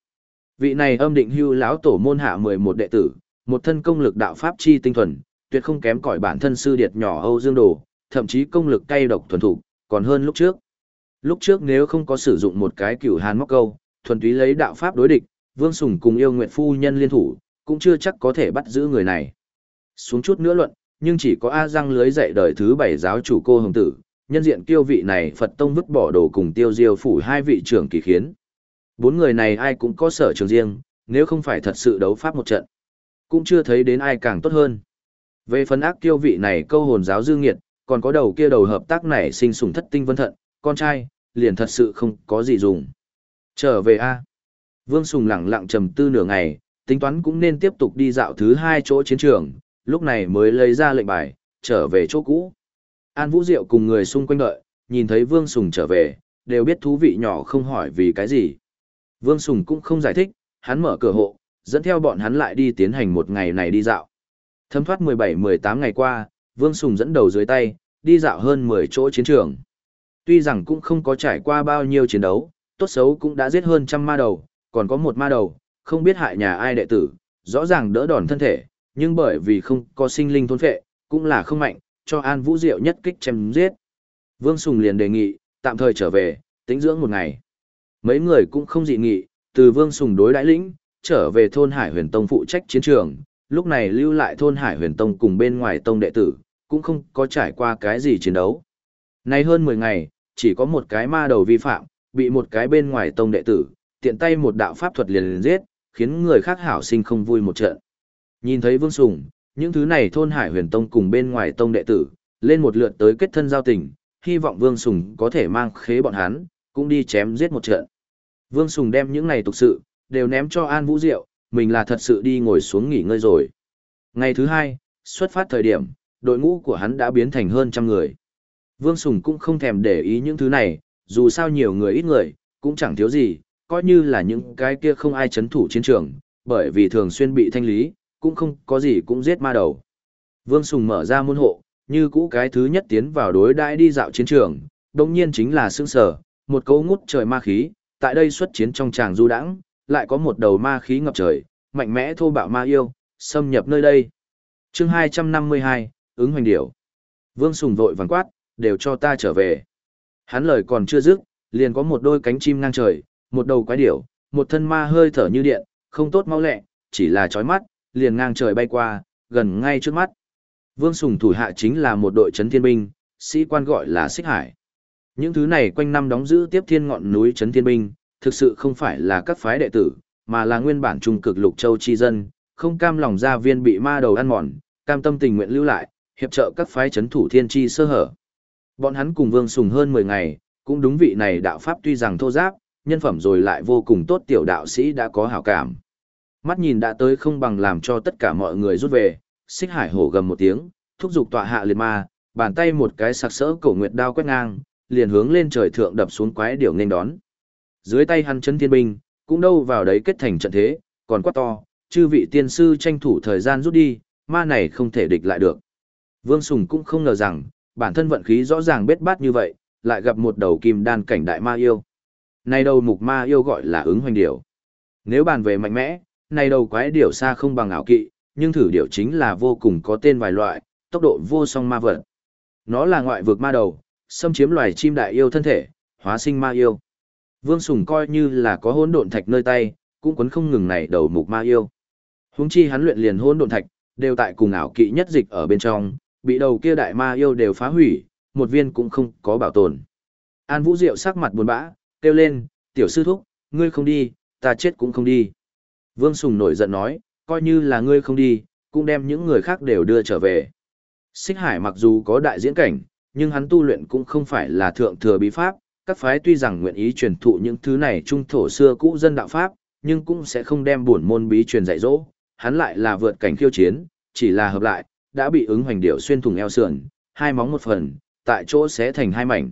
Vị này âm định hưu lão tổ môn hạ 11 đệ tử, một thân công lực đạo pháp chi tinh thuần, tuyệt không kém cỏi bản thân sư điệt nhỏ Âu Dương Đồ, thậm chí công lực cay độc thuần thục còn hơn lúc trước. Lúc trước nếu không có sử dụng một cái cửu hàn móc câu, thuần túy lấy đạo pháp đối địch, Vương Sùng cùng yêu nguyện phu nhân liên thủ, cũng chưa chắc có thể bắt giữ người này. Xuống chút nữa luận, nhưng chỉ có A Giang lưới dạy đời thứ bảy giáo chủ cô hồng tử, nhân diện kiêu vị này Phật Tông vứt bỏ đồ cùng tiêu diêu phủ hai vị trưởng kỳ khiến. Bốn người này ai cũng có sở trường riêng, nếu không phải thật sự đấu pháp một trận. Cũng chưa thấy đến ai càng tốt hơn. Về phần ác kiêu vị này câu hồn giáo dư nghiệt, còn có đầu kia đầu hợp tác này sinh sủng thất tinh vân thận, con trai, liền thật sự không có gì dùng. Trở về A. Vương Sùng lặng lặng trầm tư nửa ngày, tính toán cũng nên tiếp tục đi dạo thứ hai chỗ chiến trường, lúc này mới lấy ra lệnh bài, trở về chỗ cũ. An Vũ Diệu cùng người xung quanh đợi, nhìn thấy Vương Sùng trở về, đều biết thú vị nhỏ không hỏi vì cái gì. Vương Sùng cũng không giải thích, hắn mở cửa hộ, dẫn theo bọn hắn lại đi tiến hành một ngày này đi dạo. Thấm thoát 17-18 ngày qua, Vương Sùng dẫn đầu dưới tay, đi dạo hơn 10 chỗ chiến trường. Tuy rằng cũng không có trải qua bao nhiêu chiến đấu, tốt xấu cũng đã giết hơn trăm ma đầu, còn có một ma đầu, không biết hại nhà ai đệ tử, rõ ràng đỡ đòn thân thể, nhưng bởi vì không có sinh linh thôn phệ, cũng là không mạnh, cho An Vũ Diệu nhất kích chém giết. Vương Sùng liền đề nghị, tạm thời trở về, tĩnh dưỡng một ngày. Mấy người cũng không dị nghị, từ Vương Sùng đối đãi lĩnh, trở về thôn Hải Huyền Tông phụ trách chiến trường, lúc này lưu lại thôn Hải Huyền Tông cùng bên ngoài tông đệ tử, cũng không có trải qua cái gì chiến đấu. Nay hơn 10 ngày, chỉ có một cái ma đầu vi phạm, bị một cái bên ngoài tông đệ tử, tiện tay một đạo pháp thuật liền liền giết, khiến người khác hảo sinh không vui một trận. Nhìn thấy Vương Sùng, những thứ này thôn Hải Huyền Tông cùng bên ngoài tông đệ tử, lên một lượt tới kết thân giao tình, hy vọng Vương Sùng có thể mang khế bọn hắn, cũng đi chém giết một trận. Vương Sùng đem những này tục sự, đều ném cho An Vũ Diệu, mình là thật sự đi ngồi xuống nghỉ ngơi rồi. Ngày thứ hai, xuất phát thời điểm, đội ngũ của hắn đã biến thành hơn trăm người. Vương Sùng cũng không thèm để ý những thứ này, dù sao nhiều người ít người, cũng chẳng thiếu gì, coi như là những cái kia không ai chấn thủ chiến trường, bởi vì thường xuyên bị thanh lý, cũng không có gì cũng giết ma đầu. Vương Sùng mở ra môn hộ, như cũ cái thứ nhất tiến vào đối đãi đi dạo chiến trường, đồng nhiên chính là sương sở, một cấu ngút trời ma khí, tại đây xuất chiến trong tràng du đãng, lại có một đầu ma khí ngập trời, mạnh mẽ thô bạo ma yêu, xâm nhập nơi đây. chương 252, ứng hoành điểu. Vương Sùng vội vàng quát, đều cho ta trở về. Hắn lời còn chưa dứt, liền có một đôi cánh chim ngang trời, một đầu quái điểu, một thân ma hơi thở như điện, không tốt mau lẹ, chỉ là chói mắt, liền ngang trời bay qua, gần ngay trước mắt. Vương Sùng thủ hạ chính là một đội chấn thiên binh, sĩ quan gọi là Xích Hải. Những thứ này quanh năm đóng giữ tiếp thiên ngọn núi chấn thiên binh, thực sự không phải là các phái đệ tử, mà là nguyên bản trung cực lục châu chi dân, không cam lòng gia viên bị ma đầu ăn mòn, cam tâm tình nguyện lưu lại, hiệp trợ các phái chấn thủ thiên chi sơ hở. Bọn hắn cùng Vương Sùng hơn 10 ngày, cũng đúng vị này đạo pháp tuy rằng thô giáp, nhân phẩm rồi lại vô cùng tốt tiểu đạo sĩ đã có hảo cảm. Mắt nhìn đã tới không bằng làm cho tất cả mọi người rút về, xích hải hổ gầm một tiếng, thúc giục tọa hạ liệt ma, bàn tay một cái sặc sỡ cổ nguyệt đao quét ngang, liền hướng lên trời thượng đập xuống quái điểu nên đón. Dưới tay hắn chân thiên binh, cũng đâu vào đấy kết thành trận thế, còn quá to, chư vị tiên sư tranh thủ thời gian rút đi, ma này không thể địch lại được. Vương Sùng cũng không ngờ rằng, bản thân vận khí rõ ràng bết bát như vậy, lại gặp một đầu kim đan cảnh đại ma yêu. Này đầu mục ma yêu gọi là ứng hoành điểu. Nếu bàn về mạnh mẽ, này đầu quái điểu xa không bằng ảo kỵ, nhưng thử điểu chính là vô cùng có tên vài loại, tốc độ vô song ma vật. Nó là ngoại vực ma đầu, xâm chiếm loài chim đại yêu thân thể, hóa sinh ma yêu. Vương Sùng coi như là có hỗn độn thạch nơi tay, cũng quấn không ngừng này đầu mục ma yêu. Huống chi hắn luyện liền hỗn độn thạch, đều tại cùng ảo kỵ nhất dịch ở bên trong, bị đầu kia đại ma yêu đều phá hủy, một viên cũng không có bảo tồn. An Vũ Diệu sắc mặt buồn bã, kêu lên, tiểu sư thúc, ngươi không đi, ta chết cũng không đi. Vương Sùng nổi giận nói, coi như là ngươi không đi, cũng đem những người khác đều đưa trở về. Xích Hải mặc dù có đại diễn cảnh, nhưng hắn tu luyện cũng không phải là thượng thừa bí pháp, các phái tuy rằng nguyện ý truyền thụ những thứ này trung thổ xưa cũ dân đạo pháp, nhưng cũng sẽ không đem buồn môn bí truyền dạy dỗ, hắn lại là vượt cảnh khiêu chiến, chỉ là hợp lại, đã bị ứng hoành điệu xuyên thủng eo sườn, hai móng một phần, tại chỗ sẽ thành hai mảnh.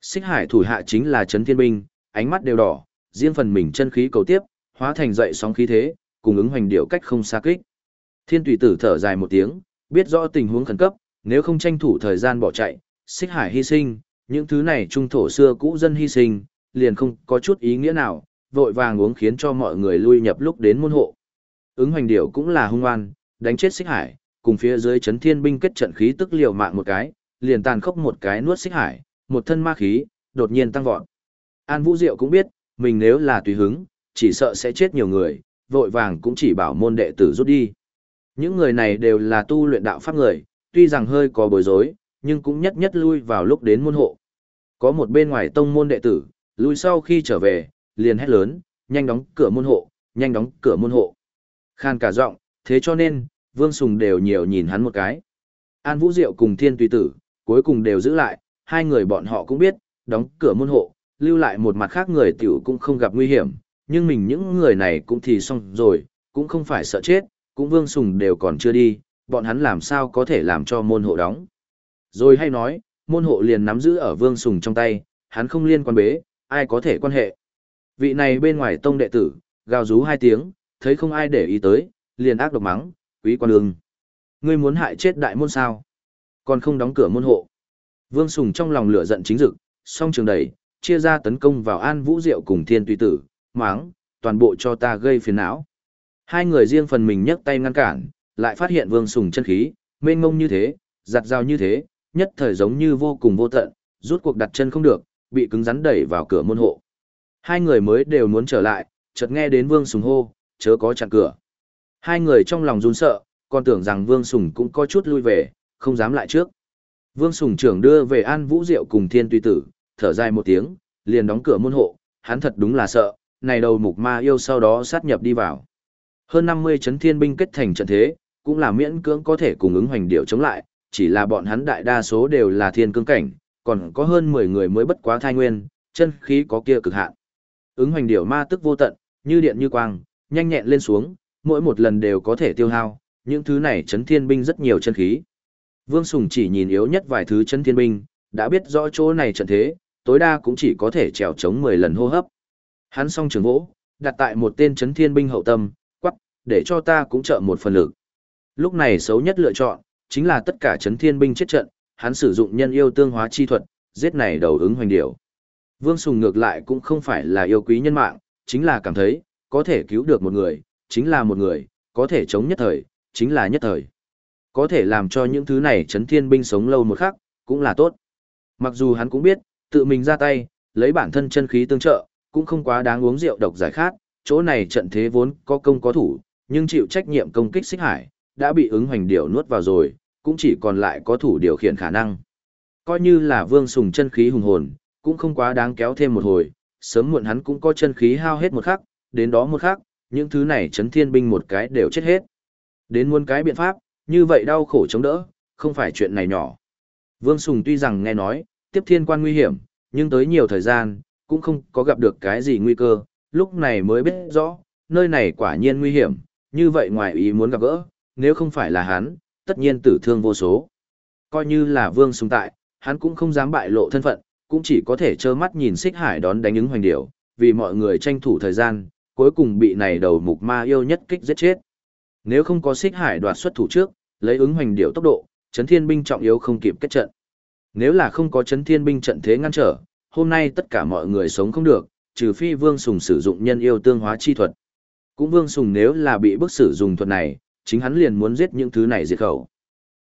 Xích Hải thủ hạ chính là Trấn Thiên Binh, ánh mắt đều đỏ, riêng phần mình chân khí cầu tiếp, hóa thành dậy sóng khí thế, cùng ứng hoành điệu cách không xa kích. Thiên tùy tử thở dài một tiếng, biết rõ tình huống khẩn cấp, nếu không tranh thủ thời gian bỏ chạy, Xích Hải hy sinh, những thứ này trung thổ xưa cũ dân hy sinh, liền không có chút ý nghĩa nào, vội vàng uống khiến cho mọi người lui nhập lúc đến môn hộ. Ứng hoành điệu cũng là hung oan, đánh chết xích hải, cùng phía dưới chấn thiên binh kết trận khí tức liều mạng một cái, liền tàn khốc một cái nuốt xích hải, một thân ma khí, đột nhiên tăng vọt. An Vũ Diệu cũng biết, mình nếu là tùy hứng, chỉ sợ sẽ chết nhiều người, vội vàng cũng chỉ bảo môn đệ tử rút đi. Những người này đều là tu luyện đạo pháp người, tuy rằng hơi có bối rối, nhưng cũng nhất nhất lui vào lúc đến môn hộ. Có một bên ngoài tông môn đệ tử, lui sau khi trở về, liền hét lớn, nhanh đóng cửa môn hộ, nhanh đóng cửa môn hộ. Khan cả giọng, thế cho nên, Vương Sùng đều nhiều nhìn hắn một cái. An Vũ Diệu cùng Thiên Tùy Tử, cuối cùng đều giữ lại, hai người bọn họ cũng biết, đóng cửa môn hộ, lưu lại một mặt khác người tiểu cũng không gặp nguy hiểm, nhưng mình những người này cũng thì xong rồi, cũng không phải sợ chết, cũng Vương Sùng đều còn chưa đi, bọn hắn làm sao có thể làm cho môn hộ đóng. Rồi hay nói, môn hộ liền nắm giữ ở Vương Sùng trong tay, hắn không liên quan bế, ai có thể quan hệ. Vị này bên ngoài tông đệ tử, gào rú hai tiếng, thấy không ai để ý tới, liền ác độc mắng, quý quan ương. Ngươi muốn hại chết đại môn sao? Còn không đóng cửa môn hộ. Vương Sùng trong lòng lửa giận chính dực, song trường đẩy, chia ra tấn công vào An Vũ Diệu cùng Thiên Tùy Tử, máng, toàn bộ cho ta gây phiền não. Hai người riêng phần mình nhấc tay ngăn cản, lại phát hiện Vương Sùng chân khí, mênh mông như thế, giặt dao như thế, nhất thời giống như vô cùng vô tận, rút cuộc đặt chân không được, bị cứng rắn đẩy vào cửa môn hộ. Hai người mới đều muốn trở lại, chợt nghe đến Vương Sùng hô, chớ có chặn cửa. Hai người trong lòng run sợ, còn tưởng rằng Vương Sùng cũng có chút lui về, không dám lại trước. Vương Sùng trưởng đưa về An Vũ Diệu cùng Thiên Tùy Tử, thở dài một tiếng, liền đóng cửa môn hộ, hắn thật đúng là sợ, này đầu mục ma yêu sau đó sát nhập đi vào. Hơn 50 chấn thiên binh kết thành trận thế, cũng là miễn cưỡng có thể cùng ứng hoành điệu chống lại, chỉ là bọn hắn đại đa số đều là thiên cương cảnh, còn có hơn 10 người mới bất quá thai nguyên, chân khí có kia cực hạn. Ứng hoành điệu ma tức vô tận, như điện như quang, nhanh nhẹn lên xuống, mỗi một lần đều có thể tiêu hao, những thứ này chấn thiên binh rất nhiều chân khí. Vương Sùng chỉ nhìn yếu nhất vài thứ chấn thiên binh, đã biết rõ chỗ này trận thế, tối đa cũng chỉ có thể trèo chống 10 lần hô hấp. Hắn song trường vỗ, đặt tại một tên chấn thiên binh hậu tâm, quắc, để cho ta cũng trợ một phần lực. Lúc này xấu nhất lựa chọn, chính là tất cả chấn thiên binh chết trận, hắn sử dụng nhân yêu tương hóa chi thuật, giết này đầu ứng hoành điểu. Vương Sùng ngược lại cũng không phải là yêu quý nhân mạng, chính là cảm thấy, có thể cứu được một người, chính là một người, có thể chống nhất thời, chính là nhất thời. Có thể làm cho những thứ này chấn thiên binh sống lâu một khắc, cũng là tốt. Mặc dù hắn cũng biết, tự mình ra tay, lấy bản thân chân khí tương trợ, cũng không quá đáng uống rượu độc giải khát, chỗ này trận thế vốn có công có thủ, nhưng chịu trách nhiệm công kích xích hải, đã bị ứng hoành điểu nuốt vào rồi, cũng chỉ còn lại có thủ điều khiển khả năng. Coi như là vương sùng chân khí hùng hồn, cũng không quá đáng kéo thêm một hồi, sớm muộn hắn cũng có chân khí hao hết một khắc, đến đó một khắc, những thứ này chấn thiên binh một cái đều chết hết. Đến muôn cái biện pháp, như vậy đau khổ chống đỡ, không phải chuyện này nhỏ. Vương Sùng tuy rằng nghe nói, tiếp thiên quan nguy hiểm, nhưng tới nhiều thời gian, cũng không có gặp được cái gì nguy cơ, lúc này mới biết rõ, nơi này quả nhiên nguy hiểm, như vậy ngoài ý muốn gặp gỡ, nếu không phải là hắn, tất nhiên tử thương vô số. Coi như là Vương Sùng tại, hắn cũng không dám bại lộ thân phận, cũng chỉ có thể trơ mắt nhìn xích hải đón đánh ứng hoành điểu, vì mọi người tranh thủ thời gian, cuối cùng bị này đầu mục ma yêu nhất kích giết chết. Nếu không có xích hải đoạt xuất thủ trước, lấy ứng hoành điệu tốc độ, chấn thiên binh trọng yếu không kịp kết trận. Nếu là không có chấn thiên binh trận thế ngăn trở, hôm nay tất cả mọi người sống không được, trừ phi Vương Sùng sử dụng nhân yêu tương hóa chi thuật. Cũng Vương Sùng nếu là bị bức sử dùng thuật này, chính hắn liền muốn giết những thứ này diệt khẩu.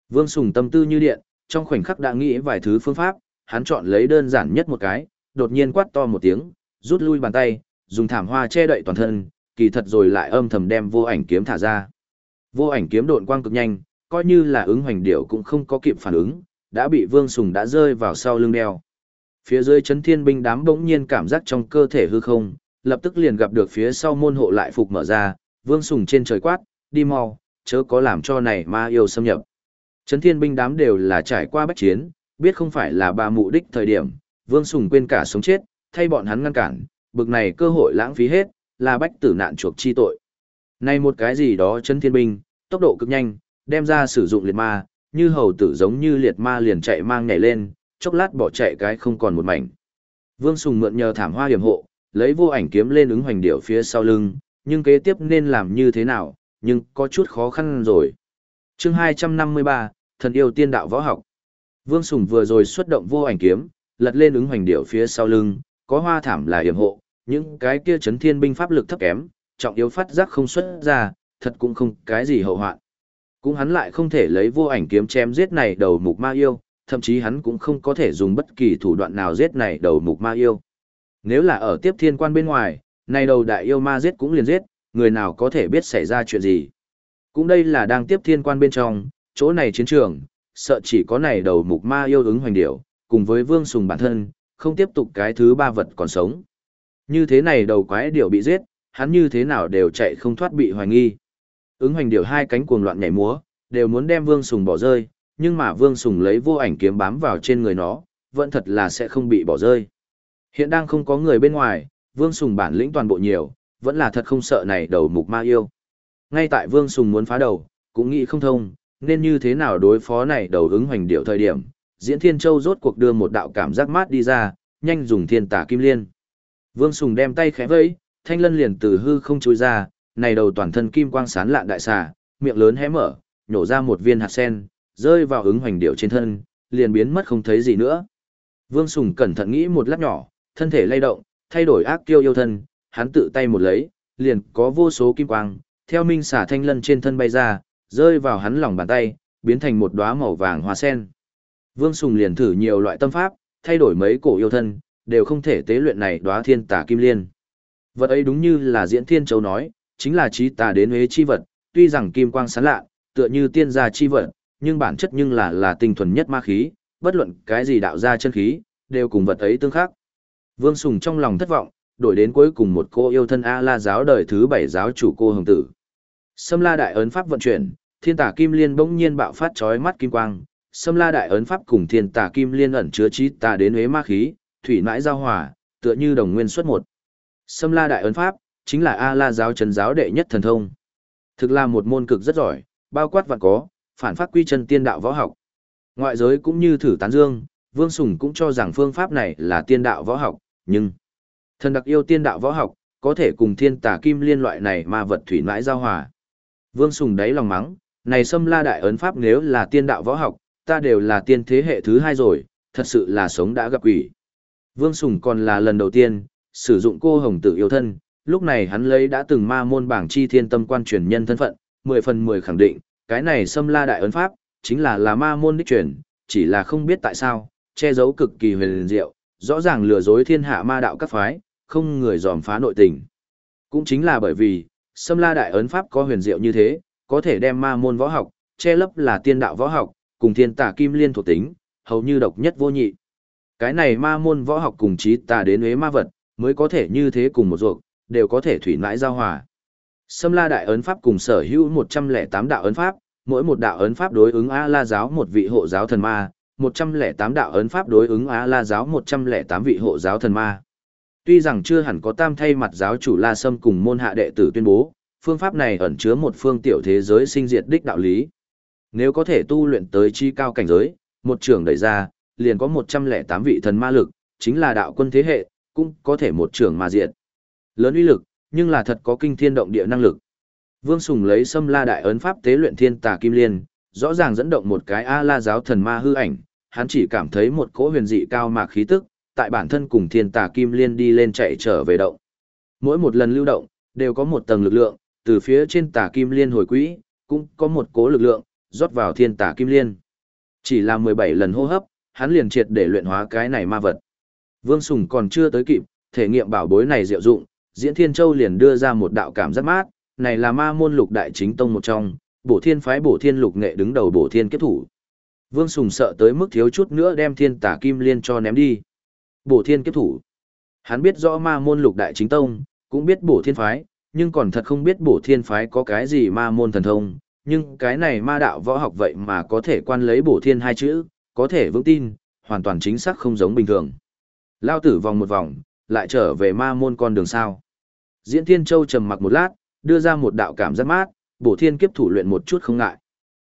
Vương Sùng tâm tư như điện, trong khoảnh khắc đã nghĩ vài thứ phương pháp, hắn chọn lấy đơn giản nhất một cái, đột nhiên quát to một tiếng, rút lui bàn tay, dùng thảm hoa che đậy toàn thân, kỳ thật rồi lại âm thầm đem vô ảnh kiếm thả ra. Vô ảnh kiếm độn quang cực nhanh, coi như là ứng hoành điệu cũng không có kịp phản ứng, đã bị Vương Sùng đã rơi vào sau lưng đeo. Phía dưới chấn thiên binh đám bỗng nhiên cảm giác trong cơ thể hư không, lập tức liền gặp được phía sau môn hộ lại phục mở ra, Vương Sùng trên trời quát, đi mau, chớ có làm cho này ma yêu xâm nhập. Trấn thiên binh đám đều là trải qua bách chiến, biết không phải là ba mụ đích thời điểm, Vương Sùng quên cả sống chết, thay bọn hắn ngăn cản, bực này cơ hội lãng phí hết, là bách tử nạn chuộc chi tội. Này một cái gì đó trấn thiên binh, tốc độ cực nhanh, đem ra sử dụng liệt ma, như hầu tử giống như liệt ma liền chạy mang nhảy lên, chốc lát bỏ chạy cái không còn một mảnh. Vương Sùng mượn nhờ thảm hoa hiểm hộ, lấy vô ảnh kiếm lên ứng hoành điệu phía sau lưng, nhưng kế tiếp nên làm như thế nào, nhưng có chút khó khăn rồi. chương 253, Thần yêu tiên đạo võ học. Vương Sùng vừa rồi xuất động vô ảnh kiếm, lật lên ứng hoành điệu phía sau lưng, có hoa thảm là yểm hộ, những cái kia chấn thiên binh pháp lực thấp kém, trọng yếu phát giác không xuất ra, thật cũng không cái gì hậu hoạn. Cũng hắn lại không thể lấy vô ảnh kiếm chém giết này đầu mục ma yêu, thậm chí hắn cũng không có thể dùng bất kỳ thủ đoạn nào giết này đầu mục ma yêu. Nếu là ở tiếp thiên quan bên ngoài, này đầu đại yêu ma giết cũng liền giết, người nào có thể biết xảy ra chuyện gì. Cũng đây là đang tiếp thiên quan bên trong, chỗ này chiến trường, sợ chỉ có này đầu mục ma yêu ứng hoành điểu, cùng với vương sùng bản thân, không tiếp tục cái thứ ba vật còn sống. Như thế này đầu quái điểu bị giết, hắn như thế nào đều chạy không thoát bị hoài nghi. Ứng hoành điểu hai cánh cuồng loạn nhảy múa, đều muốn đem vương sùng bỏ rơi, nhưng mà vương sùng lấy vô ảnh kiếm bám vào trên người nó, vẫn thật là sẽ không bị bỏ rơi. Hiện đang không có người bên ngoài, vương sùng bản lĩnh toàn bộ nhiều, vẫn là thật không sợ này đầu mục ma yêu. Ngay tại Vương Sùng muốn phá đầu, cũng nghĩ không thông, nên như thế nào đối phó này đầu ứng hoành điệu thời điểm, Diễn Thiên Châu rốt cuộc đưa một đạo cảm giác mát đi ra, nhanh dùng thiên tả kim liên. Vương Sùng đem tay khẽ vẫy, thanh lân liền từ hư không chui ra, này đầu toàn thân kim quang sán lạn đại xà, miệng lớn hé mở, nhổ ra một viên hạt sen, rơi vào ứng hoành điệu trên thân, liền biến mất không thấy gì nữa. Vương Sùng cẩn thận nghĩ một lát nhỏ, thân thể lay động, thay đổi ác tiêu yêu thân, hắn tự tay một lấy, liền có vô số kim quang, theo minh xả thanh lân trên thân bay ra, rơi vào hắn lòng bàn tay, biến thành một đóa màu vàng hoa sen. Vương Sùng liền thử nhiều loại tâm pháp, thay đổi mấy cổ yêu thân, đều không thể tế luyện này đóa thiên tà kim liên. Vật ấy đúng như là diễn thiên châu nói, chính là trí tà đến huế chi vật, tuy rằng kim quang sáng lạ, tựa như tiên gia chi vật, nhưng bản chất nhưng là là tinh thuần nhất ma khí, bất luận cái gì đạo ra chân khí, đều cùng vật ấy tương khắc. Vương Sùng trong lòng thất vọng, đổi đến cuối cùng một cô yêu thân A-la giáo đời thứ bảy giáo chủ cô hồng tử. Sâm la đại ấn pháp vận chuyển, thiên tà kim liên bỗng nhiên bạo phát chói mắt kim quang, Sâm la đại ấn pháp cùng thiên tà kim liên ẩn chứa trí tà đến huế ma khí, thủy mãi giao hòa, tựa như đồng nguyên xuất một. Sâm la đại ấn pháp, chính là A-la giáo trần giáo đệ nhất thần thông. Thực là một môn cực rất giỏi, bao quát vạn có, phản phát quy chân tiên đạo võ học. Ngoại giới cũng như thử tán dương, Vương Sùng cũng cho rằng phương pháp này là tiên đạo võ học, nhưng thần đặc yêu tiên đạo võ học, có thể cùng thiên tà kim liên loại này mà vật thủy mãi giao hòa. Vương Sùng đáy lòng mắng, này xâm la đại ấn pháp nếu là tiên đạo võ học, ta đều là tiên thế hệ thứ hai rồi, thật sự là sống đã gặp quỷ. Vương Sùng còn là lần đầu tiên, sử dụng cô hồng tử yêu thân, lúc này hắn lấy đã từng ma môn bảng chi thiên tâm quan truyền nhân thân phận, 10 phần 10 khẳng định, cái này xâm la đại ấn pháp, chính là là ma môn đích truyền, chỉ là không biết tại sao, che giấu cực kỳ huyền diệu, rõ ràng lừa dối thiên hạ ma đạo các phái, không người dòm phá nội tình. Cũng chính là bởi vì, xâm la đại ấn pháp có huyền diệu như thế, có thể đem ma môn võ học, che lấp là tiên đạo võ học, cùng thiên tà kim liên thuộc tính, hầu như độc nhất vô nhị. Cái này ma môn võ học cùng trí tà đến huế ma vật, mới có thể như thế cùng một ruột, đều có thể thủy mãi giao hòa. Sâm la đại ấn pháp cùng sở hữu 108 đạo ấn pháp, mỗi một đạo ấn pháp đối ứng A-la giáo một vị hộ giáo thần ma, 108 đạo ấn pháp đối ứng A-la giáo 108 vị hộ giáo thần ma. Tuy rằng chưa hẳn có tam thay mặt giáo chủ La Sâm cùng môn hạ đệ tử tuyên bố, phương pháp này ẩn chứa một phương tiểu thế giới sinh diệt đích đạo lý. Nếu có thể tu luyện tới chi cao cảnh giới, một trường đẩy ra, liền có 108 vị thần ma lực, chính là đạo quân thế hệ, cũng có thể một trường mà diệt. Lớn uy lực, nhưng là thật có kinh thiên động địa năng lực. Vương Sùng lấy Sâm La đại ấn pháp tế luyện thiên tà kim liên, rõ ràng dẫn động một cái A La giáo thần ma hư ảnh, hắn chỉ cảm thấy một cỗ huyền dị cao mạc khí tức, tại bản thân cùng thiên tà kim liên đi lên chạy trở về động. Mỗi một lần lưu động, đều có một tầng lực lượng, từ phía trên tà kim liên hồi quỹ, cũng có một cỗ lực lượng, rót vào thiên tà kim liên. Chỉ là 17 lần hô hấp, hắn liền triệt để luyện hóa cái này ma vật. Vương Sùng còn chưa tới kịp, thể nghiệm bảo bối này diệu dụng, Diễn Thiên Châu liền đưa ra một đạo cảm giác mát, này là ma môn lục đại chính tông một trong, bổ thiên phái bổ thiên lục nghệ đứng đầu bổ thiên kiếp thủ. Vương Sùng sợ tới mức thiếu chút nữa đem thiên tả kim liên cho ném đi. Bổ thiên kiếp thủ. Hắn biết rõ ma môn lục đại chính tông, cũng biết bổ thiên phái, nhưng còn thật không biết bổ thiên phái có cái gì ma môn thần thông. Nhưng cái này ma đạo võ học vậy mà có thể quan lấy bổ thiên hai chữ, có thể vững tin, hoàn toàn chính xác không giống bình thường. Lao tử vòng một vòng, lại trở về ma môn con đường sao. Diễn Thiên Châu trầm mặc một lát, đưa ra một đạo cảm giác mát, bổ thiên kiếp thủ luyện một chút không ngại.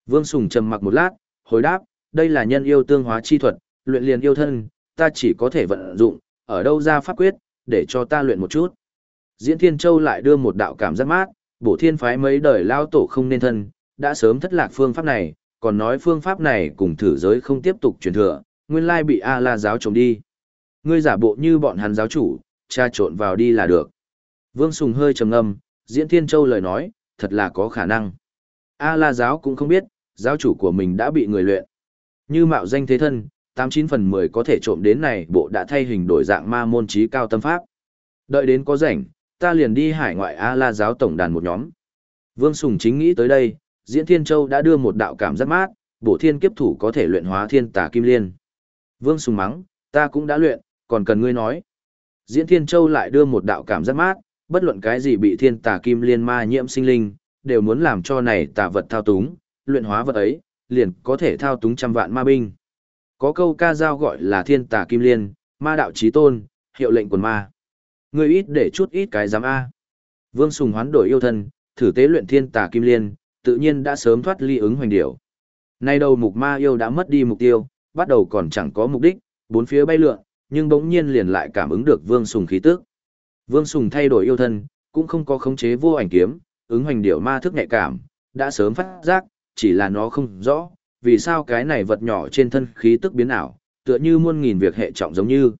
Vương Sùng trầm mặc một lát, hồi đáp, đây là nhân yêu tương hóa chi thuật, luyện liền yêu thân, ta chỉ có thể vận dụng, ở đâu ra pháp quyết, để cho ta luyện một chút. Diễn Thiên Châu lại đưa một đạo cảm giác mát, bổ thiên phái mấy đời lao tổ không nên thân, đã sớm thất lạc phương pháp này, còn nói phương pháp này cùng thử giới không tiếp tục truyền thừa, nguyên lai bị A-la giáo trộm đi. Ngươi giả bộ như bọn hắn giáo chủ, tra trộn vào đi là được. Vương Sùng hơi trầm ngâm, Diễn Thiên Châu lời nói, thật là có khả năng. A-la giáo cũng không biết, giáo chủ của mình đã bị người luyện. Như mạo danh thế thân, 89 phần 10 có thể trộm đến này bộ đã thay hình đổi dạng ma môn trí cao tâm pháp. Đợi đến có rảnh, ta liền đi hải ngoại A-la giáo tổng đàn một nhóm. Vương Sùng chính nghĩ tới đây, Diễn Thiên Châu đã đưa một đạo cảm giác mát, bổ thiên kiếp thủ có thể luyện hóa thiên tà kim liên. Vương Sùng mắng, ta cũng đã luyện, còn cần ngươi nói. Diễn Thiên Châu lại đưa một đạo cảm giác mát, bất luận cái gì bị thiên tà kim liên ma nhiễm sinh linh, đều muốn làm cho này tà vật thao túng, luyện hóa vật ấy, liền có thể thao túng trăm vạn ma binh. Có câu ca dao gọi là thiên tà kim liên, ma đạo chí tôn, hiệu lệnh quần ma. Người ít để chút ít cái giám A. Vương Sùng hoán đổi yêu thân, thử tế luyện thiên tà kim liên, tự nhiên đã sớm thoát ly ứng hoành điểu. Nay đầu mục ma yêu đã mất đi mục tiêu, bắt đầu còn chẳng có mục đích, bốn phía bay lượn, nhưng bỗng nhiên liền lại cảm ứng được Vương Sùng khí tức. Vương Sùng thay đổi yêu thân, cũng không có khống chế vô ảnh kiếm, ứng hoành điểu ma thức nhạy cảm, đã sớm phát giác, chỉ là nó không rõ, vì sao cái này vật nhỏ trên thân khí tức biến ảo, tựa như muôn nghìn việc hệ trọng giống như.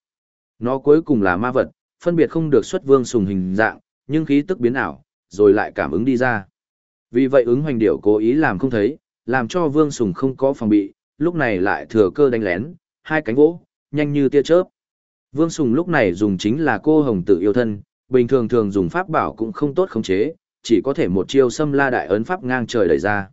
Nó cuối cùng là ma vật, phân biệt không được xuất Vương Sùng hình dạng, nhưng khí tức biến ảo, rồi lại cảm ứng đi ra. Vì vậy ứng hoành điểu cố ý làm không thấy, làm cho Vương Sùng không có phòng bị, lúc này lại thừa cơ đánh lén, hai cánh vỗ, nhanh như tia chớp. Vương Sùng lúc này dùng chính là cô hồng tự yêu thân, bình thường thường dùng pháp bảo cũng không tốt khống chế, chỉ có thể một chiêu xâm la đại ấn pháp ngang trời đẩy ra.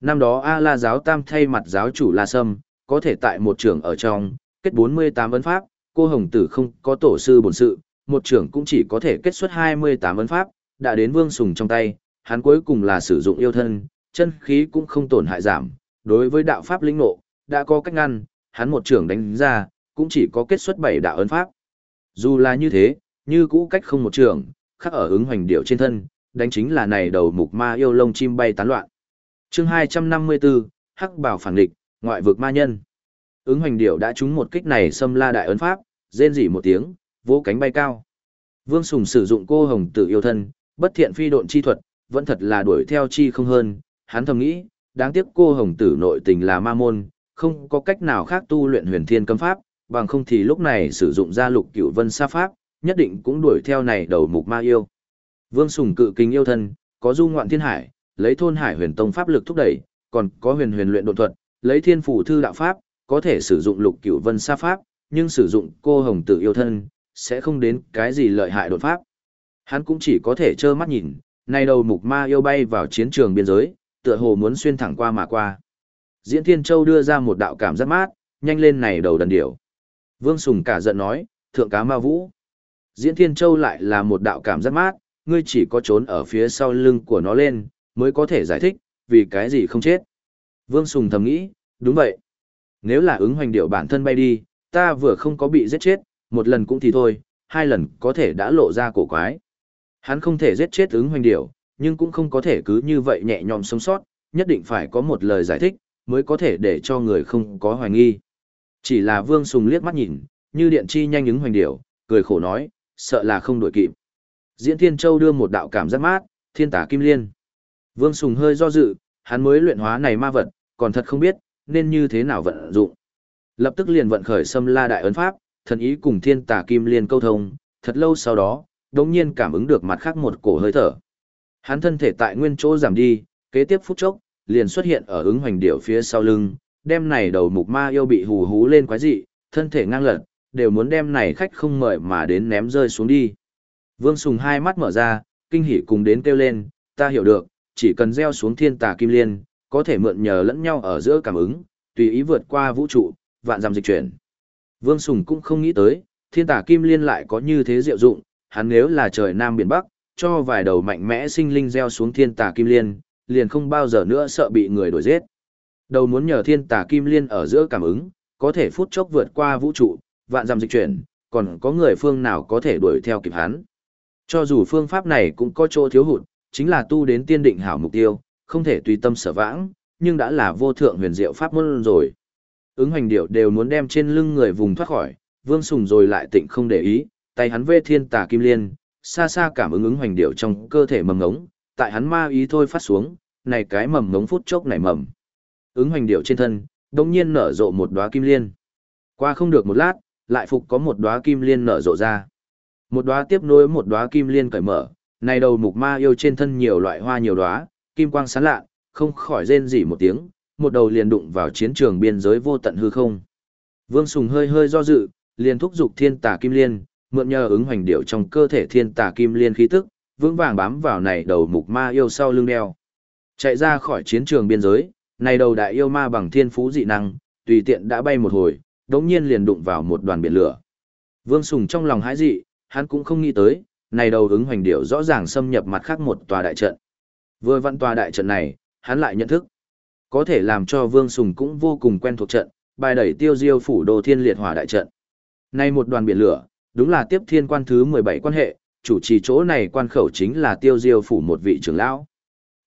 Năm đó A La giáo tam thay mặt giáo chủ La Sâm, có thể tại một trường ở trong, kết 48 ấn pháp, cô hồng tử không có tổ sư bổn sự, một trưởng cũng chỉ có thể kết xuất 28 ấn pháp, đã đến Vương Sùng trong tay, hắn cuối cùng là sử dụng yêu thân, chân khí cũng không tổn hại giảm, đối với đạo pháp linh ngộ, đã có cách ngăn, hắn một trưởng đánh ra, cũng chỉ có kết xuất bảy đạo ấn pháp. Dù là như thế, như cũ cách không một trưởng, khắc ở ứng hoành điệu trên thân, đánh chính là này đầu mục ma yêu lông chim bay tán loạn. Chương 254, Hắc bảo phản địch, ngoại vực ma nhân. Ứng hoành điệu đã trúng một kích này xâm la đại ấn pháp, rên rỉ một tiếng, vỗ cánh bay cao. Vương Sùng sử dụng cô hồng tự yêu thân, bất thiện phi độn chi thuật, vẫn thật là đuổi theo chi không hơn, hắn thầm nghĩ, đáng tiếc cô hồng tử nội tình là ma môn, không có cách nào khác tu luyện huyền thiên cấm pháp, bằng không thì lúc này sử dụng ra lục cửu vân sa pháp, nhất định cũng đuổi theo này đầu mục ma yêu. Vương Sùng cự kính yêu thân, có du ngoạn thiên hải, lấy thôn hải huyền tông pháp lực thúc đẩy, còn có huyền huyền luyện độn thuật, lấy thiên phủ thư đạo pháp, có thể sử dụng lục cửu vân sa pháp, nhưng sử dụng cô hồng tử yêu thân, sẽ không đến cái gì lợi hại đột pháp. Hắn cũng chỉ có thể trơ mắt nhìn, nay đầu mục ma yêu bay vào chiến trường biên giới, tựa hồ muốn xuyên thẳng qua mà qua. Diễn Thiên Châu đưa ra một đạo cảm giác mát, nhanh lên này đầu đần điểu. Vương Sùng cả giận nói, thượng cá ma vũ. Diễn Thiên Châu lại là một đạo cảm giác mát, ngươi chỉ có trốn ở phía sau lưng của nó lên, mới có thể giải thích, vì cái gì không chết. Vương Sùng thầm nghĩ, đúng vậy. Nếu là ứng hoành điệu bản thân bay đi, ta vừa không có bị giết chết, một lần cũng thì thôi, hai lần có thể đã lộ ra cổ quái. Hắn không thể giết chết ứng hoành điệu, nhưng cũng không có thể cứ như vậy nhẹ nhõm sống sót, nhất định phải có một lời giải thích, mới có thể để cho người không có hoài nghi. Chỉ là Vương Sùng liếc mắt nhìn, như điện chi nhanh ứng hoành điệu, cười khổ nói, sợ là không đuổi kịp. Diễn Thiên Châu đưa một đạo cảm giác mát, thiên tả kim liên. Vương Sùng hơi do dự, hắn mới luyện hóa này ma vật, còn thật không biết, nên như thế nào vận dụng. Lập tức liền vận khởi xâm la đại ấn pháp, thần ý cùng thiên tà kim liên câu thông, thật lâu sau đó, đột nhiên cảm ứng được mặt khác một cổ hơi thở. Hắn thân thể tại nguyên chỗ giảm đi, kế tiếp phút chốc, liền xuất hiện ở ứng hoành điểu phía sau lưng, đem này đầu mục ma yêu bị hù hú lên quái dị, thân thể ngang lật, đều muốn đem này khách không mời mà đến ném rơi xuống đi. Vương Sùng hai mắt mở ra, kinh hỉ cùng đến kêu lên, ta hiểu được, chỉ cần gieo xuống thiên tà kim liên, có thể mượn nhờ lẫn nhau ở giữa cảm ứng, tùy ý vượt qua vũ trụ, vạn dặm dịch chuyển. Vương Sùng cũng không nghĩ tới, thiên tà kim liên lại có như thế diệu dụng, hắn nếu là trời Nam Biển Bắc, cho vài đầu mạnh mẽ sinh linh gieo xuống thiên tà kim liên, liền không bao giờ nữa sợ bị người đuổi giết. Đầu muốn nhờ thiên tà kim liên ở giữa cảm ứng, có thể phút chốc vượt qua vũ trụ, vạn dặm dịch chuyển, còn có người phương nào có thể đuổi theo kịp hắn. Cho dù phương pháp này cũng có chỗ thiếu hụt, chính là tu đến tiên định hảo mục tiêu, không thể tùy tâm sở vãng, nhưng đã là vô thượng huyền diệu pháp môn rồi. Ứng hành điệu đều muốn đem trên lưng người vùng thoát khỏi, Vương Sùng rồi lại tịnh không để ý, tay hắn vê thiên tà kim liên, xa xa cảm ứng ứng hoành điệu trong cơ thể mầm ngống, tại hắn ma ý thôi phát xuống, này cái mầm ngống phút chốc nảy mầm. Ứng hoành điệu trên thân, đồng nhiên nở rộ một đóa kim liên. Qua không được một lát, lại phục có một đóa kim liên nở rộ ra. Một đóa tiếp nối một đóa kim liên cởi mở, này đầu mục ma yêu trên thân nhiều loại hoa nhiều đóa, kim quang sáng lạ, không khỏi rên rỉ một tiếng, một đầu liền đụng vào chiến trường biên giới vô tận hư không. Vương Sùng hơi hơi do dự, liền thúc giục thiên tà kim liên, mượn nhờ ứng hoành điệu trong cơ thể thiên tà kim liên khí tức, vững vàng bám vào này đầu mục ma yêu sau lưng đeo. Chạy ra khỏi chiến trường biên giới, này đầu đại yêu ma bằng thiên phú dị năng, tùy tiện đã bay một hồi, đống nhiên liền đụng vào một đoàn biển lửa. Vương Sùng trong lòng hãi dị, hắn cũng không nghĩ tới, này đầu ứng hoành điệu rõ ràng xâm nhập mặt khác một tòa đại trận. Vừa văn tòa đại trận này, hắn lại nhận thức. Có thể làm cho Vương Sùng cũng vô cùng quen thuộc trận, bài đẩy tiêu diêu phủ đồ thiên liệt hỏa đại trận. Nay một đoàn biển lửa, đúng là tiếp thiên quan thứ 17 quan hệ, chủ trì chỗ này quan khẩu chính là tiêu diêu phủ một vị trưởng lão,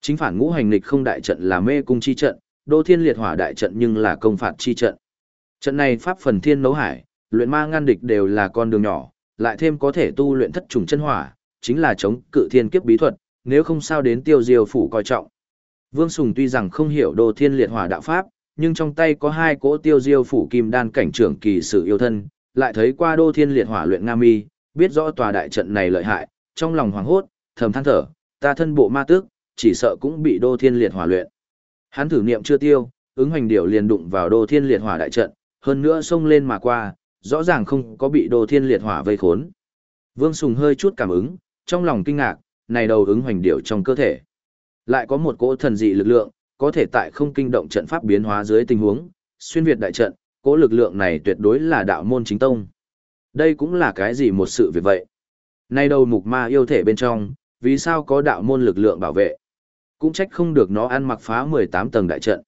Chính phản ngũ hành lịch không đại trận là mê cung chi trận, đô thiên liệt hỏa đại trận nhưng là công phạt chi trận. Trận này pháp phần thiên nấu hải, luyện ma ngăn địch đều là con đường nhỏ, lại thêm có thể tu luyện thất trùng chân hỏa, chính là chống cự thiên kiếp bí thuật, nếu không sao đến tiêu diêu phủ coi trọng. Vương Sùng tuy rằng không hiểu đô thiên liệt hỏa đạo pháp, nhưng trong tay có hai cỗ tiêu diêu phủ kim đan cảnh trưởng kỳ sự yêu thân, lại thấy qua đô thiên liệt hỏa luyện nga mi, biết rõ tòa đại trận này lợi hại, trong lòng hoảng hốt, thầm than thở, ta thân bộ ma tước, chỉ sợ cũng bị đô thiên liệt hỏa luyện. Hắn thử niệm chưa tiêu, ứng hoành điểu liền đụng vào đô thiên liệt hỏa đại trận, hơn nữa xông lên mà qua, rõ ràng không có bị đồ thiên liệt hỏa vây khốn. Vương Sùng hơi chút cảm ứng, trong lòng kinh ngạc, này đầu ứng hoành điểu trong cơ thể. Lại có một cỗ thần dị lực lượng, có thể tại không kinh động trận pháp biến hóa dưới tình huống, xuyên việt đại trận, cỗ lực lượng này tuyệt đối là đạo môn chính tông. Đây cũng là cái gì một sự việc vậy? Nay đầu mục ma yêu thể bên trong, vì sao có đạo môn lực lượng bảo vệ? Cũng trách không được nó ăn mặc phá 18 tầng đại trận.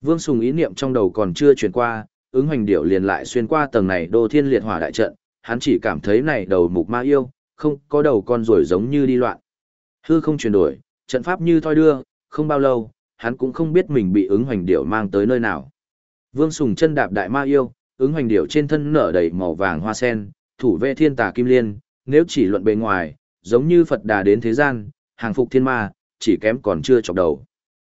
Vương Sùng ý niệm trong đầu còn chưa chuyển qua, ứng hoành điệu liền lại xuyên qua tầng này đô thiên liệt hỏa đại trận, hắn chỉ cảm thấy này đầu mục ma yêu, không có đầu con rồi giống như đi loạn. Hư không chuyển đổi, trận pháp như thoi đưa, không bao lâu, hắn cũng không biết mình bị ứng hoành điệu mang tới nơi nào. Vương Sùng chân đạp đại ma yêu, ứng hoành điệu trên thân nở đầy màu vàng hoa sen, thủ vệ thiên tà kim liên, nếu chỉ luận bề ngoài, giống như Phật đà đến thế gian, hàng phục thiên ma, chỉ kém còn chưa chọc đầu.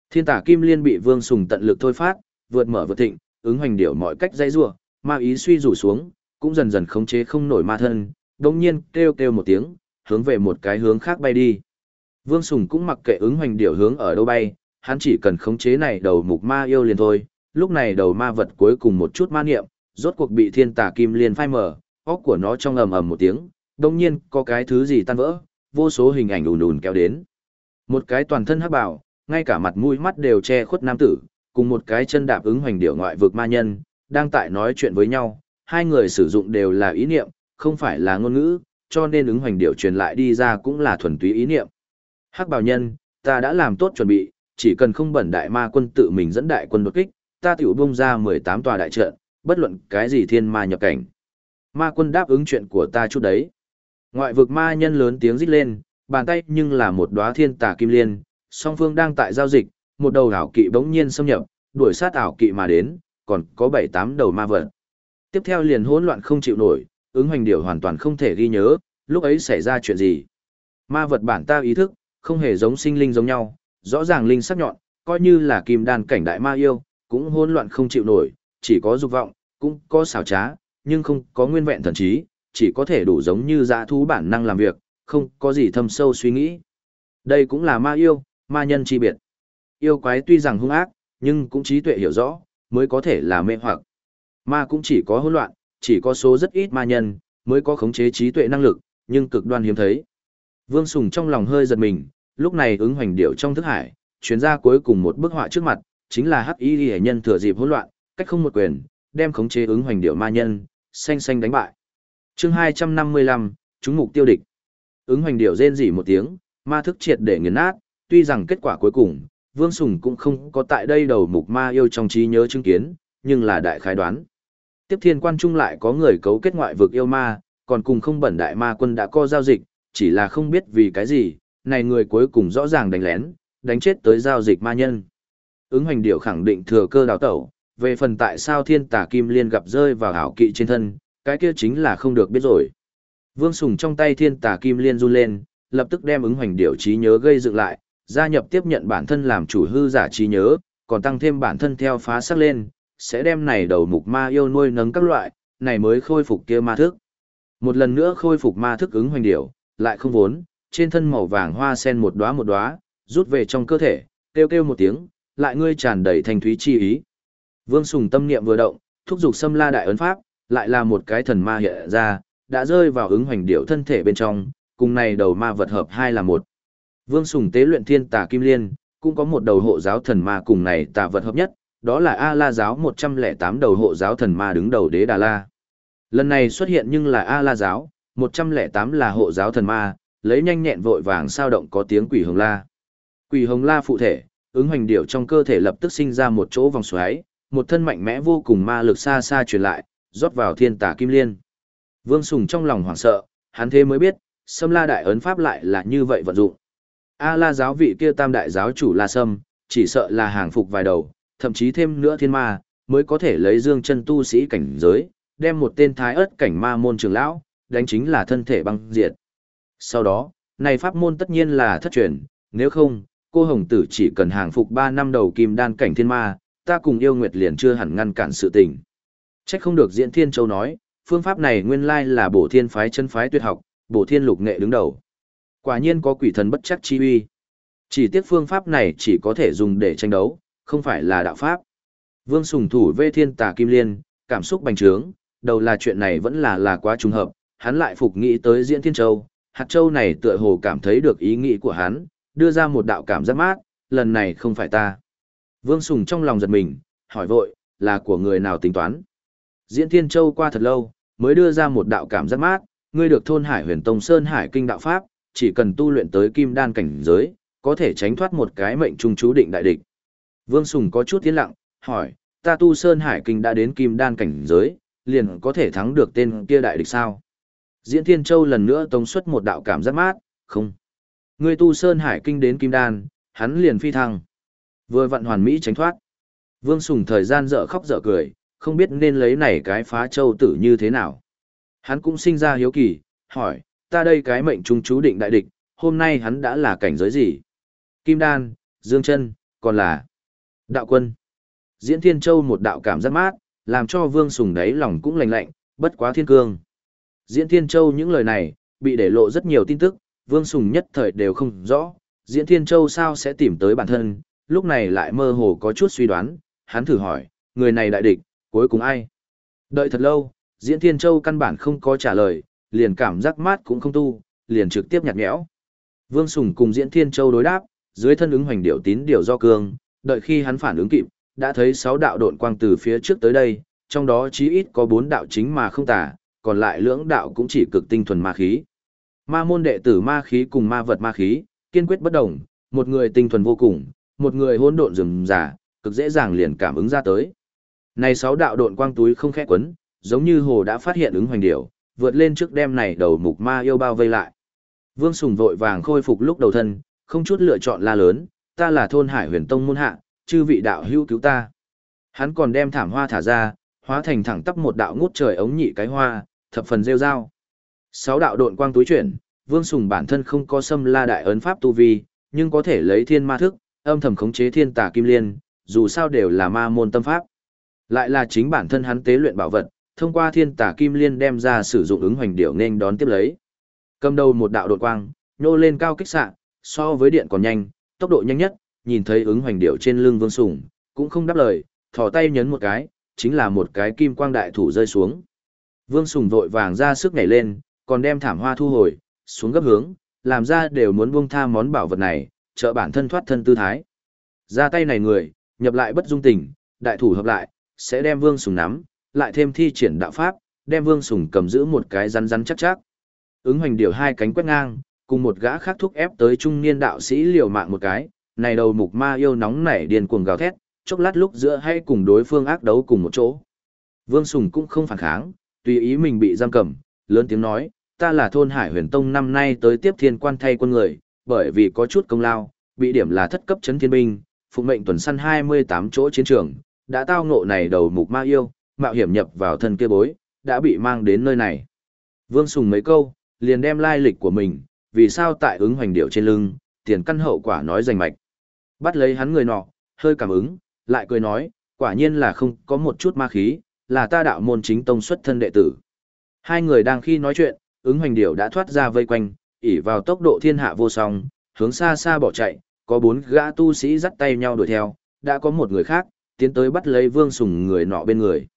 Thiên tà kim liên bị Vương Sùng tận lực thôi phát, vượt mở vượt thịnh, ứng hoành điệu mọi cách dây rủa, ma ý suy rủ xuống, cũng dần dần khống chế không nổi ma thân, đồng nhiên kêu kêu một tiếng, hướng về một cái hướng khác bay đi. Vương Sùng cũng mặc kệ ứng hoành điệu hướng ở đâu bay, hắn chỉ cần khống chế này đầu mục ma yêu liền thôi, lúc này đầu ma vật cuối cùng một chút ma niệm, rốt cuộc bị thiên tà kim liên phai mở, óc của nó trong ầm ầm một tiếng, đồng nhiên có cái thứ gì tan vỡ, vô số hình ảnh ùn ùn kéo đến. Một cái toàn thân hắc bảo, ngay cả mặt mũi mắt đều che khuất nam tử, cùng một cái chân đạp ứng hoành điệu ngoại vực ma nhân, đang tại nói chuyện với nhau, hai người sử dụng đều là ý niệm, không phải là ngôn ngữ, cho nên ứng hoành điệu truyền lại đi ra cũng là thuần túy ý niệm. Hắc bảo nhân, ta đã làm tốt chuẩn bị, chỉ cần không bẩn đại ma quân tự mình dẫn đại quân đột kích, ta tiểu bung ra 18 tòa đại trận, bất luận cái gì thiên ma nhập cảnh. Ma quân đáp ứng chuyện của ta chút đấy. Ngoại vực ma nhân lớn tiếng rít lên, bàn tay nhưng là một đóa thiên tà kim liên, song phương đang tại giao dịch, một đầu ảo kỵ bỗng nhiên xâm nhập, đuổi sát ảo kỵ mà đến, còn có 7-8 đầu ma vật. Tiếp theo liền hỗn loạn không chịu nổi, ứng hoành điều hoàn toàn không thể ghi nhớ, lúc ấy xảy ra chuyện gì. Ma vật bản ta ý thức, không hề giống sinh linh giống nhau, rõ ràng linh sắc nhọn, coi như là kim đan cảnh đại ma yêu, cũng hỗn loạn không chịu nổi, chỉ có dục vọng, cũng có xảo trá, nhưng không có nguyên vẹn thần trí, chỉ có thể đủ giống như dã thú bản năng làm việc, không có gì thâm sâu suy nghĩ. Đây cũng là ma yêu, ma nhân chi biệt. Yêu quái tuy rằng hung ác, nhưng cũng trí tuệ hiểu rõ, mới có thể là mê hoặc. Ma cũng chỉ có hỗn loạn, chỉ có số rất ít ma nhân, mới có khống chế trí tuệ năng lực, nhưng cực đoan hiếm thấy. Vương Sùng trong lòng hơi giật mình, lúc này ứng hoành điệu trong thức hải, chuyến ra cuối cùng một bức họa trước mặt, chính là hắc y hệ nhân thừa dịp hỗn loạn, cách không một quyền, đem khống chế ứng hoành điệu ma nhân, xanh xanh đánh bại. chương 255, chúng mục tiêu địch. Ứng hoành điệu rên rỉ một tiếng, ma thức triệt để nghiền nát, tuy rằng kết quả cuối cùng, Vương Sùng cũng không có tại đây đầu mục ma yêu trong trí nhớ chứng kiến, nhưng là đại khái đoán. Tiếp thiên quan trung lại có người cấu kết ngoại vực yêu ma, còn cùng không bẩn đại ma quân đã co giao dịch, chỉ là không biết vì cái gì, này người cuối cùng rõ ràng đánh lén, đánh chết tới giao dịch ma nhân. Ứng hoành điệu khẳng định thừa cơ đào tẩu, về phần tại sao thiên tà kim liên gặp rơi vào hảo kỵ trên thân, cái kia chính là không được biết rồi. Vương Sùng trong tay thiên tà kim liên run lên, lập tức đem ứng hoành điệu trí nhớ gây dựng lại, gia nhập tiếp nhận bản thân làm chủ hư giả trí nhớ, còn tăng thêm bản thân theo phá sắc lên, sẽ đem này đầu mục ma yêu nuôi nấng các loại, này mới khôi phục kia ma thức. Một lần nữa khôi phục ma thức ứng hoành điệu, lại không vốn, trên thân màu vàng hoa sen một đóa một đóa, rút về trong cơ thể, kêu kêu một tiếng, lại ngươi tràn đầy thành thúy chi ý. Vương Sùng tâm niệm vừa động, thúc dục xâm la đại ấn pháp, lại là một cái thần ma hiện ra, đã rơi vào ứng hoành điệu thân thể bên trong, cùng này đầu ma vật hợp hai là một. Vương Sùng tế luyện thiên tà kim liên, cũng có một đầu hộ giáo thần ma cùng này tà vật hợp nhất, đó là A La giáo 108 đầu hộ giáo thần ma đứng đầu đế Đà La. Lần này xuất hiện nhưng là A La giáo, 108 là hộ giáo thần ma, lấy nhanh nhẹn vội vàng sao động có tiếng quỷ hồng la. Quỷ hồng la phụ thể, ứng hoành điệu trong cơ thể lập tức sinh ra một chỗ vòng xoáy, một thân mạnh mẽ vô cùng ma lực xa xa truyền lại, rót vào thiên tà kim liên. Vương Sùng trong lòng hoảng sợ, hắn thế mới biết, Sâm La đại ấn pháp lại là như vậy vận dụng. A la giáo vị kia tam đại giáo chủ La Sâm, chỉ sợ là hàng phục vài đầu, thậm chí thêm nữa thiên ma, mới có thể lấy dương chân tu sĩ cảnh giới, đem một tên thái ớt cảnh ma môn trường lão, đánh chính là thân thể băng diệt. Sau đó, này pháp môn tất nhiên là thất truyền, nếu không, cô hồng tử chỉ cần hàng phục 3 năm đầu kim đan cảnh thiên ma, ta cùng yêu nguyệt liền chưa hẳn ngăn cản sự tình. Trách không được diễn thiên châu nói, phương pháp này nguyên lai là bổ thiên phái chân phái tuyệt học, bổ thiên lục nghệ đứng đầu. Quả nhiên có quỷ thần bất chắc chi uy. Chỉ tiếc phương pháp này chỉ có thể dùng để tranh đấu, không phải là đạo pháp. Vương Sùng thủ vê thiên tà kim liên, cảm xúc bành trướng, đầu là chuyện này vẫn là là quá trùng hợp, hắn lại phục nghĩ tới diễn thiên châu, hạt châu này tựa hồ cảm thấy được ý nghĩ của hắn, đưa ra một đạo cảm giác mát, lần này không phải ta. Vương Sùng trong lòng giật mình, hỏi vội, là của người nào tính toán. Diễn Thiên Châu qua thật lâu, mới đưa ra một đạo cảm giác mát, ngươi được thôn Hải Huyền Tông Sơn Hải Kinh đạo pháp, chỉ cần tu luyện tới kim đan cảnh giới, có thể tránh thoát một cái mệnh trung chú định đại địch. Vương Sùng có chút tiến lặng, hỏi, ta tu Sơn Hải Kinh đã đến kim đan cảnh giới, liền có thể thắng được tên kia đại địch sao? Diễn Thiên Châu lần nữa tống xuất một đạo cảm giác mát, không. người tu Sơn Hải Kinh đến kim đan, hắn liền phi thăng. Vừa vận hoàn mỹ tránh thoát. Vương Sùng thời gian dở khóc dở cười, không biết nên lấy này cái phá châu tử như thế nào. Hắn cũng sinh ra hiếu kỳ, hỏi, ta đây cái mệnh trung chú định đại địch, hôm nay hắn đã là cảnh giới gì? Kim Đan, Dương chân còn là Đạo Quân. Diễn Thiên Châu một đạo cảm giác mát, làm cho Vương Sùng đáy lòng cũng lạnh lạnh, bất quá thiên cương. Diễn Thiên Châu những lời này, bị để lộ rất nhiều tin tức, Vương Sùng nhất thời đều không rõ, Diễn Thiên Châu sao sẽ tìm tới bản thân, lúc này lại mơ hồ có chút suy đoán, hắn thử hỏi, người này đại địch, cuối cùng ai? Đợi thật lâu, Diễn Thiên Châu căn bản không có trả lời, liền cảm giác mát cũng không tu, liền trực tiếp nhạt nhẽo. Vương Sùng cùng Diễn Thiên Châu đối đáp, dưới thân ứng hoành điệu tín điều do cương, đợi khi hắn phản ứng kịp, đã thấy sáu đạo độn quang từ phía trước tới đây, trong đó chí ít có bốn đạo chính mà không tả, còn lại lưỡng đạo cũng chỉ cực tinh thuần ma khí. Ma môn đệ tử ma khí cùng ma vật ma khí, kiên quyết bất đồng, một người tinh thuần vô cùng, một người hỗn độn rừng giả, cực dễ dàng liền cảm ứng ra tới. Này sáu đạo độn quang túi không khẽ quấn, giống như hồ đã phát hiện ứng hoành điểu, vượt lên trước đêm này đầu mục ma yêu bao vây lại. Vương Sùng vội vàng khôi phục lúc đầu thân, không chút lựa chọn la lớn, ta là thôn Hải Huyền Tông môn hạ, chư vị đạo hữu cứu ta. Hắn còn đem thảm hoa thả ra, hóa thành thẳng tắp một đạo ngút trời ống nhị cái hoa, thập phần rêu rao. Sáu đạo độn quang túi chuyển, Vương Sùng bản thân không có xâm la đại ấn pháp tu vi, nhưng có thể lấy thiên ma thức, âm thầm khống chế thiên tà kim liên, dù sao đều là ma môn tâm pháp. Lại là chính bản thân hắn tế luyện bảo vật, thông qua thiên tà kim liên đem ra sử dụng ứng hoành điệu nên đón tiếp lấy. Cầm đầu một đạo đột quang, nô lên cao kích xạ, so với điện còn nhanh, tốc độ nhanh nhất, nhìn thấy ứng hoành điệu trên lưng Vương Sùng, cũng không đáp lời, thò tay nhấn một cái, chính là một cái kim quang đại thủ rơi xuống. Vương Sùng vội vàng ra sức nhảy lên, còn đem thảm hoa thu hồi, xuống gấp hướng, làm ra đều muốn buông tha món bảo vật này, trợ bản thân thoát thân tư thái. Ra tay này người, nhập lại bất dung tình, đại thủ hợp lại, sẽ đem Vương Sùng nắm, lại thêm thi triển đạo pháp, đem Vương Sùng cầm giữ một cái rắn rắn chắc chắc. Ứng hoành điều hai cánh quét ngang, cùng một gã khác thúc ép tới trung niên đạo sĩ liều mạng một cái, này đầu mục ma yêu nóng nảy điên cuồng gào thét, chốc lát lúc giữa hay cùng đối phương ác đấu cùng một chỗ. Vương Sùng cũng không phản kháng, tùy ý mình bị giam cầm, lớn tiếng nói, ta là thôn Hải Huyền Tông năm nay tới tiếp thiên quan thay quân người, bởi vì có chút công lao, bị điểm là thất cấp chấn thiên binh, phụ mệnh tuần săn 28 chỗ chiến trường, đã tao ngộ này đầu mục ma yêu, mạo hiểm nhập vào thân kia bối, đã bị mang đến nơi này. Vương Sùng mấy câu, liền đem lai lịch của mình, vì sao tại ứng hoành điệu trên lưng, tiền căn hậu quả nói rành mạch. Bắt lấy hắn người nọ, hơi cảm ứng, lại cười nói, quả nhiên là không có một chút ma khí, là ta đạo môn chính tông xuất thân đệ tử. Hai người đang khi nói chuyện, ứng hoành điệu đã thoát ra vây quanh, ỉ vào tốc độ thiên hạ vô song, hướng xa xa bỏ chạy, có bốn gã tu sĩ dắt tay nhau đuổi theo, đã có một người khác, tiến tới bắt lấy vương sùng người nọ bên người.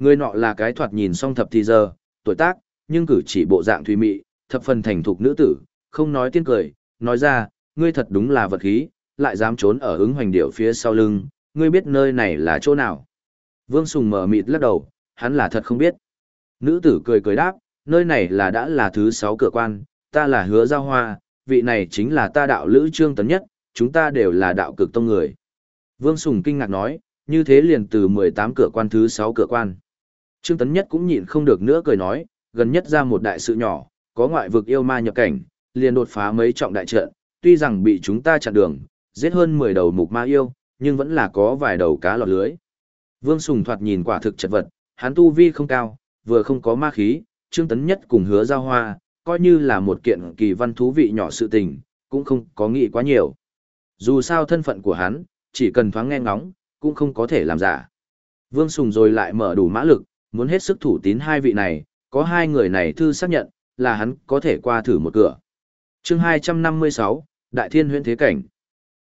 Người nọ là cái thoạt nhìn song thập thì giờ, tuổi tác, nhưng cử chỉ bộ dạng thùy mị, thập phần thành thục nữ tử, không nói tiên cười, nói ra, ngươi thật đúng là vật khí, lại dám trốn ở ứng hoành điệu phía sau lưng, ngươi biết nơi này là chỗ nào. Vương Sùng mở mịt lắc đầu, hắn là thật không biết. Nữ tử cười cười đáp, nơi này là đã là thứ sáu cửa quan, ta là hứa giao hoa, vị này chính là ta đạo lữ trương tấn nhất, chúng ta đều là đạo cực tông người. Vương Sùng kinh ngạc nói, như thế liền từ 18 cửa quan thứ 6 cửa quan. Trương Tấn Nhất cũng nhịn không được nữa cười nói, gần nhất ra một đại sự nhỏ, có ngoại vực yêu ma nhập cảnh, liền đột phá mấy trọng đại trận, tuy rằng bị chúng ta chặn đường, giết hơn 10 đầu mục ma yêu, nhưng vẫn là có vài đầu cá lọt lưới. Vương Sùng thoạt nhìn quả thực chật vật, hắn tu vi không cao, vừa không có ma khí, Trương Tấn Nhất cùng hứa giao hoa, coi như là một kiện kỳ văn thú vị nhỏ sự tình, cũng không có nghĩ quá nhiều. Dù sao thân phận của hắn, chỉ cần thoáng nghe ngóng, cũng không có thể làm giả. Vương Sùng rồi lại mở đủ mã lực, muốn hết sức thủ tín hai vị này, có hai người này thư xác nhận, là hắn có thể qua thử một cửa. chương 256, Đại Thiên huyện Thế Cảnh.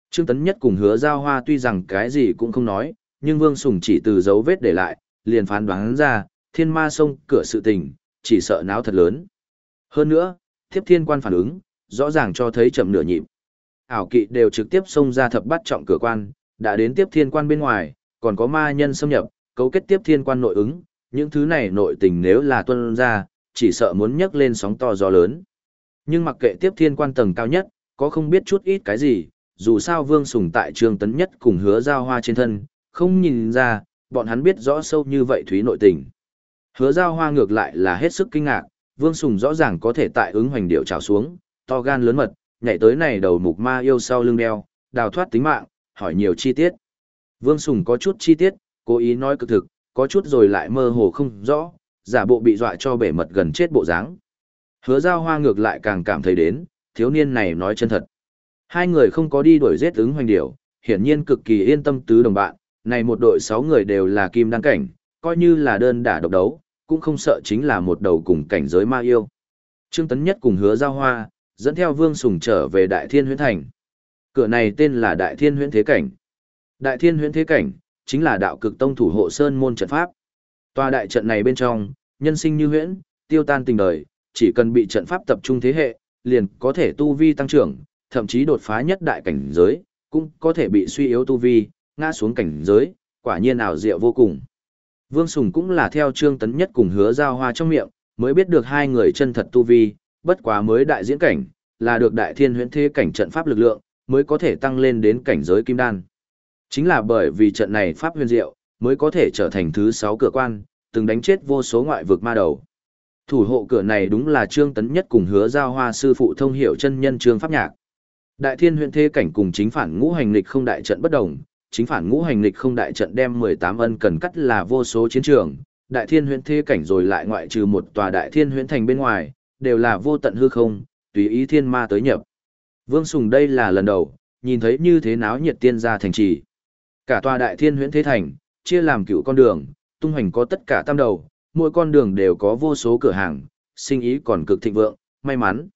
Trương Tấn Nhất cùng hứa giao hoa tuy rằng cái gì cũng không nói, nhưng Vương Sùng chỉ từ dấu vết để lại, liền phán đoán ra, thiên ma sông cửa sự tình, chỉ sợ náo thật lớn. Hơn nữa, tiếp thiên quan phản ứng, rõ ràng cho thấy chậm nửa nhịp. Ảo kỵ đều trực tiếp xông ra thập bắt trọng cửa quan, đã đến tiếp thiên quan bên ngoài, còn có ma nhân xâm nhập, cấu kết tiếp thiên quan nội ứng, những thứ này nội tình nếu là tuân ra, chỉ sợ muốn nhấc lên sóng to gió lớn. Nhưng mặc kệ tiếp thiên quan tầng cao nhất, có không biết chút ít cái gì, dù sao vương sùng tại trương tấn nhất cùng hứa giao hoa trên thân, không nhìn ra, bọn hắn biết rõ sâu như vậy thúy nội tình. Hứa giao hoa ngược lại là hết sức kinh ngạc, vương sùng rõ ràng có thể tại ứng hoành điệu trào xuống, to gan lớn mật, nhảy tới này đầu mục ma yêu sau lưng đeo, đào thoát tính mạng, hỏi nhiều chi tiết. Vương Sùng có chút chi tiết, cố ý nói cực thực, có chút rồi lại mơ hồ không rõ, giả bộ bị dọa cho bể mật gần chết bộ dáng. Hứa giao hoa ngược lại càng cảm thấy đến, thiếu niên này nói chân thật. Hai người không có đi đuổi giết ứng hoành điểu, hiển nhiên cực kỳ yên tâm tứ đồng bạn, này một đội sáu người đều là kim đăng cảnh, coi như là đơn đả độc đấu, cũng không sợ chính là một đầu cùng cảnh giới ma yêu. Trương Tấn Nhất cùng hứa giao hoa, dẫn theo Vương Sùng trở về Đại Thiên Huyễn Thành. Cửa này tên là Đại Thiên Huyễn Thế Cảnh. Đại Thiên Huyễn Thế Cảnh, chính là đạo cực tông thủ hộ sơn môn trận pháp. Tòa đại trận này bên trong, nhân sinh như huyễn, tiêu tan tình đời, chỉ cần bị trận pháp tập trung thế hệ, liền có thể tu vi tăng trưởng, thậm chí đột phá nhất đại cảnh giới, cũng có thể bị suy yếu tu vi, ngã xuống cảnh giới, quả nhiên ảo diệu vô cùng. Vương Sùng cũng là theo Trương Tấn Nhất cùng hứa giao hoa trong miệng, mới biết được hai người chân thật tu vi, bất quá mới đại diễn cảnh, là được đại thiên huyễn thế cảnh trận pháp lực lượng, mới có thể tăng lên đến cảnh giới kim đan. Chính là bởi vì trận này pháp huyền diệu, mới có thể trở thành thứ sáu cửa quan, từng đánh chết vô số ngoại vực ma đầu. Thủ hộ cửa này đúng là Trương Tấn Nhất cùng hứa giao hoa sư phụ thông hiểu chân nhân Trương Pháp Nhạc. Đại thiên huyện thế cảnh cùng chính phản ngũ hành lịch không đại trận bất đồng, chính phản ngũ hành lịch không đại trận đem 18 ân cần cắt là vô số chiến trường, đại thiên huyện thế cảnh rồi lại ngoại trừ một tòa đại thiên huyện thành bên ngoài, đều là vô tận hư không, tùy ý thiên ma tới nhập. Vương Sùng đây là lần đầu, nhìn thấy như thế náo nhiệt tiên gia thành trì. Cả tòa đại thiên huyễn thế thành, chia làm cựu con đường, tung hành có tất cả tam đầu, mỗi con đường đều có vô số cửa hàng, sinh ý còn cực thịnh vượng, may mắn.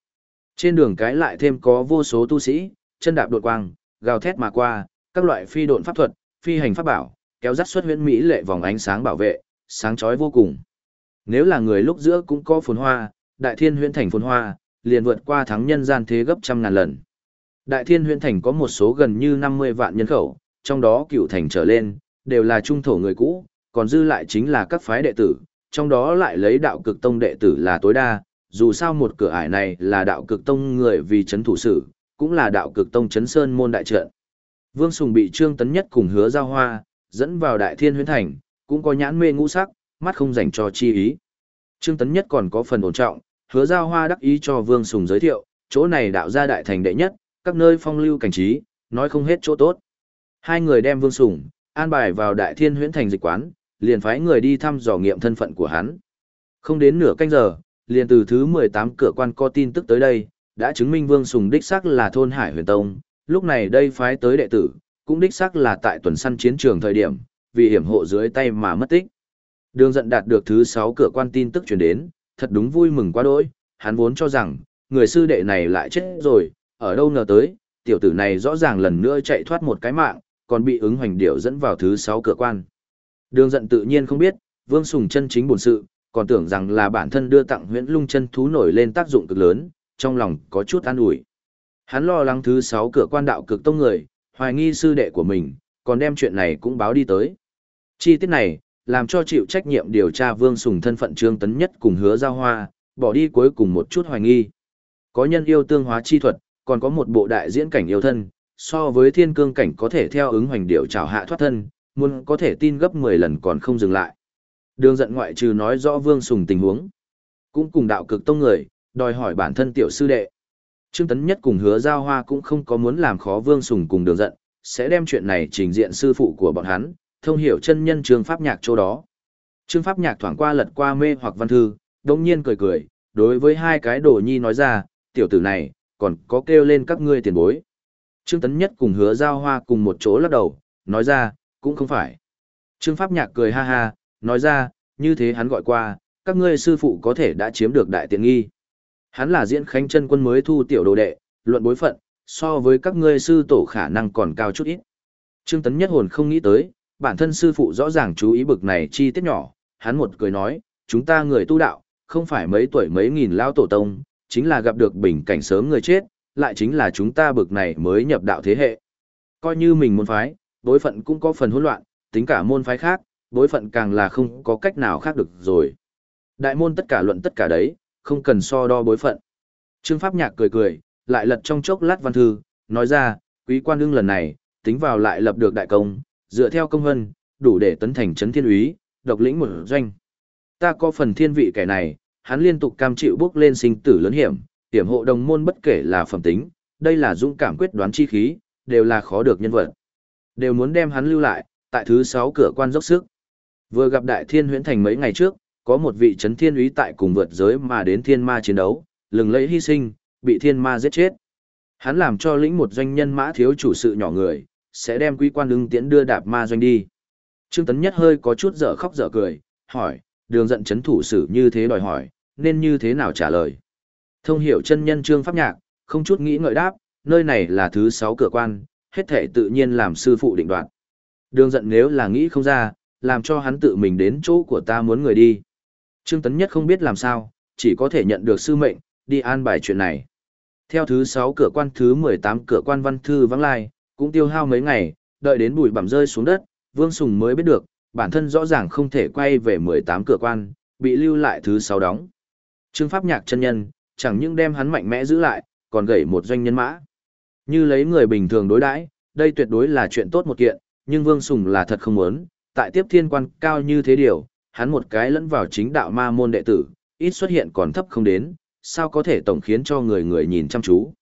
Trên đường cái lại thêm có vô số tu sĩ, chân đạp đột quang, gào thét mà qua, các loại phi độn pháp thuật, phi hành pháp bảo, kéo dắt xuất huyễn mỹ lệ vòng ánh sáng bảo vệ, sáng chói vô cùng. Nếu là người lúc giữa cũng có phồn hoa, đại thiên huyễn thành phồn hoa, liền vượt qua thắng nhân gian thế gấp trăm ngàn lần. Đại thiên huyễn thành có một số gần như 50 vạn nhân khẩu, trong đó cựu thành trở lên, đều là trung thổ người cũ, còn dư lại chính là các phái đệ tử, trong đó lại lấy đạo cực tông đệ tử là tối đa, dù sao một cửa ải này là đạo cực tông người vì chấn thủ sử cũng là đạo cực tông chấn sơn môn đại trận. Vương Sùng bị Trương Tấn Nhất cùng hứa giao hoa, dẫn vào đại thiên huyễn thành, cũng có nhãn mê ngũ sắc, mắt không dành cho chi ý. Trương Tấn Nhất còn có phần ổn trọng, hứa giao hoa đắc ý cho Vương Sùng giới thiệu, chỗ này đạo gia đại thành đệ nhất, các nơi phong lưu cảnh trí, nói không hết chỗ tốt. Hai người đem Vương Sùng, an bài vào Đại Thiên Huyễn Thành dịch quán, liền phái người đi thăm dò nghiệm thân phận của hắn. Không đến nửa canh giờ, liền từ thứ 18 cửa quan có tin tức tới đây, đã chứng minh Vương Sùng đích xác là thôn Hải Huyền Tông, lúc này đây phái tới đệ tử, cũng đích xác là tại tuần săn chiến trường thời điểm, vì hiểm hộ dưới tay mà mất tích. Đường Dận đạt được thứ 6 cửa quan tin tức truyền đến, thật đúng vui mừng quá đỗi, hắn vốn cho rằng, người sư đệ này lại chết rồi, ở đâu ngờ tới, tiểu tử này rõ ràng lần nữa chạy thoát một cái mạng, còn bị ứng hoành điệu dẫn vào thứ sáu cửa quan. Đường giận tự nhiên không biết, Vương Sùng chân chính bổn sự, còn tưởng rằng là bản thân đưa tặng huyễn lung chân thú nổi lên tác dụng cực lớn, trong lòng có chút an ủi. Hắn lo lắng thứ sáu cửa quan đạo cực tông người, hoài nghi sư đệ của mình, còn đem chuyện này cũng báo đi tới. Chi tiết này, làm cho chịu trách nhiệm điều tra Vương Sùng thân phận Trương Tấn Nhất cùng hứa giao hoa, bỏ đi cuối cùng một chút hoài nghi. Có nhân yêu tương hóa chi thuật, còn có một bộ đại diễn cảnh yêu thân, so với thiên cương cảnh có thể theo ứng hoành điệu trào hạ thoát thân, muốn có thể tin gấp 10 lần còn không dừng lại. Đường giận ngoại trừ nói rõ vương sùng tình huống, cũng cùng đạo cực tông người, đòi hỏi bản thân tiểu sư đệ. Trương Tấn Nhất cùng hứa giao hoa cũng không có muốn làm khó Vương Sùng cùng đường giận, sẽ đem chuyện này trình diện sư phụ của bọn hắn, thông hiểu chân nhân Trương Pháp Nhạc chỗ đó. Trương Pháp Nhạc thoảng qua lật qua mê hoặc văn thư, đồng nhiên cười cười, đối với hai cái đồ nhi nói ra, tiểu tử này, còn có kêu lên các ngươi tiền bối. Trương Tấn Nhất cùng hứa giao hoa cùng một chỗ lắc đầu, nói ra, cũng không phải. Trương Pháp Nhạc cười ha ha, nói ra, như thế hắn gọi qua, các ngươi sư phụ có thể đã chiếm được đại tiện nghi. Hắn là diễn khánh chân quân mới thu tiểu đồ đệ, luận bối phận, so với các ngươi sư tổ khả năng còn cao chút ít. Trương Tấn Nhất hồn không nghĩ tới, bản thân sư phụ rõ ràng chú ý bực này chi tiết nhỏ, hắn một cười nói, chúng ta người tu đạo, không phải mấy tuổi mấy nghìn lao tổ tông, chính là gặp được bình cảnh sớm người chết, lại chính là chúng ta bực này mới nhập đạo thế hệ. Coi như mình môn phái, bối phận cũng có phần hỗn loạn, tính cả môn phái khác, bối phận càng là không có cách nào khác được rồi. Đại môn tất cả luận tất cả đấy, không cần so đo bối phận. Trương Pháp Nhạc cười cười, lại lật trong chốc lát văn thư, nói ra, quý quan đương lần này, tính vào lại lập được đại công, dựa theo công hân, đủ để tấn thành chấn thiên úy, độc lĩnh một doanh. Ta có phần thiên vị kẻ này, hắn liên tục cam chịu bước lên sinh tử lớn hiểm, hiểm hộ đồng môn bất kể là phẩm tính, đây là dũng cảm quyết đoán chi khí, đều là khó được nhân vật. Đều muốn đem hắn lưu lại, tại thứ 6 cửa quan dốc sức. Vừa gặp đại thiên huyễn thành mấy ngày trước, có một vị chấn thiên úy tại cùng vượt giới mà đến thiên ma chiến đấu, lừng lẫy hy sinh, bị thiên ma giết chết. Hắn làm cho lĩnh một doanh nhân mã thiếu chủ sự nhỏ người, sẽ đem quý quan ưng tiễn đưa đạp ma doanh đi. Trương Tấn Nhất hơi có chút dở khóc dở cười, hỏi, đường giận chấn thủ sử như thế đòi hỏi, nên như thế nào trả lời. Thông hiểu chân nhân Trương Pháp Nhạc, không chút nghĩ ngợi đáp, nơi này là thứ sáu cửa quan, hết thể tự nhiên làm sư phụ định đoạt. Đường giận nếu là nghĩ không ra, làm cho hắn tự mình đến chỗ của ta muốn người đi. Trương Tấn Nhất không biết làm sao, chỉ có thể nhận được sư mệnh, đi an bài chuyện này. Theo thứ 6 cửa quan thứ 18 cửa quan văn thư vắng lai, cũng tiêu hao mấy ngày, đợi đến bụi bặm rơi xuống đất, Vương Sùng mới biết được, bản thân rõ ràng không thể quay về 18 cửa quan, bị lưu lại thứ 6 đóng. Trương Pháp Nhạc chân nhân, chẳng những đem hắn mạnh mẽ giữ lại, còn gẩy một doanh nhân mã. Như lấy người bình thường đối đãi, đây tuyệt đối là chuyện tốt một kiện, nhưng Vương Sùng là thật không muốn, tại tiếp thiên quan cao như thế điều, hắn một cái lẫn vào chính đạo ma môn đệ tử, ít xuất hiện còn thấp không đến, sao có thể tổng khiến cho người người nhìn chăm chú.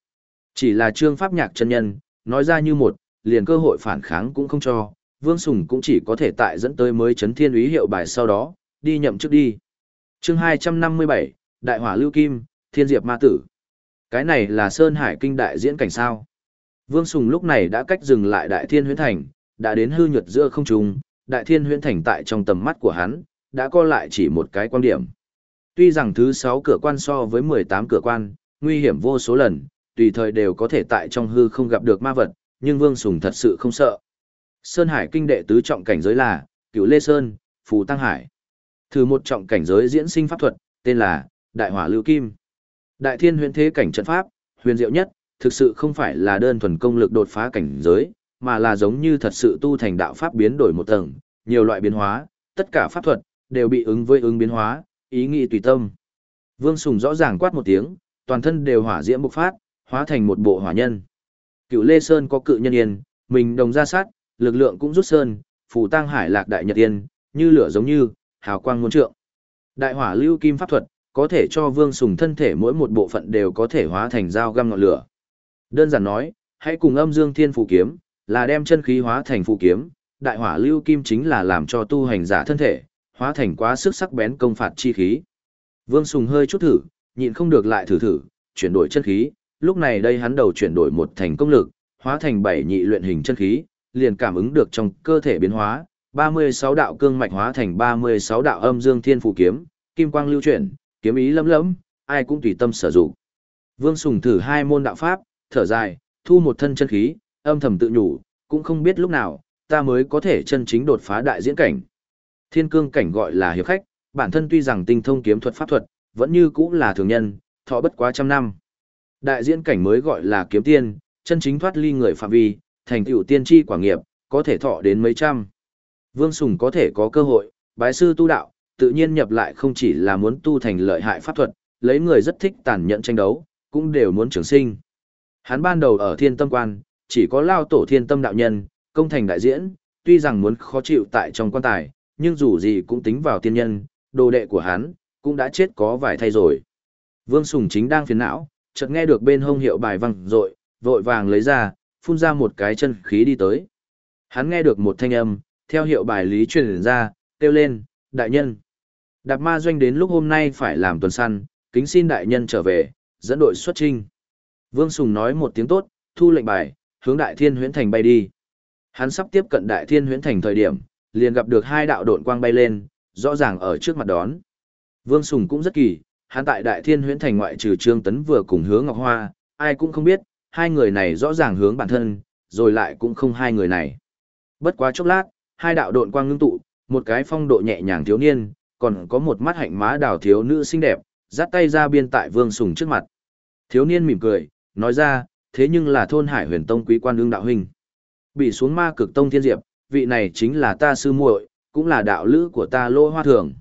Chỉ là trương pháp nhạc chân nhân, nói ra như một, liền cơ hội phản kháng cũng không cho, Vương Sùng cũng chỉ có thể tại dẫn tới mới chấn thiên úy hiệu bài sau đó, đi nhậm trước đi. chương 257, Đại hỏa lưu kim, Thiên Diệp ma tử. Cái này là Sơn Hải Kinh đại diễn cảnh sao. Vương Sùng lúc này đã cách dừng lại Đại Thiên Huyễn Thành, đã đến hư nhuật giữa không trung, Đại Thiên Huyễn Thành tại trong tầm mắt của hắn, đã co lại chỉ một cái quan điểm. Tuy rằng thứ 6 cửa quan so với 18 cửa quan, nguy hiểm vô số lần, tùy thời đều có thể tại trong hư không gặp được ma vật, nhưng Vương Sùng thật sự không sợ. Sơn Hải kinh đệ tứ trọng cảnh giới là, Cửu Lê Sơn, Phù Tăng Hải. Thử một trọng cảnh giới diễn sinh pháp thuật, tên là Đại Hỏa Lưu Kim. Đại Thiên huyền thế cảnh trận pháp, huyền diệu nhất, thực sự không phải là đơn thuần công lực đột phá cảnh giới, mà là giống như thật sự tu thành đạo pháp biến đổi một tầng, nhiều loại biến hóa, tất cả pháp thuật đều bị ứng với ứng biến hóa, ý nghĩ tùy tâm. Vương Sùng rõ ràng quát một tiếng, toàn thân đều hỏa diễm bộc phát, hóa thành một bộ hỏa nhân. Cựu Lê Sơn có cự nhân yên, mình đồng ra sát, lực lượng cũng rút sơn, phủ tăng hải lạc đại nhật yên, như lửa giống như, hào quang muôn trượng. Đại hỏa lưu kim pháp thuật, có thể cho Vương Sùng thân thể mỗi một bộ phận đều có thể hóa thành dao găm ngọn lửa. Đơn giản nói, hãy cùng âm dương thiên phù kiếm, là đem chân khí hóa thành phù kiếm, đại hỏa lưu kim chính là làm cho tu hành giả thân thể, hóa thành quá sức sắc bén công phạt chi khí. Vương Sùng hơi chút thử, nhịn không được lại thử thử, chuyển đổi chân khí, lúc này đây hắn đầu chuyển đổi một thành công lực, hóa thành bảy nhị luyện hình chân khí, liền cảm ứng được trong cơ thể biến hóa, 36 đạo cương mạch hóa thành 36 đạo âm dương thiên phù kiếm, kim quang lưu chuyển, kiếm ý lấm lấm, ai cũng tùy tâm sử dụng. Vương Sùng thử hai môn đạo pháp, thở dài, thu một thân chân khí, âm thầm tự nhủ, cũng không biết lúc nào, ta mới có thể chân chính đột phá đại diễn cảnh. Thiên cương cảnh gọi là hiệp khách, bản thân tuy rằng tinh thông kiếm thuật pháp thuật, vẫn như cũng là thường nhân, thọ bất quá trăm năm. Đại diễn cảnh mới gọi là kiếm tiên, chân chính thoát ly người phạm vi, thành tựu tiên tri quả nghiệp, có thể thọ đến mấy trăm. Vương Sùng có thể có cơ hội, bái sư tu đạo, tự nhiên nhập lại không chỉ là muốn tu thành lợi hại pháp thuật, lấy người rất thích tàn nhẫn tranh đấu, cũng đều muốn trường sinh. Hắn ban đầu ở thiên tâm quan, chỉ có lao tổ thiên tâm đạo nhân, công thành đại diễn, tuy rằng muốn khó chịu tại trong quan tài, nhưng dù gì cũng tính vào tiên nhân, đồ đệ của hắn, cũng đã chết có vài thay rồi. Vương Sùng chính đang phiền não, chợt nghe được bên hông hiệu bài văng rội, vội vàng lấy ra, phun ra một cái chân khí đi tới. Hắn nghe được một thanh âm, theo hiệu bài lý truyền ra, kêu lên, đại nhân. Đạp ma doanh đến lúc hôm nay phải làm tuần săn, kính xin đại nhân trở về, dẫn đội xuất trinh. Vương Sùng nói một tiếng tốt, thu lệnh bài, hướng đại thiên huyễn thành bay đi. Hắn sắp tiếp cận đại thiên huyễn thành thời điểm, liền gặp được hai đạo độn quang bay lên, rõ ràng ở trước mặt đón. Vương Sùng cũng rất kỳ, hắn tại đại thiên huyễn thành ngoại trừ Trương Tấn vừa cùng hướng Ngọc Hoa, ai cũng không biết, hai người này rõ ràng hướng bản thân, rồi lại cũng không hai người này. Bất quá chốc lát, hai đạo độn quang ngưng tụ, một cái phong độ nhẹ nhàng thiếu niên, còn có một mắt hạnh má đào thiếu nữ xinh đẹp, dắt tay ra biên tại Vương Sùng trước mặt. Thiếu niên mỉm cười, nói ra, thế nhưng là thôn Hải Huyền Tông quý quan ương đạo huynh. Bị xuống ma cực tông thiên diệp, vị này chính là ta sư muội, cũng là đạo lữ của ta Lô Hoa Thường.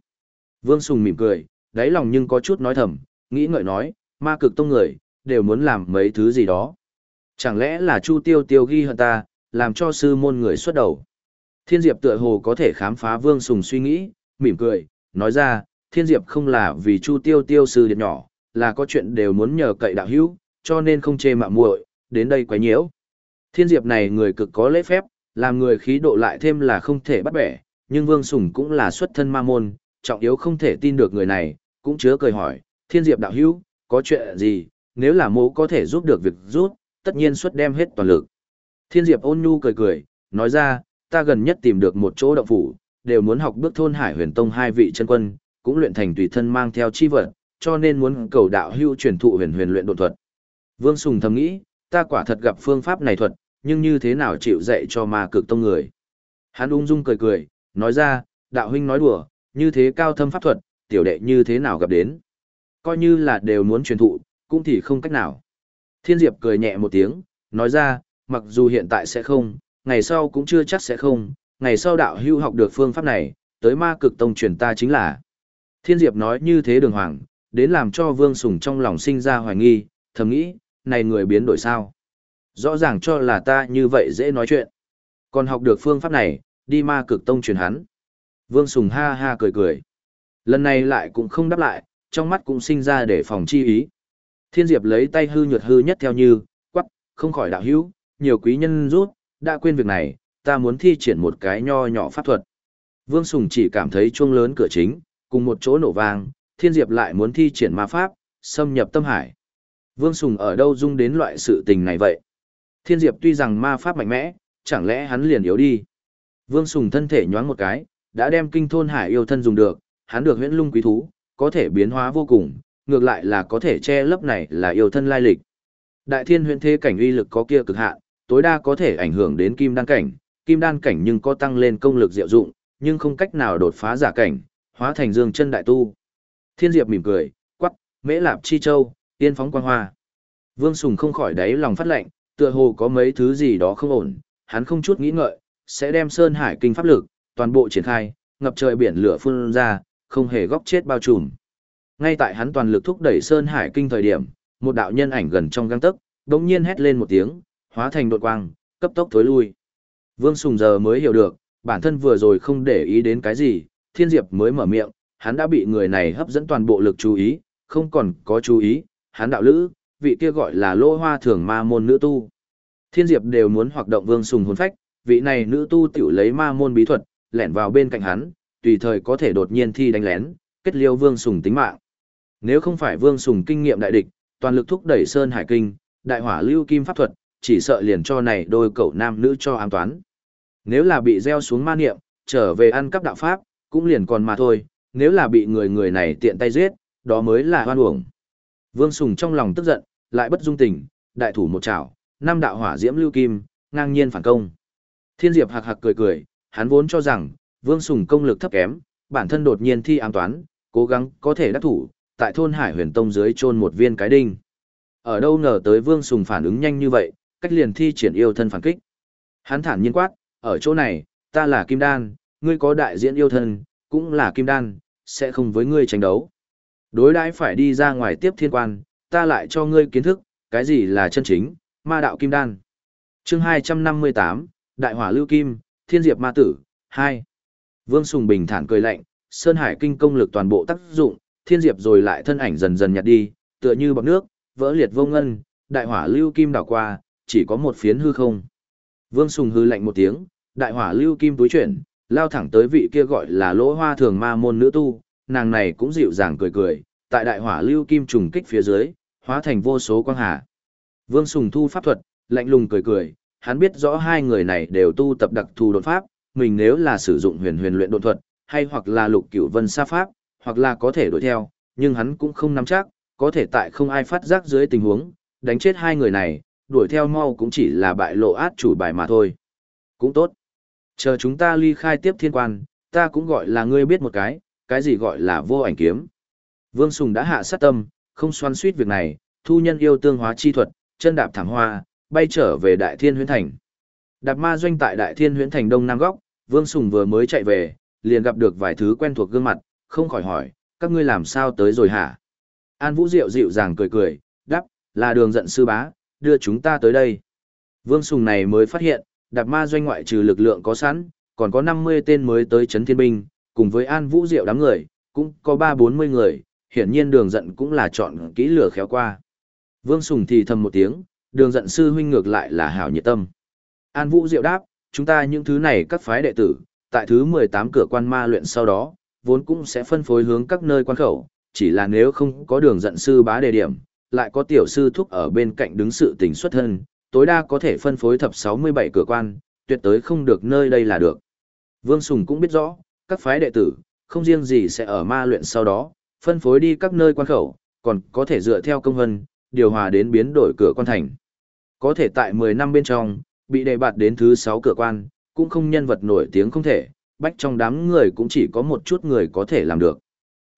Vương Sùng mỉm cười, đáy lòng nhưng có chút nói thầm, nghĩ ngợi nói, ma cực tông người, đều muốn làm mấy thứ gì đó. Chẳng lẽ là Chu Tiêu Tiêu ghi hận ta, làm cho sư môn người xuất đầu. Thiên Diệp tựa hồ có thể khám phá Vương Sùng suy nghĩ, mỉm cười, nói ra, Thiên Diệp không là vì Chu Tiêu Tiêu sư điệp nhỏ, là có chuyện đều muốn nhờ cậy đạo hữu, cho nên không chê mạo muội, đến đây quấy nhiễu. Thiên Diệp này người cực có lễ phép, làm người khí độ lại thêm là không thể bắt bẻ, nhưng Vương Sùng cũng là xuất thân ma môn, trọng yếu không thể tin được người này, cũng chứa cười hỏi, Thiên Diệp đạo hữu, có chuyện gì, nếu là mô có thể giúp được việc giúp, tất nhiên xuất đem hết toàn lực. Thiên Diệp ôn nhu cười cười, nói ra, ta gần nhất tìm được một chỗ động phủ, đều muốn học bước thôn Hải Huyền Tông hai vị chân quân, cũng luyện thành tùy thân mang theo chi vật, cho nên muốn cầu đạo hưu truyền thụ huyền huyền luyện độ thuật. Vương Sùng thầm nghĩ, ta quả thật gặp phương pháp này thuật, nhưng như thế nào chịu dạy cho ma cực tông người. Hắn ung dung cười cười, nói ra, đạo huynh nói đùa, như thế cao thâm pháp thuật, tiểu đệ như thế nào gặp đến. Coi như là đều muốn truyền thụ, cũng thì không cách nào. Thiên Diệp cười nhẹ một tiếng, nói ra, mặc dù hiện tại sẽ không, ngày sau cũng chưa chắc sẽ không, ngày sau đạo hưu học được phương pháp này, tới ma cực tông truyền ta chính là. Thiên Diệp nói như thế đường hoàng, đến làm cho Vương Sùng trong lòng sinh ra hoài nghi, thầm nghĩ, này người biến đổi sao? Rõ ràng cho là ta như vậy dễ nói chuyện. Còn học được phương pháp này, đi ma cực tông truyền hắn. Vương Sùng ha ha cười cười. Lần này lại cũng không đáp lại, trong mắt cũng sinh ra để phòng chi ý. Thiên Diệp lấy tay hư nhuật hư nhất theo như, quắc, không khỏi đạo hữu, nhiều quý nhân rút, đã quên việc này, ta muốn thi triển một cái nho nhỏ pháp thuật. Vương Sùng chỉ cảm thấy chuông lớn cửa chính, cùng một chỗ nổ vang, Thiên Diệp lại muốn thi triển ma pháp, xâm nhập tâm hải. Vương Sùng ở đâu dung đến loại sự tình này vậy? Thiên Diệp tuy rằng ma pháp mạnh mẽ, chẳng lẽ hắn liền yếu đi? Vương Sùng thân thể nhoáng một cái, đã đem kinh thôn hải yêu thân dùng được, hắn được huyễn lung quý thú, có thể biến hóa vô cùng, ngược lại là có thể che lấp này là yêu thân lai lịch. Đại thiên huyễn thế cảnh uy lực có kia cực hạn, tối đa có thể ảnh hưởng đến kim Đăng cảnh, kim đan cảnh nhưng có tăng lên công lực diệu dụng, nhưng không cách nào đột phá giả cảnh, hóa thành dương chân đại tu. Thiên Diệp mỉm cười, quắc, mễ lạp chi châu, tiên phóng quang hoa. Vương Sùng không khỏi đáy lòng phát lệnh, tựa hồ có mấy thứ gì đó không ổn, hắn không chút nghĩ ngợi, sẽ đem Sơn Hải kinh pháp lực, toàn bộ triển khai, ngập trời biển lửa phun ra, không hề góc chết bao trùm. Ngay tại hắn toàn lực thúc đẩy Sơn Hải kinh thời điểm, một đạo nhân ảnh gần trong gang tấc, đột nhiên hét lên một tiếng, hóa thành đột quang, cấp tốc thối lui. Vương Sùng giờ mới hiểu được, bản thân vừa rồi không để ý đến cái gì, Thiên Diệp mới mở miệng, hắn đã bị người này hấp dẫn toàn bộ lực chú ý, không còn có chú ý, hắn đạo lữ, vị kia gọi là lô hoa thường ma môn nữ tu. Thiên Diệp đều muốn hoạt động Vương Sùng hồn phách, vị này nữ tu tiểu lấy ma môn bí thuật, lẻn vào bên cạnh hắn, tùy thời có thể đột nhiên thi đánh lén, kết liêu Vương Sùng tính mạng. Nếu không phải Vương Sùng kinh nghiệm đại địch, toàn lực thúc đẩy Sơn Hải Kinh, đại hỏa lưu kim pháp thuật, chỉ sợ liền cho này đôi cậu nam nữ cho an toán. Nếu là bị gieo xuống ma niệm, trở về ăn cắp đạo pháp, cũng liền còn mà thôi, nếu là bị người người này tiện tay giết, đó mới là hoan uổng. Vương Sùng trong lòng tức giận, lại bất dung tình, đại thủ một chảo, năm đạo hỏa diễm lưu kim, ngang nhiên phản công. Thiên Diệp hạc hạc cười cười, hắn vốn cho rằng, Vương Sùng công lực thấp kém, bản thân đột nhiên thi ám toán, cố gắng có thể đắc thủ, tại thôn Hải Huyền Tông dưới chôn một viên cái đinh. Ở đâu ngờ tới Vương Sùng phản ứng nhanh như vậy, cách liền thi triển yêu thân phản kích. Hắn thản nhiên quát, ở chỗ này, ta là Kim Đan, ngươi có đại diện yêu thân, cũng là Kim Đan, sẽ không với ngươi tranh đấu. Đối đãi phải đi ra ngoài tiếp thiên quan, ta lại cho ngươi kiến thức, cái gì là chân chính, ma đạo Kim Đan. chương 258, Đại hỏa lưu kim, thiên diệp ma tử, 2. Vương Sùng bình thản cười lạnh, Sơn Hải kinh công lực toàn bộ tác dụng, thiên diệp rồi lại thân ảnh dần dần nhạt đi, tựa như bọc nước, vỡ liệt vô ngân, đại hỏa lưu kim đảo qua, chỉ có một phiến hư không. Vương Sùng hư lạnh một tiếng, đại hỏa lưu kim túi chuyển, lao thẳng tới vị kia gọi là lỗ hoa thường ma môn nữ tu, nàng này cũng dịu dàng cười cười, tại đại hỏa lưu kim trùng kích phía dưới, hóa thành vô số quang hà. Vương Sùng thu pháp thuật, lạnh lùng cười cười, hắn biết rõ hai người này đều tu tập đặc thù đột pháp, mình nếu là sử dụng huyền huyền luyện đột thuật, hay hoặc là lục cửu vân sa pháp, hoặc là có thể đuổi theo, nhưng hắn cũng không nắm chắc, có thể tại không ai phát giác dưới tình huống, đánh chết hai người này, đuổi theo mau cũng chỉ là bại lộ át chủ bài mà thôi. Cũng tốt. Chờ chúng ta ly khai tiếp thiên quan, ta cũng gọi là ngươi biết một cái, cái gì gọi là vô ảnh kiếm. Vương Sùng đã hạ sát tâm, không xoan suýt việc này, thu nhân yêu tương hóa chi thuật, chân đạp thẳng hoa, bay trở về Đại Thiên Huyễn Thành. Đạp ma doanh tại Đại Thiên Huyễn Thành Đông Nam Góc, Vương Sùng vừa mới chạy về, liền gặp được vài thứ quen thuộc gương mặt, không khỏi hỏi, các ngươi làm sao tới rồi hả? An Vũ Diệu dịu dàng cười cười, đáp, là đường giận sư bá, đưa chúng ta tới đây. Vương Sùng này mới phát hiện, đạp ma doanh ngoại trừ lực lượng có sẵn, còn có 50 tên mới tới Trấn thiên binh, cùng với An Vũ Diệu đám người, cũng có 3-40 người, hiển nhiên đường giận cũng là chọn kỹ lửa khéo qua. Vương Sùng thì thầm một tiếng, đường giận sư huynh ngược lại là hảo nhiệt tâm. An Vũ Diệu đáp, chúng ta những thứ này các phái đệ tử, tại thứ 18 cửa quan ma luyện sau đó, vốn cũng sẽ phân phối hướng các nơi quan khẩu, chỉ là nếu không có đường giận sư bá đề điểm, lại có tiểu sư thúc ở bên cạnh đứng sự tình xuất thân, tối đa có thể phân phối thập 67 cửa quan, tuyệt tới không được nơi đây là được. Vương Sùng cũng biết rõ, các phái đệ tử, không riêng gì sẽ ở ma luyện sau đó, phân phối đi các nơi quan khẩu, còn có thể dựa theo công hân, điều hòa đến biến đổi cửa quan thành. Có thể tại 10 năm bên trong, bị đề bạt đến thứ 6 cửa quan, cũng không nhân vật nổi tiếng không thể, bách trong đám người cũng chỉ có một chút người có thể làm được.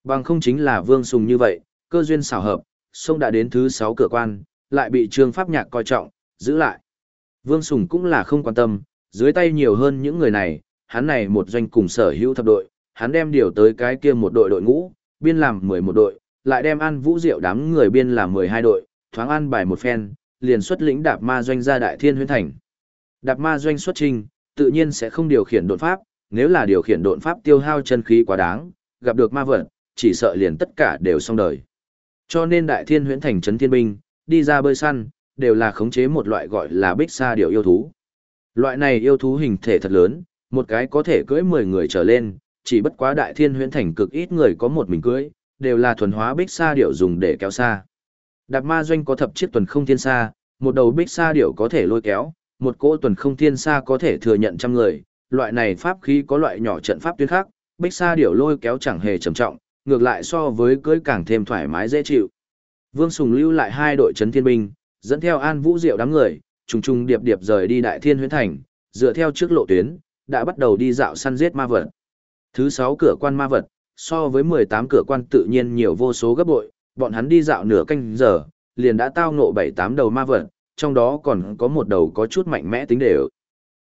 Bằng không chính là Vương Sùng như vậy, cơ duyên xảo hợp, sông đã đến thứ sáu cửa quan, lại bị Trương Pháp Nhạc coi trọng, giữ lại. Vương Sùng cũng là không quan tâm, dưới tay nhiều hơn những người này, hắn này một doanh cùng sở hữu thập đội, hắn đem điều tới cái kia một đội đội ngũ, biên làm 11 đội, lại đem ăn Vũ Diệu đám người biên làm 12 đội, thoáng an bài một phen, liền xuất lĩnh đạp ma doanh ra đại thiên huyến thành. Đạp ma doanh xuất trình, tự nhiên sẽ không điều khiển đột pháp, nếu là điều khiển độn pháp tiêu hao chân khí quá đáng, gặp được ma vật, chỉ sợ liền tất cả đều xong đời. Cho nên đại thiên huyễn thành trấn thiên binh, đi ra bơi săn, đều là khống chế một loại gọi là bích sa điệu yêu thú. Loại này yêu thú hình thể thật lớn, một cái có thể cưỡi 10 người trở lên, chỉ bất quá đại thiên huyễn thành cực ít người có một mình cưỡi, đều là thuần hóa bích sa điệu dùng để kéo xa. Đạp ma doanh có thập chiếc tuần không thiên xa, một đầu bích sa điệu có thể lôi kéo, một cỗ tuần không thiên xa có thể thừa nhận trăm người, loại này pháp khí có loại nhỏ trận pháp tuyến khác, bích sa điệu lôi kéo chẳng hề trầm trọng, ngược lại so với cưỡi càng thêm thoải mái dễ chịu. Vương Sùng lưu lại hai đội trấn thiên binh, dẫn theo An Vũ Diệu đám người, trùng trùng điệp điệp rời đi Đại Thiên Huyễn Thành, dựa theo trước lộ tuyến, đã bắt đầu đi dạo săn giết ma vật. Thứ 6 cửa quan ma vật, so với 18 cửa quan tự nhiên nhiều vô số gấp bội, bọn hắn đi dạo nửa canh giờ, liền đã tao ngộ 7-8 đầu ma vật, trong đó còn có một đầu có chút mạnh mẽ tính đều.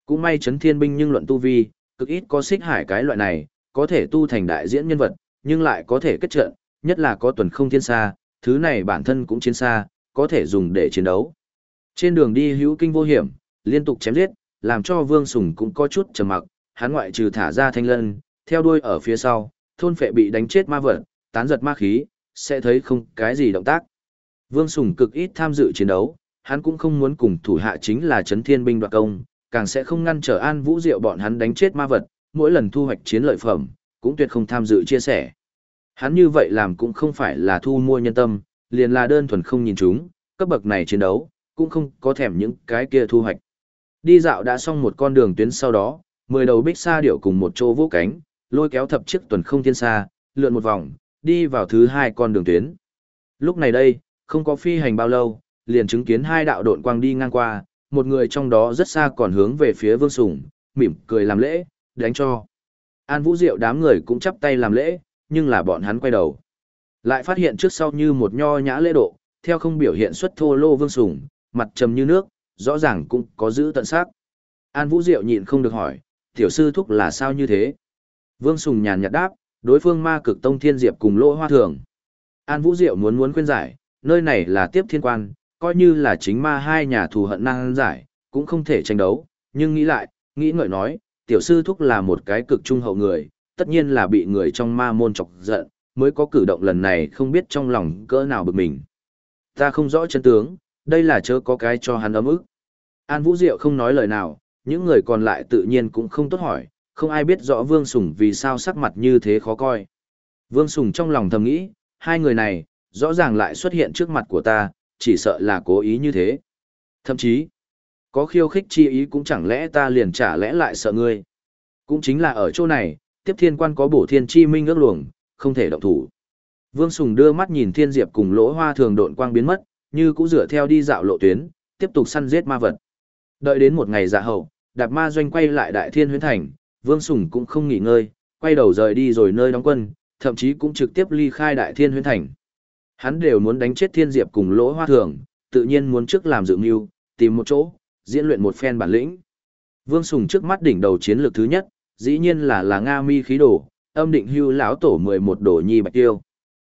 Cũng may Trấn thiên binh nhưng luận tu vi, cực ít có xích hải cái loại này, có thể tu thành đại diễn nhân vật, nhưng lại có thể kết trận, nhất là có tuần không thiên xa, thứ này bản thân cũng chiến xa, có thể dùng để chiến đấu. Trên đường đi hữu kinh vô hiểm, liên tục chém giết, làm cho Vương Sùng cũng có chút trầm mặc, hắn ngoại trừ thả ra thanh lân, theo đuôi ở phía sau, thôn phệ bị đánh chết ma vật, tán giật ma khí, sẽ thấy không cái gì động tác. Vương Sùng cực ít tham dự chiến đấu, hắn cũng không muốn cùng thủ hạ chính là chấn thiên binh đoạt công, càng sẽ không ngăn trở An Vũ Diệu bọn hắn đánh chết ma vật, mỗi lần thu hoạch chiến lợi phẩm, cũng tuyệt không tham dự chia sẻ. Hắn như vậy làm cũng không phải là thu mua nhân tâm, liền là đơn thuần không nhìn chúng, cấp bậc này chiến đấu, cũng không có thèm những cái kia thu hoạch. Đi dạo đã xong một con đường tuyến sau đó, mười đầu bích sa điệu cùng một chỗ vũ cánh, lôi kéo thập chiếc tuần không thiên xa, lượn một vòng, đi vào thứ hai con đường tuyến. Lúc này đây, không có phi hành bao lâu, liền chứng kiến hai đạo độn quang đi ngang qua, một người trong đó rất xa còn hướng về phía Vương Sùng, mỉm cười làm lễ, đánh cho. An Vũ Diệu đám người cũng chắp tay làm lễ, nhưng là bọn hắn quay đầu. Lại phát hiện trước sau như một nho nhã lễ độ, theo không biểu hiện xuất thô lô Vương Sùng, mặt trầm như nước, rõ ràng cũng có giữ tận sắc. An Vũ Diệu nhịn không được hỏi, tiểu sư thúc là sao như thế? Vương Sùng nhàn nhạt đáp, đối phương ma cực tông thiên diệp cùng lỗ hoa thường. An Vũ Diệu muốn muốn khuyên giải, nơi này là tiếp thiên quan, coi như là chính ma hai nhà thù hận năng giải, cũng không thể tranh đấu, nhưng nghĩ lại, nghĩ ngợi nói, tiểu sư thúc là một cái cực trung hậu người, tất nhiên là bị người trong ma môn chọc giận, mới có cử động lần này không biết trong lòng cỡ nào bực mình. Ta không rõ chân tướng, đây là chớ có cái cho hắn ấm ức. An Vũ Diệu không nói lời nào, những người còn lại tự nhiên cũng không tốt hỏi, không ai biết rõ Vương Sùng vì sao sắc mặt như thế khó coi. Vương Sùng trong lòng thầm nghĩ, hai người này, rõ ràng lại xuất hiện trước mặt của ta, chỉ sợ là cố ý như thế. Thậm chí, có khiêu khích chi ý cũng chẳng lẽ ta liền trả lẽ lại sợ ngươi. Cũng chính là ở chỗ này, tiếp thiên quan có bổ thiên chi minh ước luồng, không thể động thủ. Vương Sùng đưa mắt nhìn thiên diệp cùng lỗ hoa thường độn quang biến mất, như cũng dựa theo đi dạo lộ tuyến, tiếp tục săn giết ma vật. Đợi đến một ngày dạ hậu, đạp ma doanh quay lại đại thiên huyến thành, Vương Sùng cũng không nghỉ ngơi, quay đầu rời đi rồi nơi đóng quân, thậm chí cũng trực tiếp ly khai đại thiên huyến thành. Hắn đều muốn đánh chết thiên diệp cùng lỗ hoa thường, tự nhiên muốn trước làm dự mưu, tìm một chỗ, diễn luyện một phen bản lĩnh. Vương Sùng trước mắt đỉnh đầu chiến lược thứ nhất, dĩ nhiên là là Nga Mi khí đồ, âm định hưu lão tổ 11 đồ nhi Bạch Tiêu.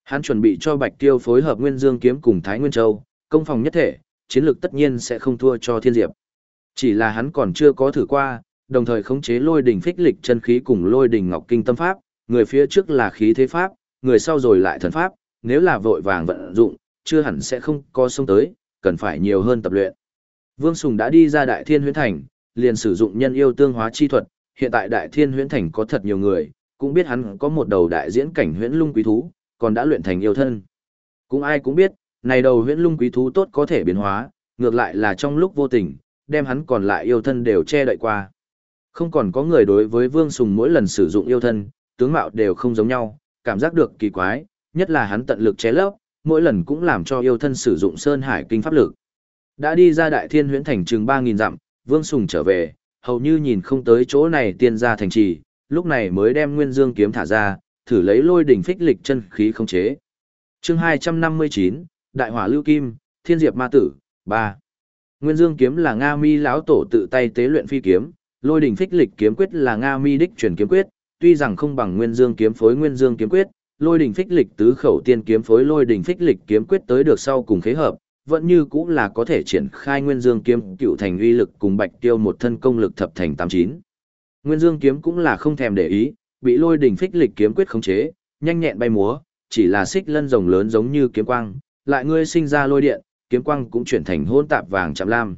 Hắn chuẩn bị cho Bạch Tiêu phối hợp Nguyên Dương kiếm cùng Thái Nguyên Châu, công phòng nhất thể, chiến lược tất nhiên sẽ không thua cho Thiên Diệp. Chỉ là hắn còn chưa có thử qua, đồng thời khống chế lôi đỉnh phích lịch chân khí cùng lôi đỉnh ngọc kinh tâm pháp, người phía trước là khí thế pháp, người sau rồi lại thần pháp, nếu là vội vàng vận dụng, chưa hẳn sẽ không có sông tới, cần phải nhiều hơn tập luyện. Vương Sùng đã đi ra Đại Thiên Huyễn Thành, liền sử dụng nhân yêu tương hóa chi thuật, hiện tại Đại Thiên Huyễn Thành có thật nhiều người, cũng biết hắn có một đầu đại diễn cảnh huyễn lung quý thú, còn đã luyện thành yêu thân. Cũng ai cũng biết, này đầu huyễn lung quý thú tốt có thể biến hóa, ngược lại là trong lúc vô tình, đem hắn còn lại yêu thân đều che đậy qua. Không còn có người đối với Vương Sùng mỗi lần sử dụng yêu thân, tướng mạo đều không giống nhau, cảm giác được kỳ quái, nhất là hắn tận lực che lấp, mỗi lần cũng làm cho yêu thân sử dụng Sơn Hải kinh pháp lực. Đã đi ra Đại Thiên Huyễn Thành chừng 3000 dặm, Vương Sùng trở về, hầu như nhìn không tới chỗ này tiên gia thành trì, lúc này mới đem Nguyên Dương kiếm thả ra, thử lấy lôi đỉnh phích lịch chân khí khống chế. Chương 259, Đại Hỏa Lưu Kim, Thiên Diệp Ma Tử, 3. Nguyên Dương kiếm là Nga Mi lão tổ tự tay tế luyện phi kiếm, Lôi đỉnh phích lịch kiếm quyết là Nga Mi đích truyền kiếm quyết, tuy rằng không bằng Nguyên Dương kiếm phối Nguyên Dương kiếm quyết, Lôi đỉnh phích lịch tứ khẩu tiên kiếm phối Lôi đỉnh phích lịch kiếm quyết tới được sau cùng khế hợp, vẫn như cũng là có thể triển khai Nguyên Dương kiếm cựu thành uy lực cùng Bạch Tiêu một thân công lực thập thành 89. Nguyên Dương kiếm cũng là không thèm để ý, bị Lôi đỉnh phích lịch kiếm quyết khống chế, nhanh nhẹn bay múa, chỉ là xích lân rồng lớn giống như kiếm quang, lại ngươi sinh ra lôi điện, kiếm quang cũng chuyển thành hỗn tạp vàng chạm lam.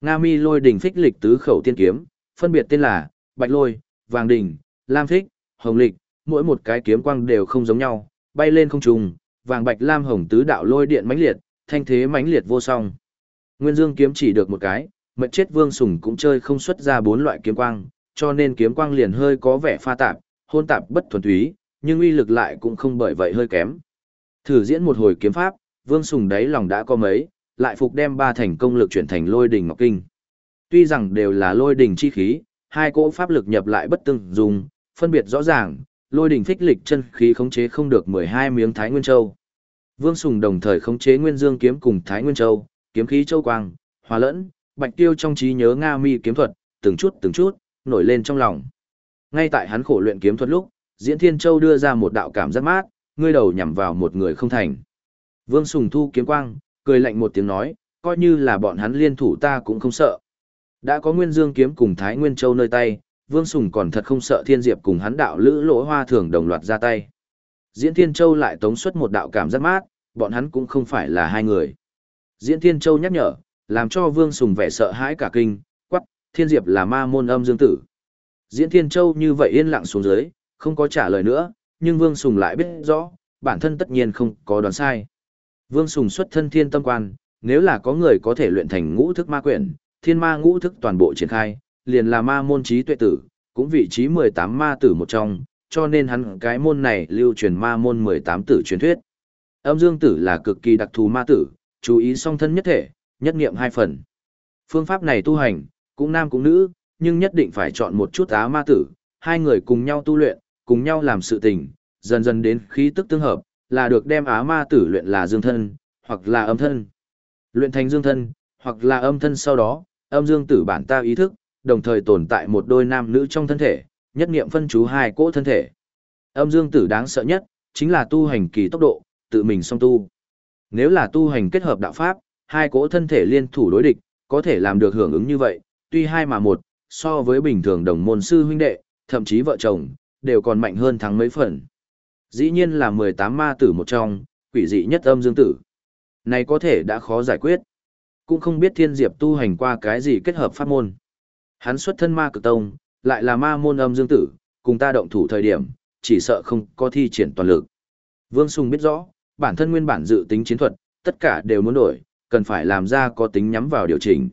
Nga Mi lôi đỉnh phích lịch tứ khẩu tiên kiếm, phân biệt tên là Bạch Lôi, Vàng Đỉnh, Lam Phích, Hồng Lịch, mỗi một cái kiếm quang đều không giống nhau, bay lên không trung, vàng bạch lam hồng tứ đạo lôi điện mãnh liệt, thanh thế mãnh liệt vô song. Nguyên Dương kiếm chỉ được một cái, mật chết Vương Sùng cũng chơi không xuất ra bốn loại kiếm quang, cho nên kiếm quang liền hơi có vẻ pha tạp, hôn tạp bất thuần túy, nhưng uy lực lại cũng không bởi vậy hơi kém. Thử diễn một hồi kiếm pháp, Vương Sùng đáy lòng đã có mấy, lại phục đem ba thành công lực chuyển thành lôi đỉnh ngọc kinh. Tuy rằng đều là lôi đỉnh chi khí, hai cỗ pháp lực nhập lại bất tương dùng, phân biệt rõ ràng, lôi đỉnh phích lịch chân khí khống chế không được 12 miếng Thái Nguyên Châu. Vương Sùng đồng thời khống chế Nguyên Dương kiếm cùng Thái Nguyên Châu, kiếm khí châu quang, hòa lẫn, Bạch Tiêu trong trí nhớ Nga Mi kiếm thuật, từng chút từng chút nổi lên trong lòng. Ngay tại hắn khổ luyện kiếm thuật lúc, Diễn Thiên Châu đưa ra một đạo cảm giác mát, ngươi đầu nhằm vào một người không thành. Vương Sùng thu kiếm quang, cười lạnh một tiếng nói, coi như là bọn hắn liên thủ ta cũng không sợ. Đã có Nguyên Dương kiếm cùng Thái Nguyên Châu nơi tay, Vương Sùng còn thật không sợ Thiên Diệp cùng hắn đạo lữ lỗ hoa thường đồng loạt ra tay. Diễn Thiên Châu lại tống xuất một đạo cảm giác mát, bọn hắn cũng không phải là hai người. Diễn Thiên Châu nhắc nhở, làm cho Vương Sùng vẻ sợ hãi cả kinh, quắc, Thiên Diệp là ma môn âm dương tử. Diễn Thiên Châu như vậy yên lặng xuống dưới, không có trả lời nữa, nhưng Vương Sùng lại biết rõ, bản thân tất nhiên không có đoán sai. Vương Sùng xuất thân thiên tâm quan, nếu là có người có thể luyện thành ngũ thức ma quyển, thiên ma ngũ thức toàn bộ triển khai, liền là ma môn trí tuệ tử, cũng vị trí 18 ma tử một trong, cho nên hắn cái môn này lưu truyền ma môn 18 tử truyền thuyết. Âm dương tử là cực kỳ đặc thù ma tử, chú ý song thân nhất thể, nhất nghiệm hai phần. Phương pháp này tu hành, cũng nam cũng nữ, nhưng nhất định phải chọn một chút á ma tử, hai người cùng nhau tu luyện, cùng nhau làm sự tình, dần dần đến khí tức tương hợp, là được đem á ma tử luyện là dương thân, hoặc là âm thân. Luyện thành dương thân, hoặc là âm thân sau đó, âm dương tử bản ta ý thức, đồng thời tồn tại một đôi nam nữ trong thân thể, nhất nghiệm phân chú hai cỗ thân thể. Âm dương tử đáng sợ nhất, chính là tu hành kỳ tốc độ, tự mình song tu. Nếu là tu hành kết hợp đạo pháp, hai cỗ thân thể liên thủ đối địch, có thể làm được hưởng ứng như vậy, tuy hai mà một, so với bình thường đồng môn sư huynh đệ, thậm chí vợ chồng, đều còn mạnh hơn thắng mấy phần. Dĩ nhiên là 18 ma tử một trong, quỷ dị nhất âm dương tử. Này có thể đã khó giải quyết. Cũng không biết thiên diệp tu hành qua cái gì kết hợp pháp môn. Hắn xuất thân ma cực tông, lại là ma môn âm dương tử, cùng ta động thủ thời điểm, chỉ sợ không có thi triển toàn lực. Vương Sùng biết rõ, bản thân nguyên bản dự tính chiến thuật, tất cả đều muốn đổi, cần phải làm ra có tính nhắm vào điều chỉnh.